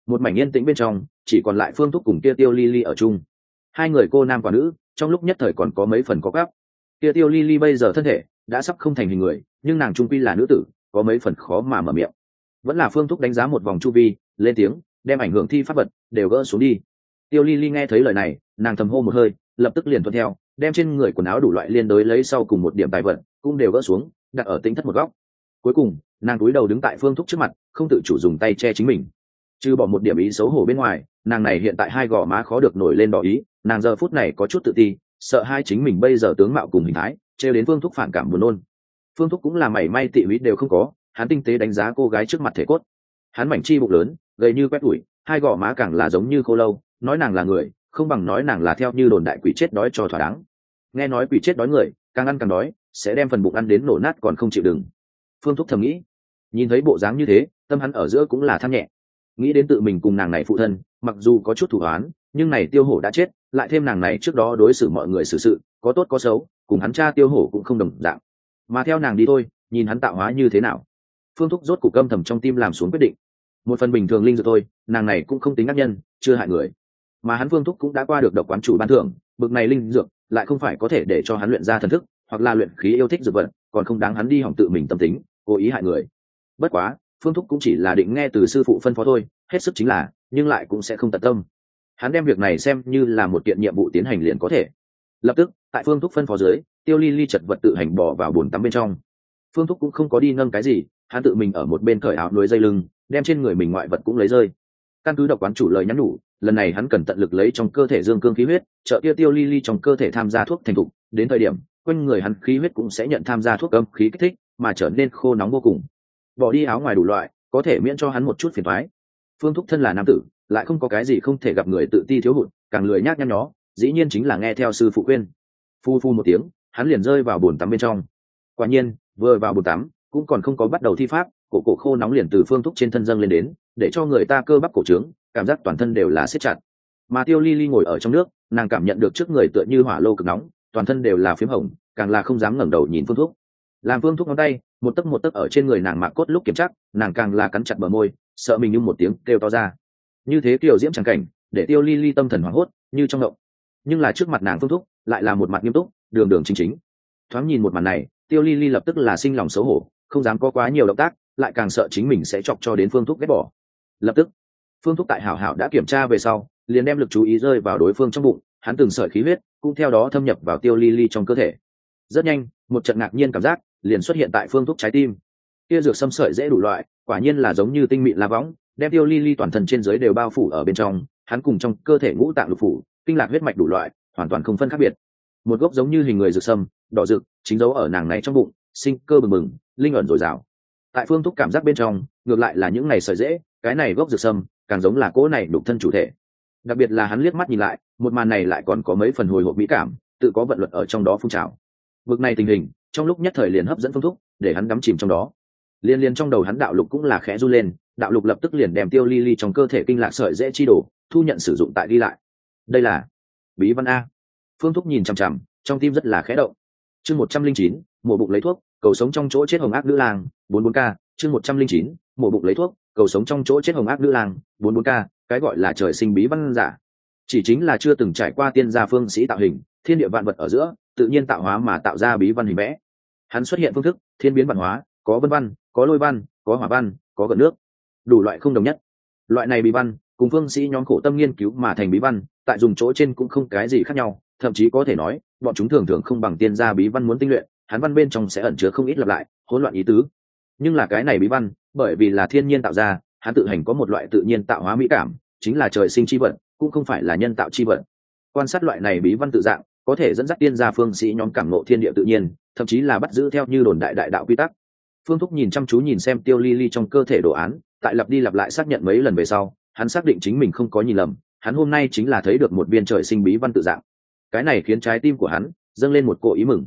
A: Một mảnh yên tĩnh bên trong, chỉ còn lại phương thúc cùng kia tiêu ly ly ở chung. Hai người cô nam quả nữ, trong lúc nhất thời còn có mấy phần có gáp kia tiêu ly ly bây giờ thân thể đã sắp không thành hình người, nhưng nàng trung quy là nữ tử, có mấy phần khó mà mở miệng. Vẫn là phương thúc đánh giá một vòng chu vi, lên tiếng, đem ảnh hưởng thi pháp vật đều gỡ xuống đi. Tiêu ly ly nghe thấy lời này, nàng thầm hô một hơi, lập tức liền thuận theo đem trên người quần áo đủ loại liên đối lấy sau cùng một điểm tài vật, cũng đều gỡ xuống, đặt ở tính thất một góc. Cuối cùng, nàng cúi đầu đứng tại phương thúc trước mặt, không tự chủ dùng tay che chính mình. Trừ bỏ một điểm ý xấu hổ bên ngoài, nàng này hiện tại hai gò má khó được nổi lên đỏ ý, nàng giờ phút này có chút tự ti, sợ hai chính mình bây giờ tướng mạo cùng hình thái, trêu đến phương thúc phản cảm buồn nôn. Phương thúc cũng là mảy may tị ý đều không có, hắn tinh tế đánh giá cô gái trước mặt thể cốt. Hắn mảnh chi bụng lớn, gầy như quét ủi, hai gò má càng là giống như khô lâu, nói nàng là người, không bằng nói nàng là theo như đồn đại quỷ chết đói cho thỏa đáng nghe nói quỷ chết đói người càng ăn càng đói sẽ đem phần bụng ăn đến nổ nát còn không chịu đừng phương thúc thầm nghĩ. Nhìn thấy bộ dáng như thế tâm hắn ở giữa cũng là than nhẹ. Nghĩ đến tự mình cùng nàng này phụ thân mặc dù có chút thủ đoán, nhưng này tiêu hổ đã chết lại thêm nàng này trước đó đối xử mọi người xử sự có tốt có xấu cùng hắn cha tiêu hổ cũng không đồng dạng. Mà theo nàng đi thôi nhìn hắn tạo hóa như thế nào. Phương thúc rốt cục câm thầm trong tim làm xuống quyết định. Một phần bình thường linh dược thôi nàng này cũng không tính ác nhân chưa hại người. Mà hắn phương thúc cũng đã qua được độc quán chủ ban thưởng bực này linh dược lại không phải có thể để cho hắn luyện ra thần thức, hoặc là luyện khí yêu thích dược vật, còn không đáng hắn đi hỏng tự mình tâm tính, cố ý hại người. Bất quá, phương thúc cũng chỉ là định nghe từ sư phụ phân phó thôi, hết sức chính là, nhưng lại cũng sẽ không tận tâm. Hắn đem việc này xem như là một kiện nhiệm vụ tiến hành liền có thể. Lập tức, tại phương thúc phân phó dưới, tiêu ly ly chật vật tự hành bỏ vào bồn tắm bên trong. Phương thúc cũng không có đi nâng cái gì, hắn tự mình ở một bên cởi áo nuôi dây lưng, đem trên người mình ngoại vật cũng lấy rơi. Căn cứ độc quán chủ lời nhắn nhủ lần này hắn cần tận lực lấy trong cơ thể dương cương khí huyết, trợ tiêu tiêu ly ly trong cơ thể tham gia thuốc thành thục, đến thời điểm, quanh người hắn khí huyết cũng sẽ nhận tham gia thuốc âm khí kích thích, mà trở nên khô nóng vô cùng. Bỏ đi áo ngoài đủ loại, có thể miễn cho hắn một chút phiền thoái phương thúc thân là nam tử, lại không có cái gì không thể gặp người tự ti thiếu hụt, càng lười nhác nhăn nhó, dĩ nhiên chính là nghe theo sư phụ khuyên. Phu phu một tiếng, hắn liền rơi vào bồn tắm bên trong. Quả nhiên, vừa vào bồn tắm, cũng còn không có bắt đầu thi pháp, cổ cổ khô nóng liền từ phương thúc trên thân dâng lên đến để cho người ta cơ bắp cổ trướng, cảm giác toàn thân đều là siết chặt. Mà tiêu ly ly ngồi ở trong nước, nàng cảm nhận được trước người tựa như hỏa lô cực nóng, toàn thân đều là p h í m hồng, càng là không dám ngẩng đầu nhìn phương thuốc làm phương thuốc ngón tay, một tấc một tấc ở trên người nàng mạc cốt lúc kiểm chắc nàng càng là cắn chặt bờ môi, sợ mình như một tiếng kêu to ra. Như thế kiểu diễm trắng cảnh, để tiêu ly ly tâm thần hoảng hốt, như trong động. Nhưng là trước mặt nàng phương thuốc lại là một mặt nghiêm túc, đường đường chính chính. Thoáng nhìn một mặt này, tiêu ly ly lập tức là sinh lòng xấu hổ, không dám có quá nhiều động tác, lại càng sợ chính mình sẽ chọc cho đến phương thuốc ghét bỏ lập tức, phương thúc tại hảo hảo đã kiểm tra về sau, liền đem lực chú ý rơi vào đối phương trong bụng, hắn từng sợi khí huyết cũng theo đó thâm nhập vào tiêu ly ly trong cơ thể. Rất nhanh, một trận ngạc nhiên cảm giác liền xuất hiện tại phương thúc trái tim. Tia dược xâm sợi dễ đủ loại, quả nhiên là giống như tinh mịn la võng, đem tiêu ly ly toàn thân trên dưới đều bao phủ ở bên trong, hắn cùng trong cơ thể ngũ tạng lục phủ, kinh lạc huyết mạch đủ loại, hoàn toàn không phân khác biệt. Một gốc giống như hình người dược sâm đỏ rực, chính dấu ở nàng này trong bụng, sinh cơ bừng bừng, linh ẩn dồi dào. Tại phương thúc cảm giác bên trong, ngược lại là những ngày sợi dễ cái này gốc dược sâm, càng giống là cỗ này đục thân chủ thể. Đặc biệt là hắn liếc mắt nhìn lại, một màn này lại còn có mấy phần hồi hộp mỹ cảm, tự có vận luật ở trong đó phun trào. Vực này tình hình, trong lúc nhất thời liền hấp dẫn phương thúc để hắn đắm chìm trong đó. Liên liên trong đầu hắn đạo lục cũng là khẽ run lên, đạo lục lập tức liền đem tiêu ly ly trong cơ thể kinh lạc sợi dễ chi đổ thu nhận sử dụng tại đi lại. Đây là bí văn a. Phương thúc nhìn chằm chằm, trong tim rất là khẽ động. Chương một trăm linh chín, mổ bụng lấy thuốc, cầu sống trong chỗ chết hồng ác nữ lang, bốn bốn k chương một trăm linh chín, mổ bụng lấy thuốc cầu sống trong chỗ chết hồng ác nữ lang, bốn bốn k cái gọi là trời sinh bí văn giả. Chỉ chính là chưa từng trải qua tiên gia phương sĩ tạo hình, thiên địa vạn vật ở giữa, tự nhiên tạo hóa mà tạo ra bí văn hình vẽ. Hắn xuất hiện phương thức, thiên biến văn hóa, có vân văn, có lôi văn, có hỏa văn, có gần nước. Đủ loại không đồng nhất. Loại này bí văn, cùng phương sĩ nhóm khổ tâm nghiên cứu mà thành bí văn, tại dùng chỗ trên cũng không cái gì khác nhau, thậm chí có thể nói, bọn chúng thường thường không bằng tiên gia bí văn muốn tinh luyện, hắn văn bên trong sẽ ẩn chứa không ít lặp lại, hỗn loạn ý tứ. Nhưng là cái này bí văn bởi vì là thiên nhiên tạo ra, hắn tự hành có một loại tự nhiên tạo hóa mỹ cảm, chính là trời sinh chi vận cũng không phải là nhân tạo chi vận quan sát loại này bí văn tự dạng, có thể dẫn dắt tiên gia phương sĩ nhóm cảm nộ thiên địa tự nhiên, thậm chí là bắt giữ theo như đồn đại đại đạo quy tắc. Phương thúc nhìn chăm chú nhìn xem tiêu ly ly trong cơ thể đồ án, tại lặp đi lặp lại xác nhận mấy lần về sau, hắn xác định chính mình không có nhìn lầm, hắn hôm nay chính là thấy được một viên trời sinh bí văn tự dạng. Cái này khiến trái tim của hắn dâng lên một cỗ ý mừng.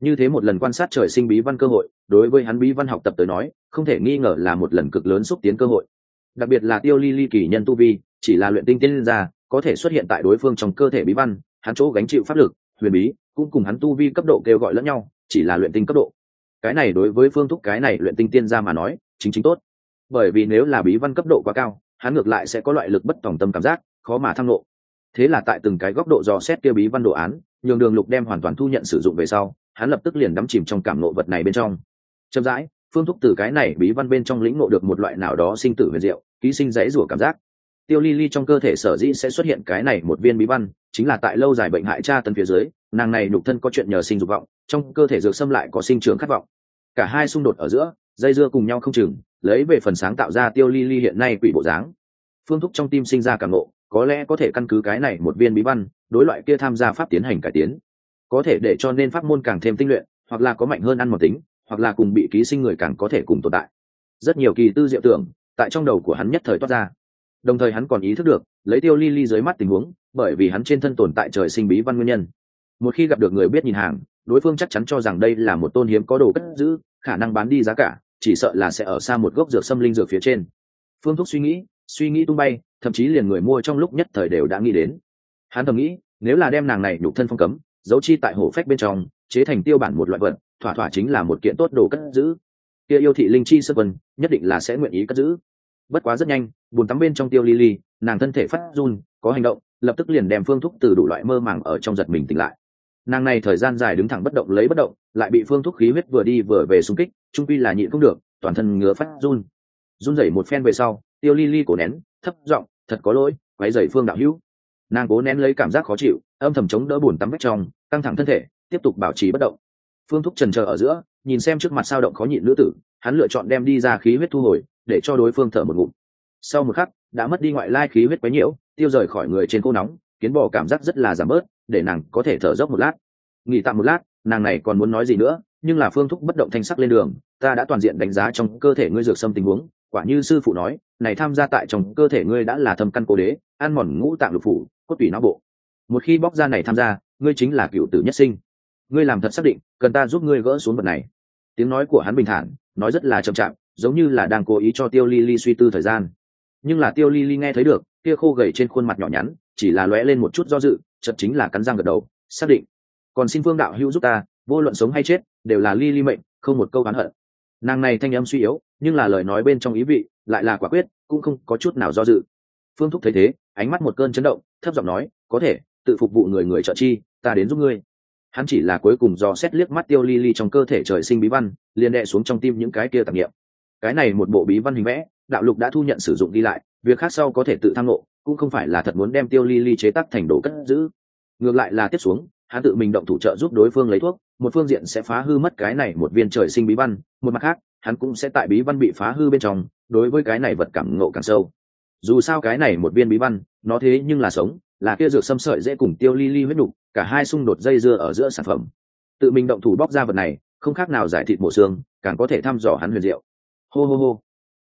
A: Như thế một lần quan sát trời sinh bí văn cơ hội đối với hắn bí văn học tập tới nói, không thể nghi ngờ là một lần cực lớn xúc tiến cơ hội. Đặc biệt là tiêu ly ly kỳ nhân tu vi, chỉ là luyện tinh tiên ra, có thể xuất hiện tại đối phương trong cơ thể bí văn, hắn chỗ gánh chịu pháp lực, huyền bí, cũng cùng hắn tu vi cấp độ kêu gọi lẫn nhau, chỉ là luyện tinh cấp độ. Cái này đối với phương thúc cái này luyện tinh tiên ra mà nói, chính chính tốt. Bởi vì nếu là bí văn cấp độ quá cao, hắn ngược lại sẽ có loại lực bất tòng tâm cảm giác, khó mà thăng lộ thế là tại từng cái góc độ dò xét kia bí văn đồ án, nhường đường lục đem hoàn toàn thu nhận sử dụng về sau, hắn lập tức liền đắm chìm trong cảm nộ vật này bên trong chậm rãi, phương thúc từ cái này bí văn bên trong lĩnh ngộ được một loại nào đó sinh tử huyền diệu, ký sinh dãy rủa cảm giác. Tiêu ly ly trong cơ thể sở dĩ sẽ xuất hiện cái này một viên bí văn, chính là tại lâu dài bệnh hại cha tấn phía dưới, nàng này nhục thân có chuyện nhờ sinh dục vọng, trong cơ thể dược xâm lại có sinh trưởng khát vọng. Cả hai xung đột ở giữa, dây dưa cùng nhau không chừng, lấy về phần sáng tạo ra tiêu ly ly hiện nay quỷ bộ dáng. Phương thúc trong tim sinh ra cảm nộ có lẽ có thể căn cứ cái này một viên bí văn, đối loại kia tham gia pháp tiến hành cải tiến. Có thể để cho nên pháp môn càng thêm tinh luyện, hoặc là có mạnh hơn ăn một tính hoặc là cùng bị ký sinh người càng có thể cùng tồn tại. Rất nhiều kỳ tư diệu tưởng tại trong đầu của hắn nhất thời toát ra. Đồng thời hắn còn ý thức được, lấy tiêu ly ly dưới mắt tình huống, bởi vì hắn trên thân tồn tại trời sinh bí văn nguyên nhân. Một khi gặp được người biết nhìn hàng, đối phương chắc chắn cho rằng đây là một tôn hiếm có đồ cất giữ, khả năng bán đi giá cả, chỉ sợ là sẽ ở xa một gốc dược xâm linh dược phía trên. Phương thúc suy nghĩ suy nghĩ tung bay, thậm chí liền người mua trong lúc nhất thời đều đã nghĩ đến. Hắn thầm nghĩ, nếu là đem nàng này nhục thân phong cấm, giấu chi tại hổ phách bên trong, chế thành tiêu bản một loại vật thỏa thỏa chính là một kiện tốt đồ cất giữ. Kia yêu thị linh chi sơ vân nhất định là sẽ nguyện ý cất giữ. Bất quá rất nhanh bùn tắm bên trong tiêu ly ly nàng thân thể phát run, có hành động, lập tức liền đem phương thúc từ đủ loại mơ màng ở trong giật mình tỉnh lại. Nàng này thời gian dài đứng thẳng bất động lấy bất động, lại bị phương thúc khí huyết vừa đi vừa về xung kích, trung pi là nhịn không được, toàn thân ngứa phát run. Run rẩy một phen về sau, tiêu ly ly cổ nén, thấp giọng, thật có lỗi quái dày phương đạo hữu. Nàng cố nén lấy cảm giác khó chịu, âm thầm chống đỡ bùn tắm vách trong, căng thẳng thân thể, tiếp tục bảo trì bất động phương thúc trần chờ ở giữa, nhìn xem trước mặt sao động khó nhịn nữ tử, hắn lựa chọn đem đi ra khí huyết thu hồi, để cho đối phương thở một ngụm. Sau một khắc, đã mất đi ngoại lai khí huyết quấy nhiễu, tiêu rời khỏi người trên cô nóng, kiến bò cảm giác rất là giảm bớt, để nàng có thể thở dốc một lát. Nghỉ tạm một lát, nàng này còn muốn nói gì nữa, nhưng là phương thúc bất động thanh sắc lên đường, ta đã toàn diện đánh giá trong cơ thể ngươi dược xâm tình huống, quả như sư phụ nói, này tham gia tại trong cơ thể ngươi đã là thâm căn cố đế, ăn mòn ngũ tạng lục phủ, cốt tủy não bộ. Một khi bóc ra này tham gia, ngươi chính là cựu tử nhất sinh ngươi làm thật xác định, cần ta giúp ngươi gỡ xuống vật này. Tiếng nói của hắn bình thản, nói rất là chậm chạp, giống như là đang cố ý cho tiêu ly ly suy tư thời gian. Nhưng là tiêu ly ly nghe thấy được, kia khô gầy trên khuôn mặt nhỏ nhắn, chỉ là lóe lên một chút do dự chật chính là cắn răng gật đầu, xác định. Còn xin phương đạo hữu giúp ta, vô luận sống hay chết, đều là ly ly mệnh, không một câu oán hận. Nàng này thanh âm suy yếu, nhưng là lời nói bên trong ý vị, lại là quả quyết, cũng không có chút nào do dự. Phương thúc thấy thế, ánh mắt một cơn chấn động, thấp giọng nói, có thể, tự phục vụ người người trợ chi, ta đến giúp ngươi hắn chỉ là cuối cùng do xét liếc mắt tiêu ly ly trong cơ thể trời sinh bí văn, liền đệ xuống trong tim những cái kia tạp nghiệm cái này một bộ bí văn hình vẽ, đạo lục đã thu nhận sử dụng đi lại, việc khác sau có thể tự tham ngộ, cũng không phải là thật muốn đem tiêu ly ly chế tác thành đồ cất giữ. Ngược lại là tiếp xuống, hắn tự mình động thủ trợ giúp đối phương lấy thuốc, một phương diện sẽ phá hư mất cái này một viên trời sinh bí văn, một mặt khác, hắn cũng sẽ tại bí văn bị phá hư bên trong, đối với cái này vật cảm ngộ càng sâu. Dù sao cái này một viên bí văn, nó thế nhưng là sống, là kia dược xâm sợi dễ cùng tiêu ly ly huyết nhục cả hai xung đột dây dưa ở giữa sản phẩm. Tự mình động thủ bóc ra vật này, không khác nào giải thịt mổ xương, càng có thể thăm dò hắn huyền diệu. Hô hô hô.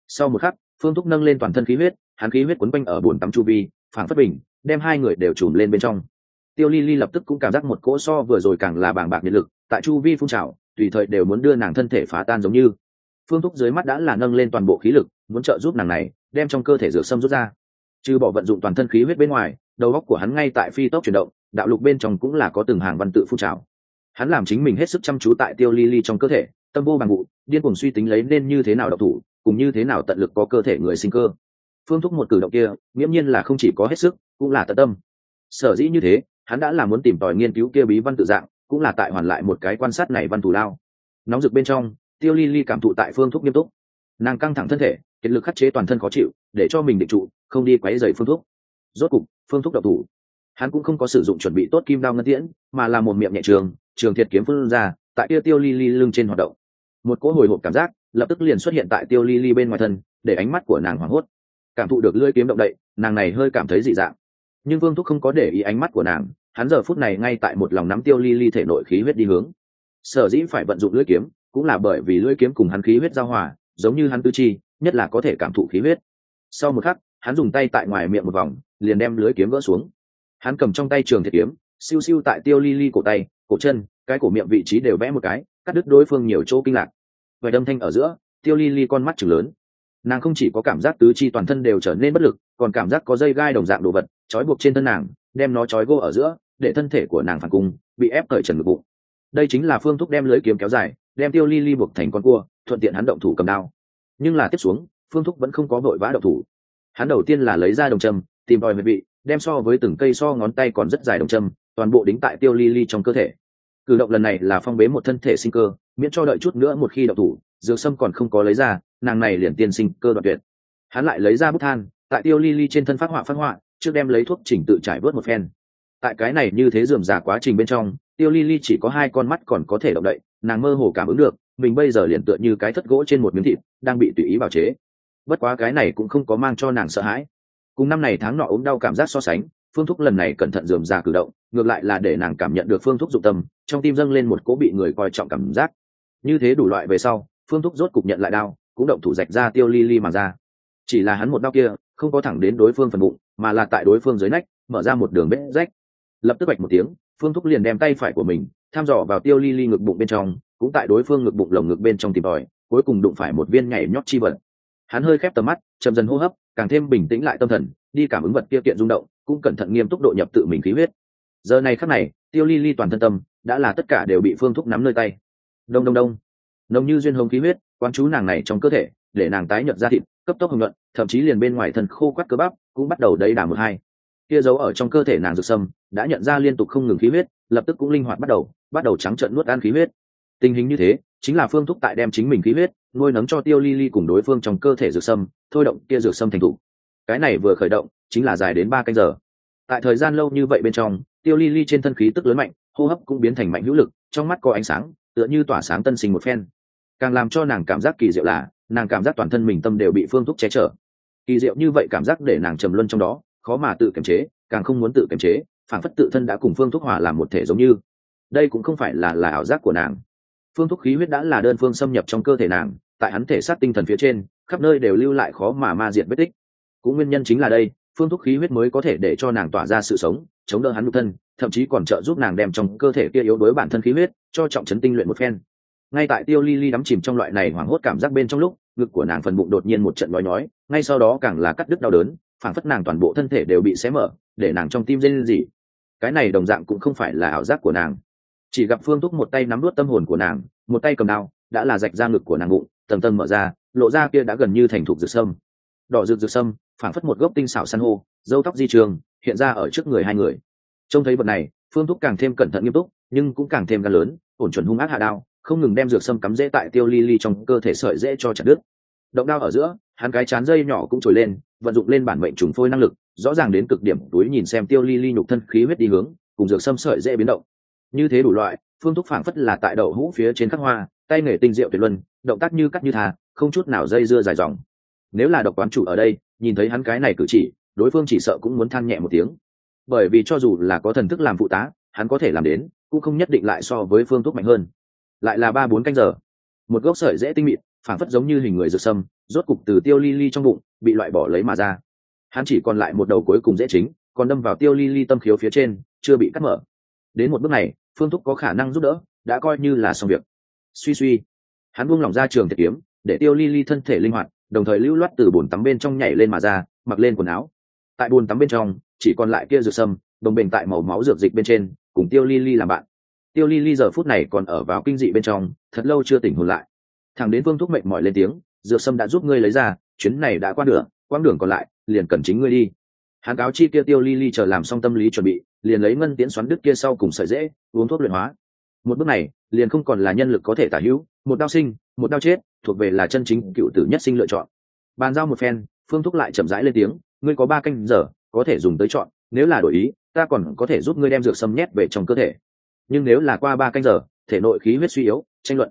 A: Sau một khắc, phương thúc nâng lên toàn thân khí huyết, hắn khí huyết quấn quanh ở bồn tắm chu vi, phảng phất bình, đem hai người đều trùm lên bên trong. Tiêu ly ly lập tức cũng cảm giác một cỗ so vừa rồi càng là bàng bạc nhiệt lực, tại chu vi phun trào, tùy thời đều muốn đưa nàng thân thể phá tan giống như. Phương thúc dưới mắt đã là nâng lên toàn bộ khí lực, muốn trợ giúp nàng này, đem trong cơ thể rửa sâm rút ra. Trừ bỏ vận dụng toàn thân khí huyết bên ngoài, đầu óc của hắn ngay tại phi tốc chuyển động đạo lục bên trong cũng là có từng hàng văn tự phun trào. Hắn làm chính mình hết sức chăm chú tại tiêu ly ly trong cơ thể, tâm vô bằng vụ điên cuồng suy tính lấy nên như thế nào độc thủ, cùng như thế nào tận lực có cơ thể người sinh cơ. Phương thúc một cử động kia, nghiễm nhiên là không chỉ có hết sức, cũng là tận tâm. Sở dĩ như thế, hắn đã là muốn tìm tòi nghiên cứu kia bí văn tự dạng, cũng là tại hoàn lại một cái quan sát này văn thủ lao. Nóng rực bên trong, tiêu ly ly cảm thụ tại phương thúc nghiêm túc. Nàng căng thẳng thân thể, kiệt lực khắc chế toàn thân khó chịu, để cho mình định trụ, không đi quấy dày phương thúc. Rốt cục, phương thúc độc thủ hắn cũng không có sử dụng chuẩn bị tốt kim đao ngân tiễn, mà là một miệng nhẹ trường trường thiệt kiếm phương ra, tại kia tiêu ly ly lưng trên hoạt động. Một cỗ hồi hộp cảm giác, lập tức liền xuất hiện tại tiêu ly ly bên ngoài thân, để ánh mắt của nàng hoảng hốt. Cảm thụ được lưỡi kiếm động đậy, nàng này hơi cảm thấy dị dạng. Nhưng vương thúc không có để ý ánh mắt của nàng, hắn giờ phút này ngay tại một lòng nắm tiêu ly ly thể nội khí huyết đi hướng. Sở dĩ phải vận dụng lưỡi kiếm, cũng là bởi vì lưỡi kiếm cùng hắn khí huyết giao hòa, giống như hắn tư chi, nhất là có thể cảm thụ khí huyết. Sau một khắc, hắn dùng tay tại ngoài miệng một vòng, liền đem lưỡi kiếm gỡ xuống hắn cầm trong tay trường thiệt kiếm, siêu siêu tại tiêu ly ly cổ tay, cổ chân, cái cổ miệng vị trí đều vẽ một cái, cắt đứt đối phương nhiều chỗ kinh lạc. Và đâm thanh ở giữa, tiêu ly ly con mắt chừng lớn. Nàng không chỉ có cảm giác tứ chi toàn thân đều trở nên bất lực, còn cảm giác có dây gai đồng dạng đồ vật trói buộc trên thân nàng, đem nó trói gô ở giữa, để thân thể của nàng phản cung, bị ép cởi trần ngực bụng. Đây chính là phương thúc đem lưới kiếm kéo dài, đem tiêu ly ly buộc thành con cua, thuận tiện hắn động thủ cầm đao. Nhưng là tiếp xuống, phương thúc vẫn không có vội vã động thủ. Hắn đầu tiên là lấy ra đồng trầm tìm tòi mệt vị đem so với từng cây so ngón tay còn rất dài đồng châm, toàn bộ đính tại tiêu ly ly trong cơ thể. Cử động lần này là phong bế một thân thể sinh cơ, miễn cho đợi chút nữa một khi đậu thủ, dược sâm còn không có lấy ra, nàng này liền tiên sinh cơ đoạn tuyệt. Hắn lại lấy ra bút than, tại tiêu ly ly trên thân phát họa phát họa, trước đem lấy thuốc chỉnh tự trải bớt một phen. Tại cái này như thế dườm giả quá trình bên trong, tiêu ly ly chỉ có hai con mắt còn có thể động đậy, nàng mơ hồ cảm ứng được, mình bây giờ liền tựa như cái thất gỗ trên một miếng thịt, đang bị tùy ý bào chế. Bất quá cái này cũng không có mang cho nàng sợ hãi cùng năm này tháng nọ ốm đau cảm giác so sánh, phương thúc lần này cẩn thận dườm ra cử động, ngược lại là để nàng cảm nhận được phương thúc dụng tâm, trong tim dâng lên một cỗ bị người coi trọng cảm giác. Như thế đủ loại về sau, phương thúc rốt cục nhận lại đao cũng động thủ rạch ra tiêu ly ly mà ra. Chỉ là hắn một đao kia, không có thẳng đến đối phương phần bụng, mà là tại đối phương dưới nách, mở ra một đường vết rách. Lập tức bạch một tiếng, phương thúc liền đem tay phải của mình thăm dò vào tiêu ly ly ngực bụng bên trong, cũng tại đối phương ngực bụng lồng ngực bên trong tìm tòi, cuối cùng đụng phải một viên nhảy nhót chi vật. Hắn hơi khép tầm mắt, chậm dần hô hấp càng thêm bình tĩnh lại tâm thần, đi cảm ứng vật kia kiện rung động, cũng cẩn thận nghiêm túc độ nhập tự mình khí huyết. Giờ này khắc này, tiêu ly ly toàn thân tâm, đã là tất cả đều bị phương thúc nắm nơi tay. Đông đông đông. Nồng như duyên hồng khí huyết, quán chú nàng này trong cơ thể, để nàng tái nhận ra thịt, cấp tốc hồng nhuận, thậm chí liền bên ngoài thân khô quắt cơ bắp, cũng bắt đầu đầy đà một hai. Kia giấu ở trong cơ thể nàng rực sâm, đã nhận ra liên tục không ngừng khí huyết, lập tức cũng linh hoạt bắt đầu bắt đầu trắng trợn nuốt ăn khí huyết. Tình hình như thế chính là phương thúc tại đem chính mình khí huyết, nuôi nấng cho tiêu ly ly cùng đối phương trong cơ thể dược sâm, thôi động kia dược sâm thành thủ. Cái này vừa khởi động, chính là dài đến ba canh giờ. Tại thời gian lâu như vậy bên trong, tiêu ly ly trên thân khí tức lớn mạnh, hô hấp cũng biến thành mạnh hữu lực, trong mắt có ánh sáng, tựa như tỏa sáng tân sinh một phen. Càng làm cho nàng cảm giác kỳ diệu là, nàng cảm giác toàn thân mình tâm đều bị phương thúc che chở. Kỳ diệu như vậy cảm giác để nàng trầm luân trong đó, khó mà tự kiềm chế, càng không muốn tự kiềm chế, phản phất tự thân đã cùng phương thúc hòa làm một thể giống như. Đây cũng không phải là là ảo giác của nàng phương thúc khí huyết đã là đơn phương xâm nhập trong cơ thể nàng, tại hắn thể xác tinh thần phía trên, khắp nơi đều lưu lại khó mà ma diệt vết tích. Cũng nguyên nhân chính là đây, phương thúc khí huyết mới có thể để cho nàng tỏa ra sự sống, chống đỡ hắn nhục thân, thậm chí còn trợ giúp nàng đem trong cơ thể kia yếu đuối bản thân khí huyết, cho trọng chấn tinh luyện một phen. Ngay tại tiêu ly ly đắm chìm trong loại này hoảng hốt cảm giác bên trong lúc, ngực của nàng phần bụng đột nhiên một trận nói nói ngay sau đó càng là cắt đứt đau đớn phản phất nàng toàn bộ thân thể đều bị xé mở, để nàng trong tim dây lên gì cái này đồng dạng cũng không phải là ảo giác của nàng chỉ gặp phương thúc một tay nắm nuốt tâm hồn của nàng, một tay cầm đao, đã là rạch ra ngực của nàng bụng, tầng tầng mở ra, lộ ra kia đã gần như thành thục rực sâm. Đỏ rực rực sâm, phảng phất một gốc tinh xảo san hô dâu tóc di trường, hiện ra ở trước người hai người. Trông thấy vật này, phương thúc càng thêm cẩn thận nghiêm túc, nhưng cũng càng thêm gan lớn, ổn chuẩn hung ác hạ đao, không ngừng đem dược sâm cắm dễ tại tiêu ly ly trong cơ thể sợi dễ cho chặt đứt. Động đao ở giữa, hắn cái chán dây nhỏ cũng trồi lên, vận dụng lên bản mệnh trùng phôi năng lực, rõ ràng đến cực điểm, túi nhìn xem tiêu ly ly nhục thân khí huyết đi hướng, cùng dược sâm sợi dễ biến động như thế đủ loại, phương thúc phảng phất là tại đậu hũ phía trên khắc hoa, tay nghề tinh diệu tuyệt luân, động tác như cắt như thà, không chút nào dây dưa dài dòng. Nếu là độc quán chủ ở đây, nhìn thấy hắn cái này cử chỉ, đối phương chỉ sợ cũng muốn than nhẹ một tiếng. Bởi vì cho dù là có thần thức làm phụ tá, hắn có thể làm đến, cũng không nhất định lại so với phương thuốc mạnh hơn. Lại là ba bốn canh giờ. Một gốc sợi dễ tinh mịn, phảng phất giống như hình người rực sâm, rốt cục từ tiêu ly ly trong bụng, bị loại bỏ lấy mà ra. Hắn chỉ còn lại một đầu cuối cùng dễ chính, còn đâm vào tiêu ly ly tâm khiếu phía trên, chưa bị cắt mở. Đến một bước này phương thúc có khả năng giúp đỡ, đã coi như là xong việc. Suy suy. Hắn buông lỏng ra trường thiệt kiếm, để tiêu ly ly thân thể linh hoạt, đồng thời lưu loát từ bồn tắm bên trong nhảy lên mà ra, mặc lên quần áo. Tại bồn tắm bên trong, chỉ còn lại kia rượu sâm, đồng bền tại màu máu dược dịch bên trên, cùng tiêu ly ly làm bạn. Tiêu ly ly giờ phút này còn ở vào kinh dị bên trong, thật lâu chưa tỉnh hồn lại. Thằng đến vương thúc mệnh mỏi lên tiếng, dược sâm đã giúp ngươi lấy ra, chuyến này đã qua đường quãng đường còn lại, liền cần chính ngươi đi. Hắn cáo chi kia tiêu ly ly chờ làm xong tâm lý chuẩn bị liền lấy ngân tiễn xoắn đứt kia sau cùng sợi dễ, uống thuốc luyện hóa. Một bước này, liền không còn là nhân lực có thể tả hữu, một đau sinh, một đau chết, thuộc về là chân chính cựu tử nhất sinh lựa chọn. Bàn giao một phen, phương thúc lại chậm rãi lên tiếng, ngươi có ba canh giờ, có thể dùng tới chọn, nếu là đổi ý, ta còn có thể giúp ngươi đem dược sâm nhét về trong cơ thể. Nhưng nếu là qua ba canh giờ, thể nội khí huyết suy yếu, tranh luận.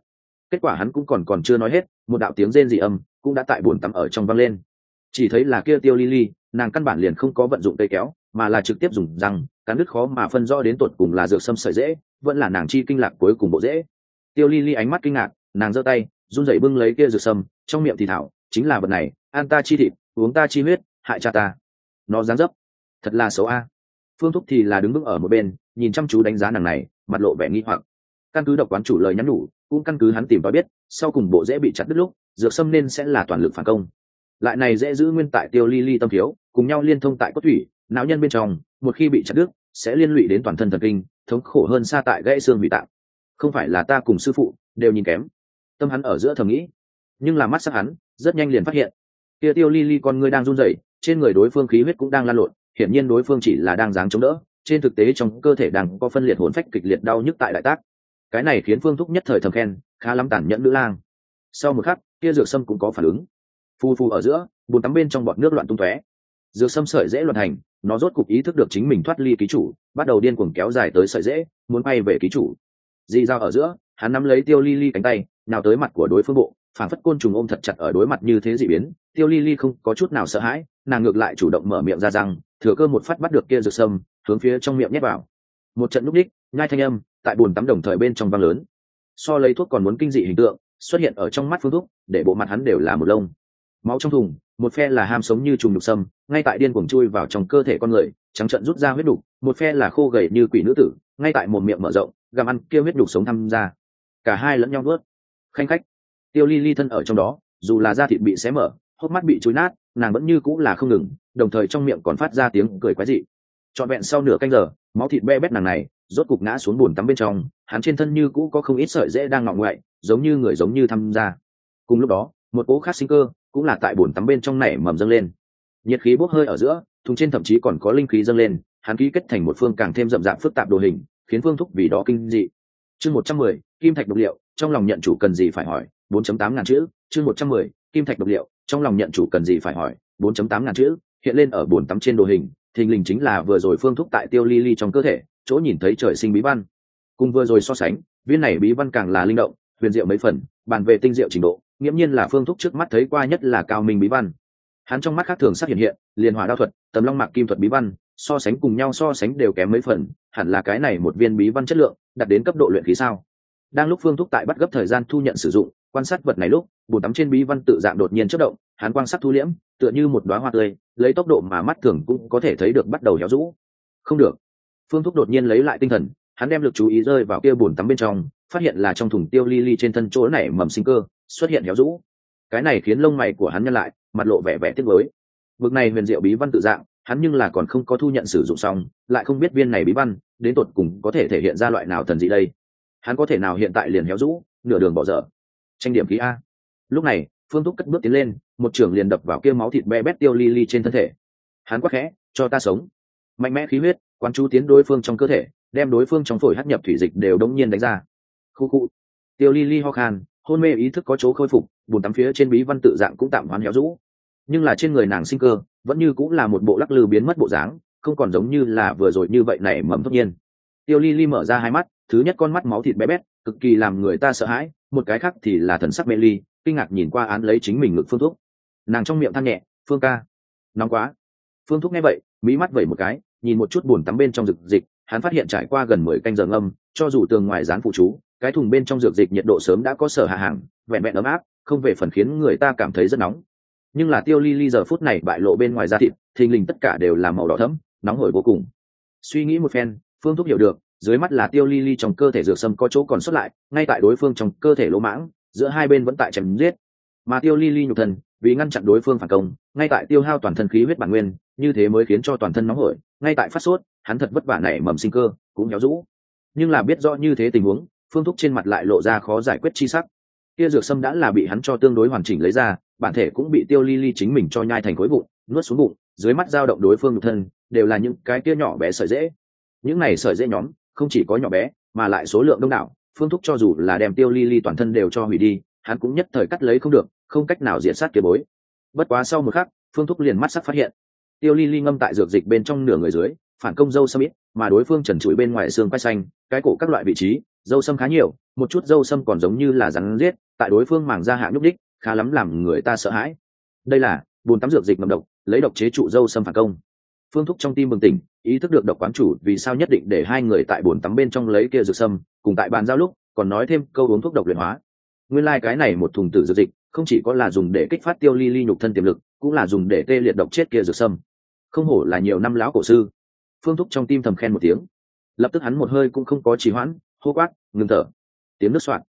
A: Kết quả hắn cũng còn còn chưa nói hết, một đạo tiếng rên dị âm cũng đã tại buồn tắm ở trong văng lên. Chỉ thấy là kia tiêu ly ly, nàng căn bản liền không có vận dụng cây kéo mà là trực tiếp dùng răng, cắn đứt khó mà phân rõ đến tột cùng là dược sâm sợi dễ, vẫn là nàng chi kinh lạc cuối cùng bộ dễ. Tiêu ly ly ánh mắt kinh ngạc, nàng giơ tay, run rẩy bưng lấy kia dược sâm trong miệng thì thảo, chính là vật này an ta chi thịt, uống ta chi huyết, hại cha ta. Nó dáng dấp, thật là xấu a. Phương thúc thì là đứng vững ở một bên, nhìn chăm chú đánh giá nàng này, mặt lộ vẻ nghi hoặc. Căn cứ độc quán chủ lời nhắn nhủ, cũng căn cứ hắn tìm và biết, sau cùng bộ dễ bị chặt đứt lúc, dược sâm nên sẽ là toàn lực phản công. Lại này dễ giữ nguyên tại tiêu ly ly tâm thiếu, cùng nhau liên thông tại cốt thủy não nhân bên trong, một khi bị chặt đứt, sẽ liên lụy đến toàn thân thần kinh, thống khổ hơn xa tại gãy xương bị tạng. Không phải là ta cùng sư phụ đều nhìn kém. Tâm hắn ở giữa thầm nghĩ, nhưng là mắt sắc hắn rất nhanh liền phát hiện. Kia tiêu ly ly con ngươi đang run rẩy, trên người đối phương khí huyết cũng đang lan lộn, hiển nhiên đối phương chỉ là đang dáng chống đỡ, trên thực tế trong cơ thể đang có phân liệt hồn phách kịch liệt đau nhức tại đại tác. Cái này khiến phương thúc nhất thời thầm khen, khá lắm tàn nhẫn nữ lang. Sau một khắc, kia dược sâm cũng có phản ứng. Phu phu ở giữa, bùn tắm bên trong bọt nước loạn tung tóe. Dược sâm sợi dễ loạn hành nó rốt cục ý thức được chính mình thoát ly ký chủ, bắt đầu điên cuồng kéo dài tới sợi dễ muốn bay về ký chủ. Di dao ở giữa, hắn nắm lấy tiêu ly ly cánh tay, nào tới mặt của đối phương bộ, phản phất côn trùng ôm thật chặt ở đối mặt như thế dị biến. Tiêu ly ly không có chút nào sợ hãi, nàng ngược lại chủ động mở miệng ra rằng, thừa cơ một phát bắt được kia rực sâm, hướng phía trong miệng nhét vào. Một trận núp đích ngai thanh âm, tại bùn tắm đồng thời bên trong vang lớn. So lấy thuốc còn muốn kinh dị hình tượng, xuất hiện ở trong mắt phương thuốc, để bộ mặt hắn đều là một lông. Máu trong thùng một phe là ham sống như trùng đục sâm, ngay tại điên cuồng chui vào trong cơ thể con người, trắng trận rút ra huyết đục một phe là khô gầy như quỷ nữ tử, ngay tại một miệng mở rộng, gặm ăn kia huyết đục sống tham gia. Cả hai lẫn nhau vớt khanh khách. Tiêu ly ly thân ở trong đó, dù là da thịt bị xé mở, hốc mắt bị chối nát, nàng vẫn như cũng là không ngừng, đồng thời trong miệng còn phát ra tiếng cười quái dị. Trọn vẹn sau nửa canh giờ, máu thịt be bét nàng này, rốt cục ngã xuống bùn tắm bên trong, hắn trên thân như cũ có không ít sợi dễ đang ngọng ngoại, giống như người giống như tham gia. Cùng lúc đó, một cỗ khác sinh cơ cũng là tại bồn tắm bên trong nảy mầm dâng lên. Nhiệt khí bốc hơi ở giữa thùng trên thậm chí còn có linh khí dâng lên hắn ký kết thành một phương càng thêm rậm rạp phức tạp đồ hình khiến phương thúc vì đó kinh dị. Chương một trăm mười kim thạch độc liệu trong lòng nhận chủ cần gì phải hỏi 4.8 ngàn chữ chương 110, kim thạch độc liệu trong lòng nhận chủ cần gì phải hỏi 4.8 ngàn chữ hiện lên ở bồn tắm trên đồ hình thình lình chính là vừa rồi phương thúc tại tiêu ly ly trong cơ thể chỗ nhìn thấy trời sinh bí văn. Cùng vừa rồi so sánh viên này bí văn càng là linh động huyền diệu mấy phần bàn về tinh diệu trình độ nghiễm nhiên là phương thúc trước mắt thấy qua nhất là cao minh bí văn. Hắn trong mắt khác thường sắc hiện hiện liên hòa đao thuật, tầm long mạc kim thuật bí văn, so sánh cùng nhau so sánh đều kém mấy phần, hẳn là cái này một viên bí văn chất lượng, đạt đến cấp độ luyện khí sao? Đang lúc phương thúc tại bắt gấp thời gian thu nhận sử dụng, quan sát vật này lúc, bùn tắm trên bí văn tự dạng đột nhiên chất động, hắn quan sát thu liễm, tựa như một đoá hoa tươi, lấy tốc độ mà mắt thường cũng có thể thấy được bắt đầu héo rũ. Không được. Phương thúc đột nhiên lấy lại tinh thần hắn đem lực chú ý rơi vào kia bồn tắm bên trong, phát hiện là trong thùng tiêu li li trên thân chỗ này mầm sinh cơ, xuất hiện héo rũ. Cái này khiến lông mày của hắn nhăn lại, mặt lộ vẻ vẻ tiếc với vực này huyền diệu bí văn tự dạng, hắn nhưng là còn không có thu nhận sử dụng xong, lại không biết viên này bí văn, đến tột cùng có thể thể hiện ra loại nào thần gì đây. Hắn có thể nào hiện tại liền héo rũ, nửa đường bỏ dở. Tranh điểm khí a. Lúc này, phương thúc cất bước tiến lên, một trường liền đập vào kia máu thịt be bét tiêu li li trên thân thể. Hắn quắc khẽ, cho ta sống. Mạnh mẽ khí huyết quan chú tiến đối phương trong cơ thể đem đối phương trong phổi hắt nhập thủy dịch đều đống nhiên đánh ra. Khu khu. Tiêu Ly Ly ho khan, hôn mê ý thức có chỗ khôi phục, bùn tắm phía trên bí văn tự dạng cũng tạm hoán héo rũ. Nhưng là trên người nàng sinh cơ, vẫn như cũng là một bộ lắc lư biến mất bộ dáng, không còn giống như là vừa rồi như vậy nảy mầm tất nhiên. Tiêu Ly Ly mở ra hai mắt, thứ nhất con mắt máu thịt bé bét, cực kỳ làm người ta sợ hãi, một cái khác thì là thần sắc mê ly, kinh ngạc nhìn qua án lấy chính mình ngực phương thuốc. Nàng trong miệng than nhẹ, phương ca. Nóng quá. Phương thuốc nghe vậy mỹ mắt vẩy một cái, nhìn một chút buồn tắm bên trong rực dịch hắn phát hiện trải qua gần mười canh giờ ngâm, cho dù tường ngoài dán phụ chú, cái thùng bên trong dược dịch nhiệt độ sớm đã có sở hạ hàng, vẹn vẹn ấm áp, không về phần khiến người ta cảm thấy rất nóng. Nhưng là tiêu ly ly giờ phút này bại lộ bên ngoài da thịt, thình lình tất cả đều là màu đỏ thẫm, nóng hổi vô cùng. Suy nghĩ một phen, phương thúc hiểu được, dưới mắt là tiêu ly ly trong cơ thể dược sâm có chỗ còn xuất lại, ngay tại đối phương trong cơ thể lỗ mãng, giữa hai bên vẫn tại chém giết. Mà tiêu ly ly nhục thân, vì ngăn chặn đối phương phản công, ngay tại tiêu hao toàn thân khí huyết bản nguyên, như thế mới khiến cho toàn thân nóng hổi, ngay tại phát sốt hắn thật vất vả nảy mầm sinh cơ, cũng héo rũ. Nhưng là biết rõ như thế tình huống, phương thúc trên mặt lại lộ ra khó giải quyết chi sắc. Kia dược sâm đã là bị hắn cho tương đối hoàn chỉnh lấy ra, bản thể cũng bị tiêu ly ly chính mình cho nhai thành khối bụng nuốt xuống bụng, dưới mắt dao động đối phương nhục thân, đều là những cái kia nhỏ bé sợi dễ. Những này sợi dễ nhóm, không chỉ có nhỏ bé, mà lại số lượng đông đảo, phương thúc cho dù là đem tiêu ly ly toàn thân đều cho hủy đi, hắn cũng nhất thời cắt lấy không được, không cách nào diện sát kia bối. Bất quá sau một khắc, phương thúc liền mắt sắc phát hiện. Tiêu ly ly ngâm tại dược dịch bên trong nửa người dưới phản công dâu sâm ít, mà đối phương trần trụi bên ngoài xương quay xanh, cái cổ các loại vị trí, dâu sâm khá nhiều, một chút dâu sâm còn giống như là rắn riết tại đối phương màng ra hạ nhúc đích khá lắm làm người ta sợ hãi. Đây là bùn tắm dược dịch ngầm độc, lấy độc chế trụ dâu sâm phản công. Phương thúc trong tim bừng tỉnh, ý thức được độc quán chủ vì sao nhất định để hai người tại bồn tắm bên trong lấy kia dược sâm, cùng tại bàn giao lúc, còn nói thêm câu uống thuốc độc luyện hóa. Nguyên lai、like、cái này một thùng tử dược dịch, không chỉ có là dùng để kích phát tiêu ly ly nhục thân tiềm lực, cũng là dùng để tê liệt độc chết kia dược sâm. Không hổ là nhiều năm lão cổ sư phương thúc trong tim thầm khen một tiếng. Lập tức hắn một hơi cũng không có trì hoãn, hô quát, ngừng thở. Tiếng nước soạn.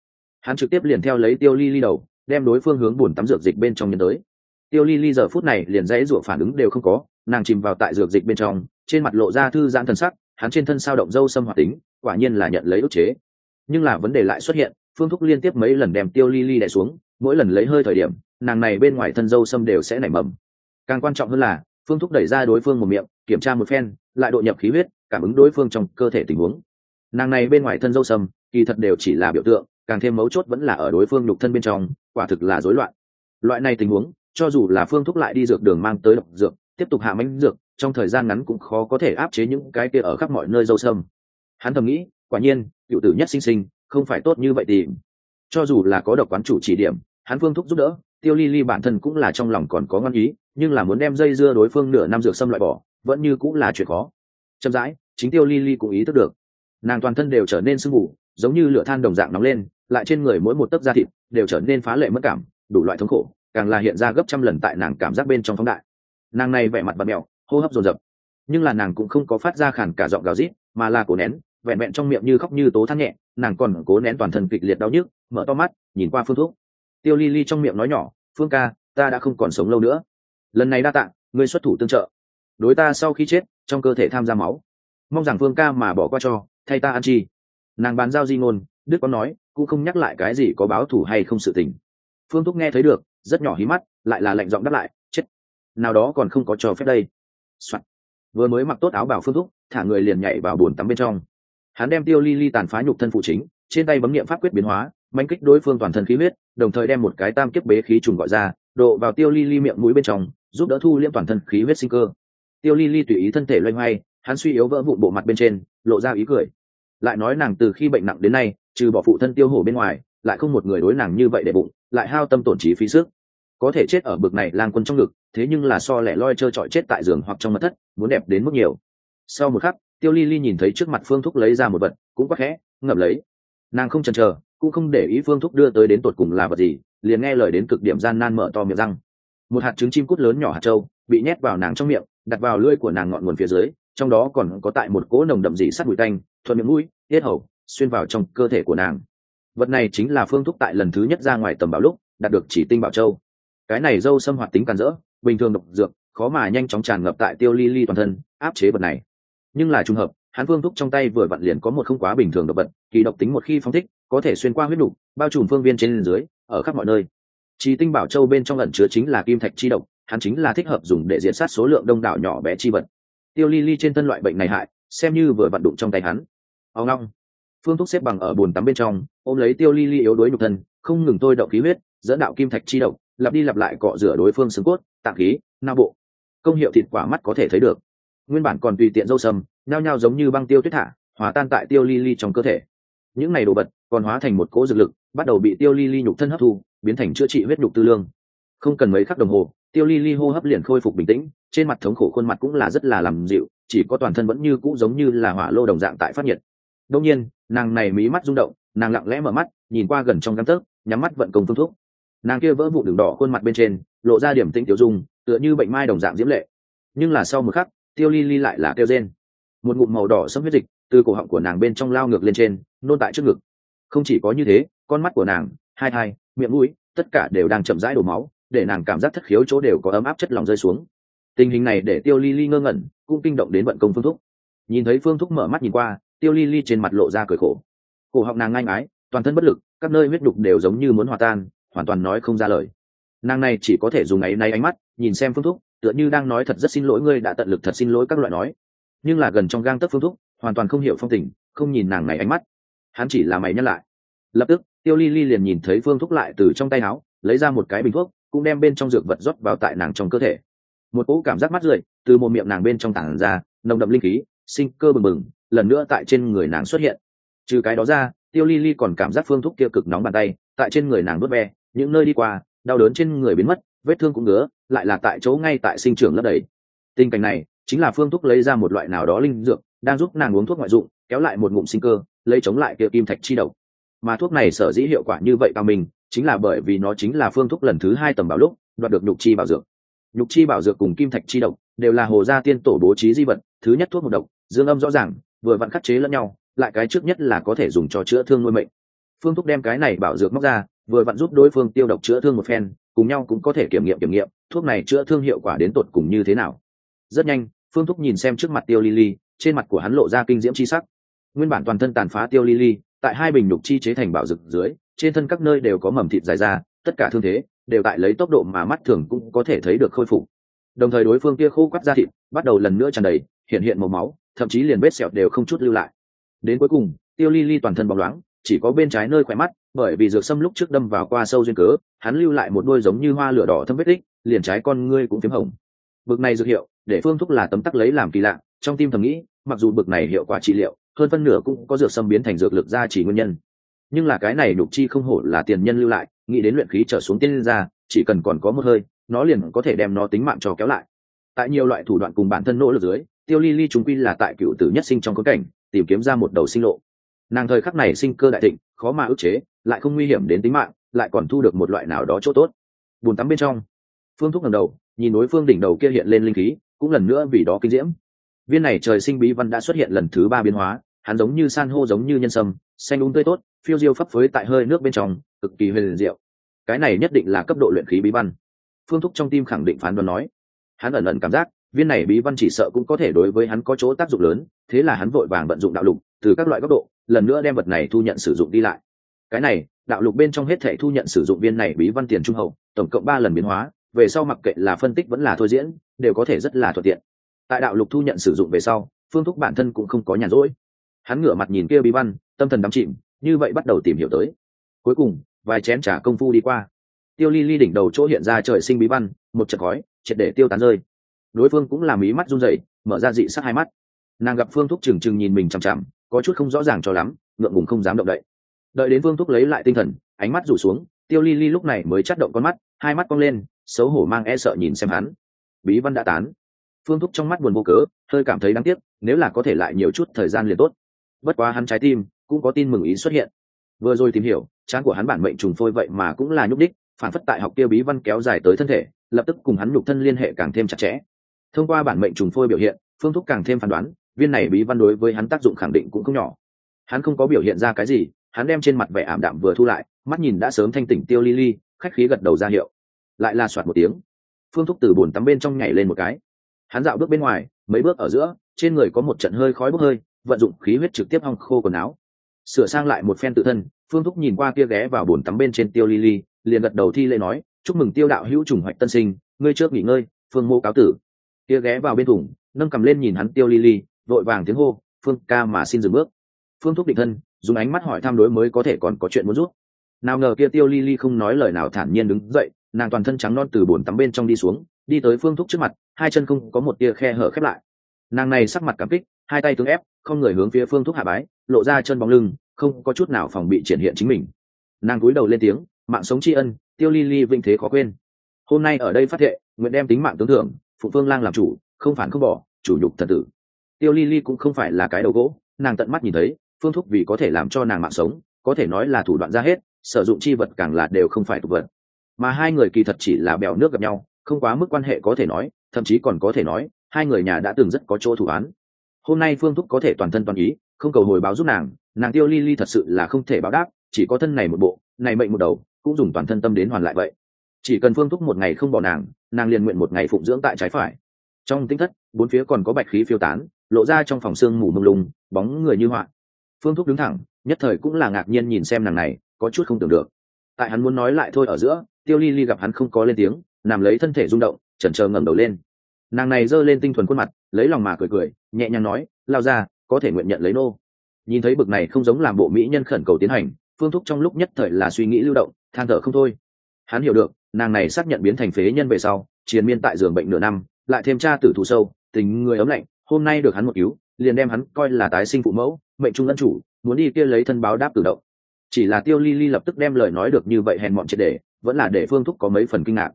A: Hắn trực tiếp liền theo lấy tiêu ly ly đầu, đem đối phương hướng bùn tắm dược dịch bên trong nhân tới. Tiêu ly ly giờ phút này liền dãy rủa phản ứng đều không có, nàng chìm vào tại dược dịch bên trong, trên mặt lộ ra thư giãn thần sắc, hắn trên thân sao động dâu xâm hoạt tính, quả nhiên là nhận lấy ức chế. Nhưng là vấn đề lại xuất hiện, phương thúc liên tiếp mấy lần đem tiêu ly ly đè xuống, mỗi lần lấy hơi thời điểm, nàng này bên ngoài thân dâu xâm đều sẽ nảy mầm. Càng quan trọng hơn là phương thúc đẩy ra đối phương một miệng, kiểm tra một phen, lại độ nhập khí huyết, cảm ứng đối phương trong cơ thể tình huống. Nàng này bên ngoài thân dâu sầm kỳ thật đều chỉ là biểu tượng, càng thêm mấu chốt vẫn là ở đối phương lục thân bên trong, quả thực là rối loạn. Loại này tình huống, cho dù là phương thúc lại đi dược đường mang tới độc dược, tiếp tục hạ mánh dược, trong thời gian ngắn cũng khó có thể áp chế những cái kia ở khắp mọi nơi dâu sâm. Hắn thầm nghĩ, quả nhiên cựu tử nhất sinh sinh, không phải tốt như vậy tìm. Cho dù là có độc quán chủ chỉ điểm, hắn phương thúc giúp đỡ, tiêu ly ly bản thân cũng là trong lòng còn có ngăn ý nhưng là muốn đem dây dưa đối phương nửa năm dược xâm loại bỏ, vẫn như cũng là chuyện khó. Chậm rãi, chính tiêu ly ly cũng ý thức được. Nàng toàn thân đều trở nên sưng mù, giống như lửa than đồng dạng nóng lên, lại trên người mỗi một tấc da thịt đều trở nên phá lệ mất cảm, đủ loại thống khổ, càng là hiện ra gấp trăm lần tại nàng cảm giác bên trong phóng đại. Nàng này vẻ mặt bật mẹo, hô hấp dồn dập. Nhưng là nàng cũng không có phát ra khản cả giọng gào rít, mà là cổ nén, vẹn vẹn trong miệng như khóc như tố than nhẹ, nàng còn cố nén toàn thân kịch liệt đau nhức, mở to mắt, nhìn qua phương thuốc tiêu ly ly trong miệng nói nhỏ, phương ca, ta đã không còn sống lâu nữa lần này đa tạng, ngươi xuất thủ tương trợ. Đối ta sau khi chết, trong cơ thể tham gia máu. Mong rằng phương ca mà bỏ qua cho, thay ta ăn chi. Nàng bán giao di ngôn, đức có nói, cũng không nhắc lại cái gì có báo thủ hay không sự tình. Phương thúc nghe thấy được, rất nhỏ hí mắt, lại là lệnh giọng đáp lại, chết. Nào đó còn không có cho phép đây、Soạn. vừa mới mặc tốt áo bảo phương thúc, thả người liền nhảy vào bồn tắm bên trong. Hắn đem tiêu ly ly tàn phá nhục thân phụ chính, trên tay bấm nghiệm pháp quyết biến hóa manh kích đối phương toàn thân khí huyết, đồng thời đem một cái tam kiếp bế khí trùng gọi ra, độ vào tiêu ly ly miệng mũi bên trong giúp đỡ thu liêm toàn thân khí huyết sinh cơ. Tiêu ly ly tùy ý thân thể loay hoay, hắn suy yếu vỡ vụn bộ mặt bên trên, lộ ra ý cười. Lại nói nàng từ khi bệnh nặng đến nay, trừ bỏ phụ thân tiêu hổ bên ngoài, lại không một người đối nàng như vậy để bụng, lại hao tâm tổn trí phí sức. Có thể chết ở bực này lang quân trong ngực, thế nhưng là so lẻ loi trơ trọi chết tại giường hoặc trong mật thất, muốn đẹp đến mức nhiều. Sau một khắc, tiêu ly ly nhìn thấy trước mặt phương thúc lấy ra một vật, cũng quắc khẽ, ngậm lấy. Nàng không chần chờ, cũng không để ý phương thúc đưa tới đến tột cùng là vật gì, liền nghe lời đến cực điểm gian nan mở to miệng răng một hạt trứng chim cút lớn nhỏ hạt trâu bị nhét vào nàng trong miệng, đặt vào lưỡi của nàng ngọn nguồn phía dưới, trong đó còn có tại một cỗ nồng đậm dị sắt bụi tanh, thuận miệng mũi, tiết hầu, xuyên vào trong cơ thể của nàng. Vật này chính là phương thúc tại lần thứ nhất ra ngoài tầm bảo lúc, đạt được chỉ tinh bảo châu. Cái này dâu xâm hoạt tính càn rỡ, bình thường độc dược, khó mà nhanh chóng tràn ngập tại tiêu ly ly toàn thân, áp chế vật này. Nhưng là trùng hợp, hắn phương thúc trong tay vừa vặn liền có một không quá bình thường độc vật, kỳ độc tính một khi phóng thích, có thể xuyên qua huyết đủ, bao trùm phương viên trên dưới, ở khắp mọi nơi. Chí tinh bảo châu bên trong ẩn chứa chính là kim thạch chi độc, hắn chính là thích hợp dùng để diệt sát số lượng đông đảo nhỏ bé chi vật. Tiêu ly ly trên thân loại bệnh này hại, xem như vừa vận đụng trong tay hắn. Ao ngoong. phương Túc xếp bằng ở bồn tắm bên trong, ôm lấy tiêu ly ly yếu đuối nhục thân, không ngừng tôi động khí huyết, dẫn đạo kim thạch chi độc, lặp đi lặp lại cọ rửa đối phương xương cốt, tạng khí na bộ. Công hiệu thịt quả mắt có thể thấy được. Nguyên bản còn tùy tiện dâu sầm, nhao nhao giống như băng tiêu tuyết thả, hòa tan tại tiêu ly ly trong cơ thể. Những này đồ vật còn hóa thành một cỗ dược lực, bắt đầu bị tiêu ly ly nhục thân hấp thu biến thành chữa trị huyết nhục tư lương. Không cần mấy khắc đồng hồ, tiêu ly ly hô hấp liền khôi phục bình tĩnh, trên mặt thống khổ khuôn mặt cũng là rất là làm dịu, chỉ có toàn thân vẫn như cũ giống như là hỏa lô đồng dạng tại phát nhiệt. Đông nhiên, nàng này mí mắt rung động, nàng lặng lẽ mở mắt, nhìn qua gần trong găng tấc, nhắm mắt vận công phương thuốc. Nàng kia vỡ vụ đường đỏ khuôn mặt bên trên, lộ ra điểm tĩnh tiểu dung, tựa như bệnh mai đồng dạng diễm lệ. Nhưng là sau một khắc, tiêu ly ly lại là kêu rên. Một ngụm màu đỏ sẫm huyết dịch từ cổ họng của nàng bên trong lao ngược lên trên, nôn tại trước ngực. Không chỉ có như thế, con mắt của nàng, hai hai miệng mũi, tất cả đều đang chậm rãi đổ máu, để nàng cảm giác thất khiếu chỗ đều có ấm áp chất lỏng rơi xuống. Tình hình này để tiêu ly ly ngơ ngẩn, cũng kinh động đến vận công phương thúc. Nhìn thấy phương thúc mở mắt nhìn qua, tiêu ly ly trên mặt lộ ra cười khổ. Cổ họng nàng ngang ái toàn thân bất lực, các nơi huyết đục đều giống như muốn hòa tan, hoàn toàn nói không ra lời. Nàng này chỉ có thể dùng ấy nay ánh mắt, nhìn xem phương thúc, tựa như đang nói thật rất xin lỗi ngươi đã tận lực thật xin lỗi các loại nói. Nhưng là gần trong gang tấc phương thúc, hoàn toàn không hiểu phong tình, không nhìn nàng này ánh mắt. Hắn chỉ là mày nhắc lại. Lập tức tiêu ly ly liền nhìn thấy phương thúc lại từ trong tay áo lấy ra một cái bình thuốc, cũng đem bên trong dược vật rót vào tại nàng trong cơ thể. Một cỗ cảm giác mắt rượi từ một miệng nàng bên trong tảng ra, nồng đậm linh khí, sinh cơ bừng bừng, lần nữa tại trên người nàng xuất hiện. Trừ cái đó ra, tiêu ly ly còn cảm giác phương thúc kia cực nóng bàn tay, tại trên người nàng đốt ve, những nơi đi qua, đau đớn trên người biến mất, vết thương cũng ngứa, lại là tại chỗ ngay tại sinh trường lấp đầy. Tình cảnh này, chính là phương thúc lấy ra một loại nào đó linh dược, đang giúp nàng uống thuốc ngoại dụng, kéo lại một ngụm sinh cơ, lấy chống lại kia kim thạch chi độc mà thuốc này sở dĩ hiệu quả như vậy cao mình chính là bởi vì nó chính là phương thuốc lần thứ hai tầm bảo lúc đoạt được nhục chi bảo dược. Nhục chi bảo dược cùng kim thạch chi độc đều là hồ gia tiên tổ bố trí di vật thứ nhất thuốc một độc dương âm rõ ràng vừa vặn khắc chế lẫn nhau lại cái trước nhất là có thể dùng cho chữa thương nuôi mệnh. Phương thuốc đem cái này bảo dược móc ra vừa vặn giúp đối phương tiêu độc chữa thương một phen cùng nhau cũng có thể kiểm nghiệm kiểm nghiệm thuốc này chữa thương hiệu quả đến tột cùng như thế nào. Rất nhanh phương thúc nhìn xem trước mặt tiêu lili, trên mặt của hắn lộ ra kinh diễm chi sắc. Nguyên bản toàn thân tàn phá tiêu lili tại hai bình nhục chi chế thành bảo dực dưới, trên thân các nơi đều có mầm thịt dài ra, tất cả thương thế đều tại lấy tốc độ mà mắt thường cũng có thể thấy được khôi phục. Đồng thời đối phương kia khô quắt ra thịt bắt đầu lần nữa tràn đầy, hiện hiện màu máu, thậm chí liền vết sẹo đều không chút lưu lại. Đến cuối cùng, tiêu ly ly toàn thân bóng loáng, chỉ có bên trái nơi khỏe mắt, bởi vì dược sâm lúc trước đâm vào qua sâu duyên cớ, hắn lưu lại một đôi giống như hoa lửa đỏ thâm vết tích, liền trái con ngươi cũng p hồng. Bực này dược hiệu, để phương thúc là tấm tắc lấy làm kỳ lạ, trong tim thầm nghĩ, mặc dù bực này hiệu quả trị liệu hơn phân nửa cũng có dược sâm biến thành dược lực ra chỉ nguyên nhân. Nhưng là cái này đục chi không hổ là tiền nhân lưu lại, nghĩ đến luyện khí trở xuống tiên ra, chỉ cần còn có một hơi, nó liền có thể đem nó tính mạng cho kéo lại. Tại nhiều loại thủ đoạn cùng bản thân nỗ lực dưới, tiêu ly ly chúng quy là tại cựu tử nhất sinh trong khốn cảnh, tìm kiếm ra một đầu sinh lộ. Nàng thời khắc này sinh cơ đại thịnh, khó mà ức chế, lại không nguy hiểm đến tính mạng, lại còn thu được một loại nào đó chỗ tốt. Bùn tắm bên trong, phương thúc ngầm đầu, nhìn đối phương đỉnh đầu kia hiện lên linh khí, cũng lần nữa vì đó kinh diễm. Viên này trời sinh bí văn đã xuất hiện lần thứ ba biến hóa hắn giống như san hô giống như nhân sâm, xanh úng tươi tốt, phiêu diêu phấp phới tại hơi nước bên trong, cực kỳ huyền diệu. Cái này nhất định là cấp độ luyện khí bí văn. Phương thúc trong tim khẳng định phán đoán nói. Hắn ẩn ẩn cảm giác, viên này bí văn chỉ sợ cũng có thể đối với hắn có chỗ tác dụng lớn, thế là hắn vội vàng vận dụng đạo lục, từ các loại góc độ, lần nữa đem vật này thu nhận sử dụng đi lại. Cái này, đạo lục bên trong hết thể thu nhận sử dụng viên này bí văn tiền trung hậu, tổng cộng ba lần biến hóa, về sau mặc kệ là phân tích vẫn là thôi diễn, đều có thể rất là thuận tiện. Tại đạo lục thu nhận sử dụng về sau, phương thúc bản thân cũng không có nhàn rỗi hắn ngửa mặt nhìn kia bí văn, tâm thần đắm chìm, như vậy bắt đầu tìm hiểu tới. Cuối cùng, vài chén trả công phu đi qua. Tiêu ly ly đỉnh đầu chỗ hiện ra trời sinh bí văn, một trận khói, triệt để tiêu tán rơi. Đối phương cũng làm ý mắt run rẩy, mở ra dị sắc hai mắt. Nàng gặp phương thúc trừng trừng nhìn mình chằm chằm, có chút không rõ ràng cho lắm, ngượng ngùng không dám động đậy. Đợi đến phương thúc lấy lại tinh thần, ánh mắt rủ xuống, tiêu ly ly lúc này mới chắt động con mắt, hai mắt cong lên, xấu hổ mang e sợ nhìn xem hắn. Bí văn đã tán. Phương thúc trong mắt buồn vô cớ, hơi cảm thấy đáng tiếc, nếu là có thể lại nhiều chút thời gian liền tốt bất quá hắn trái tim cũng có tin mừng ý xuất hiện. Vừa rồi tìm hiểu, trán của hắn bản mệnh trùng phôi vậy mà cũng là nhúc đích phản phất tại học tiêu bí văn kéo dài tới thân thể, lập tức cùng hắn nhục thân liên hệ càng thêm chặt chẽ. Thông qua bản mệnh trùng phôi biểu hiện, phương thúc càng thêm phán đoán, viên này bí văn đối với hắn tác dụng khẳng định cũng không nhỏ. Hắn không có biểu hiện ra cái gì, hắn đem trên mặt vẻ ảm đạm vừa thu lại, mắt nhìn đã sớm thanh tỉnh tiêu li li khách khí gật đầu ra hiệu. Lại là soạt một tiếng. Phương thúc từ bồn tắm bên trong nhảy lên một cái. Hắn dạo bước bên ngoài, mấy bước ở giữa, trên người có một trận hơi khói bốc hơi vận dụng khí huyết trực tiếp hong khô quần áo. Sửa sang lại một phen tự thân, phương thúc nhìn qua kia ghé vào bồn tắm bên trên tiêu li li liền gật đầu thi lễ nói, chúc mừng tiêu đạo hữu trùng hoạch tân sinh, ngươi trước nghỉ ngơi, phương mô cáo tử. Kia ghé vào bên thủng nâng cầm lên nhìn hắn tiêu li li vội vàng tiếng hô, phương ca mà xin dừng bước. Phương thúc định thân, dùng ánh mắt hỏi tham đối mới có thể còn có chuyện muốn rút nào ngờ kia tiêu li li không nói lời nào thản nhiên đứng dậy, nàng toàn thân trắng non từ bồn tắm bên trong đi xuống, đi tới phương thúc trước mặt, hai chân không có một tia khe hở khép lại. Nàng này sắc mặt cảm kích, hai tay tướng ép không người hướng phía phương thúc hạ bái, lộ ra chân bóng lưng, không có chút nào phòng bị triển hiện chính mình. Nàng cúi đầu lên tiếng, mạng sống tri ân, tiêu ly ly vinh thế khó quên. Hôm nay ở đây phát thệ, nguyện đem tính mạng tướng thưởng, phụ phương lang làm chủ, không phản không bỏ, chủ nhục thần tử. Tiêu ly ly cũng không phải là cái đầu gỗ, nàng tận mắt nhìn thấy, phương thúc vì có thể làm cho nàng mạng sống, có thể nói là thủ đoạn ra hết, sử dụng chi vật càng là đều không phải tục vật. Mà hai người kỳ thật chỉ là bèo nước gặp nhau, không quá mức quan hệ có thể nói, thậm chí còn có thể nói, hai người nhà đã từng rất có chỗ thủ án hôm nay phương thúc có thể toàn thân toàn ý, không cầu hồi báo giúp nàng nàng tiêu ly ly thật sự là không thể báo đáp, chỉ có thân này một bộ, này mệnh một đầu, cũng dùng toàn thân tâm đến hoàn lại vậy. Chỉ cần phương thúc một ngày không bỏ nàng nàng liền nguyện một ngày phụng dưỡng tại trái phải. Trong tinh thất, bốn phía còn có bạch khí phiêu tán, lộ ra trong phòng xương mù mông lung, bóng người như họa. Phương thúc đứng thẳng, nhất thời cũng là ngạc nhiên nhìn xem nàng này, có chút không tưởng được. Tại hắn muốn nói lại thôi ở giữa, tiêu ly ly gặp hắn không có lên tiếng, nằm lấy thân thể rung động, chần chờ ngẩng đầu lên. Nàng này giơ lên tinh thuần khuôn mặt lấy lòng mà cười cười, nhẹ nhàng nói, lao ra có thể nguyện nhận lấy nô. Nhìn thấy bực này không giống làm bộ mỹ nhân khẩn cầu tiến hành, phương thúc trong lúc nhất thời là suy nghĩ lưu động, than thở không thôi. Hắn hiểu được, nàng này xác nhận biến thành phế nhân về sau, triền miên tại giường bệnh nửa năm, lại thêm cha tử thù sâu, tình người ấm lạnh, hôm nay được hắn một cứu, liền đem hắn coi là tái sinh phụ mẫu, mệnh trung ân chủ, muốn đi kia lấy thân báo đáp tự động. Chỉ là tiêu ly ly lập tức đem lời nói được như vậy hèn mọn triệt để, vẫn là để phương thúc có mấy phần kinh ngạc.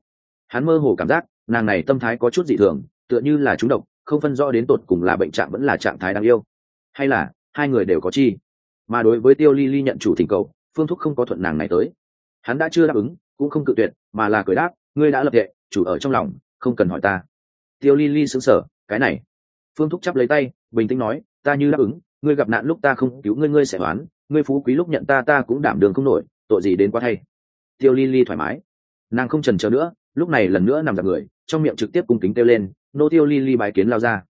A: Hắn mơ hồ cảm giác, nàng này tâm thái có chút dị thường, tựa như là trúng độc không phân rõ đến tột cùng là bệnh trạng vẫn là trạng thái đáng yêu. Hay là, hai người đều có chi. Mà đối với tiêu ly ly nhận chủ thỉnh cầu, phương thúc không có thuận nàng này tới. Hắn đã chưa đáp ứng, cũng không cự tuyệt, mà là cười đáp, ngươi đã lập tệ chủ ở trong lòng, không cần hỏi ta. Tiêu ly ly xứng sở cái này. Phương thúc chắp lấy tay, bình tĩnh nói, ta như đáp ứng, ngươi gặp nạn lúc ta không cứu ngươi ngươi sẽ đoán ngươi phú quý lúc nhận ta ta cũng đảm đường không nổi, tội gì đến quá thay. Tiêu ly ly thoải mái. Nàng không trần trờ nữa, lúc này lần nữa nằm giặc người, trong miệng trực tiếp cung kính kêu lên nô tiêu ly ly bài kiến lao ra.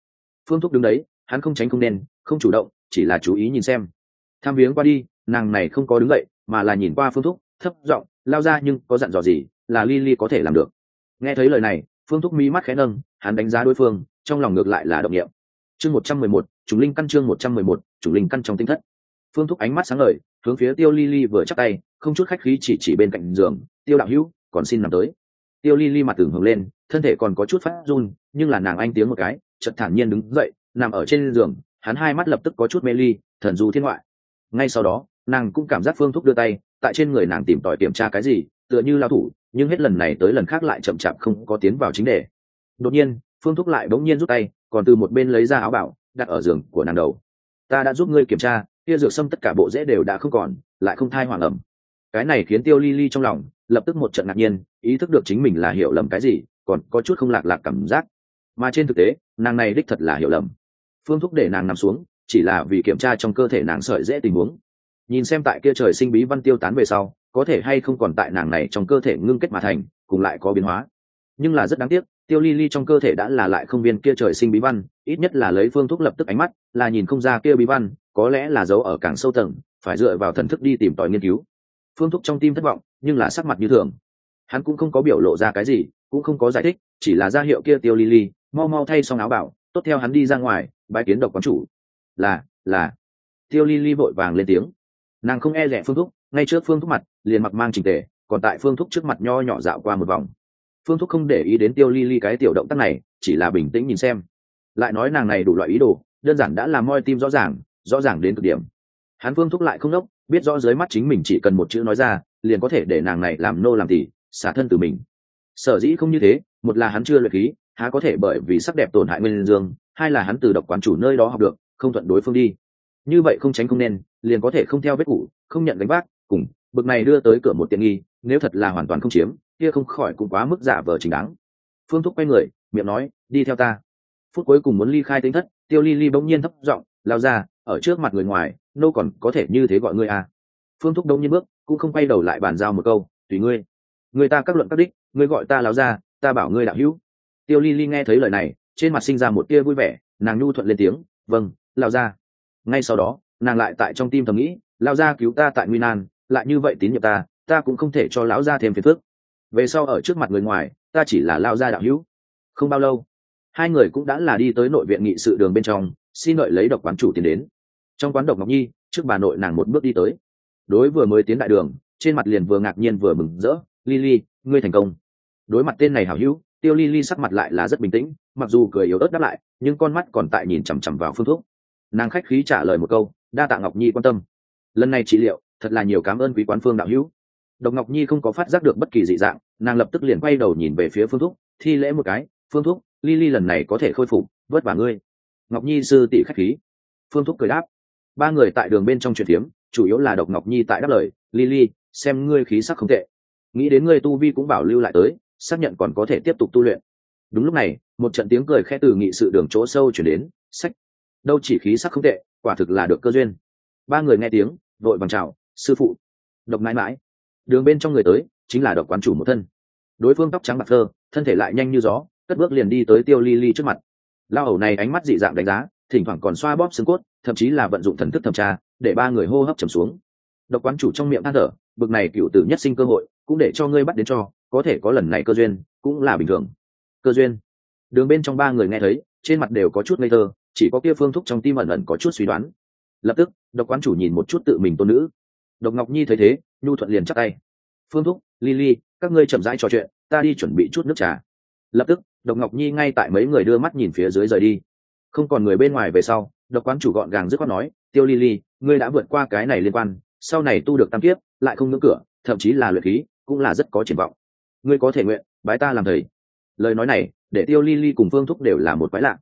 A: Phương thúc đứng đấy, hắn không tránh không nên, không chủ động, chỉ là chú ý nhìn xem. Tham viếng qua đi, nàng này không có đứng dậy, mà là nhìn qua phương thúc, thấp giọng, lao ra nhưng có dặn dò gì, là ly ly có thể làm được. Nghe thấy lời này, phương thúc mí mắt khẽ nâng, hắn đánh giá đối phương, trong lòng ngược lại là động nghiệm chương một trăm mười một chủng linh căn chương một trăm mười một chủng linh căn trong tinh thất. Phương thúc ánh mắt sáng lời hướng phía tiêu ly ly vừa chắc tay, không chút khách khí chỉ chỉ bên cạnh giường, tiêu đạo hữu, còn xin nằm tới tiêu ly ly mặt tưởng hưởng lên, thân thể còn có chút phát run, nhưng là nàng anh tiếng một cái, chợt thản nhiên đứng dậy, nằm ở trên giường, hắn hai mắt lập tức có chút mê ly, thần du thiên ngoại. Ngay sau đó, nàng cũng cảm giác phương thúc đưa tay, tại trên người nàng tìm tòi kiểm tra cái gì, tựa như lao thủ, nhưng hết lần này tới lần khác lại chậm chạp không có tiến vào chính đề. Đột nhiên, phương thúc lại bỗng nhiên rút tay, còn từ một bên lấy ra áo bảo, đặt ở giường của nàng đầu. Ta đã giúp ngươi kiểm tra, kia dược sâm tất cả bộ rễ đều đã không còn, lại không thai hoàng ẩm cái này khiến tiêu ly ly trong lòng lập tức một trận ngạc nhiên, ý thức được chính mình là hiểu lầm cái gì, còn có chút không lạc lạc cảm giác. Mà trên thực tế, nàng này đích thật là hiểu lầm. Phương thúc để nàng nằm xuống, chỉ là vì kiểm tra trong cơ thể nàng sợi dễ tình huống. Nhìn xem tại kia trời sinh bí văn tiêu tán về sau, có thể hay không còn tại nàng này trong cơ thể ngưng kết mà thành, cùng lại có biến hóa. Nhưng là rất đáng tiếc, tiêu ly ly trong cơ thể đã là lại không viên kia trời sinh bí văn, ít nhất là lấy phương thuốc lập tức ánh mắt, là nhìn không ra kia bí văn, có lẽ là giấu ở càng sâu tầng, phải dựa vào thần thức đi tìm tòi nghiên cứu phương thúc trong tim thất vọng, nhưng là sắc mặt như thường. Hắn cũng không có biểu lộ ra cái gì, cũng không có giải thích, chỉ là ra hiệu kia tiêu ly ly mau mau thay xong áo bảo, tốt theo hắn đi ra ngoài bãi kiến độc quán chủ. Là là. Tiêu ly ly vội vàng lên tiếng. Nàng không e rẻ phương thúc, ngay trước phương thúc mặt, liền mặc mang trình tề, còn tại phương thúc trước mặt nho nhỏ dạo qua một vòng. Phương thúc không để ý đến tiêu ly ly cái tiểu động tác này, chỉ là bình tĩnh nhìn xem. Lại nói nàng này đủ loại ý đồ, đơn giản đã làm moi tim rõ ràng rõ ràng đến cực điểm. Hắn phương thúc lại không đốc biết rõ dưới mắt chính mình chỉ cần một chữ nói ra, liền có thể để nàng này làm nô làm tỉ xả thân từ mình. Sở dĩ không như thế, một là hắn chưa luyện khí, há có thể bởi vì sắc đẹp tổn hại nguyên dương, hai là hắn từ độc quán chủ nơi đó học được, không thuận đối phương đi. Như vậy không tránh không nên, liền có thể không theo vết cũ, không nhận đánh bác cùng, bực này đưa tới cửa một tiện nghi, nếu thật là hoàn toàn không chiếm, kia không khỏi cũng quá mức giả vờ chính đáng. Phương thúc quay người, miệng nói, đi theo ta. Phút cuối cùng muốn ly khai tính thất, tiêu ly ly bỗng nhiên thấp giọng, lao ra, ở trước mặt người ngoài nô còn có thể như thế gọi ngươi à? Phương thúc đông nhiên bước, cũng không quay đầu lại bàn giao một câu, tùy ngươi. Người ta các luận các đích, ngươi gọi ta láo ra ta bảo ngươi đạo hữu. Tiêu ly ly nghe thấy lời này, trên mặt sinh ra một tia vui vẻ, nàng nhu thuận lên tiếng vâng lao ra ngay sau đó, nàng lại tại trong tim thầm nghĩ lao ra cứu ta tại nguy nan, lại như vậy tín nhiệm ta ta cũng không thể cho lão gia thêm phiền phức. Về sau ở trước mặt người ngoài, ta chỉ là lao gia đạo hữu. Không bao lâu, hai người cũng đã là đi tới nội viện nghị sự đường bên trong, xin lợi lấy độc quán chủ tiền đến trong quán độc ngọc nhi, trước bà nội nàng một bước đi tới. Đối vừa mới tiến đại đường, trên mặt liền vừa ngạc nhiên vừa mừng rỡ, lily, ngươi thành công. Đối mặt tên này hảo hữu, tiêu lily sắc mặt lại là rất bình tĩnh, mặc dù cười yếu ớt đáp lại, nhưng con mắt còn tại nhìn chằm chằm vào phương thuốc nàng khách khí trả lời một câu, đa tạ ngọc nhi quan tâm. Lần này trị liệu, thật là nhiều cảm ơn quý quán phương đạo hữu. Độc ngọc nhi không có phát giác được bất kỳ dị dạng, nàng lập tức liền quay đầu nhìn về phía phương thúc, thi lễ một cái, phương thúc, Lily lần này có thể khôi phục, vất vả ngươi. Ngọc nhi sư tỷ khách khí. Phương thúc cười đáp ba người tại đường bên trong chuyện phiếm chủ yếu là độc ngọc nhi tại đáp lời Lily, xem ngươi khí sắc không tệ. Nghĩ đến ngươi tu vi cũng bảo lưu lại tới xác nhận còn có thể tiếp tục tu luyện. Đúng lúc này một trận tiếng cười khẽ từ nghị sự đường chỗ sâu chuyển đến sách đâu chỉ khí sắc không tệ quả thực là được cơ duyên. Ba người nghe tiếng đội bằng chào sư phụ. Độc mãi mãi. Đường bên trong người tới chính là độc quán chủ một thân. Đối phương tóc trắng bạc thơ thân thể lại nhanh như gió cất bước liền đi tới tiêu ly ly trước mặt. Lao hầu này ánh mắt dị dạng đánh giá thỉnh thoảng còn xoa bóp xương cốt, thậm chí là vận dụng thần thức thẩm tra, để ba người hô hấp trầm xuống. Độc quán chủ trong miệng than thở, bực này cựu tử nhất sinh cơ hội, cũng để cho ngươi bắt đến cho, có thể có lần này cơ duyên, cũng là bình thường. Cơ duyên. Đường bên trong ba người nghe thấy, trên mặt đều có chút ngây thơ, chỉ có kia phương thúc trong tim ẩn ẩn có chút suy đoán. Lập tức, độc quán chủ nhìn một chút tự mình tôn nữ. Độc ngọc nhi thấy thế, nhu thuận liền chắc tay. Phương thúc, lily, các ngươi chậm rãi trò chuyện, ta đi chuẩn bị chút nước trà. Lập tức, độc ngọc nhi ngay tại mấy người đưa mắt nhìn phía dưới rời đi không còn người bên ngoài về sau, độc quán chủ gọn gàng dứt khoát nói, tiêu lily, ngươi đã vượt qua cái này liên quan, sau này tu được tam kiếp, lại không ngưỡng cửa, thậm chí là luyện khí, cũng là rất có triển vọng. Ngươi có thể nguyện, bái ta làm thầy. Lời nói này, để tiêu ly ly cùng phương thúc đều là một quái lạ.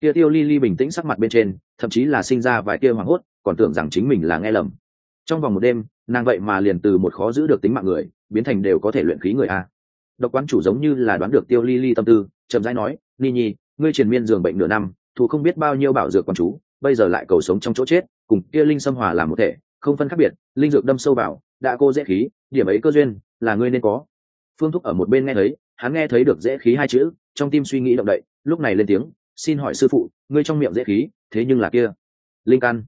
A: Kia tiêu ly ly bình tĩnh sắc mặt bên trên, thậm chí là sinh ra vài tia hoảng hốt, còn tưởng rằng chính mình là nghe lầm. Trong vòng một đêm, nàng vậy mà liền từ một khó giữ được tính mạng người, biến thành đều có thể luyện khí người a. Độc quán chủ giống như là đoán được tiêu ly ly tâm tư, chậm rãi nói, ni nhi, ngươi triền miên giường bệnh nửa năm thù không biết bao nhiêu bảo dược con chú, bây giờ lại cầu sống trong chỗ chết, cùng kia linh xâm hòa làm một thể, không phân khác biệt, linh dược đâm sâu vào, đã cô dễ khí, điểm ấy cơ duyên, là ngươi nên có. Phương thúc ở một bên nghe thấy, hắn nghe thấy được dễ khí hai chữ, trong tim suy nghĩ động đậy, lúc này lên tiếng, xin hỏi sư phụ, ngươi trong miệng dễ khí, thế nhưng là kia. Linh căn.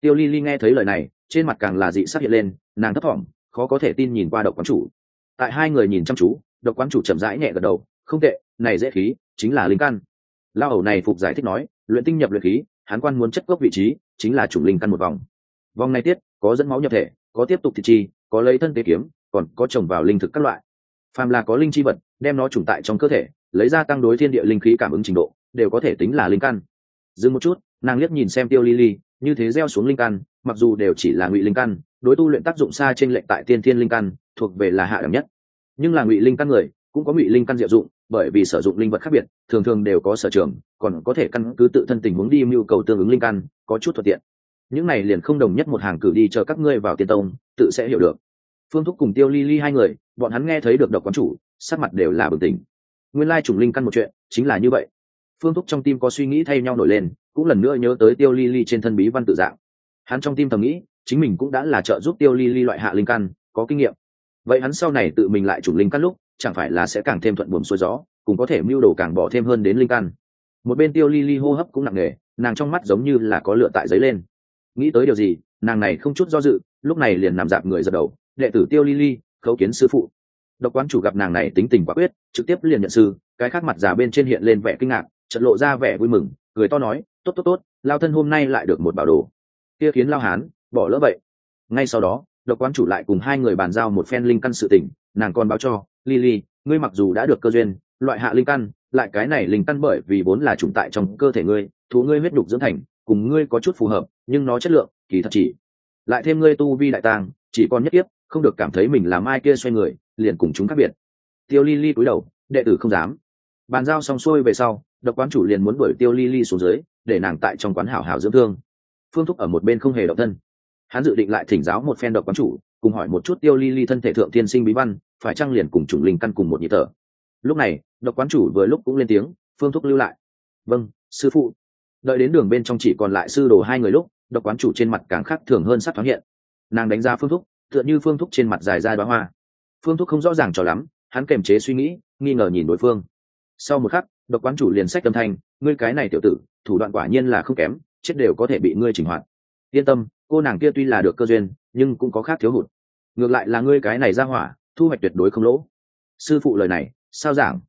A: Tiêu ly ly nghe thấy lời này, trên mặt càng là dị sắc hiện lên, nàng thấp thỏm, khó có thể tin nhìn qua độc quán chủ. Tại hai người nhìn chăm chú, độc quán chủ chậm rãi nhẹ gật đầu, không tệ, này dễ khí, chính là linh căn lao hầu này phục giải thích nói, luyện tinh nhập luyện khí, hán quan muốn chất gốc vị trí, chính là chủng linh căn một vòng. Vòng này tiết, có dẫn máu nhập thể, có tiếp tục thịt chi, có lấy thân tế kiếm, còn có trồng vào linh thực các loại. Phàm là có linh chi vật, đem nó trùng tại trong cơ thể, lấy ra tăng đối thiên địa linh khí cảm ứng trình độ, đều có thể tính là linh căn. Dừng một chút, nàng liếc nhìn xem tiêu ly ly như thế gieo xuống linh căn, mặc dù đều chỉ là ngụy linh căn, đối tu luyện tác dụng xa trên lệnh tại tiên thiên linh căn, thuộc về là hạ đẳng nhất. Nhưng là ngụy linh căn người, cũng có ngụy linh căn diệu dụng bởi vì sử dụng linh vật khác biệt, thường thường đều có sở trường, còn có thể căn cứ tự thân tình huống đi mưu cầu tương ứng linh căn, có chút thuận tiện. Những này liền không đồng nhất một hàng cử đi chờ các ngươi vào tiên tông, tự sẽ hiểu được. Phương thúc cùng tiêu ly ly hai người, bọn hắn nghe thấy được độc quán chủ, sắc mặt đều là bừng tỉnh. Nguyên lai chủng linh căn một chuyện, chính là như vậy. Phương thúc trong tim có suy nghĩ thay nhau nổi lên, cũng lần nữa nhớ tới tiêu ly ly trên thân bí văn tự dạng. Hắn trong tim thầm nghĩ, chính mình cũng đã là trợ giúp tiêu ly ly loại hạ linh căn, có kinh nghiệm. Vậy hắn sau này tự mình lại chủng linh căn lúc chẳng phải là sẽ càng thêm thuận buồm xuôi gió cùng có thể mưu đồ càng bỏ thêm hơn đến linh căn. Một bên tiêu ly ly hô hấp cũng nặng nề nàng trong mắt giống như là có lựa tại giấy lên. Nghĩ tới điều gì nàng này không chút do dự lúc này liền nằm dạp người giật đầu đệ tử tiêu ly ly khấu kiến sư phụ. Độc quán chủ gặp nàng này tính tình quả quyết trực tiếp liền nhận sư cái khác mặt già bên trên hiện lên vẻ kinh ngạc trận lộ ra vẻ vui mừng cười to nói tốt tốt tốt lao thân hôm nay lại được một bảo đồ. Kia khiến lao hán bỏ lỡ vậy. Ngay sau đó độc quán chủ lại cùng hai người bàn giao một phen linh căn sự tình, nàng còn báo cho lily, ngươi mặc dù đã được cơ duyên, loại hạ linh căn, lại cái này linh căn bởi vì vốn là chủng tại trong cơ thể ngươi, thú ngươi huyết đục dưỡng thành, cùng ngươi có chút phù hợp, nhưng nó chất lượng, kỳ thật chỉ lại thêm ngươi tu vi đại tàng, chỉ còn nhất tiếp không được cảm thấy mình làm ai kia xoay người, liền cùng chúng khác biệt. Tiêu ly ly cúi đầu, đệ tử không dám. Bàn giao xong xuôi về sau, độc quán chủ liền muốn đuổi tiêu ly ly xuống dưới, để nàng tại trong quán hảo hảo dưỡng thương. Phương thúc ở một bên không hề động thân. Hắn dự định lại thỉnh giáo một phen độc quán chủ, cùng hỏi một chút tiêu ly ly thân thể thượng tiên sinh bí văn phải chăng liền cùng chủng linh căn cùng một nhị thở lúc này, độc quán chủ vừa lúc cũng lên tiếng, phương thúc lưu lại. Vâng sư phụ. Đợi đến đường bên trong chỉ còn lại sư đồ hai người lúc, độc quán chủ trên mặt càng khác thường hơn sắp thoáng hiện. Nàng đánh giá phương thúc, tựa như phương thúc trên mặt dài ra đoá hoa. Phương thúc không rõ ràng cho lắm, hắn kềm chế suy nghĩ, nghi ngờ nhìn đối phương. Sau một khắc, độc quán chủ liền sách âm thanh, ngươi cái này tiểu tử, thủ đoạn quả nhiên là không kém, chết đều có thể bị ngươi chỉnh hoạt. Yên tâm, cô nàng kia tuy là được cơ duyên, nhưng cũng có khác thiếu hụt. Ngược lại là ngươi cái này ra hỏa thu hoạch tuyệt đối không lỗ. Sư phụ lời này sao giảng?